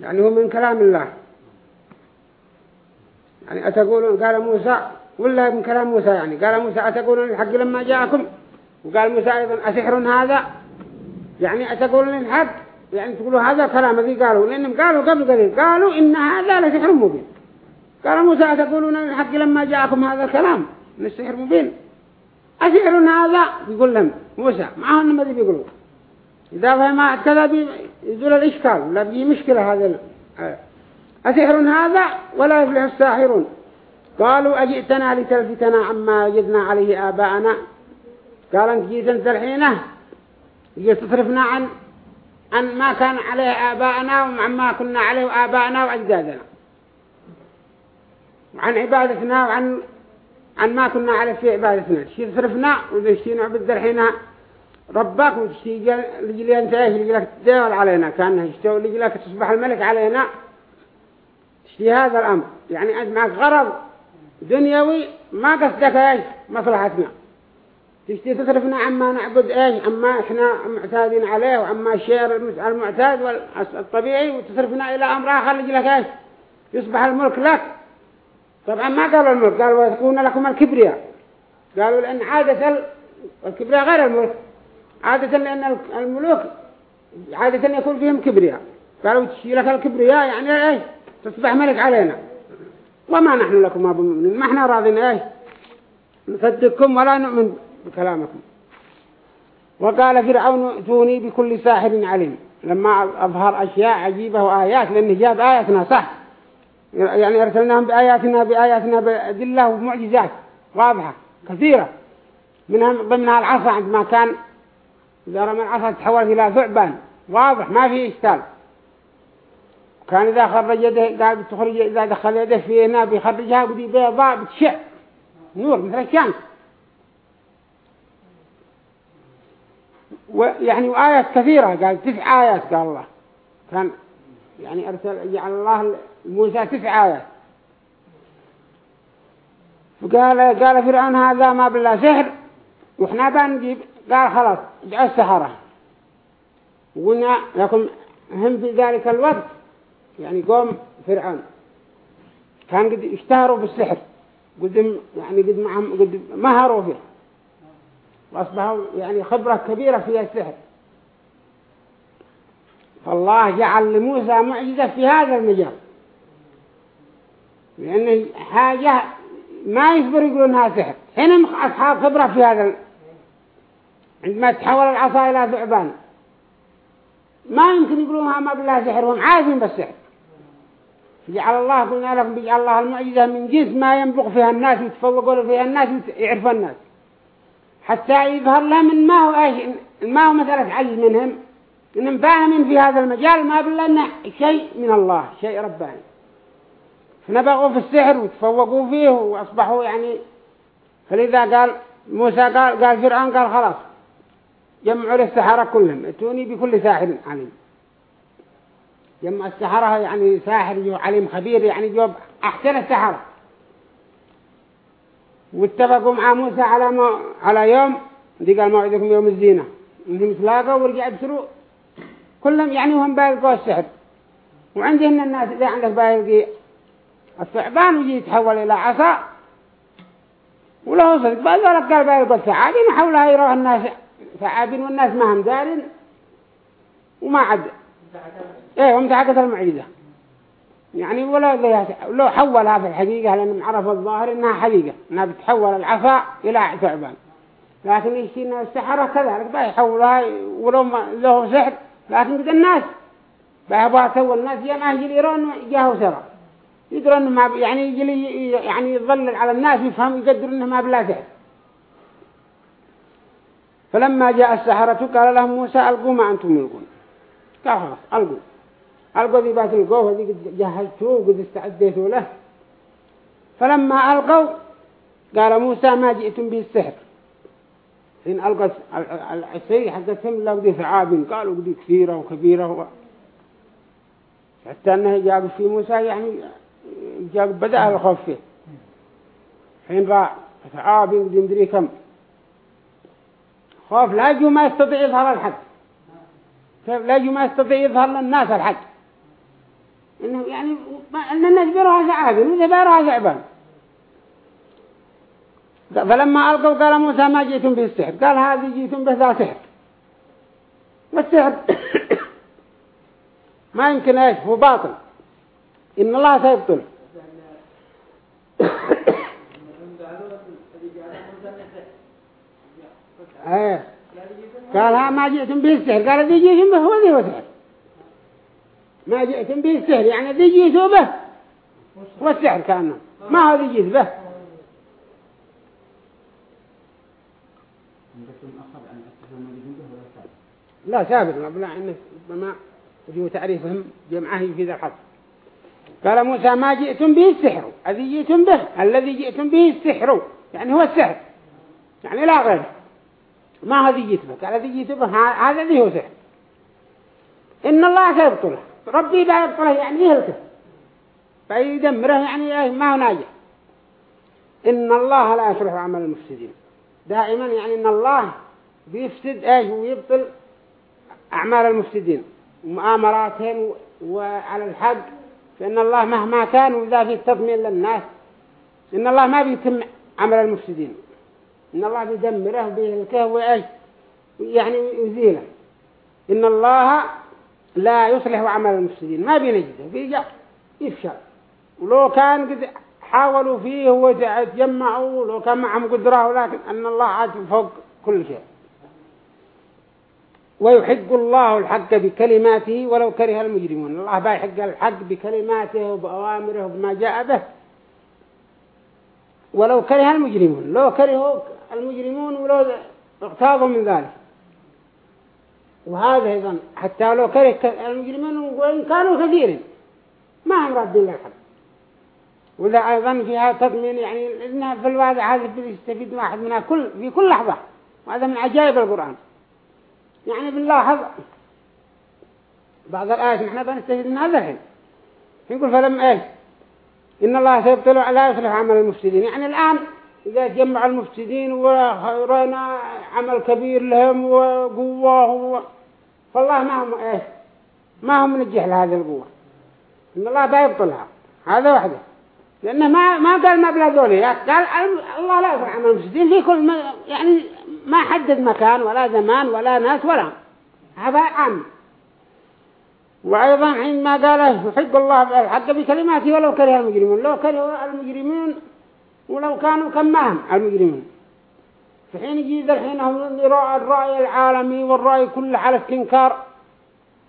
يعني هو من كلام الله. يعني أتقولون قال موسى ولا من كلام موسى يعني قال موسى أتقولون الحق لما جاءكم وقال موسى أيضا أسحر هذا؟ يعني أتقولون الحق؟ يعني تقولوا هذا كلام الذي قالوا لأنهم قالوا قبل قليل قالوا إن هذا لسحر مبين. قال موسى تقولون الحق لما جاءكم هذا الكلام؟ من السحر مبين أسحر هذا؟ يقول لهم موسى معهم ما بيقولوا؟ إذا فهم كذا يزول الإشكال ولا بيجي مشكلة هذا أسحر هذا ولا يفلح الساحرون. قالوا أجئتنا لتلفتنا عما وجدنا عليه آباءنا؟ قال أنت جيت أنت الحينة جيت تصرفنا عن عن ما كان عليه آباءنا وعما كنا عليه آباءنا وأجدادنا. عن عبادتنا وعن عن ما كنا على في عبادتنا. شي صرفنا ونشتي نعبد الحين ربك وتشتي لجلي أنت إيش لجلك تداول علينا. كان يشتو لجلك تصبح الملك علينا. تشتي هذا الأمر. يعني أنت معك غرض دنيوي ما قصدك إيش؟ مصلحتنا. تشتي تصرفنا عما نعبد إيش؟ عما إحنا معتادين عليه وعما الشير المعتاد والطبيعي وتصرفنا إلى أمر آخر لجلك إيش؟ يصبح الملك لك. طبعا ما قالوا الملك قالوا ويكون لكم الكبرياء. قالوا لأن عادة الكبرياء غير الملك. عادة لأن الملوك عادة يكون فيهم كبرياء. قالوا لك الكبرياء يعني إيش؟ تصبح ملك علينا. وما نحن لكم ما بمؤمنين ما إحنا راضين إيش؟ نصدقكم ولا نؤمن بكلامكم. وقال فرعون توني بكل ساحر عليم. لما أظهر أشياء عجيبة وآيات لأنه جاب آياتنا صح؟ يعني أرسلناهم بآياتنا بآياتنا بأدلة ومعجزات واضحة كثيرة. منها ضمنها العصا عندما كان إذا رمى العصا تحول إلى ثعبان. واضح ما فيه إشكال. كان إذا خرج يده قال بتخرج إذا دخل يده في هنا بيخرجها بدي بيضاء بتشع. نور مثل الشمس. ويعني وآيات كثيرة قال تسع آيات قال الله. كان يعني أرسل جعل الله موسى تسع آيات. فقال قال فرعون هذا ما بالله سحر. وإحنا بنجيب قال خلاص ادعوا السحرة. وقلنا لكم هم في ذلك الوقت. يعني قوم فرعون. كان قد اشتهروا بالسحر. قدم يعني قد معهم قد مهروا فيه. وأصبحوا يعني خبرة كبيرة في السحر. فالله جعل لموسى معجزة في هذا المجال. لأن حاجة ما يصبر يقولون انها سحر. هنا أصحاب خبرة في هذا عندما تحول العصا إلى ثعبان ما يمكن يقولونها ما بالله سحر وهم عارفين بالسحر. جعل الله قلنا لكم بيجعل الله المعجزة من جنس ما ينبغ فيها الناس يتفوقون فيها الناس يعرف الناس. حتى يظهر لهم ما هو إيش ما هو مسألة عجز منهم إنهم فاهمين في هذا المجال ما بالله إنه شيء من الله شيء رباني. فنبغوا في السحر وتفوقوا فيه وأصبحوا يعني فلذا قال موسى قال قال فرعون قال خلاص جمعوا للسحرة كلهم. اتوني بكل ساحر عليم. جمع السحرة يعني ساحر عليم خبير يعني جو أحسن السحرة. واتفقوا مع موسى على ما على يوم دي قال موعدكم يوم الزينة. انهم تلاقوا ورجع بسروا كلهم يعني هم بايلقوا السحر وعندهم الناس إذا عندك بايلقي الثعبان ويجي يتحول إلى عصا. وله صدق. بعد ذلك قال بايلقوا الثعابين وحولها يروح الناس ثعابين والناس ما هم دارين. وما عد إيه ومتحقت المعجزة. يعني ولا لو حولها في الحقيقة لأن عرف الظاهر إنها حقيقة. إنها بتحول العصا إلى ثعبان. لكن يشتينا السحرة كذلك. بقى يحولها ولو له سحر لكن قد الناس. بقى سوى الناس يا ما يجي يرون جاهو سرى يدرون إنه ما يعني يجي يعني يظلل على الناس يفهم يقدر إنه ما بلا سحر فلما جاء السحرة قال لهم موسى ألقوا ما أنتم ملقون. قال خلاص ألقوا. ألقوا ذي بات القوة وذي قد جهزتوه وقد استعديتوا له. فلما ألقوا قال موسى ما جئتم به السحر. حين ألقى العصي حقتهم لو دي ثعاب قالوا دي كثيرة وكبيرة حتى أنه جاب في موسى يعني بدأ الخوف فيه. حين رأى ثعاب دي مدري كم؟ خوف لا يجو ما يستطيع يظهر الحق. كيف لا يجو ما يستطيع يظهر للناس الحق. إنه يعني أن الناس بيروها ثعاب وإذا بيروها ثعبان فلما ألقوا قال موسى ما جئتم به السحر. قال هذه جئتم به ذا سحر. والسحر ما يمكن إيش هو باطل. إن الله سيبطل. إيه. قال ها ما جئتم به السحر قال ذي جئتم به هو ذي هو سحر. ما جئتم به السحر يعني ذي جئتوا به. هو السحر كأنه. ما هو ذي جئت به؟ لا ثابت. لا إنه ما يجوا تعريفهم جمعه في ذا الحق قال موسى ما جئتم به السحر. الذي جئتم به؟ الذي جئتم به السحر. يعني هو السحر. يعني لا غير. ما هذا جئت به؟ قال الذي جئت به هذا الذي هو سحر. إن الله سيبطله. ربي لا يبطله يعني يهلكه فيدمره يعني ما هو ناجح. إن الله لا يصلح عمل المفسدين. دائما يعني إن الله بيفسد إيش؟ ويبطل أعمال المفسدين. ومؤامراتهم وعلى الحق. فإن الله مهما كان وإذا في تضمين للناس إن الله ما بيتم عمل المفسدين. إن الله بيدمره وبيهلكه وإيش يعني يزيله إن الله لا يصلح عمل المفسدين. ما بينجده بيجا يفشل. ولو كان قد حاولوا فيه وتجمعوا ولو كان معهم قدرة ولكن أن الله عاد فوق كل شيء. ويحق الله الحق بكلماته ولو كره المجرمون. الله بيحق الحق بكلماته وبأوامره وبما جاء به. ولو كره المجرمون. لو كرهوا المجرمون ولو اغتاظوا من ذلك. وهذا أيضا حتى لو كره المجرمون وإن كانوا كثيرين ما هم رادين للحق. وإذا أيضا فيها تضمين يعني إنها في الواقع هذا يستفيد واحد منها كل في كل لحظة. وهذا من عجائب القرآن. يعني بنلاحظ بعض الآيات نحن بنستفيد من هذا الحين يقول فلم إيش إن الله سيبطل لا يصلح عمل المفسدين. يعني الآن إذا جمع المفسدين ورأينا عمل كبير لهم وقوة فالله ما هم إيش ما هم منجح لهذه القوة. إن الله بيبطلها هذا وحده. لأنه ما ما قال ما بلا ذولي قال الله لا يصلح عمل المفسدين. في كل يعني ما حدد مكان ولا زمان ولا ناس ولا هذا عام. وأيضا حينما قال يحق الله الحق بكلماته ولو كره المجرمون لو كره المجرمين ولو كانوا كماهم المجرمين في حين يجي الحين هم يرى الرأي العالمي والرأي كله على استنكار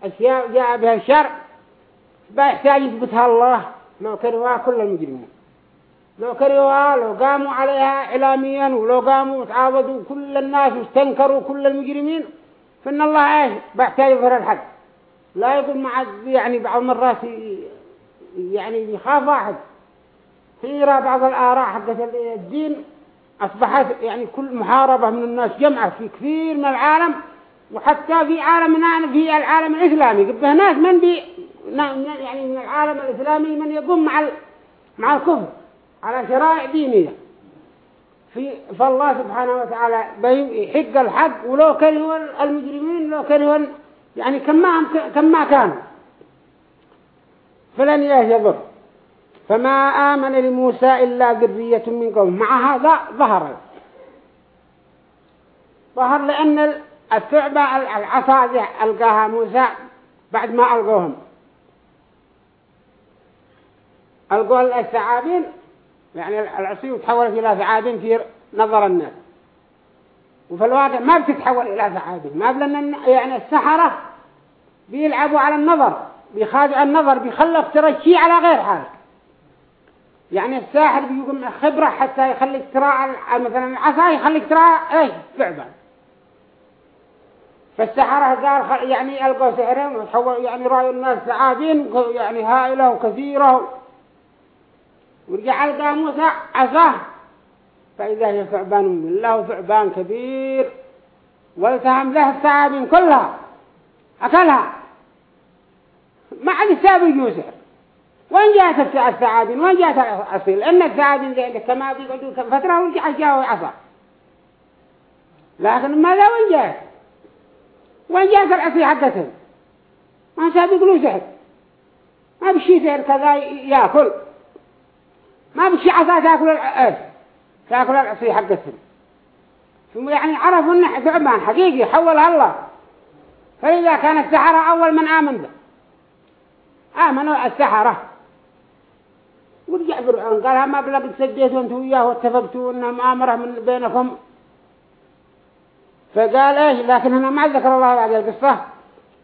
أشياء جاء بها الشرع بيحتاج يثبتها الله لو كرهها كل المجرمين لو كرهوها لو قاموا عليها إعلاميا ولو قاموا وتعاودوا كل الناس واستنكروا كل المجرمين فإن الله إيش بيحتاج يظهر الحق. لا يقول مع يعني بعض المرات يعني يخاف واحد. حين يرى بعض الآراء حقت الدين أصبحت يعني كل محاربة من الناس جمعة في كثير من العالم وحتى في عالمنا في العالم الإسلامي. قبه ناس من بي يعني من العالم الإسلامي من يقوم مع مع الكفر. على شرائع دينية في فالله سبحانه وتعالى يحق الحق ولو كرهوا المجرمين لو كرهوا يعني كما كما كانوا. فلن يضر فما آمن لموسى إلا ذرية من قوم. مع هذا ظهر. ظهر لأن الثعبة العصا ألقاها موسى بعد ما ألقوهم. ألقوا الثعابين يعني العصي تحولت إلى ثعابين في نظر الناس. وفي الواقع ما بتتحول إلى ثعابين ما بلن يعني السحرة بيلعبوا على النظر بيخادع النظر بيخلق ترى شيء على غير حالك يعني الساحر بيقوم خبرة حتى يخليك ترى مثلا العصا يخليك ترى إيش؟ ثعبان فالسحرة قال يعني ألقوا سحرهم يعني رأوا الناس ثعابين يعني هائلة وكثيرة ورجع ألقى موسى عصاه فإذا هي ثعبان بالله ثعبان كبير والتهم له الثعابين كلها أكلها. ما عاد الثعابين يوسف وين جاءت الثعابين وين جاءت الأصيل؟ لأن الثعابين زي عندك كما بيقعدوا فترة ورجع جاءوا عصا لكن ماذا وين جاءت؟ وين جاءت العصي حقتهم؟ ما سابق يقولوا سحر ما بشي سحر كذا يأكل. ما بشي عصا تأكل العصي تأكل العصي حقتهم ثم يعني عرفوا أنه ثعبان حقيقي حولها الله. فإذا كان السحرة أول من آمن به. آمنوا السحرة. ورجع فرعون قال ما بلغت سديتوا أنتوا وياه واتفقتوا انها مؤامرة من بينكم؟ فقال إيش؟ لكن هنا ما ذكر الله بعد القصة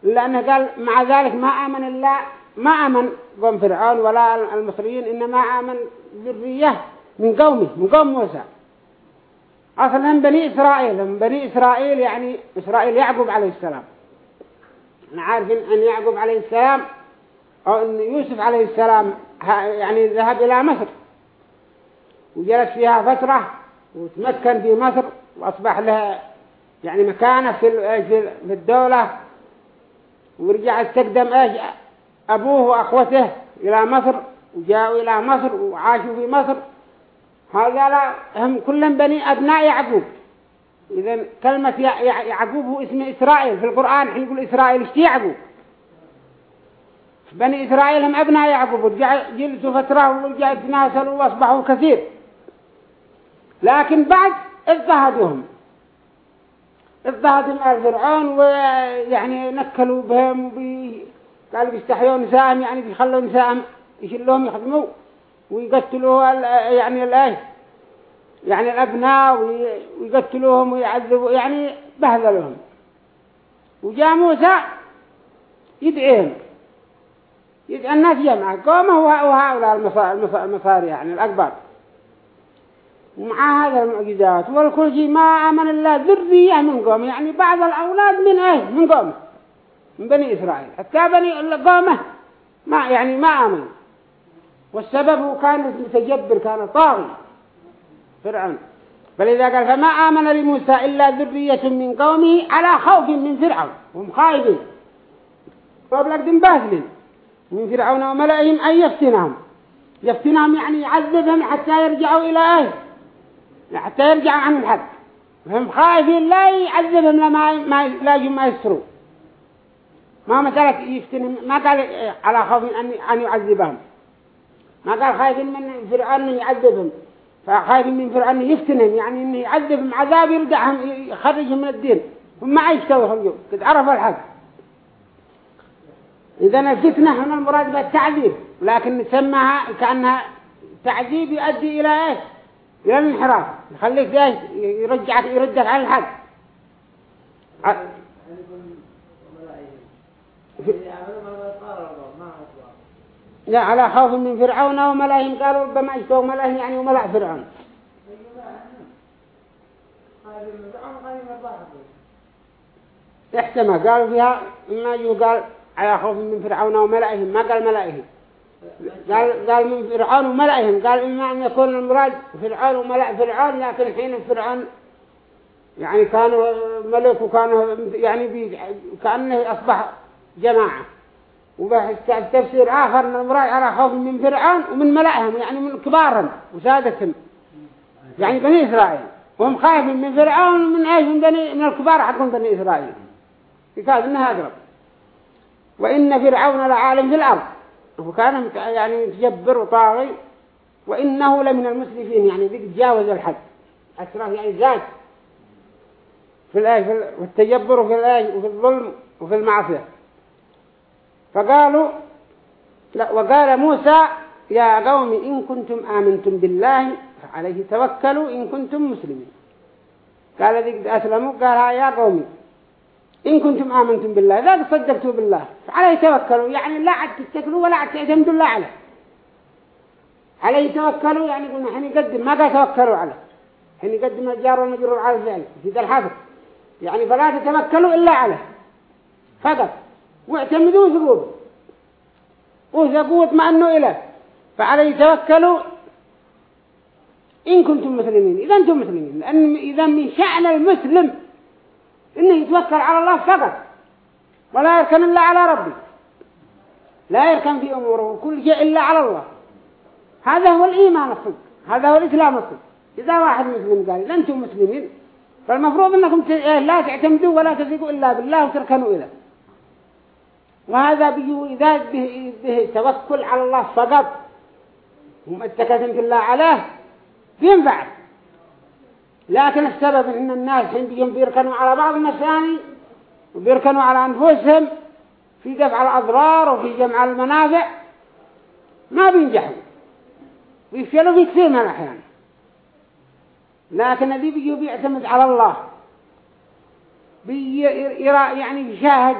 لأنه قال مع ذلك ما آمن الله ما آمن قوم فرعون ولا المصريين إنما آمن ذرية من قومه من قوم موسى. أصلا بني إسرائيل من بني إسرائيل يعني إسرائيل يعقوب عليه السلام. أنا عارف أن يعقوب عليه السلام أو أن يوسف عليه السلام يعني ذهب إلى مصر. وجلس فيها فترة وتمكن في مصر وأصبح له يعني مكانة في في الدولة. ورجع استقدم أبوه وأخوته إلى مصر. وجاءوا إلى مصر وعاشوا في مصر. هذا هم كلهم بني أبناء يعقوب. إذا كلمة يعقوب هو اسم إسرائيل. في القرآن حين يقول إسرائيل اشتي يعقوب؟ بني إسرائيل هم أبناء يعقوب. وجلسوا فترة ورجع تناسلوا وأصبحوا كثير. لكن بعد اضطهدوهم اضطهدوا آل فرعون ويعني نكلوا بهم وبي قالوا بيستحيوا نسائهم يعني بيخلوا نسائهم يشلوهم يخدموا؟ ويقتلوا يعني الآية يعني الأبناء ويقتلوهم ويعذبوا يعني بهذلهم. وجاء موسى يدعيهم. يدعى الناس جمعا قومه وهؤلاء المصار يعني الأكبر. ومع هذا المعجزات والكل شيء ما آمن الله ذرية من قوم يعني بعض الأولاد من إيه من قومه من بني إسرائيل. حتى بني قومه ما يعني ما آمن. والسبب هو كان متجبر كان طاغي. فرعون. فلذا قال فما آمن لموسى إلا ذرية من قومه على خوف من فرعون. هم خائفين قبل قدم باثلين من فرعون وملئهم أن يفتنهم. يفتنهم يعني يعذبهم حتى يرجعوا إلى أهل حتى يرجعوا عن الحق. هم خائفين لا يعذبهم لما ما لا ما يسروا. ما مسألة يفتنهم ما قال على خوف أن يعذبهم. ما قال خايفين من فرعون يعذبهم. فخايفين من فرعون يفتنهم يعني إنه يعذبهم عذاب يردعهم يخرجهم من الدين. هم ما يشتوا يخرجوا قد عرفوا الحق. إذا الفتنة هنا المراد بالتعذيب. لكن نسمىها كأنها تعذيب يؤدي إلى إيش؟ إلى الانحراف. يخليك إيش؟ يرجعك يردك على الحق. لا على خوف من فرعون وملاهم قالوا ربما اجتوا ملاهم يعني وملع فرعون. احتمى قالوا فيها ما يقال على خوف من فرعون وملئهم ما قال ملئهم قال قال من فرعون وملئهم قال إما أن يكون المراد فرعون وملأ فرعون لكن حين فرعون يعني كانوا ملك وكانوا يعني كأنه أصبح جماعة. وبحث تفسير آخر من المراد على خوف من فرعون ومن ملأهم يعني من كبارهم وسادتهم. يعني بني إسرائيل. وهم خايفين من فرعون ومن إيش؟ من بني من الكبار حقهم بني إسرائيل. يكاد إنها أقرب وإن فرعون لعالم في الأرض. وكان يعني يتجبر وطاغي. وإنه لمن المسرفين يعني ذي تجاوز الحد. أسرف يعني زاد. في الآية في التجبر وفي الآية وفي الظلم وفي المعصية. فقالوا لا وقال موسى يا قوم إن كنتم آمنتم بالله فعليه توكلوا إن كنتم مسلمين. قال ذيك أسلموا قال يا قومي إن كنتم آمنتم بالله إذا تصدقتوا بالله فعليه توكلوا. يعني لا عد تتكلوا ولا عد تعتمدوا الله عليه. عليه توكلوا يعني قلنا حين يقدم ما قال توكلوا عليه. حين يقدم الجار والمجرور على الفعل في ذا الحفظ يعني فلا تتوكلوا إلا عليه. فقط. واعتمدوا ثقوب وثقوا واطمئنوا إليه فعليه توكلوا. إن كنتم مسلمين. إذا أنتم مسلمين. لأن إذا من شأن المسلم إنه يتوكل على الله فقط. ولا يركن إلا على ربي لا يركن في أموره كل شيء إلا على الله. هذا هو الإيمان الصدق. هذا هو الإسلام الصدق. إذا واحد مسلم قال إذا أنتم مسلمين فالمفروض أنكم لا تعتمدوا ولا تثقوا إلا بالله وتركنوا إليه. وهذا بيجوا إذا به, به توكل على الله فقط. ومتكتم في الله عليه بينفع لكن السبب إن الناس عندهم بيركنوا على بعض المساني وبيركنوا على أنفسهم في دفع الأضرار وفي جمع المنافع ما بينجحوا. ويفشلوا في كثير من الأحيان. لكن الذي بيجي بيعتمد على الله. بيرى يعني يشاهد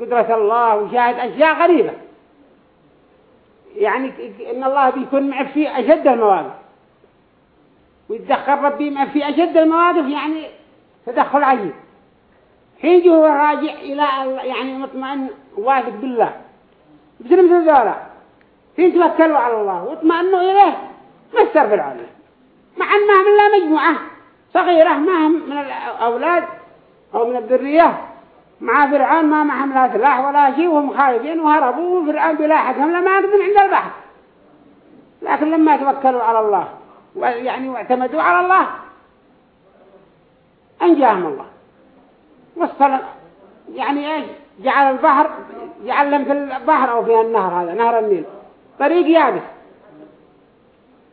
قدرة الله ويشاهد أشياء غريبة. يعني إن الله بيكون معه في أشد المواقف ويتدخل ربي معه في أشد المواقف يعني تدخل عجيب. حين هو راجع إلى يعني مطمئن واثق بالله. بسر مثل ذولا حين توكلوا على الله واطمئنوا إليه ما استغفر عليه مع أن ما هم إلا مجموعة صغيرة ما هم من الأولاد أو من الذرية. مع فرعون ما معهم لا سلاح ولا شيء وهم خايفين وهربوا وفرعون بلاحتهم لما قدم عند البحر. لكن لما توكلوا على الله يعني واعتمدوا على الله أنجاهم الله. وصل يعني إيش؟ جعل البحر جعل في البحر أو في النهر هذا نهر النيل. طريق يابس.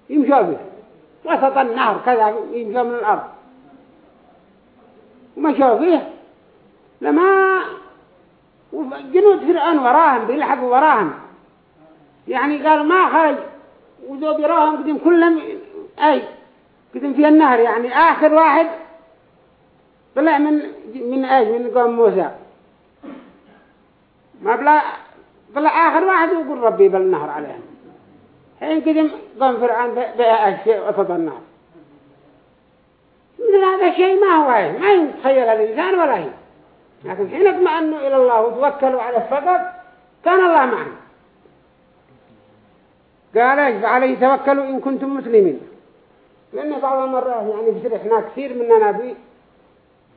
يمشوا فيه. وسط النهر كذا يمشوا من الأرض. ومشوا فيه. لما جنود فرعون وراهم بيلحقوا وراهم. يعني قال ما خرج. وذو براهم قدم كلهم أي قدم في النهر. يعني آخر واحد طلع من من أي من قوم موسى. ما بلا طلع آخر واحد ويقول ربي بالنهر عليهم. حين قدم قوم فرعون بأشياء وسط النهر. مثل هذا الشيء ما هو ما يتخيل الإنسان ولا هي لكن حين اطمأنوا إلى الله وتوكلوا عليه فقط كان الله معهم قال إيش؟ فعليه توكلوا إن كنتم مسلمين. لأن بعض المرات يعني بشرحنا كثير مننا بي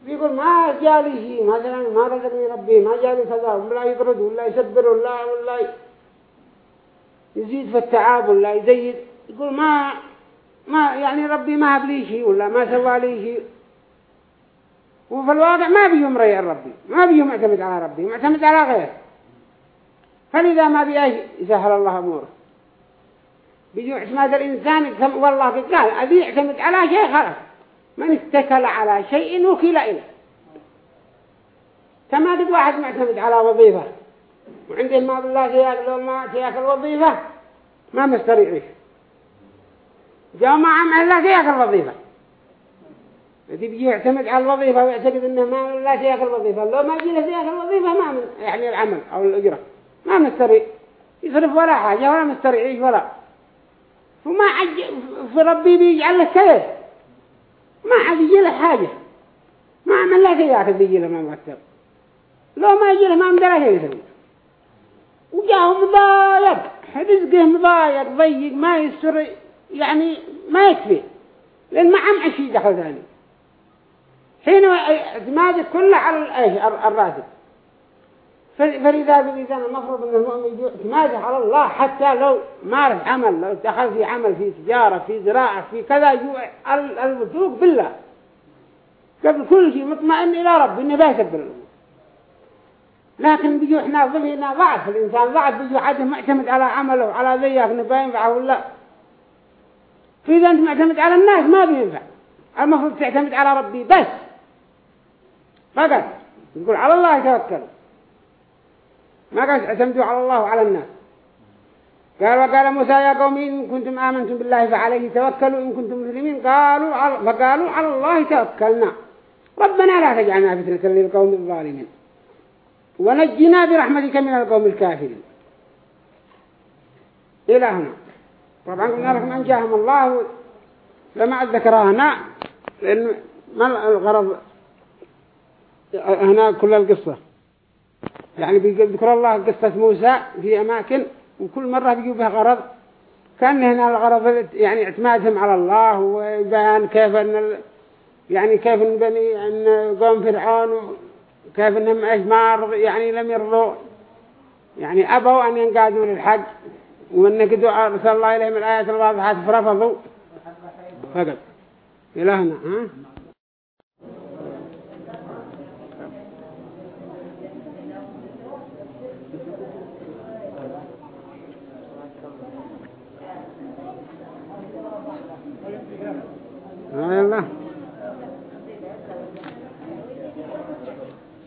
بيقول ما جالي شيء مثلا ما رزقني ربي ما جالي كذا ولا يطرد ولا يسبر ولا ولا يزيد في التعب ولا يزيد. يقول ما ما يعني ربي ما هب لي شيء ولا ما سوى لي شيء. وفي الواقع ما بيهم ريع ربي. ما بيهم معتمد على ربي معتمد على غيره. فلذا ما بيجي يسهل الله أموره. بيجوا اعتماد الإنسان والله قال أبي يعتمد على شيء خلاص من اتكل على شيء وكل إليه. كما قد واحد معتمد على وظيفة. وعنده ما بالله سياك لو ما سياك الوظيفة ما مستريعيش جاء ما عم الله سياك الوظيفة. الذي بيجي يعتمد على الوظيفة ويعتقد إنه ما لا شيء الوظيفة. لو ما يجي له شيء الوظيفة ما من يعني العمل أو الأجرة. ما مستري يصرف ولا حاجة ولا مستري يعيش ولا وما عج في ربي بيجعل له كيف؟ ما عاد يجي له حاجة. ما عمل له شيء ياكل بيجي له ما مرتب لو ما يجي له ما مدرى شيء يسوي. وجاهم مضايق. رزقه مضايق ضيق ما يسر يعني ما يكفي. لأن ما عم عشي دخل ثاني. حين اعتماده كله على الراتب. فلذا بإذن المفروض أن المؤمن اعتماده على الله حتى لو مارس عمل لو دخل في عمل في تجارة في زراعة في كذا الوثوق بالله. قبل كل شيء مطمئن إلى رب إنه بيسبر لكن بيجوا إحنا ظلنا ضعف الإنسان ضعف بيجوا حد معتمد على عمله وعلى ذيك إنه بينفعه ولا فإذا أنت معتمد على الناس ما بينفع. المفروض تعتمد على ربي بس. فقط يقول على الله توكلوا ما قال اعتمدوا على الله وعلى الناس. قال وقال موسى يا قوم إن كنتم آمنتم بالله فعليه توكلوا إن كنتم مسلمين قالوا على فقالوا على الله توكلنا. ربنا لا تجعلنا فتنة للقوم الظالمين. ونجنا برحمتك من القوم الكافرين. إلى هنا. طبعا قلنا لكم أن جاءهم الله لما ذكر هنا لأن ما الغرض؟ هنا كل القصة. يعني بيذكر الله قصة موسى في أماكن وكل مرة بيجوا بها غرض. كان هنا الغرض يعني اعتمادهم على الله وبيان كيف أن يعني كيف أن بني أن قوم فرعون كيف أنهم ما يعني لم يرضوا. يعني أبوا أن ينقادوا للحق وأن قدوا أرسل الله إليهم الآيات الواضحات فرفضوا. فقط. إلى هنا ها؟ ها يلا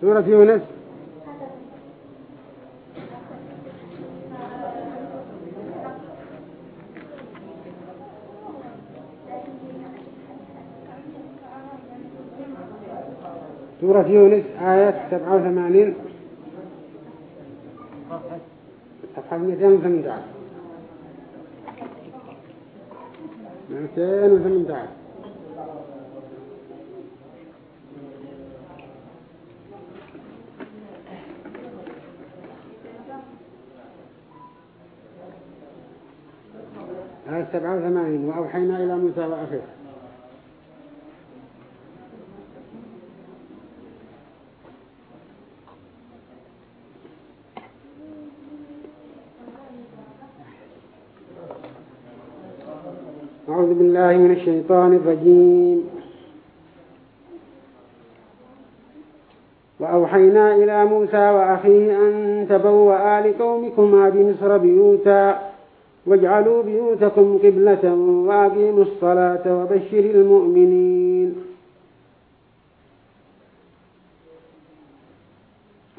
سورة يونس. سورة يونس آيات 87 صفحة 218 218 آية سبعة وثمانين وأوحينا إلى موسى وأخيه. أعوذ بالله من الشيطان الرجيم. وأوحينا إلى موسى وأخيه أن تبوأ لقومكما بمصر بيوتا. واجعلوا بيوتكم قبلة وأقيموا الصلاة وبشر المؤمنين.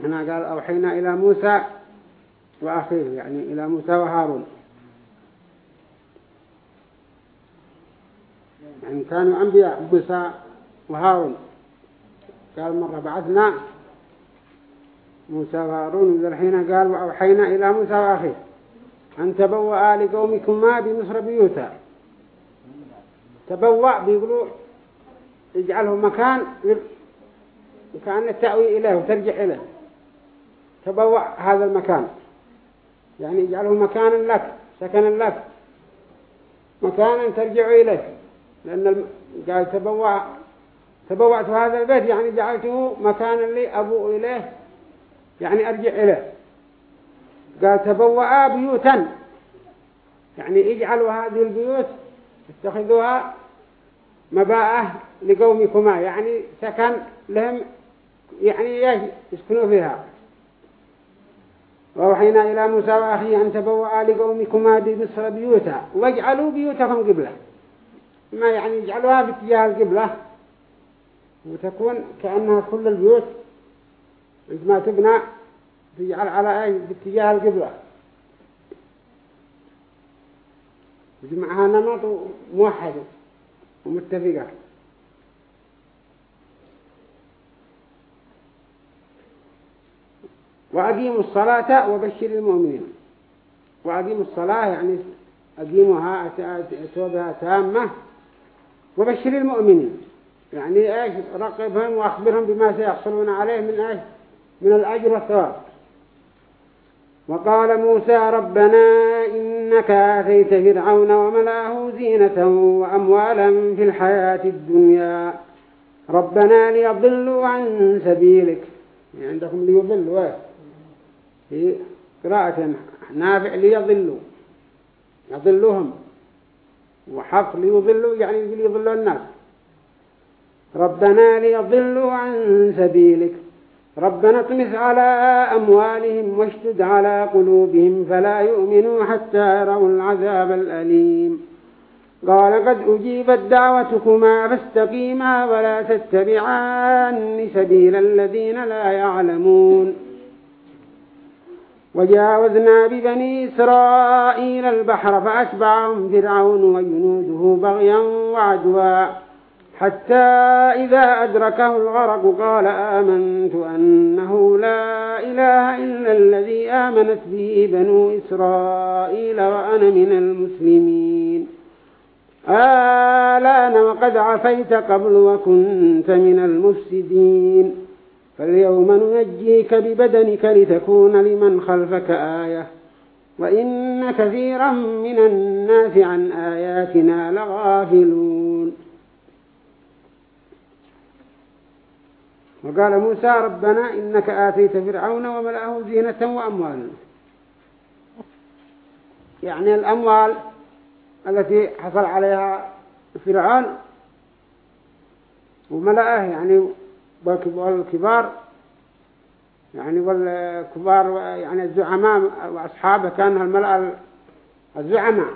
هنا قال أوحينا إلى موسى وأخيه يعني إلى موسى وهارون. يعني كانوا أنبياء موسى وهارون. قال مرة بعثنا موسى وهارون. الحين قال وأوحينا إلى موسى وأخيه. أن تبوأ لقومكما بمصر بيوتا. تبوأ بيقولوا اجعله مكان كان التأوي إليه وترجع إليه. تبوأ هذا المكان. يعني اجعله مكانا لك سكنا لك. مكانا ترجع إليه. لأن قال تبوأ تبوأت هذا البيت يعني جعلته مكانا لي أبوء إليه يعني أرجع إليه. قال تبوأ بيوتا. يعني اجعلوا هذه البيوت اتخذوها مباءة لقومكما يعني سكن لهم يعني يسكنوا فيها. ووحينا إلى موسى وأخيه أن تبوأ لقومكما بمصر بيوتا. واجعلوا بيوتكم قبلة. ما يعني يجعلوها في اتجاه القبلة. وتكون كأنها كل البيوت عندما تبنى تجعل على أي باتجاه القبلة. جمعها نمط موحد ومتفقة. وأقيموا الصلاة وبشر المؤمنين. وأقيموا الصلاة يعني أقيموها أتوبها تامة وبشر المؤمنين. يعني إيش؟ رقبهم وأخبرهم بما سيحصلون عليه من إيش؟ من الأجر والثواب. وقال موسى ربنا إنك آتيت فرعون وملأه زينة وأموالا في الحياة الدنيا. ربنا ليضلوا عن سبيلك. يعني عندكم ليضلوا في قراءة نافع ليضلوا. يضلهم وحق ليضلوا يعني ليضلوا الناس. ربنا ليضلوا عن سبيلك. ربنا اطمس على أموالهم واشتد على قلوبهم فلا يؤمنوا حتى يروا العذاب الأليم. قال قد أجيبت دعوتكما فاستقيما ولا تتبعان سبيل الذين لا يعلمون. وجاوزنا ببني إسرائيل البحر فأتبعهم فرعون وجنوده بغيا وعدوا. حتى إذا أدركه الغرق قال آمنت أنه لا إله إلا الذي آمنت به بنو إسرائيل وأنا من المسلمين. آلان وقد عفيت قبل وكنت من المفسدين. فاليوم ننجيك ببدنك لتكون لمن خلفك آية. وإن كثيرا من الناس عن آياتنا لغافلون. وقال موسى ربنا إنك آتيت فرعون وملأه زينة وأموالا. يعني الأموال التي حصل عليها فرعون وملأه يعني والكبار يعني والكبار يعني الزعماء وأصحابه كانوا الملأ الزعماء.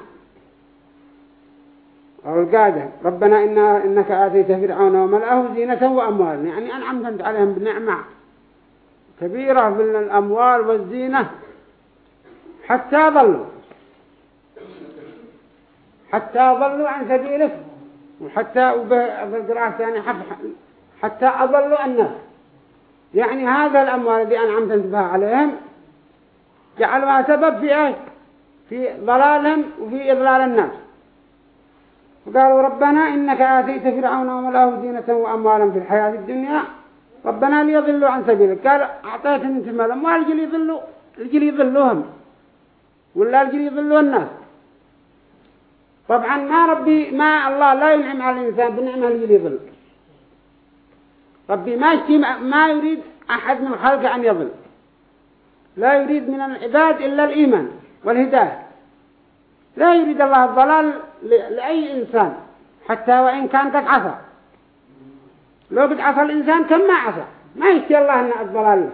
أو القادة. ربنا إنا إنك آتيت فرعون وملأه زينة وأموال يعني أنعمت عليهم بنعمة كبيرة من الأموال والزينة. حتى ضلوا. حتى ضلوا عن سبيلك. وحتى بالقراءة الثانية حتى أضلوا الناس. يعني هذا الأموال الذي أنعمت بها عليهم جعلها سبب في إيه في ضلالهم وفي إضلال الناس. وقالوا ربنا إنك آتيت فرعون وملأه زينة وأموالا في الحياة الدنيا. ربنا ليضلوا عن سبيلك. قال أعطيتهم انت مال أموال الجل يضلوا؟ الجل يضلوهم. ولا الجل يضلوا الناس. طبعا ما ربي ما الله لا ينعم على الإنسان بنعمة الجل يضل. ربي ما ما يريد أحد من خلقه أن يضل. لا يريد من العباد إلا الإيمان والهداية. لا يريد الله الضلال لأي إنسان حتى وإن كان قد عصى. لو قد عصى الإنسان كم ما عصى؟ ما يشتي الله أن الضلال.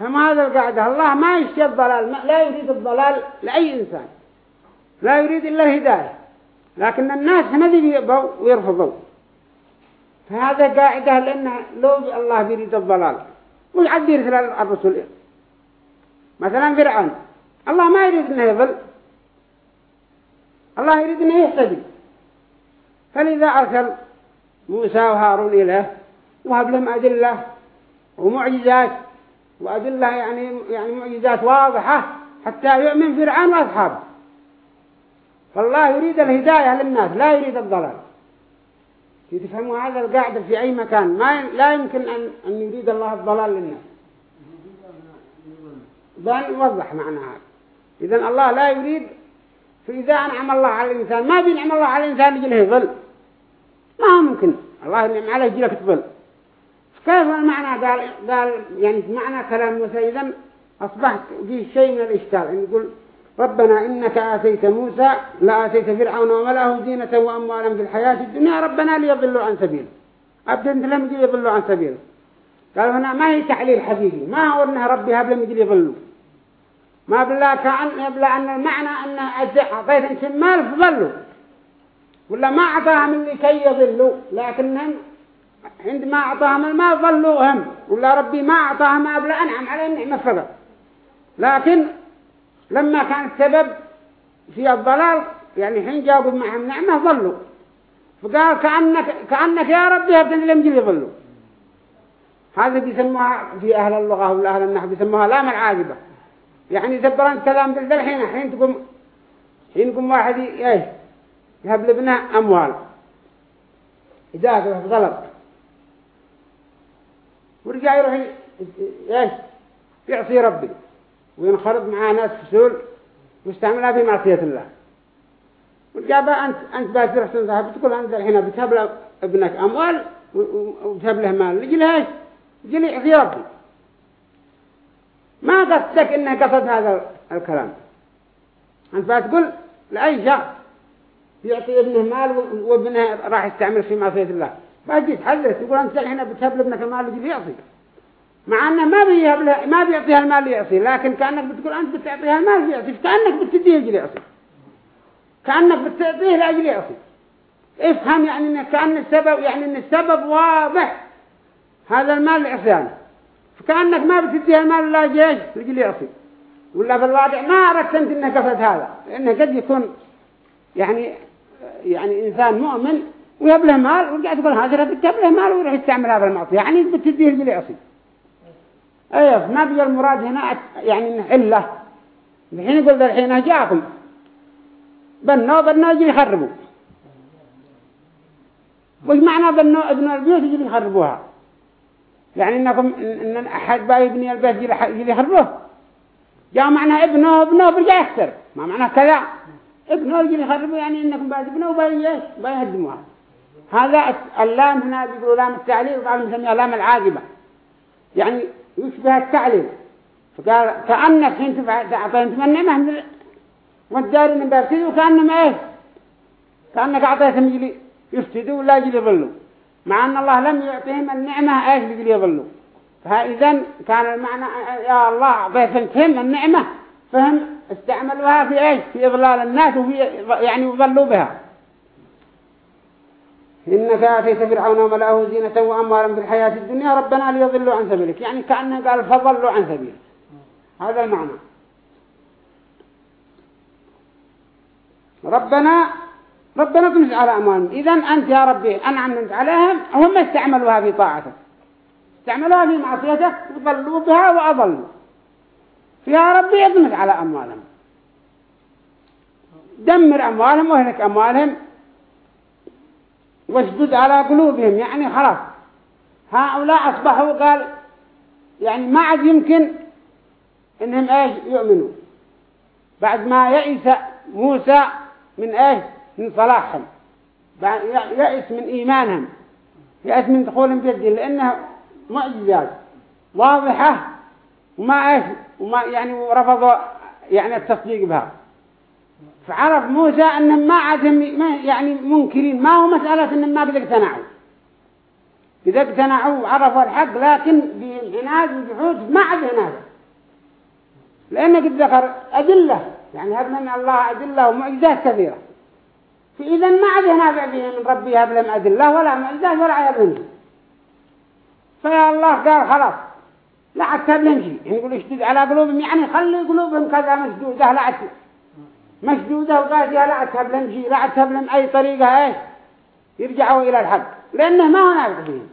فما هذا القاعدة؟ الله ما يشتي الضلال لا يريد الضلال لأي إنسان. لا يريد إلا الهداية. لكن الناس هنذي بيقبوا ويرفضوا. فهذا قاعدة لأن لو الله يريد الضلال ويعد يرسل الرسول مثلا فرعون الله ما يريد أنه يضل. الله يريد أنه يهتدي. فلذا أرسل موسى وهارون إليه وهب لهم أدلة ومعجزات وأدلة يعني يعني معجزات واضحة حتى يؤمن فرعون وأصحابه. فالله يريد الهداية للناس لا يريد الضلال. يتفهموا هذا القاعدة في أي مكان؟ ما لا يمكن أن أن يريد الله الضلال للناس. بنوضح معنى هذا. إذا الله لا يريد فإذا أنعم الله على الإنسان ما بينعم الله على الإنسان يجي له يظل ما ممكن. الله ينعم عليه يجي لك تظل. كيف المعنى قال قال يعني معنى كلام موسى؟ إذا أصبحت فيه شيء من الإشكال. يعني يقول ربنا إنك آتيت موسى لا آتيت فرعون وملأه زينة وأموالا في الحياة الدنيا ربنا ليضلوا عن سبيل. أبدا أنت لم يضلوا عن سبيل. قالوا هنا ما هي تحليل حقيقي؟ ما هو أنه ربي هب لم يضلوا ما بالله كأن بلا أن المعنى أن أعطيت أنت مال فضلوا ولا ما أعطاهم لكي يضلوا لكنهم عندما أعطاهم المال ضلوا هم ولا ربي ما أعطاهم ما بلا أنعم عليهم نعمة فقط. لكن لما كان السبب في الضلال يعني حين جاوبوا معهم نعمة ضلوا فقال كأنك, كأنك يا ربي هبتن لم يجي يضلوا هذا بيسموها في أهل اللغة ولا أهل النحو بيسموها لام العاقبة يعني دبران الكلام الحين حين تقوم حين تقوم واحد إيه يهب لابنه أموال. إذا غلط. ورجع يروح إيه يعصي ربي. وينخرط معاه ناس فسول واستعملها في معصية الله. وجابها أنت أنت باتر حسن ذهب بتقول أنت الحين بتهب ابنك أموال وبتهب له مال. لجل إيش لجل احتياطي ما قصدك إنه قصد هذا الكلام؟ أنت بتقول لأي شخص يعطي ابنه مال وابنه راح يستعمل في معصية الله. باجي تحدث تقول أنت الحين بتهب لابنك المال لجل يعطي مع أنه ما ما بيعطيها المال ليعصي لكن كأنك بتقول أنت بتعطيها المال ليعصي كأنك بتديه لجل يعصي. كأنك بتعطيه لأجل يعصي. افهم يعني إن كأن السبب يعني إن السبب واضح. هذا المال لعصيانه فكأنك ما بتديه المال لا جيش. لأجل يعصي ولا في الواقع ما أنت إنك قصد هذا. لأنه قد يكون يعني يعني إنسان مؤمن ويهب له مال ورجع تقول هذا بتهب له مال ويروح يستعمل هذا المعصية. يعني بتديه لأجل يعصي أيوه ما بقى المراد هنا يعني نحله. الحين يقول الحين جاءكم بنوا بنوا يجي يخربوا. وش معنى بنوا ابن البيوت يجي يخربوها. يعني إنكم ان أحد باي يبني البيت يجي يخربوه جاء معنى ابنه ابنه برجع يخسر. ما معنى كذا؟ ابنه يجي يخربوه يعني إنكم باي ابنه باي إيش؟ باي يهدموها هذا اللام هنا بيقولوا لام التعليل وبعضهم يسميها لام العاقبة. يعني يشبه التعليل. فقال كأنك حين تعطيت من نعمة والدار من بارتدوا وكأنهم إيه كأنك أعطيتهم يجلي يفتدوا ولا يجلي يظلوا. مع أن الله لم يعطيهم النعمة إيش يجلي يظلوا؟ فإذا كان المعنى يا الله أعطيتهم النعمة. فهم استعملوها في إيش؟ في إضلال الناس وفي يعني وظلوا بها. إنك آتيت فرعون وملأه زينة وأموالا في الحياة الدنيا ربنا ليضلوا عن سبيلك. يعني كأنه قال فضلوا عن سبيلك. هذا المعنى. ربنا ربنا تمس على أموالهم. إذا أنت يا ربي أنعمت عليهم هم استعملوها في طاعتك استعملوها في معصيتك وضلوا بها وأضلوا. فيا ربي اضمت على أموالهم. دمر أموالهم واهلك أموالهم. واشدد على قلوبهم يعني خلاص. هؤلاء أصبحوا قال يعني ما عاد يمكن إنهم إيش يؤمنوا. بعد ما يئس موسى من إيش؟ من صلاحهم. يئس من إيمانهم يئس من دخولهم في الدين لأنها معجزات واضحة وما إيش وما يعني رفضوا يعني التصديق بها. فعرف موسى أنهم ما عادهم يعني منكرين ما هو مسألة أنهم ما قد اقتنعوا إذا اقتنعوا وعرفوا الحق لكن بعناد وجحود ما عاد عناد لأنه قد ذكر أدلة يعني هب من الله أدلة ومعجزات كثيرة. فإذا ما عاد ينافع به من ربي هب لهم أدلة ولا معجزات ولا عيب فيا الله قال خلاص لا شيء يعني يقول اشدد على قلوبهم يعني خلي قلوبهم كذا مسدودة لا عاد مشدودة وقاسية لا أتهب لهم شيء لا أتهب لهم أي طريقة إيه؟ يرجعوا إلى الحق. لأنه ما هو نافع فيهم.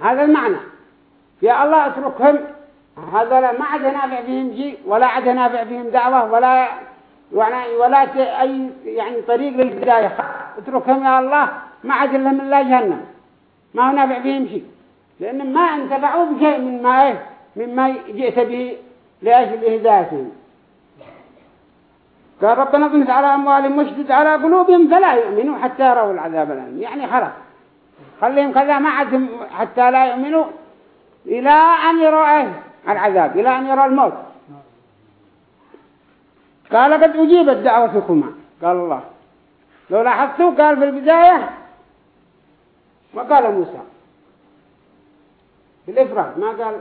هذا المعنى. يا الله اتركهم. هذا ما عاد نافع فيهم شيء ولا عاد نافع فيهم دعوة ولا يعني ولا أي يعني طريق للهداية اتركهم يا الله ما عاد إلا جهنم. ما هو نافع فيهم شيء لأنهم ما انتفعوا بشيء مما إيه مما جئت به لأجل هدايتهم قال ربنا اطمس على أموالهم واشدد على قلوبهم فلا يؤمنوا حتى يروا العذاب الأليم. يعني خلاص. خليهم كذا ما عدهم حتى لا يؤمنوا. إلى أن يروا العذاب إلى أن يروا الموت. قال قد أجيبت دعوتكما. قال الله. لو لاحظتوا قال في البداية وقال موسى. في الإفراد ما قال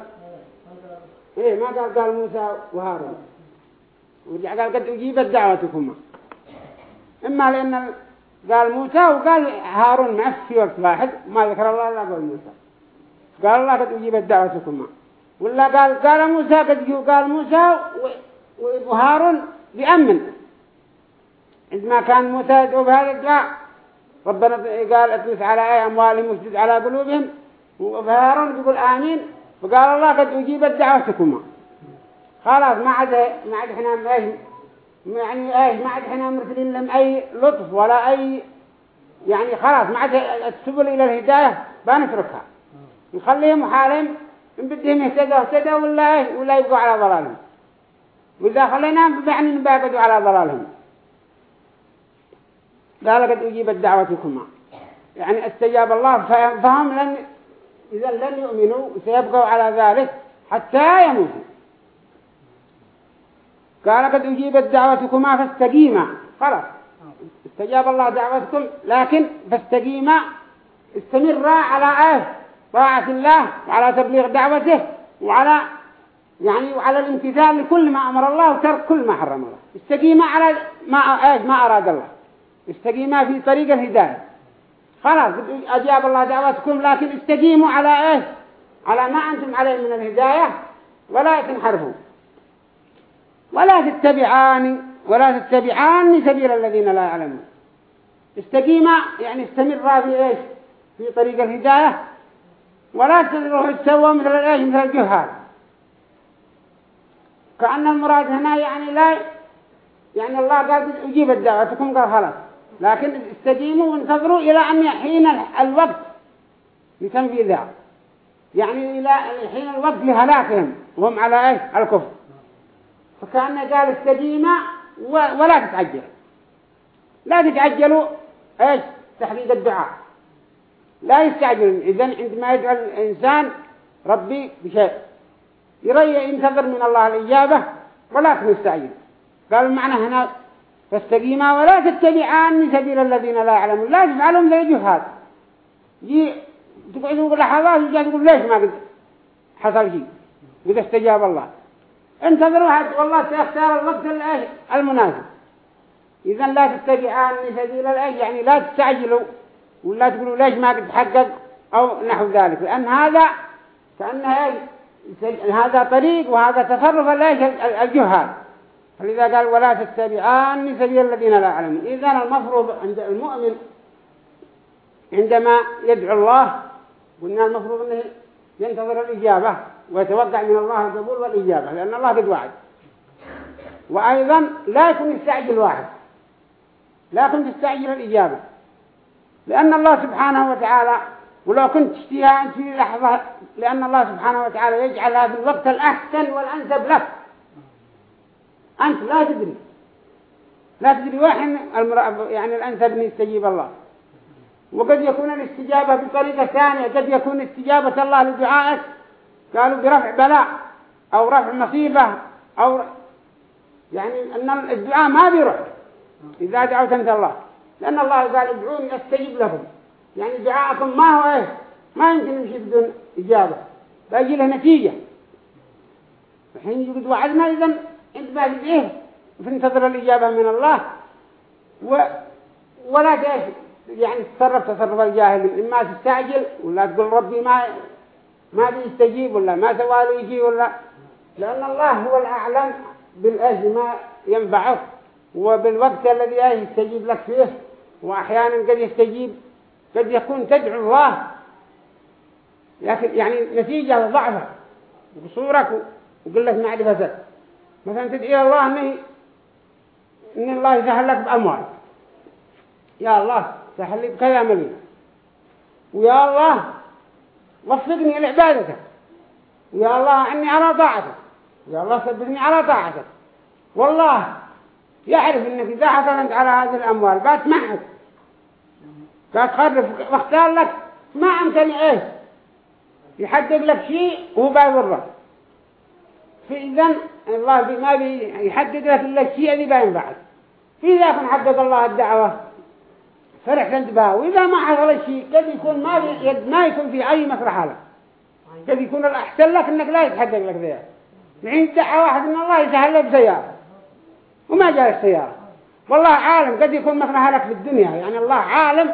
إيه ما قال قال موسى وهارون. ورجع قال قد أجيبت دعوتكما. إما لأن قال موسى وقال هارون معه في وقت واحد ما ذكر الله إلا قال موسى. قال الله قد أجيبت دعوتكما. ولا قال قال موسى قد قال موسى وهارون بأمن. عندما كان موسى يدعو بهذا الدعاء ربنا قال اتلف على أموالهم واسجد على قلوبهم؟ وهارون يقول آمين. فقال الله قد أجيبت دعوتكما. خلاص ما عاد ما عاد إحنا يعني إيش ما عاد إحنا مرسلين لهم أي لطف ولا اي يعني خلاص ما عاد السبل إلى الهداية بنتركها. نخليهم حالهم إن بدهم يهتدوا اهتدوا ولا إيش ولا يبقوا على ضلالهم. وإذا خليناهم فبعني نباقدوا على ضلالهم. قال قد أجيبت دعوتكما يعني استجاب الله فهم لن إذا لن يؤمنوا سيبقوا على ذلك حتى يموتوا. قال قد أجيبت دعوتكما فاستقيما خلاص. استجاب الله دعوتكم لكن فاستقيما استمر على إيه؟ طاعة الله وعلى تبليغ دعوته وعلى يعني وعلى الامتثال لكل ما أمر الله وترك كل ما حرم الله. استقيما على ما ما أراد الله. استقيما في طريق الهداية. خلاص أجاب الله دعوتكم لكن استقيموا على إيه على ما أنتم عليه من الهداية ولا تنحرفوا. ولا تتبعان ولا تتبعان سبيل الذين لا يعلمون. استقيما يعني استمر في إيش؟ في طريق الهداية ولا تروح تسوى مثل الايش مثل الجهال كأن المراد هنا يعني لا يعني الله قال أجيب دعوتكم قال خلاص. لكن استقيموا وانتظروا إلى أن حين الوقت لتنفيذها. يعني إلى حين الوقت لهلاكهم وهم على إيش؟ الكفر. فكأن قال استقيما ولا تتعجل. لا تتعجلوا إيش؟ تحقيق الدعاء. لا يستعجل. إذن عندما يدعو الإنسان ربي بشيء. يري ينتظر من الله الإجابة ولا يستعجل قال المعنى هنا فاستقيما ولا تتبعان سبيل الذين لا يعلمون. لا تفعلهم زي جهاد يجي تقعدوا لحظات وجاء تقول ليش ما قد حصل شيء. قد استجاب الله. انتظروا والله سيختار الوقت المناسب. إذا لا تتبعان سبيل الأجل يعني لا تستعجلوا ولا تقولوا ليش ما قد تحقق أو نحو ذلك. لأن هذا كأنها هذا طريق وهذا تصرف الجهال فلذا قال ولا تتبعان سبيل الذين لا يعلمون. إذا المفروض عند المؤمن عندما يدعو الله قلنا المفروض أنه ينتظر الإجابة ويتوقع من الله القبول والإجابة لأن الله قد وعد. وأيضا لا يكون يستعجل واحد. لا يكون تستعجل الإجابة. لأن الله سبحانه وتعالى ولو كنت تشتيها أنت في لحظة لأن الله سبحانه وتعالى يجعل هذا الوقت الأحسن والأنسب لك. أنت لا تدري. لا تدري وحين يعني الأنسب أن يستجيب الله. وقد يكون الاستجابة بطريقة ثانية. قد يكون استجابة الله لدعائك قالوا برفع بلاء أو رفع مصيبة أو يعني أن الدعاء ما بيروح إذا دعوت أنت الله. لأن الله قال ادعوني أستجيب لكم يعني دعاءكم ما هو إيه؟ ما يمكن يمشي بدون إجابة. باجي له نتيجة. الحين يقول وعدنا إذا أنت باجي إيه فانتظر الإجابة من الله. و ولا يعني تصرف تصرف الجاهل. إما تستعجل ولا تقول ربي ما ما بيستجيب ولا ما سواله يجي ولا. لأن الله هو الأعلم بالأجل ما ينفعه. وبالوقت الذي يستجيب لك فيه. وأحيانا قد يستجيب. قد يكون تدعو الله. لكن يعني نتيجة ضعفة. بصورك وقلة معرفتك مثلا تدعي الله أنه إن الله يسهل لك بأموال يا الله سهل لي بكذا مليون ويا الله وفقني لعبادتك. ويا الله أني على طاعتك. يا الله ثبتني على طاعتك. والله يعرف إنك إذا حصلت على هذه الأموال بتمحك بتخرف واختار لك ما أمكن إيه يحدد لك شيء وهو بيضرك فإذا الله ما بيحدد لك إلا الشيء الذي بينفعك فإذا كان حدد الله الدعوة فرح انتباه. وإذا ما حصل الشيء قد يكون ما ما يكون في أي مصلحة لك. قد يكون الأحسن لك إنك لا يتحدد لك ذلك الحين دعا واحد من الله يسهل له بسيارة. وما جاء السيارة. والله عالم قد يكون مصلحة لك في الدنيا. يعني الله عالم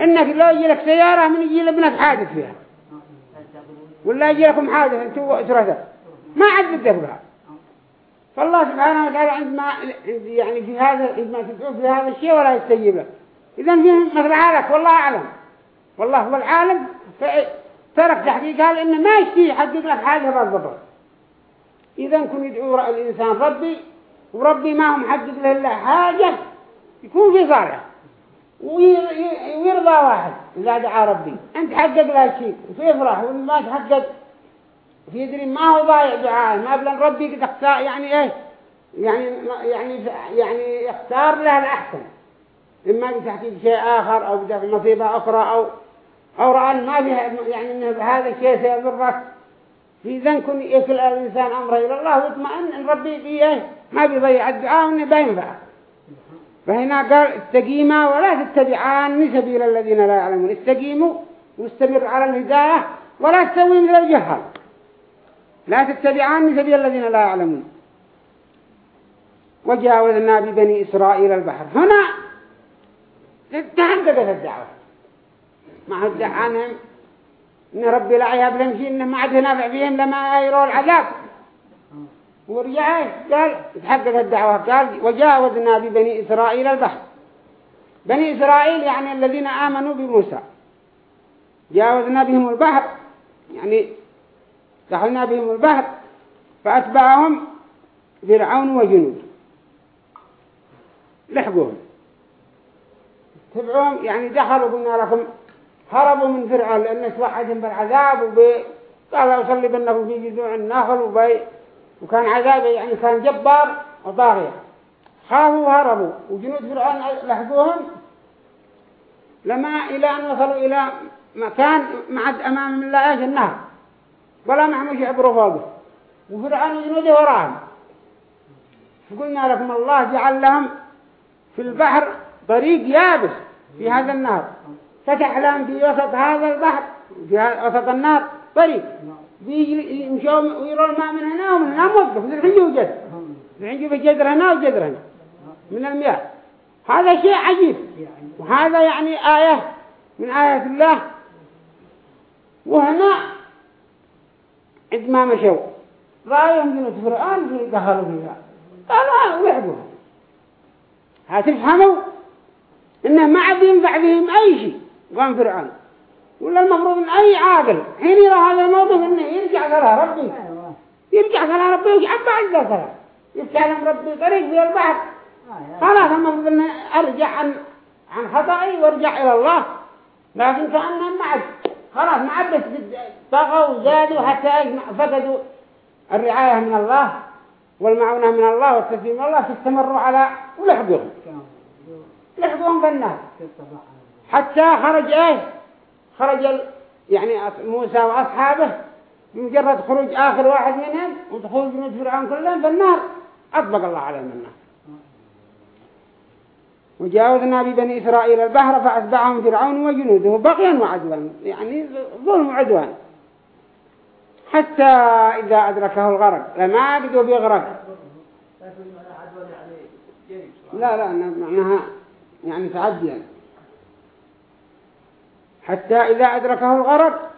إنك لو يجي لك سيارة من يجي لابنك حادث فيها. ولا يجي لكم حادث أنتوا واسرته ما عاد بدك بها. فالله سبحانه وتعالى عندما يعني في هذا عندما تدعو في هذا الشيء ولا يستجيب لك. إذا فيه مصلحة لك والله أعلم. والله هو العالم. ترك تحقيق قال إنه ما يشتي يحقق لك حاجة بالضبط إذا كن يدعو الإنسان ربي وربي ما هو محدد له إلا حاجة يكون في صالح ويرضى واحد إذا دعا ربي. أنت حقق له شيء ويفرح وما تحقق في يدري ما هو ضايع دعاء ما بلن ربي قد أختار يعني إيه؟ يعني يعني يعني يختار له الأحسن. إما بتحقيق شيء آخر أو بدفع مصيبة أخرى أو أو رأى ما فيها يعني إن هذا الشيء سيضرك. في ذن كن يكل الإنسان أمره إلى الله ويطمئن إن ربي بيه ما بيضيع الدعاء وإنه بينفع فهنا قال استقيما ولا تتبعان سبيل الذين لا يعلمون. استقيموا واستمر على الهداية ولا تسوي مثل الجهل. لا تتبعان سبيل الذين لا يعلمون. وجاوزنا ببني إسرائيل البحر. هنا تحققت الدعوة. ما هدع عنهم إن ربي لا يهب لهم شيء إنه ما عاد نافع فيهم لما يروا العذاب. ورجع قال تحقق الدعوة قال وجاوزنا ببني إسرائيل البحر. بني إسرائيل يعني الذين آمنوا بموسى. جاوزنا بهم البحر يعني دخلنا بهم البحر فأتبعهم فرعون وجنود لحقوهم. تبعوهم يعني دخلوا قلنا لكم هربوا من فرعون لأن توحدهم بالعذاب وبي قال أصلي بأنكم في جذوع النخل وبي وكان عذابه يعني كان جبار وطاغية خافوا وهربوا. وجنود فرعون لحقوهم لما إلى أن وصلوا إلى مكان معد أمام الله إيش النهر. ولا معهم يعبروا فوقه. وفرعون وجنوده وراهم. فقلنا لكم الله جعل لهم في البحر طريق يابس في هذا النهر. فتح لهم في وسط هذا البحر في وسط النهر طريق. بيجي يمشوا ويروا الماء من هنا ومن هنا موقف الحين يوجد. الحين يوجد جدر هنا وجدر هنا. من المياه. هذا شيء عجيب. وهذا يعني آية من آيات الله. وهنا عندما مشوا رأيهم جنود فرعون في دخلوا فيها. قالوا ويحبوها هتفهموا إنه ما عاد ينفع بهم أي شيء. قام فرعون ولا المفروض إن أي عاقل. حين يرى هذا الموقف إنه يرجع قالها ربي. يرجع قالها ربي ويجعب بعد قالها يتكلم ربي طريق في البحر. خلاص المفروض إنه أرجع عن عن خطأي وارجع إلى الله. لكن كأنهم ما عاد خلاص ما عاد طغوا وزادوا حتى فقدوا الرعاية من الله والمعونة من الله والتسليم من الله فاستمروا على ولحقهم لحقهم بالنار حتى خرج إيه؟ خرج يعني موسى وأصحابه مجرد خروج آخر واحد منهم ودخول جنود فرعون كلهم في النار. أطبق الله عليهم النار وجاوزنا ببني إسرائيل البحر فأتبعهم فرعون وجنوده بقيا وعدوا. يعني ظلم وعدوان. حتى إذا أدركه الغرق. لما قدوا بيغرق لا لا معناها يعني تعديا. حتى إذا أدركه الغرق.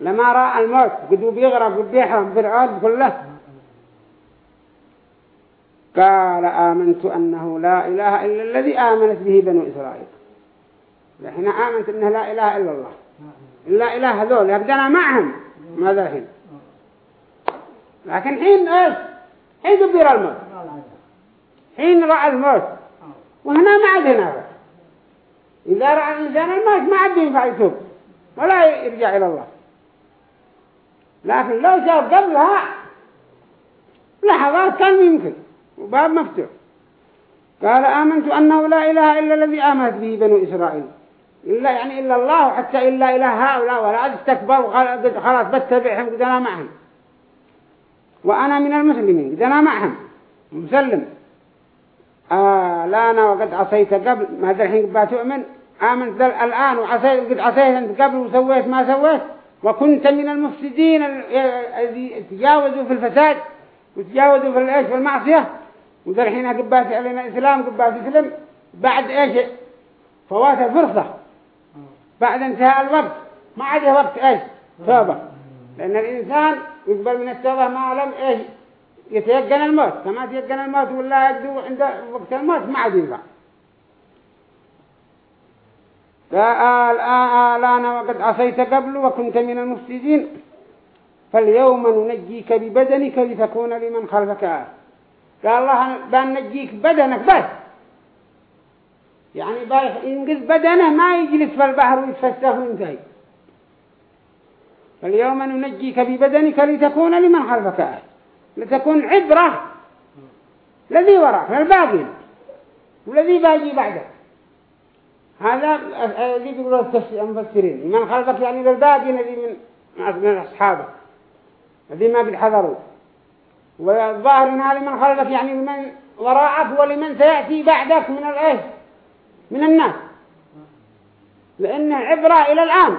لما رأى الموت قدوا بيغرق وبيحرم فرعون كله. قال آمنت أنه لا إله إلا الذي آمنت به بنو إسرائيل. الحين آمنت أنه لا إله إلا الله. إلا إله هذول يبدأنا معهم. ماذا الحين؟ لكن حين إيش؟ حين دبر الموت. حين رأى الموت. وهنا ما عاد هنا. إذا رأى الإنسان الموت ما عاد ينفع يتوب ولا يرجع إلى الله. لكن لو شاف قبلها لحظات كان يمكن وباب مفتوح. قال آمنت أنه لا إله إلا الذي آمنت به بنو إسرائيل. إلا يعني إلا الله حتى إلا إله هؤلاء ولا استكبر خلاص بتبعهم قد أنا معهم. وأنا من المسلمين قد أنا معهم. مسلم. آه لا أنا وقد عصيت قبل ما الحين تؤمن. آمنت الآن وعصيت قد عصيت أنت قبل وسويت ما سويت. وكنت من المفسدين الذي تجاوزوا في الفساد وتجاوزوا في الإيش؟ في المعصية. وذا الحين قبات علينا الإسلام قبات إسلام. بعد إيش؟ فوات الفرصة. بعد انتهاء الوقت. ما عاد وقت إيش؟ توبة. لأن الإنسان يقبل من التوبة ما لم إيش؟ يتيقن الموت. كما تيقن الموت ولا يقدو عند وقت الموت ما عاد ينفع قال أنا وقد عصيت قبل وكنت من المفسدين. فاليوم ننجيك ببدنك لتكون لمن خلفك. آه قال الله بان نجيك بدنك بس. يعني ينقذ بدنه ما يجلس في البحر ويتفسخ وينتهي فاليوم ننجيك ببدنك لتكون لمن خلفك. آه لتكون عبرة. الذي وراء الباقي. والذي باقي بعده. هذا الذي يقولوا المفسرين. من خلفك يعني للباقي الذي من من أصحابه. الذي ما بالحذروا والظاهر من هذا من خلفك يعني من وراءك ولمن سيأتي بعدك من الايه من الناس. لأن عبرة إلى الآن.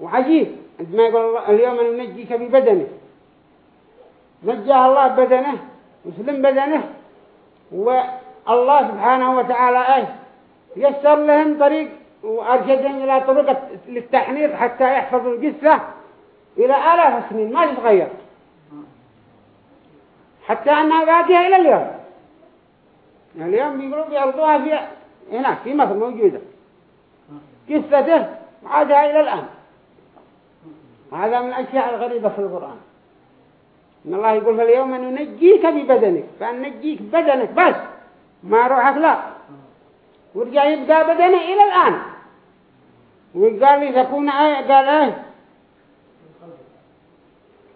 وعجيب. عندما يقول اليوم ننجيك ببدنه. نجاه الله بدنه وسلم بدنه والله سبحانه وتعالى إيه يسر لهم طريق وأرشدهم إلى طرق للتحنيط حتى يحفظوا الجثة إلى آلاف السنين ما تتغير. حتى أنها باقية إلى اليوم. اليوم بيقولوا بيعرضوها في هناك في مصر موجودة. جثته عادها إلى الآن. هذا من الأشياء الغريبة في القرآن. إن الله يقول فاليوم ننجيك ببدنك فننجيك بدنك بس. ما روحك لا. ورجع يبقى بدنه إلى الآن. وقال لي تكون آية قال آية؟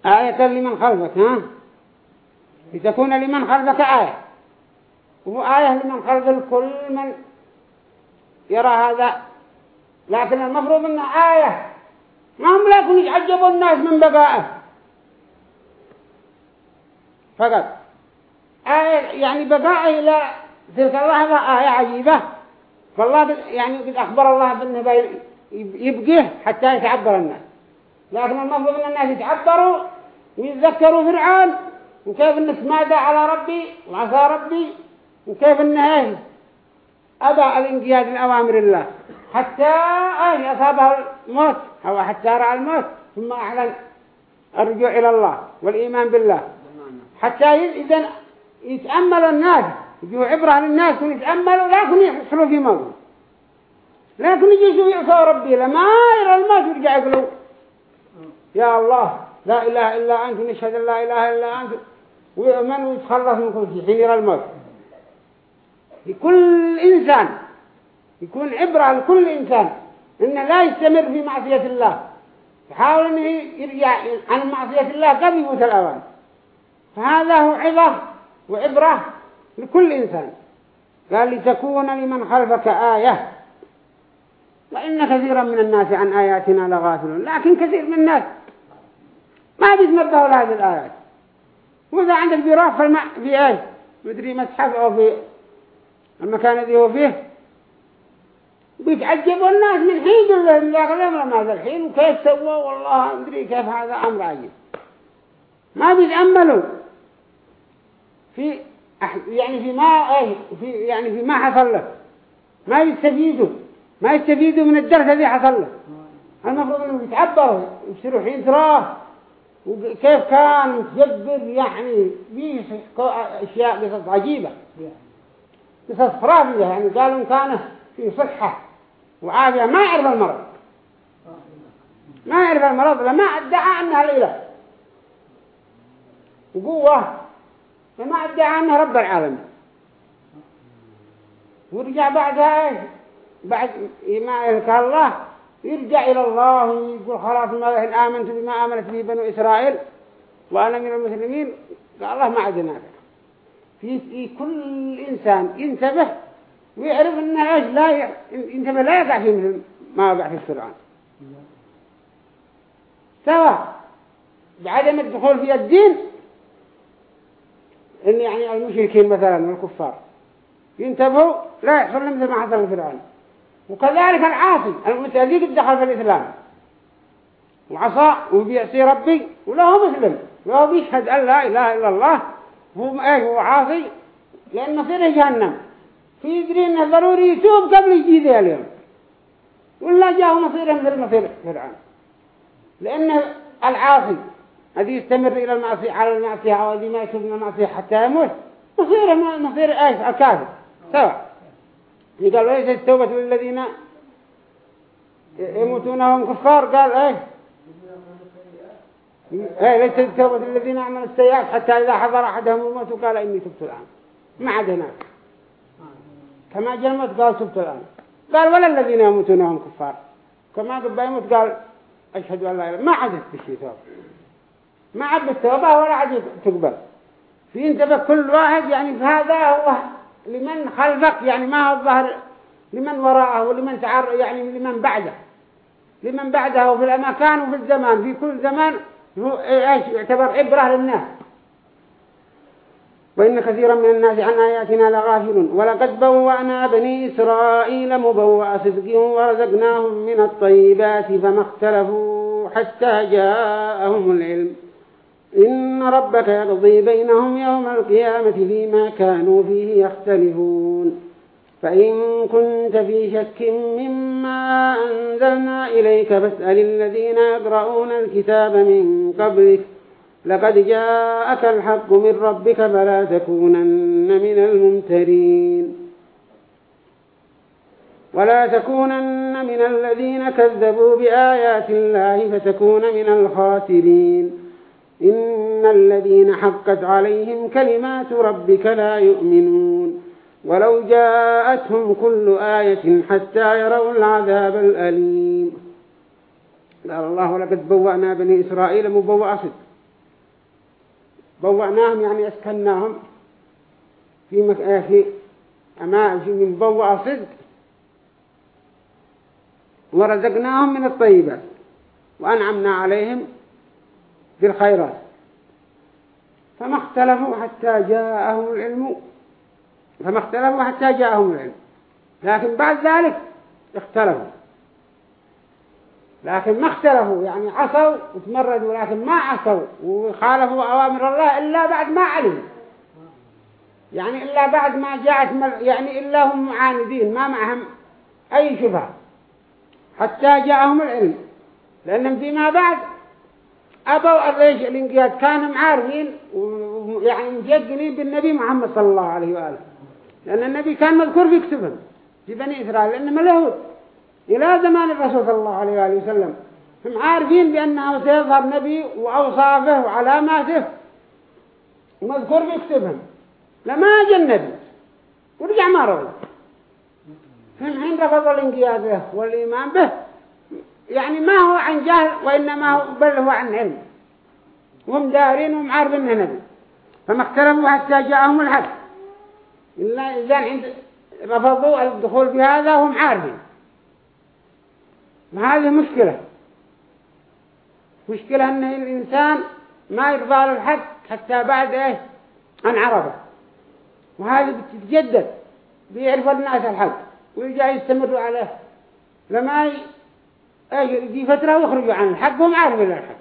آية لمن خلفك ها؟ لتكون لمن خلفك آية. وهو آية لمن خلف الكل من يرى هذا. لكن المفروض أنه آية. ما هم لكن يتعجبوا الناس من بقائه. فقط. آية يعني بقائه إلى تلك اللحظة آية عجيبة. فالله يعني قد أخبر الله بأنه يبقيه حتى يتعبر الناس. لكن المفروض أن الناس يتعبروا ويتذكروا فرعون. وكيف أنه سماد على ربي وعصى ربي. وكيف أنه أبى الانقياد لأوامر الله. حتى أيه أصابه الموت أو حتى رأى الموت. ثم أعلن الرجوع إلى الله والإيمان بالله. حتى إذا يتأمل الناس. يجوا عبرة للناس ويتأملوا لكن يحصلوا في موت. لكن يجوا يعصوا ربي لما يرى الموت يرجع يقولوا يا الله لا إله إلا أنت نشهد لا إله إلا أنت ويؤمن ويتخلص من كل شيء يرى الموت. لكل إنسان يكون عبرة لكل إنسان إنه لا يستمر في معصية الله. يحاول أنه يرجع عن معصية الله قبل يموت الأوان. فهذا هو عظة وعبرة لكل إنسان. قال لتكون لمن خلفك آية. وإن كثيرا من الناس عن آياتنا لغافلون. لكن كثير من الناس ما بيتنبهوا لهذه الآيات وإذا عندك بيروح في الماء في إيه مدري مسحف أو في المكان الذي هو فيه. بيتعجبوا الناس من حين لهم ذاك الأمر ما هذا الحين وكيف سووا؟ والله مدري كيف هذا أمر عجيب. ما بيتأملوا. في يعني في ما في يعني في ما حصل له. ما يستفيدوا ما يستفيدوا من الدرس الذي حصل له. المفروض إنهم يتعبروا يصيروا حين تراه وكيف كان متجبر يعني بيحكوا أشياء قصص عجيبة. قصص خرافية يعني قالوا كان في صحة. وعافية ما يعرف المرض. ما يعرف المرض لما أدعى أنها الاله وقوة فما ادعى انه رب العالمين. ورجع بعدها بعد ما يلقى الله يرجع إلى الله ويقول خلاص ما إن آمنت بما آمنت به بنو إسرائيل وأنا من المسلمين. قال الله ما عدنا في كل إنسان ينتبه ويعرف أنه إيش لا ينتبه لا يقع في مثل ما وقع في الفرعون سواء بعدم الدخول في الدين إن يعني المشركين مثلا والكفار ينتبهوا لا يحصل مثل ما حصل لفرعون. وكذلك العاصي المتأذيب دخل في الإسلام. وعصى وبيعصي ربي وله مسلم. وهو بيشهد أن لا إله إلا الله. هو إيه هو عاصي. لأن مصيره جهنم. في يدري أنه ضروري يتوب قبل يجي اليوم. ولا جاءه مصيره مثل مصير فرعون. لأن العاصي الذي يستمر إلى المعصية على المعصية أو الذي ما يتوب من المعصية حتى يموت. مصيره مصير إيش الكافر. سواء. قال ليس التوبة للذين يموتون وهم كفار؟ قال إيه إيه ليس التوبة للذين عملوا السيئات حتى إذا حضر أحدهم الموت وقال إني تبت الآن. ما عاد هناك. كما جاء الموت قال تبت الآن. قال ولا الذين يموتون وهم كفار. كما قبل يموت قال أشهد أن لا إله ما عادت بشيء توب ما عب التوبة ولا عاد تقبل. في انتبه كل واحد يعني فهذا هو لمن خلفك يعني ما هو الظهر لمن وراءه ولمن تعر يعني لمن بعده. لمن بعده في الأماكن وفي الزمان. في كل زمان إيش؟ يعتبر عبرة للناس. وإن كثيرا من الناس عن آياتنا لغافلون. ولقد بوأنا بني إسرائيل مبوأ صدق ورزقناهم من الطيبات فما اختلفوا حتى جاءهم العلم. إن ربك يقضي بينهم يوم القيامة فيما كانوا فيه يختلفون. فإن كنت في شك مما أنزلنا إليك فاسأل الذين يقرؤون الكتاب من قبلك. لقد جاءك الحق من ربك فلا تكونن من الممترين. ولا تكونن من الذين كذبوا بآيات الله فتكون من الخاسرين. إن الذين حقت عليهم كلمات ربك لا يؤمنون ولو جاءتهم كل آية حتى يروا العذاب الأليم. قال الله لقد بوأنا بني إسرائيل مبوأ صدق بوأناهم يعني أسكناهم في مك... آه، في أما في مبوأ صدق. ورزقناهم من الطيبات. وأنعمنا عليهم بالخيرات. فما اختلفوا حتى جاءهم العلم فما اختلفوا حتى جاءهم العلم. لكن بعد ذلك اختلفوا. لكن ما اختلفوا يعني عصوا وتمردوا لكن ما عصوا وخالفوا أوامر الله إلا بعد ما علموا. يعني إلا بعد ما جاءت يعني إلا هم معاندين ما معهم أي شبهة. حتى جاءهم العلم. لأنهم فيما بعد أبوا الريش الانقياد كانوا معارفين ويعني مجدنين بالنبي محمد صلى الله عليه وآله. لأن النبي كان مذكور في كتبهم في بني إسرائيل لأنهم اليهود إلى زمان الرسول صلى الله عليه وآله وسلم هم عارفين بأنه سيظهر نبي وأوصافه وعلاماته. مذكور في كتبهم. لما جاء النبي ورجع ما رضي هم حين رفضوا الانقياد به والإيمان به. يعني ما هو عن جهل وإنما هو بل هو عن علم. وهم دارين وهم عارفين نبي فما اختلفوا حتى جاءهم الحق. إلا إذا عند رفضوا الدخول بهذا وهم عارفين هذه مشكلة. مشكلة أن الإنسان ما يرضى للحق حتى بعد إيه أن عرفه وهذه بتتجدد. بيعرف الناس الحق. ويجا يستمروا عليه لما يجي فترة ويخرجوا عن الحق وهم عارفين الحق.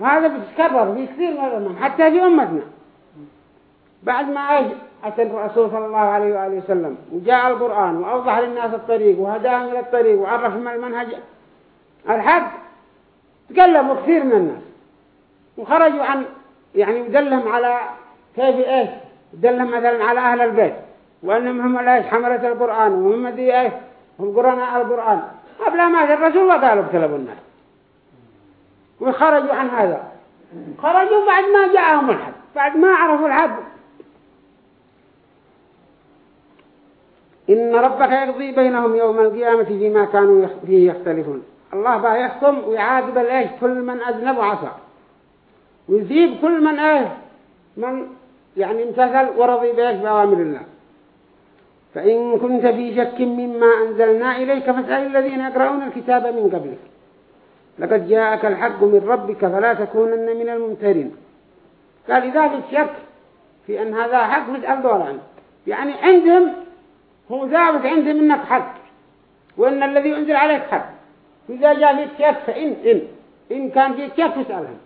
وهذا بتتكرر في كثير من حتى في أمتنا. بعد ما أتى الرسول صلى الله عليه وآله وسلم. وجاء القرآن وأوضح للناس الطريق وهداهم إلى الطريق وعرفهم المنهج. الحق تكلموا كثير من الناس. وخرجوا عن يعني دلهم على كيف إيش؟ دلهم مثلا على أهل البيت. وأنهم هم إيش حملة القرآن؟ وهم دي إيش؟ هم قرناء القرآن. قبل ما الرسول وقالوا اقتلبوا الناس. وخرجوا عن هذا. خرجوا بعد ما جاءهم الحق بعد ما عرفوا الحق إن ربك يقضي بينهم يوم القيامة فيما كانوا فيه يختلفون. الله بقى يحكم ويعاقب الإيش؟ كل من أذنب وعصى. ويذيب كل من إيش؟ من يعني امتثل ورضي بإيش؟ بأوامر الله. فإن كنت في شك مما أنزلنا إليك فاسأل الذين يقرؤون الكتاب من قبلك. لقد جاءك الحق من ربك فلا تكونن من الممترين. قال إذا كنت شك في أن هذا حق فاسأل دور عنه يعني عندهم هو ثابت عندي منك حق وإن الذي أنزل عليك حق. إذا جاء فيك كيف فإن إن. إن كان فيك كيف تسألهم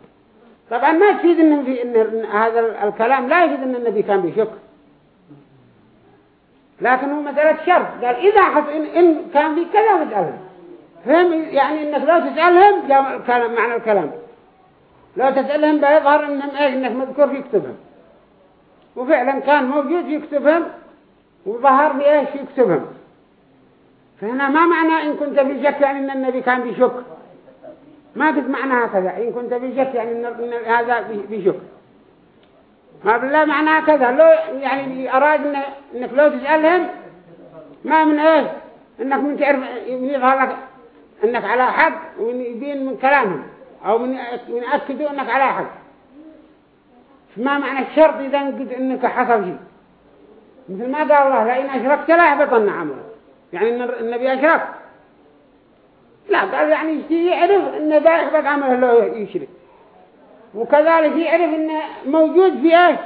طبعا ما تفيد إن, في إن هذا الكلام لا يفيد إن النبي كان بشك. لكن هو مسألة شرط قال إذا حصل إن, إن كان فيك كذا فاسألهم فهم يعني إنك لو تسألهم الكلام معنى الكلام. لو تسألهم بيظهر إنهم إيش إنك مذكور في كتبهم. وفعلا كان موجود في كتبهم وظهر بإيش يكتبهم فهنا ما معنى إن كنت في شك يعني أن النبي كان بشك. ما قد معنى هكذا. إن كنت في شك يعني أن هذا بشك. ما بالله معنى هكذا لو يعني أراد إن إنك لو تسألهم ما من إيه إنك من تعرف يظهر لك إنك على حق ويبين من كلامهم أو من يأكدوا أنك على حق. ما معنى الشرط إذا قد أنك حصل شيء؟ مثل ما قال الله لئن أشركت لا يحبطن عمله يعني النبي أشرك. لا قال يعني يعرف أن ذا يحبط عمله لو يشرك. وكذلك يعرف أنه موجود في إيش؟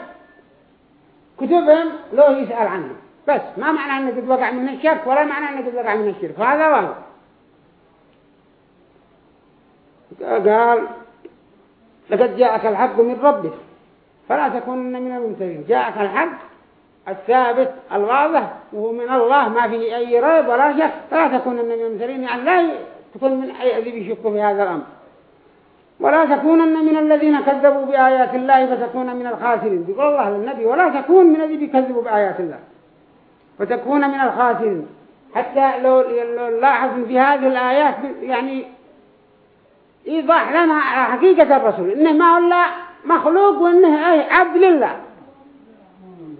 كتبهم لو يسأل عنه. بس ما معنى أنه قد وقع من الشرك ولا معنى أنه قد وقع من الشرك. هذا واضح. قال لقد جاءك الحق من ربك. فلا تكونن من الممترين جاءك الحق الثابت الواضح وهو من الله ما فيه أي ريب ولا شك. فلا تكونن من الممترين يعني لا تكون من أي الذي يشك في هذا الأمر. ولا تكونن من الذين كذبوا بآيات الله فتكون من الخاسرين. يقول الله للنبي ولا تكون من الذين كذبوا بآيات الله فتكون من الخاسرين. حتى لو لاحظ في هذه الآيات يعني إيضاح لنا حقيقة الرسول إنه ما هو إلا مخلوق وإنه أي عبد لله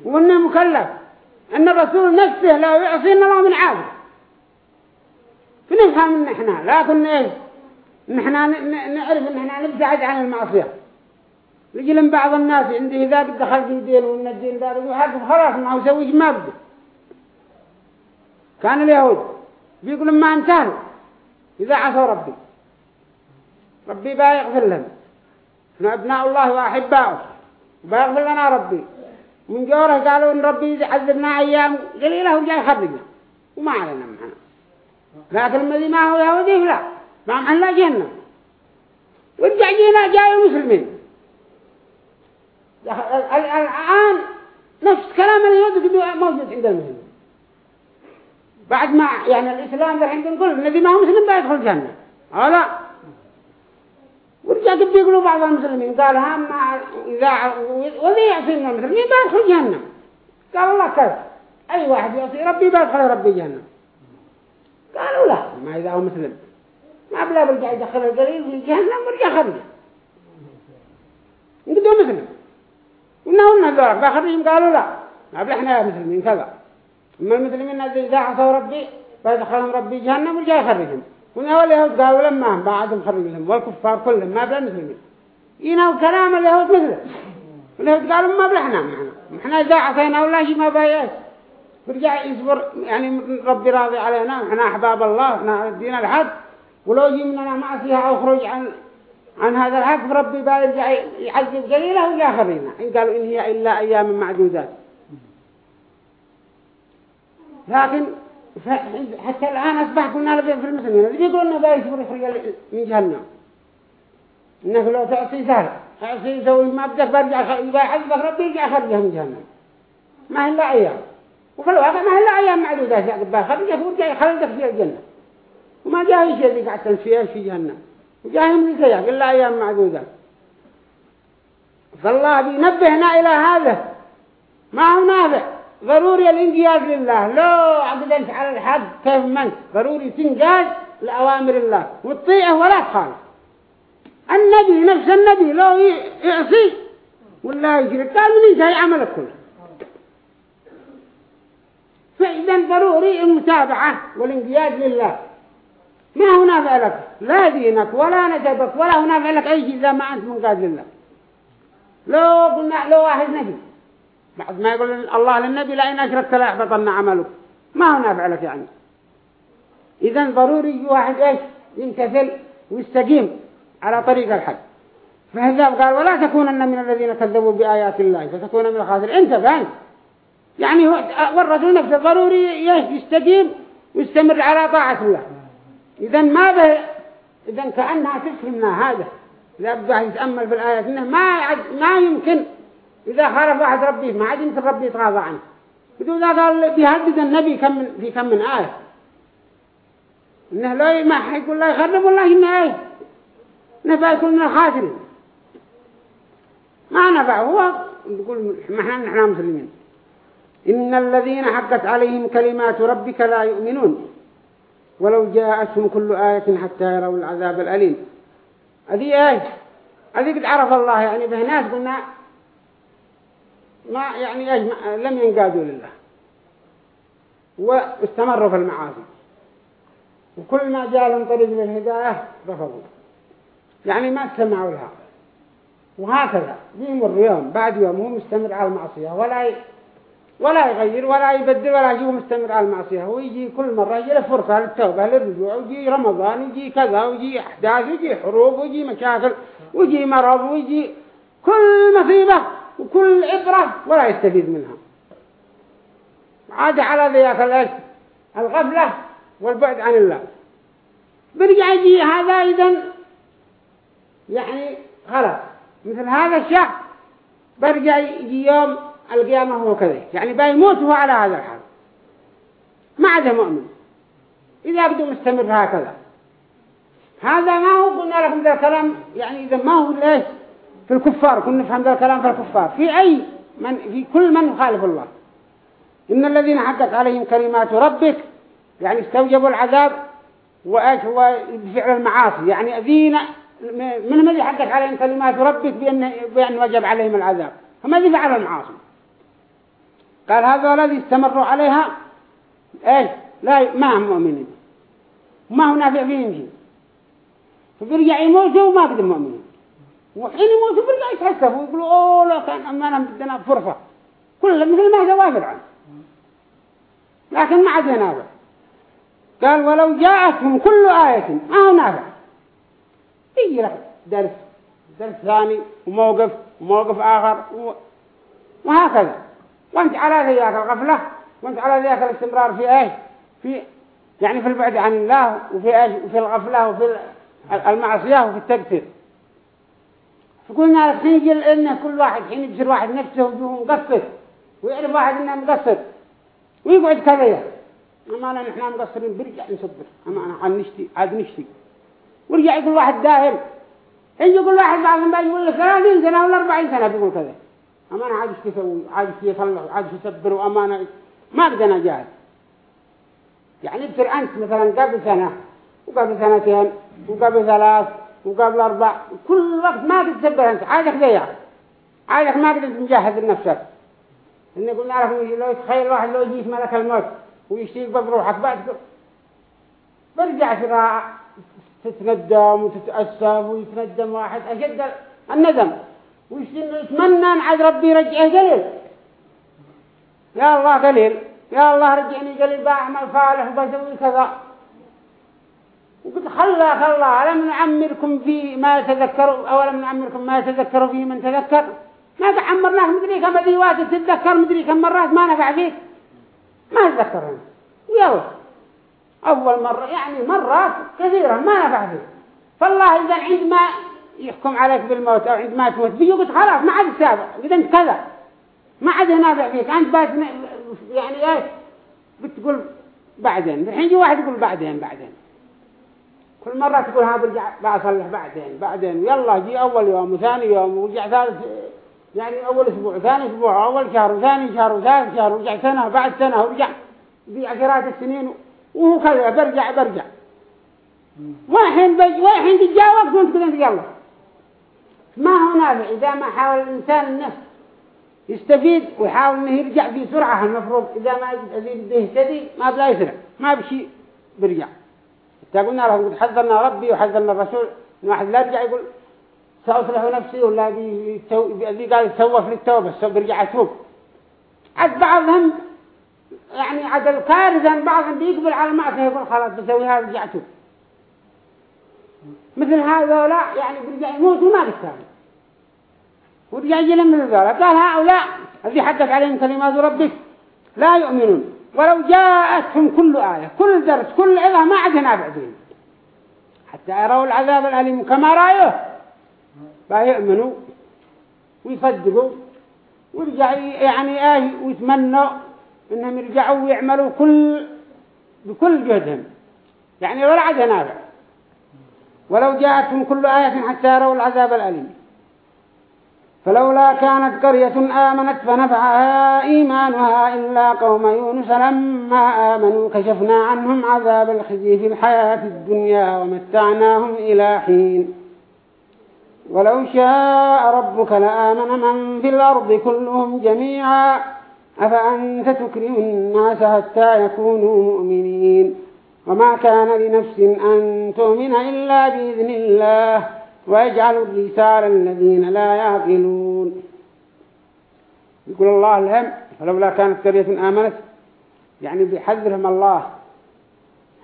وإنه مكلف. أن الرسول نفسه لا يعصي إن الله من عابد فنفهم إن إحنا لكن إيه نحنا نعرف إن إحنا نبتعد عن المعصية. لجل بعض الناس عنده إذا قد دخل في دين ومن الدين وحرف خلاص ما هو ما بده. كان اليهود بيقولوا ما انتهوا إذا عصوا ربي. ربي با يغفر لهم. إحنا أبناء الله وأحباؤه. وبيغفر لنا ربي. من جورة قالوا إن ربي عذبنا أيام قليلة وجاي يخرجنا. وما علينا معنا لكن الذي ما هو يهودي لا. ما معنا جنة. ورجع جينا جاي المسلمين الآن نفس كلام اليهود موجود عند المسلمين. بعد ما يعني الإسلام الحين نقول الذي ما هو مسلم بيدخل الجنة. أو لا؟ ورجع بيقولوا بعض المسلمين قال هم إذا وذي يعصي من المسلمين بيدخل جهنم قال الله كيف؟ أي واحد يعصي ربي بيدخل ربي جهنم قالوا لا ما إذا هو مسلم. ما بلا برجع يدخل القليل في جهنم ورجع خرجه نقدوا ونهوا لنا ذلك باخرين قالوا لا ما بلا إحنا مسلمين كذا أما المسلمين إذا عصوا ربي فيدخلهم ربي جهنم ورجع يخرجهم ونهوا اليهود قالوا لما بعدهم خرجهم والكفار كلهم ما بلا مسلمين ينهوا كلام اليهود مثله اليهود قالوا ما بلحنا معنا إحنا إذا عصينا ولا شيء ما بايش برجع يصبر يعني ربي راضي علينا إحنا أحباب الله إحنا الدين الحق ولو جي مننا معصيها أو عن عن هذا الحق ربي بيرجع يعذب خرينا إن قالوا إن هي إلا أيام معدودات. لكن حتى الآن أصبح كنا في المسلمين بيقولوا إنه بيصبر يخرج من جهنم. إنك لو تعصي سهل تعصي يسوي ما بدك برجع إذا عذبك ربي يرجع خرجه من جهنم. ما هي إلا أيام. وفي الواقع ما هي إلا أيام معدودات يا خرجك ورجع يخرجك في الجنة. وما جاء ذي قاعد تنسيه في جهنم. وجاهم لسيا إلا أيام معدودات فالله بينبهنا إلى هذا. ما هو نافع. ضروري الانقياد لله. لو عقدت على الحد كيف من؟ ضروري تنقاد لأوامر الله. وتطيعه ولا تخالف. النبي نفس النبي لو يعصي ولا يشرك قال من ينتهي عملك كله. فإذا ضروري المتابعة والانقياد لله. ما هو نافع لك؟ لا دينك ولا نسبك ولا هو نافع لك أي شيء إذا ما أنت منقاد لله. لو قلنا لو واحد نبي بعد ما يقول الله للنبي لئن أشركت لا يحبطن عملك. ما هو نافع لك يعني. إذا ضروري واحد إيش؟ ينكسل ويستقيم على طريق الحق. فهذا قال ولا تكونن من الذين كذبوا بآيات الله فتكون من الخاسر أنت فأنت يعني والرسول نفسه ضروري يستقيم ويستمر على طاعة الله. إذا ما به إذا كأنها تفهمنا هذا. إذا بدأ يتأمل في الآيات إنه ما ما يمكن. إذا خالف واحد ربي ما عاد يمكن ربي يتغاضى عنه. بدون ذا قال بيهدد النبي كم من في كم من آية؟ إنه لا ما حيقول لا يخرب والله إنه آية؟ نفع يكون من الخاسرين. ما نفع هو يقول ما إحنا نحن مسلمين. إن الذين حقت عليهم كلمات ربك لا يؤمنون. ولو جاءتهم كل آية حتى يروا العذاب الأليم. هذه آية. هذه قد عرف الله يعني به ناس قلنا ما يعني لم ينقادوا لله. واستمروا في المعاصي. وكل ما جاء لهم طريق للهداية رفضوا. يعني ما استمعوا لها. وهكذا. يمر يوم بعد يوم هو مستمر على المعصية. ولا. ولا يغير ولا يبدل ولا يجي مستمر على المعصية. ويجي كل مرة يجي له فرصة للتوبة للرجوع ويجي رمضان ويجي كذا ويجي أحداث ويجي حروب ويجي مشاكل ويجي مرض ويجي كل مصيبة وكل عبرة ولا يستفيد منها. عاد على ذيك الغفلة والبعد عن الله. برجع يجي هذا إذن يعني خلاص. مثل هذا الشخص برجع يجي يوم القيامة هو كذا يعني بيموت هو على هذا الحال. ما عاد مؤمن. إذا بدو مستمر هكذا. هذا ما هو قلنا لكم ذا الكلام. يعني إذا ما هو ليش في الكفار. كنا نفهم ذا الكلام في الكفار. في أي من في كل من يخالف الله. إن الذين حقت عليهم كلمات ربك يعني استوجبوا العذاب وإيش هو؟ بفعل المعاصي. يعني أذين من الذي حقت عليهم كلمات ربك بأن, بأن وجب عليهم العذاب؟ هم الذي فعل المعاصي. قال هذا الذي استمروا عليها؟ إيش؟ لا ما هم مؤمنين. ما هو نافع فيهم شيء فبيرجع يموتوا وما قد مؤمنين. وحين يموتوا بيرجع يتحسفوا ويقولوا أوه لو كان امانا بدنا فرصة. كل مثل ما جواب عنه لكن ما عاد نافع قال ولو جاءتهم كل آية ما هو نافع. يجي لك درس درس ثاني وموقف وموقف آخر وهكذا. وانت على ذيك الغفلة وانت على ذيك الاستمرار في إيش؟ في يعني في البعد عن الله وفي إيش؟ وفي الغفلة وفي المعصية وفي التكثير فقلنا الخيجل إن كل واحد حين يبصر واحد نفسه وجوه مقصر ويعرف واحد إنه مقصر ويقعد كذا أما أنا نحن مقصرين برجع نصبر. أما أنا عاد نشتي عاد نشتي. ورجع يقول واحد داهل إن يقول واحد بعضهم بيقول له 30 سنة ولا 40 سنة بيقول كذا. أما أنا عاد إيش يسوي عاد إيش يصلح عاد يصبر؟ وأمانة ما بدنا جاهز. يعني بصير أنت مثلا قبل سنة وقبل سنتين وقبل ثلاث وقبل أربع كل وقت ما تتصبر أنت عادك ذيك عادك ما قدرت تجهز لنفسك. إن قلنا لكم لو تخيل واحد لو يجيك ملك الموت ويشتيك بروحك بعد برجع ترى تتندم وتتأسف ويتندم واحد أشد الندم. ويتمنى أن عاد ربي يرجعه قليل؟ يا الله قليل. يا الله رجعني قليل بعمل صالح وبسوي كذا. وقلت خلا خلا ألم نعمركم في ما يتذكر أو ألم نعمركم ما يتذكر فيه من تذكر؟ ما عمرناه مدري كم ذيوات تتذكر مدري كم مرات ما نفع فيك ما تذكرنا. يلا أول مرة يعني مرات كثيرة ما نفع فيك فالله إذا عندما يحكم عليك بالموت أو عندما تموت. بيقول خلاص ما عاد السابع إذا أنت كذا. ما عاد نافع فيك. أنت بس يعني إيش؟ بتقول بعدين. الحين يجي واحد يقول بعدين بعدين. كل مرة تقول ها برجع بصلح بعدين بعدين. يلا جي أول يوم وثاني يوم ورجع ثالث يعني أول أسبوع ثاني أسبوع أول شهر وثاني شهر وثالث شهر ورجع سنة بعد سنة ورجع بعشرات السنين. وهو كذا برجع برجع. واحين بج واحين تتجاوب وانت كذا يلا ما هو نافع؟ إذا ما حاول الإنسان النفس يستفيد ويحاول إنه يرجع بسرعة المفروض إذا ما يزيد يهتدي ما بلا يسرع ما بشي برجع. قلنا لهم قد حذرنا ربي وحذرنا الرسول إن واحد لا يرجع يقول سأصلح نفسي ولا ذي قال يتوف للتوبة بيرجع يتوب عد بعضهم يعني عد الكارثة بعضهم بيقبل على المعصية يقول خلاص بسوي هذا رجع توب مثل هذا لا يعني بيرجع يموت وما بيستاهل يجي من ذولا قال هؤلاء الذي حدث عليهم كلمات ربك لا يؤمنون. ولو جاءتهم كل آية كل درس كل عظة ما عاد نافع فيهم حتى يروا العذاب الأليم كما رأيه. فيؤمنوا ويصدقوا ويرجع يعني إيه ويتمنوا إنهم يرجعوا ويعملوا كل بكل جهدهم. يعني ولا عاد نافع ولو جاءتهم كل آية حتى يروا العذاب الأليم. فلولا كانت قرية آمنت فنفعها إيمانها إلا قوم يونس لما آمنوا كشفنا عنهم عذاب الخزي في الحياة الدنيا ومتعناهم إلى حين. ولو شاء ربك لآمن من في الأرض كلهم جميعا أفأنت تكره الناس حتى يكونوا مؤمنين؟ وما كان لنفس أن تؤمن إلا بإذن الله. ويجعل الرسال الذين لا يعقلون. يقول الله لهم فلولا كانت قرية آمنت يعني بيحذرهم الله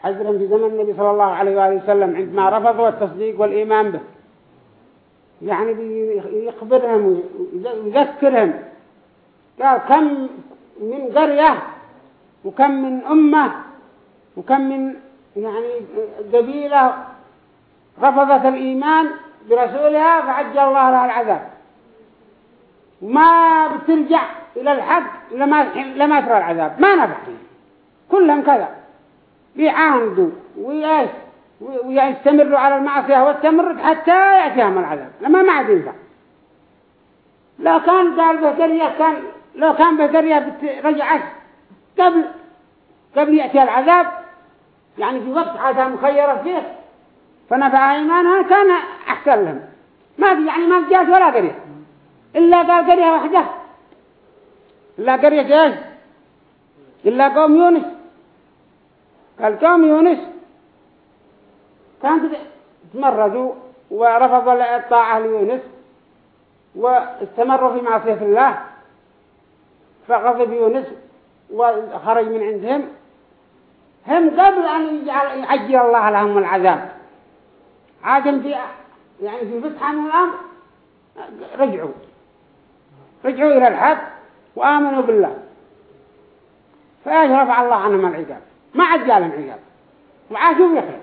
حذرهم في زمن النبي صلى الله عليه وآله وسلم عندما رفضوا التصديق والإيمان به. يعني بيخبرهم ويذكرهم. قال كم من قرية وكم من أمة وكم من يعني قبيلة رفضت الإيمان برسولها فعجل الله لها العذاب. وما بترجع إلى الحق لما لما ترى العذاب. ما نفع. كلهم كذا. بيعاندوا ويأس ويستمروا على المعصية والتمرد حتى يأتيهم العذاب. لما ما عاد ينفع. لو كان قال بهدرية كان لو كان بهدرية رجعت قبل قبل يأتي العذاب يعني في وقت عادها مخيرة فيه فنفع إيمانها كان أحسن لهم ما في يعني ما جاءت ولا قرية. إلا قال قرية واحدة. إلا قرية إيش إلا قوم يونس. قال قوم يونس. كانت تمردوا ورفضوا الطاعة ليونس واستمروا في معصية الله. فغضب يونس وخرج من عندهم. هم قبل أن يعجل الله لهم العذاب. عادم في يعني في فتحة من الأمر رجعوا. رجعوا إلى الحق وآمنوا بالله. فإيش رفع الله عنهم العقاب. ما عاد جالهم عقاب وعاشوا بيخير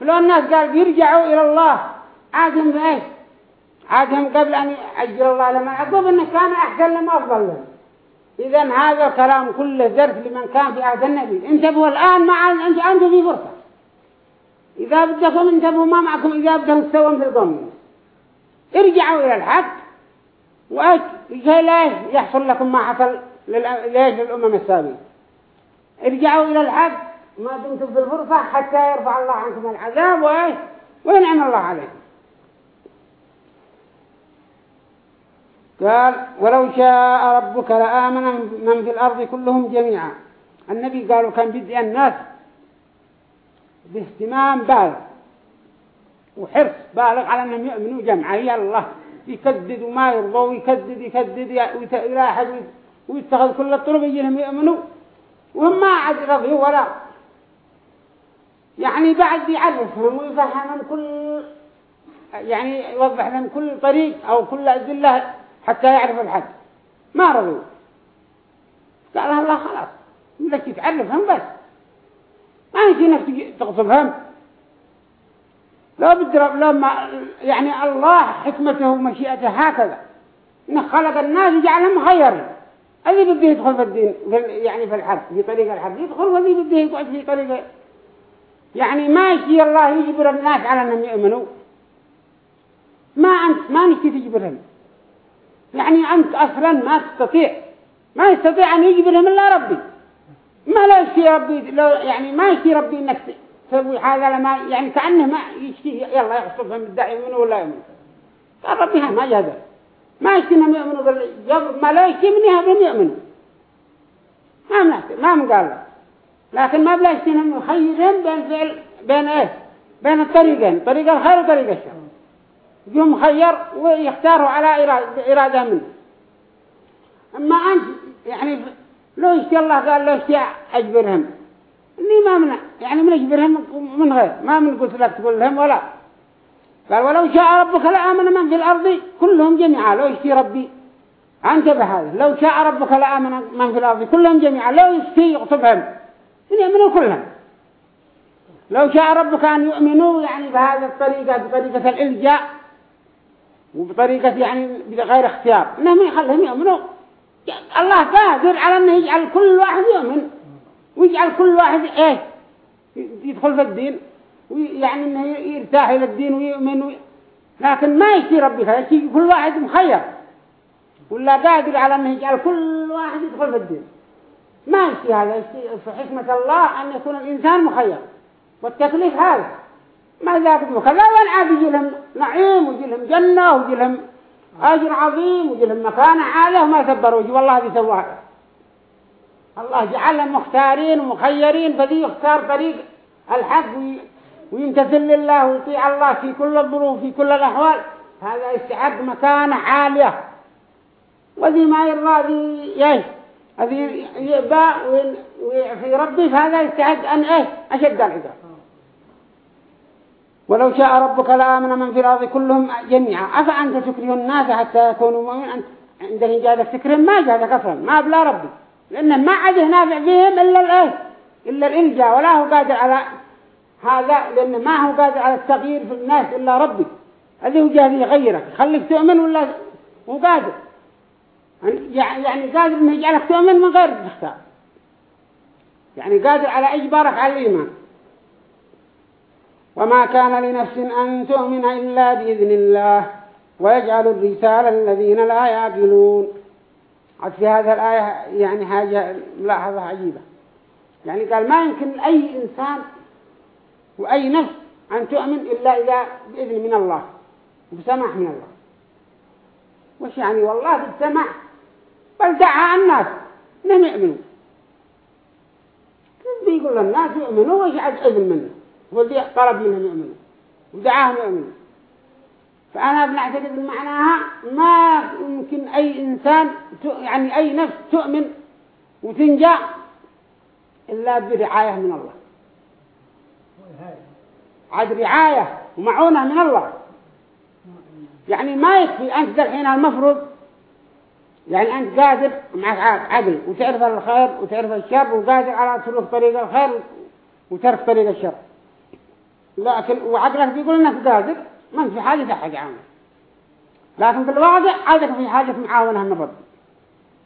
فلو الناس قال بيرجعوا إلى الله عادهم بإيش؟ عادهم قبل أن يعجل الله لما عقوب إنه كان أحسن لما أفضل لهم إذا هذا الكلام كله درس لمن كان في عهد النبي. انتبهوا الآن أنت أنتم في فرصة. إذا بدكم انتبهوا ما معكم إذا بدهم تسوون في القوم. ارجعوا إلى الحق وأج لا يحصل لكم ما حصل ليش للأمم السابقة. ارجعوا إلى الحق. ما دمتم في الفرصة حتى يرفع الله عنكم العذاب وإيش وينعم الله عليكم. قال ولو شاء ربك لآمن من في الأرض كلهم جميعا. النبي قالوا كان بدء الناس. باهتمام بالغ وحرص بالغ على أنهم يؤمنوا جمعا. الله يكدد وما يرضى ويكدد يكدد يلاحظ ويتخذ كل الطرق يجيهم يؤمنوا. وهم ما عاد رضيوا ولا. يعني بعد يعرفهم ويفهمهم كل يعني يوضح لهم كل طريق أو كل أدلة حتى يعرف الحد ما رضوا. قال الله خلاص لك تعرفهم بس. ما يجي نفسك تغصبهم لا بدر لما يعني الله حكمته ومشيئته هكذا. إنه خلق الناس وجعلهم خير الذي بده يدخل في الدين يعني في الحد في طريق الحد يدخل والذي بده يقعد في طريق. يعني ما يشي الله يجبر الناس على أنهم يؤمنوا. ما أنت ما نشتي تجبرهم. يعني أنت أصلا ما تستطيع. ما يستطيع أن يجبرهم إلا ربي. ما لا يشتي ربي لو يعني ما يشتي ربي إنك تسوي هذا لما يعني كأنه ما يشتي يلا يحصلهم الداعي يؤمنوا ولا يؤمنوا قال ربي ما جهد ما يشتي إنهم يؤمنوا بالجبر ما لا يشتي من يهبهم يؤمنوا ما منحتي ما مقال. لكن ما بلا يشتي إنهم يخيرهم بين فعل بين إيه بين الطريقين. طريق الخير وطريق الشر. يوم خير ويختاروا على إرادة منه. أما أنت يعني لو يشتي الله قال لو يشتي أجبرهم. إني ما منع. يعني من أجبرهم من غير. ما من قلت لك تقول لهم ولا. قال ولو شاء ربك لآمن من في الأرض كلهم جميعا. لو يشتي ربي. أنتبه هذا. لو شاء ربك لآمن من في الأرض كلهم جميعا. لو يشتي يغصبهم إن يؤمنوا كلهم. لو شاء ربك أن يؤمنوا يعني بهذه الطريقة بطريقة الإلجاء. وبطريقة يعني بغير اختيار. إنهم يخلهم يؤمنوا. الله قادر على انه يجعل كل واحد يؤمن ويجعل كل واحد إيه يدخل في الدين ويعني إنه يرتاح إلى الدين ويؤمن وي... لكن ما يشتي ربي يشتي كل واحد مخير. ولا قادر على انه يجعل كل واحد يدخل في الدين. ما يشتي هذا يشتي في حكمة الله أن يكون الإنسان مخير. والتكليف هذا ما ذاك كذا وين عاد يجي لهم نعيم ويجي لهم جنة ويجي لهم أجر عظيم. ويجي لهم مكان عالي وما سبروا وجي والله ذي سواها الله جعلهم مختارين ومخيرين. فذي يختار طريق الحق ويمتثل لله ويطيع الله في كل الظروف في كل الأحوال. هذا يستحق مكانة عالية. وذي ما يرضى ذي إيش هذي يبى وفي ربي فهذا يستحق أن إيش أشد العقاب ولو شاء ربك لآمن من في الأرض كلهم جميعا. أفأنت تكره الناس حتى يكونوا مؤمنين؟ عندهم جادك تكرم ما جادك أصلا ما بلا ربي. لأنه ما عده نافع فيهم إلا الإيه إلا الإلجاء ولا هو قادر على هذا لأنه ما هو قادر على التغيير في الناس إلا ربي. الذي هو جاهز يغيرك يخليك تؤمن ولا هو قادر؟ يعني قادر إنه يجعلك تؤمن من غير تختار يعني قادر على إجبارك على الإيمان. وما كان لنفس أن تؤمن إلا بإذن الله ويجعل الرسالة الذين لا يعقلون. في هذه الآية يعني حاجة ملاحظة عجيبة. يعني قال ما يمكن أي إنسان وأي نفس أن تؤمن إلا إذا بإذن من الله وبسمح من الله. وش يعني والله بالسمح بل دعا الناس لم يؤمنوا. بيقول الناس يؤمنوا وش عد إذن منه؟ والذي طلب منهم يؤمنوا ودعاهم يؤمنوا فأنا بنعتقد معناها ما يمكن أي إنسان يعني أي نفس تؤمن وتنجا إلا برعاية من الله. عاد رعاية ومعونة من الله. يعني ما يكفي أنت الحين المفروض يعني أنت قادر معك عقل وتعرف الخير وتعرف الشر وقادر على سلوك طريق الخير وترك طريق الشر. لكن وعقلك بيقول إنك قادر ما في حاجة تحق عنه لكن في الواقع عادك في حاجة معاونة من ربي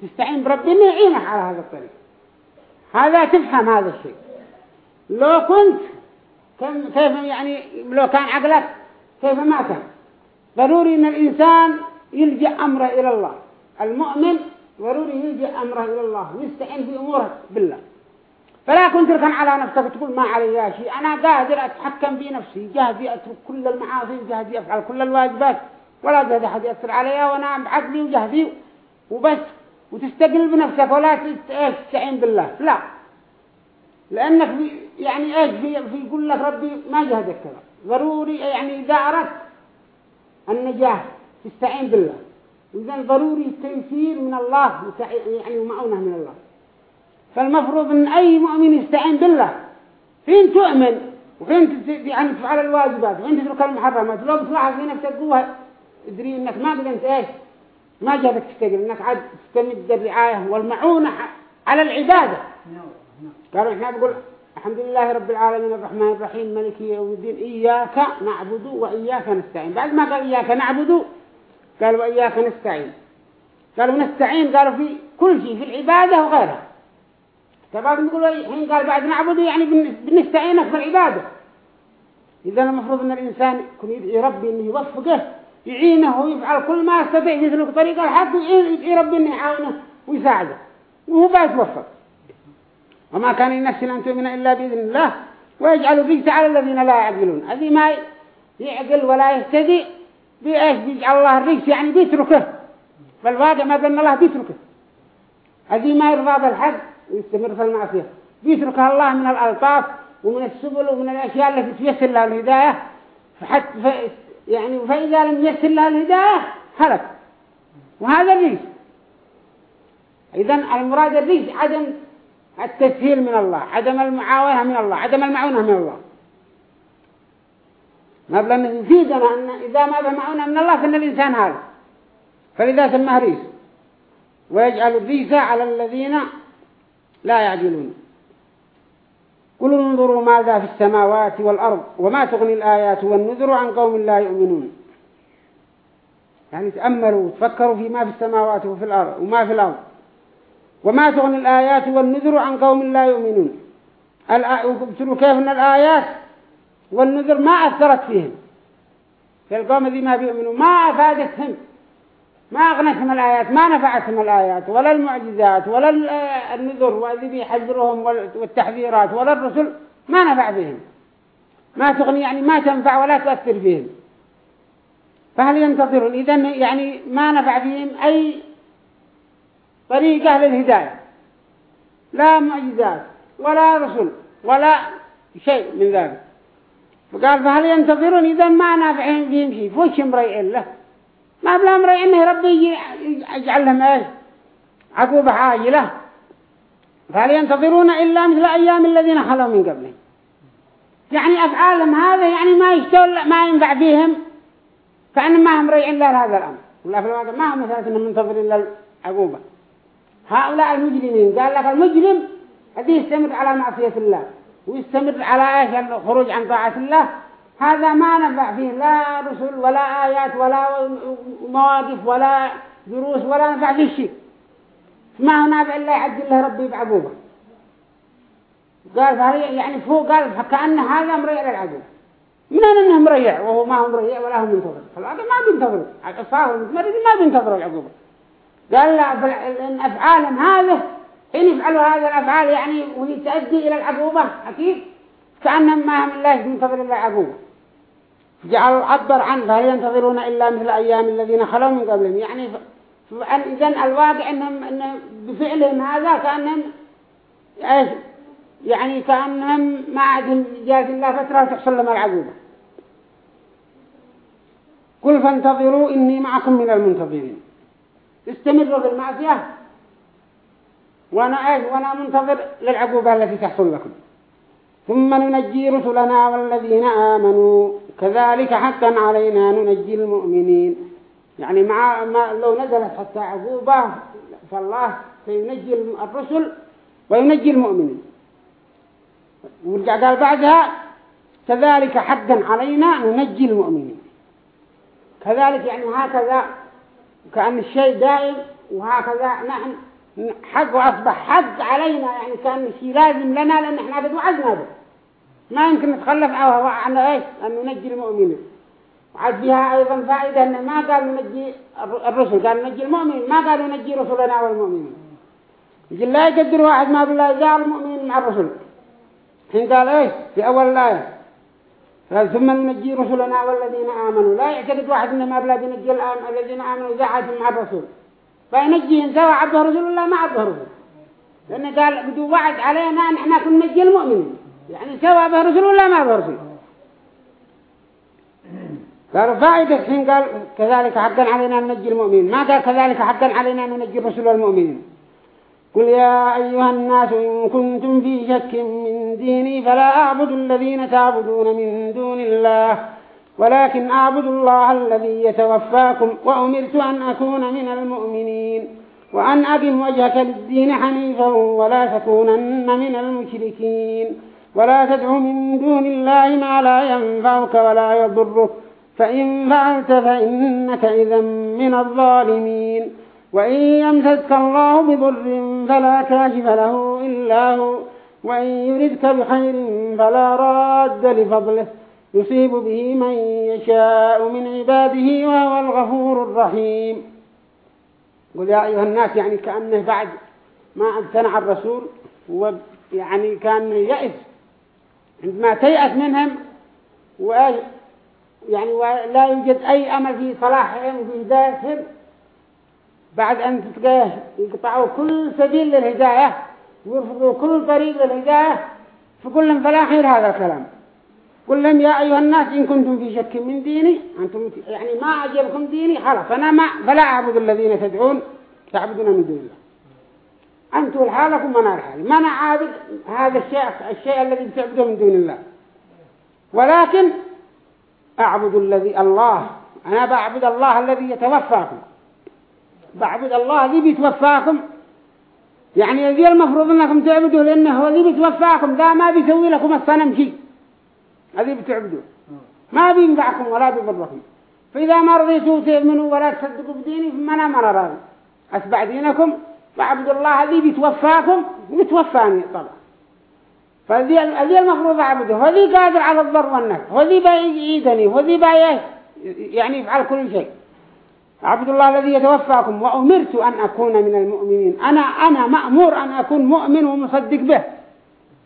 تستعين بربي إنه يعينك على هذا الطريق. هذا تفهم هذا الشيء. لو كنت كيف يعني لو كان عقلك كيف ما كان. ضروري إن الإنسان يلجأ أمره إلى الله. المؤمن ضروري يلجأ أمره إلى الله. ويستعين في أموره بالله. فلا كنت تركن على نفسك تقول ما علي شيء أنا قادر أتحكم بنفسي. جهدي أترك كل المعاصي جهدي أفعل كل الواجبات. ولا جهد أحد يأثر عليها وأنا بعقلي وجهدي وبس. وتستقل بنفسك ولا تستعين بالله. لا. لأنك يعني إيش؟ في, في يقول لك ربي ما جهدك كذا. ضروري يعني إذا أردت النجاح تستعين بالله. إذا ضروري التيسير من الله يعني ومعونة من الله. فالمفروض إن أي مؤمن يستعين بالله فين تؤمن؟ وفين يعني تفعل الواجبات؟ وفين تترك المحرمات؟ لو بتلاحظ في نفسك جوا ادري إنك ما قدرت إيش؟ ما جابك تستقل إنك عاد تستمد الرعاية والمعونة على العبادة. قالوا إحنا بقول الحمد لله رب العالمين الرحمن الرحيم ملك يوم الدين إياك نعبد وإياك نستعين. بعد ما قال إياك نعبد قالوا وإياك نستعين. قالوا نستعين قالوا في كل شيء في العبادة وغيرها. تبعض يقول حين قال بعد نعبده يعني بنستعينك في العبادة. إذا المفروض أن الإنسان يكون يدعي ربي أنه يوفقه يعينه ويفعل كل ما يستطيع يسلك طريق الحق ويدعي ربي أنه يعاونه ويساعده. وهو بقى يتوفق وما كان لنفس أن تؤمن إلا بإذن الله ويجعل الرجس على الذين لا يعقلون. هذه ما يعقل ولا يهتدي بإيش؟ بيجعل الله الرجس يعني بيتركه. فالواقع ما بأن الله بيتركه. هذه ما يرضى بالحق. ويستمر في المعصية. بيتركها الله من الألطاف ومن السبل ومن الأشياء التي تيسر لها الهداية. فحتى ف... يعني فإذا لم يسر لها الهداية هلك. وهذا الريس إذا المراد الريس عدم التسهيل من الله عدم المعاونة من الله عدم المعونة من الله. ما بلن يفيدنا أن إذا ما بمعونة من الله فإن الإنسان هذا فلذا سماه ريس ويجعل الريس على الذين لا يعجلون. قل انظروا ماذا في السماوات والأرض وما تغني الآيات والنذر عن قوم لا يؤمنون. يعني تأملوا وتفكروا في ما في السماوات وفي الأرض وما في الأرض. وما تغني الآيات والنذر عن قوم لا يؤمنون. وابتلوا كيف أن الآيات والنذر ما أثرت فيهم. في القوم الذين ما بيؤمنوا ما أفادتهم. ما أغنتهم الآيات ما نفعتهم الآيات ولا المعجزات ولا النذر والذي بيحذرهم والتحذيرات ولا الرسل ما نفع بهم. ما تغني يعني ما تنفع ولا تؤثر فيهم فهل ينتظرون إذن يعني ما نفع بهم أي طريقة للهداية؟ لا معجزات ولا رسل ولا شيء من ذلك. فقال فهل ينتظرون إذا ما نافعين فيهم شيء؟ فوش مريع له ما بلا مريع إنه ربي يجعل لهم إيش؟ عقوبة عاجلة. فهل ينتظرون إلا مثل أيام الذين خلوا من قبلهم. يعني أفعالهم هذا يعني ما يشتغل ما ينفع فيهم. كأنهم ما هم ريعين إلا هذا الأمر. ولا في الواقع ما هم مثلا إنهم منتظرين إلا العقوبة. هؤلاء المجرمين قال لك المجرم الذي يستمر على معصية الله. ويستمر على إيش؟ الخروج عن طاعة الله. هذا ما نفع فيه. لا رسل ولا آيات ولا مواقف ولا دروس ولا نفع فيه شيء. ما هو نافع إلا يعدل له ربي بعقوبة. قال يعني فوق قال فكأن هذا مريع للعقوبة. من أن أنه مريع وهو ما هو مريع ولا هو منتظر. فالعقوبة ما بينتظر. الصاحب المتمرد ما بينتظر العقوبة. قال لا إن أفعالهم هذا حين يفعلوا هذا الأفعال يعني وهي تؤدي إلى العقوبة أكيد؟ كأنهم ما هم الله ينتظر إلا العقوبة. جعل عبر عنه فهل ينتظرون إلا مثل أيام الذين خلوا من قبلهم. يعني إذن الواقع إنهم إن بفعلهم هذا كأنهم إيش؟ يعني كأنهم ما عندهم جاز الله فترة وتحصل لهم العقوبة. قل فانتظروا إني معكم من المنتظرين. استمروا في المعصية وأنا إيش؟ وأنا منتظر للعقوبة التي تحصل لكم. ثم ننجي رسلنا والذين آمنوا. كذلك حقا علينا ننجي المؤمنين. يعني مع ما لو نزلت حتى عقوبة فالله سينجي الرسل وينجي المؤمنين. ورجع قال بعدها كذلك حقا علينا ننجي المؤمنين. كذلك يعني هكذا كأن الشيء دائم وهكذا نحن حق وأصبح حق علينا. يعني كأن شيء لازم لنا لأن إحنا قد وعدنا به. ما يمكن نتخلف عن إيش؟ أن ننجي المؤمنين. وعد بها أيضا فائدة أن ما قال ننجي الرسل قال ننجي المؤمنين. ما قال ننجي رسلنا والمؤمنين. يقول لا يقدر واحد ما بالله جاء المؤمنين مع الرسل. حين قال إيش؟ في أول الآية. ثم ننجي رسلنا والذين آمنوا. لا يعتقد واحد إن ما بلا بنجي الذين آمنوا زعتهم مع الرسول فينجيهم سواء عبده رسول الله ما عبده رسول لأنه قال بدو وعد علينا أن إحنا كن نجي المؤمنين. يعني سواء به رسول الله ما به رسول قالوا فائدة حين قال كذلك حقا علينا ننجي المؤمنين. ما قال كذلك حقا علينا ننجي الرسول والمؤمنين قل يا أيها الناس إن كنتم في شك من ديني فلا أعبد الذين تعبدون من دون الله ولكن أعبد الله الذي يتوفاكم وأمرت أن أكون من المؤمنين وأن أقم وجهك للدين حنيفا ولا تكونن من المشركين. ولا تدع من دون الله ما لا ينفعك ولا يضرك. فإن فعلت فإنك إذا من الظالمين. وإن يمسك الله بضر فلا كاشف له إلا هو. وإن يردك بخير فلا راد لفضله. يصيب به من يشاء من عباده وهو الغفور الرحيم. قل يا أيها الناس يعني كأنه بعد ما امتنع الرسول ويعني كان يأس عندما تيأس منهم يعني ولا يوجد أي أمل في صلاحهم وفي هدايتهم. بعد أن يقطعوا كل سبيل للهداية ويرفضوا كل طريق للهداية فقل لهم فلا خير هذا الكلام. قل لهم يا أيها الناس إن كنتم في شك من ديني أنتم يعني ما أعجبكم ديني خلاص أنا ما فلا أعبد الذين تدعون تعبدون من دون الله. أنتم لحالكم وأنا لحالي ما أنا عابد هذا الشيء الشيء الذي بتعبده من دون الله. ولكن أعبد الذي الله. أنا بعبد الله الذي يتوفاكم. بعبد الله الذي بيتوفاكم. يعني الذي المفروض أنكم تعبدوه لأنه هو الذي بيتوفاكم. ذا ما بيسوي لكم الصنم شيء. الذي بتعبدوه. ما بينفعكم ولا بيضركم. فإذا ما رضيتوا تؤمنوا ولا تصدقوا بديني فما أنا راضي أتبع دينكم؟ فعبد الله الذي بيتوفاكم بيتوفاني طبعا. فذي الذي المفروض أعبده هذي قادر على الضر والنفع هذي بيعيدني هذي بي يعني يفعل كل شيء. عبد الله الذي يتوفاكم. وأمرت أن أكون من المؤمنين. أنا أنا مأمور أن أكون مؤمن ومصدق به.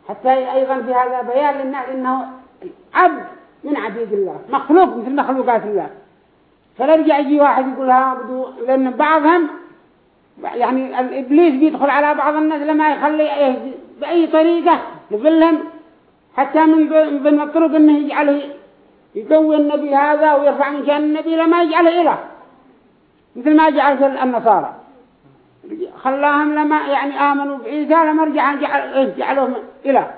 حتى أيضا في هذا بيان للناس إنه عبد من عبيد الله. مخلوق مثل مخلوقات الله. فلا يرجع يجي واحد يقول ها لأن بعضهم يعني الإبليس بيدخل على بعض الناس لما يخلي بأي طريقة يظلهم حتى من ضمن الطرق إنه يجعله يقوي النبي هذا ويرفع من شأن النبي لما يجعله إله مثل ما جعل النصارى. خلاهم لما يعني آمنوا بعيسى لما رجع جعل جعلوهم إله.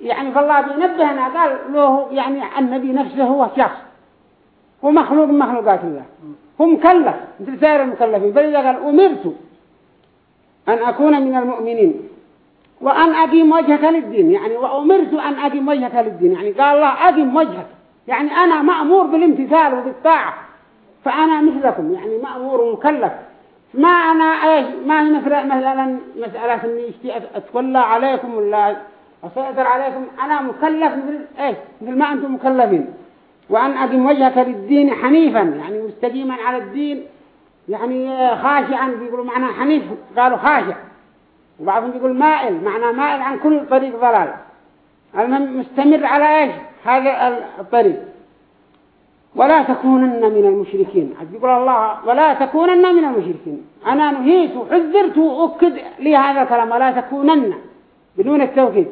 يعني فالله بينبهنا قال له يعني النبي نفسه هو شخص هو مخلوق من مخلوقات الله. هو مكلف مثل سائر المكلفين. فلذا قال أمرت أن أكون من المؤمنين وأن أقيم وجهك للدين يعني وأمرت أن أقيم وجهك للدين. يعني قال الله أقيم وجهك. يعني أنا مأمور بالامتثال وبالطاعة فأنا مثلكم. يعني مأمور ومكلف ما أنا إيش؟ ما هي مثل مثلا مسألة إني اشتي أتولى عليكم ولا أسيطر عليكم؟ أنا مكلف مثل إيش؟ مثل ما أنتم مكلفين. وأن أقيم وجهك للدين حنيفا يعني مستقيما على الدين يعني خاشعا بيقولوا معنى حنيف قالوا خاشع. وبعضهم بيقول مائل معنى مائل عن كل طريق ضلال. المهم مستمر على إيش؟ هذا الطريق. ولا تكونن من المشركين. يقول الله ولا تكونن من المشركين. أنا نهيت وحذرت وأكد لي هذا الكلام ولا تكونن بدون التوكيد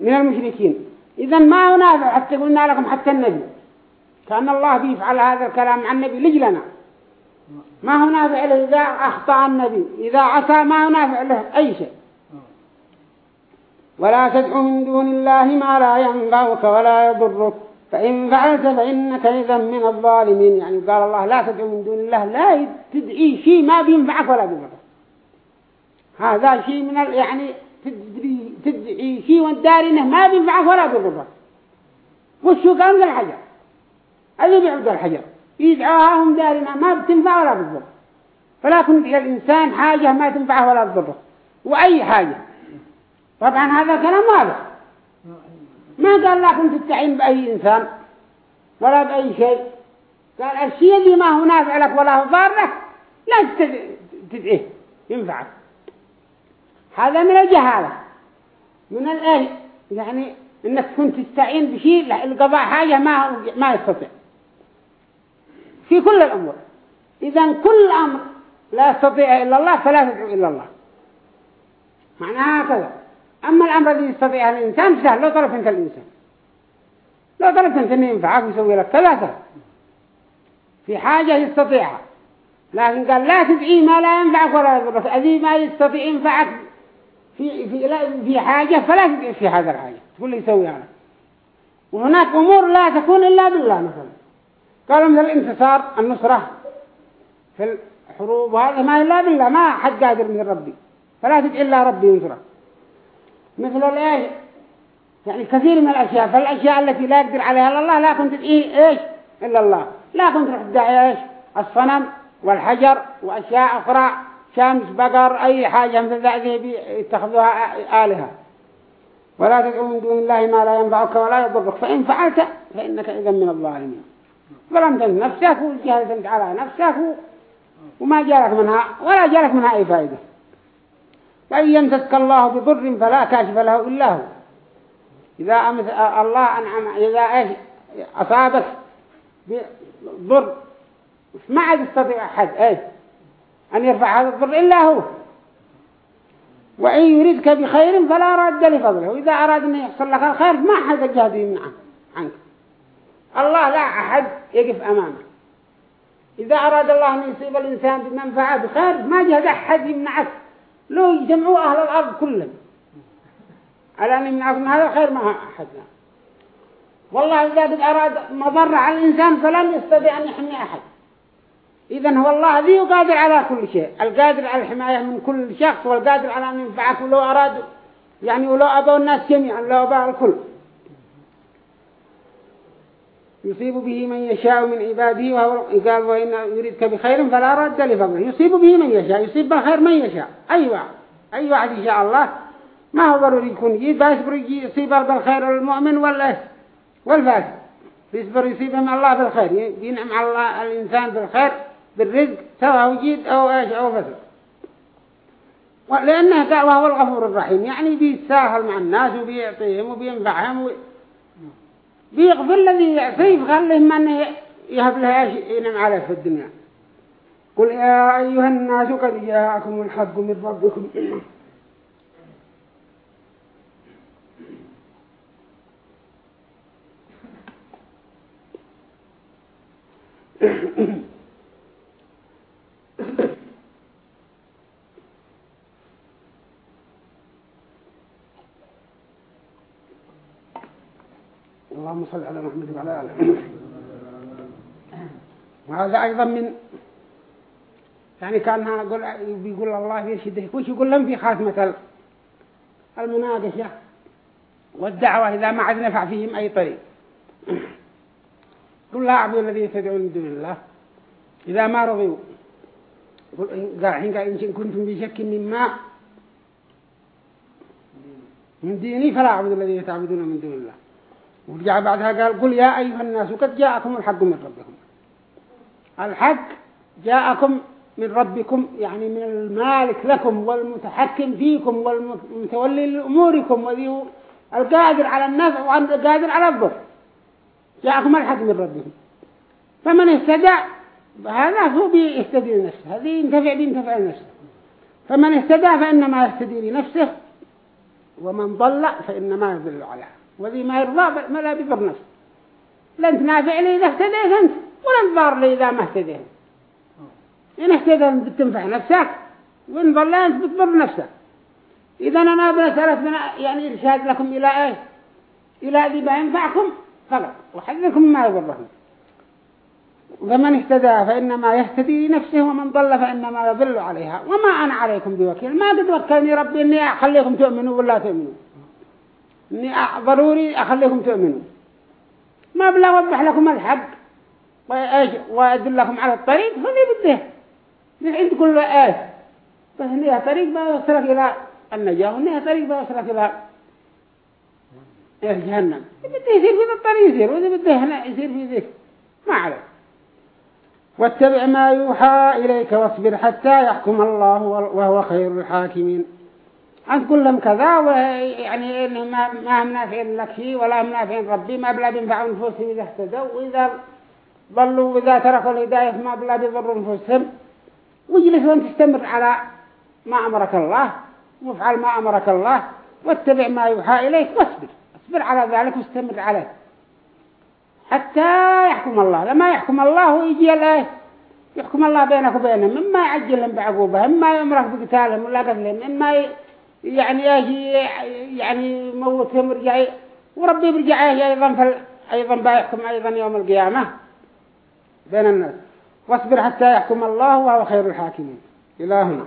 من المشركين. إذا ما هو نافع حتى قلنا لكم حتى النبي كأن الله بيفعل هذا الكلام عن النبي لجلنا. ما هو نافع له إذا أخطأ النبي. إذا عصى ما هو نافع له أي شيء. ولا تدعو من دون الله ما لا ينفعك ولا يضرك. فإن فعلت فإنك إذا من الظالمين. يعني قال الله لا تدعو من دون الله. لا تدعي شيء ما بينفعك ولا بيضرك. هذا شيء من يعني تدعي, تدعي شيء وانت دارينه ما بينفعك ولا بيضرك. وشو قام الحجر؟ هذا بيعبد الحجر يدعوها دارنا ما بتنفع ولا بتضر فلا تدعي الإنسان حاجة ما تنفعه ولا تضره وأي حاجة. طبعا هذا كلام واضح. ما قال لا كنت تستعين بأي إنسان ولا بأي شيء. قال الشيء اللي ما هو نافع لك ولا هو ضار لك لا تدعيه. ينفعك. هذا من الجهالة. من الايه يعني إنك كنت تستعين بشيء لقضاء حاجة ما ما يستطيع. في كل الأمور. إذا كل أمر لا يستطيع إلا الله فلا تدعو إلا الله. معناها هكذا. أما الأمر الذي يستطيعه الإنسان سهل. لو طلبت أنت الإنسان. لو طلبت أنت أن ينفعك ويسوي لك كذا سهل في حاجة يستطيعها. لكن قال لا تدعي ما لا ينفعك ولا يضرك. أذي ما يستطيع ينفعك في في في حاجة فلا تدعي في هذا الحاجة. تقول لي يسويها وهناك أمور لا تكون إلا بالله مثلا. قالوا من الانتصار النصرة في الحروب وهذا ما إلا بالله ما حد قادر من ربي فلا تدعي إلا ربي ينصره. مثل الإيش يعني كثير من الأشياء فالأشياء التي لا يقدر عليها إلا الله لا كنت تدعي إيش؟ إلا الله. لا كنت تروح تدعي إيش؟ الصنم والحجر وأشياء أخرى شمس بقر أي حاجة مثل ذلك يتخذوها آلهة. ولا تدعو من دون الله ما لا ينفعك ولا يضرك فإن فعلت فإنك إذا من الظالمين. ظلمت نفسك وجهلت على نفسك وما جالك منها ولا جالك منها أي فائدة. وإن يمسك الله بضر فلا كاشف له إلا هو. إذا أمس الله أنعم إذا أصابك بضر ما عاد يستطيع أحد أن يرفع هذا الضر إلا هو. وإن يريدك بخير فلا رد لفضله. وإذا أراد أن يحصل لك الخير ما حد جهد عنك. الله لا أحد يقف أمامه. إذا أراد الله أن يصيب الإنسان بمنفعة بخير ما جهد أحد يمنعك. لو يجمعوا أهل الأرض كلهم. على أن يمنعك من هذا الخير ما أحد. لا. والله إذا قد أراد مضر على الإنسان فلن يستطيع أن يحمي أحد. إذا هو الله ذي قادر على كل شيء. القادر على الحماية من كل شخص والقادر على أن ينفعك ولو أراد يعني ولو أبوا الناس جميعا لو أبوا الكل. يصيب به من يشاء من عباده وهو قال وإن يريدك بخير فلا رد لفضله. يصيب به من يشاء يصيب بالخير من يشاء. أي واحد أي واحد إن شاء الله. ما هو ضروري يكون يجيب؟ يصبر يصيب بالخير المؤمن ولا والفاسد؟ يصبر يصيبهم الله بالخير. ينعم على الله الإنسان بالخير بالرزق سواء وجيد أو إيش أو فسد لأنه قال وهو الغفور الرحيم. يعني بيتساهل مع الناس وبيعطيهم وبينفعهم بيغفر الذي يعصيه فقال له من يهب لها ينعم عليه في الدنيا. قل يا أيها الناس قد جاءكم الحق من ربكم. اللهم صل على محمد وعلى آله وهذا أيضا من يعني كان يقول بيقول الله يرشده. وش يقول لهم في خاتمة المناقشة والدعوة إذا ما عاد نفع فيهم أي طريق؟ قل لا أعبد الذي تدعون من دون الله. إذا ما قال حين قال إن كنتم بشك مما من ديني فلا أعبد الذي تعبدون من دون الله. ورجع بعدها قال قل يا أيها الناس قد جاءكم الحق من ربكم. الحق جاءكم من ربكم يعني من المالك لكم والمتحكم فيكم والمتولي لأموركم وذي القادر على النفع والقادر على الضر. جاءكم الحق من ربكم. فمن اهتدى هذا هو بيهتدي لنفسه هذه ينتفع بينتفع لنفسه. فمن اهتدى فإنما يهتدي لنفسه ومن ضل فإنما يضل عليها وذي ما يرضى ما لا بيضر نفسه. لا أنت نافع لي إذا اهتديت أنت ولا انت ضار لي إذا ما اهتديت. إن اهتديت بتنفع نفسك وإن ضل أنت بتضر نفسك. إذا أنا بنسألت من يعني إرشاد لكم إلى إيه إلى ذي بينفعكم فقط وحذركم ما يضركم. فمن اهتدى فإنما يهتدي لنفسه ومن ضل فإنما يضل عليها. وما أنا عليكم بوكيل. ما قد وكلني ربي إني أخليكم تؤمنوا ولا تؤمنوا. ضروري أخليكم تؤمنوا. ما بلا وضح لكم الحق وأدلكم على الطريق فذي بده عند كل آية. فهنيها طريق بيوصلك إلى النجاة وهنيها طريق بيوصلك إلى جهنم. بده يصير في الطريق يصير وإذا بده هنا يصير في ذيك. ما عليك. واتبع ما يوحى إليك واصبر حتى يحكم الله وهو خير الحاكمين. أنت تقول لهم كذا ويعني إنه ما هم نافعين لك شيء ولا هم ربي ما بلا بينفعوا نفوسهم إذا اهتدوا وإذا ضلوا وإذا تركوا الهداية ما بلا بيضروا نفوسهم واجلس وأنت تستمر على ما أمرك الله وافعل ما أمرك الله واتبع ما يوحى إليك واصبر. اصبر على ذلك واستمر عليه. حتى يحكم الله. لما يحكم الله ويجي الايه يحكم الله بينك وبينهم مما يعجلهم بعقوبة مما يمرك بقتالهم ولا قتلهم مما يعني يجي يعني يموتهم ورجع وربي برجع أيضا فل أيضا بيحكم أيضا يوم القيامة بين الناس. واصبر حتى يحكم الله وهو خير الحاكمين. إلى هنا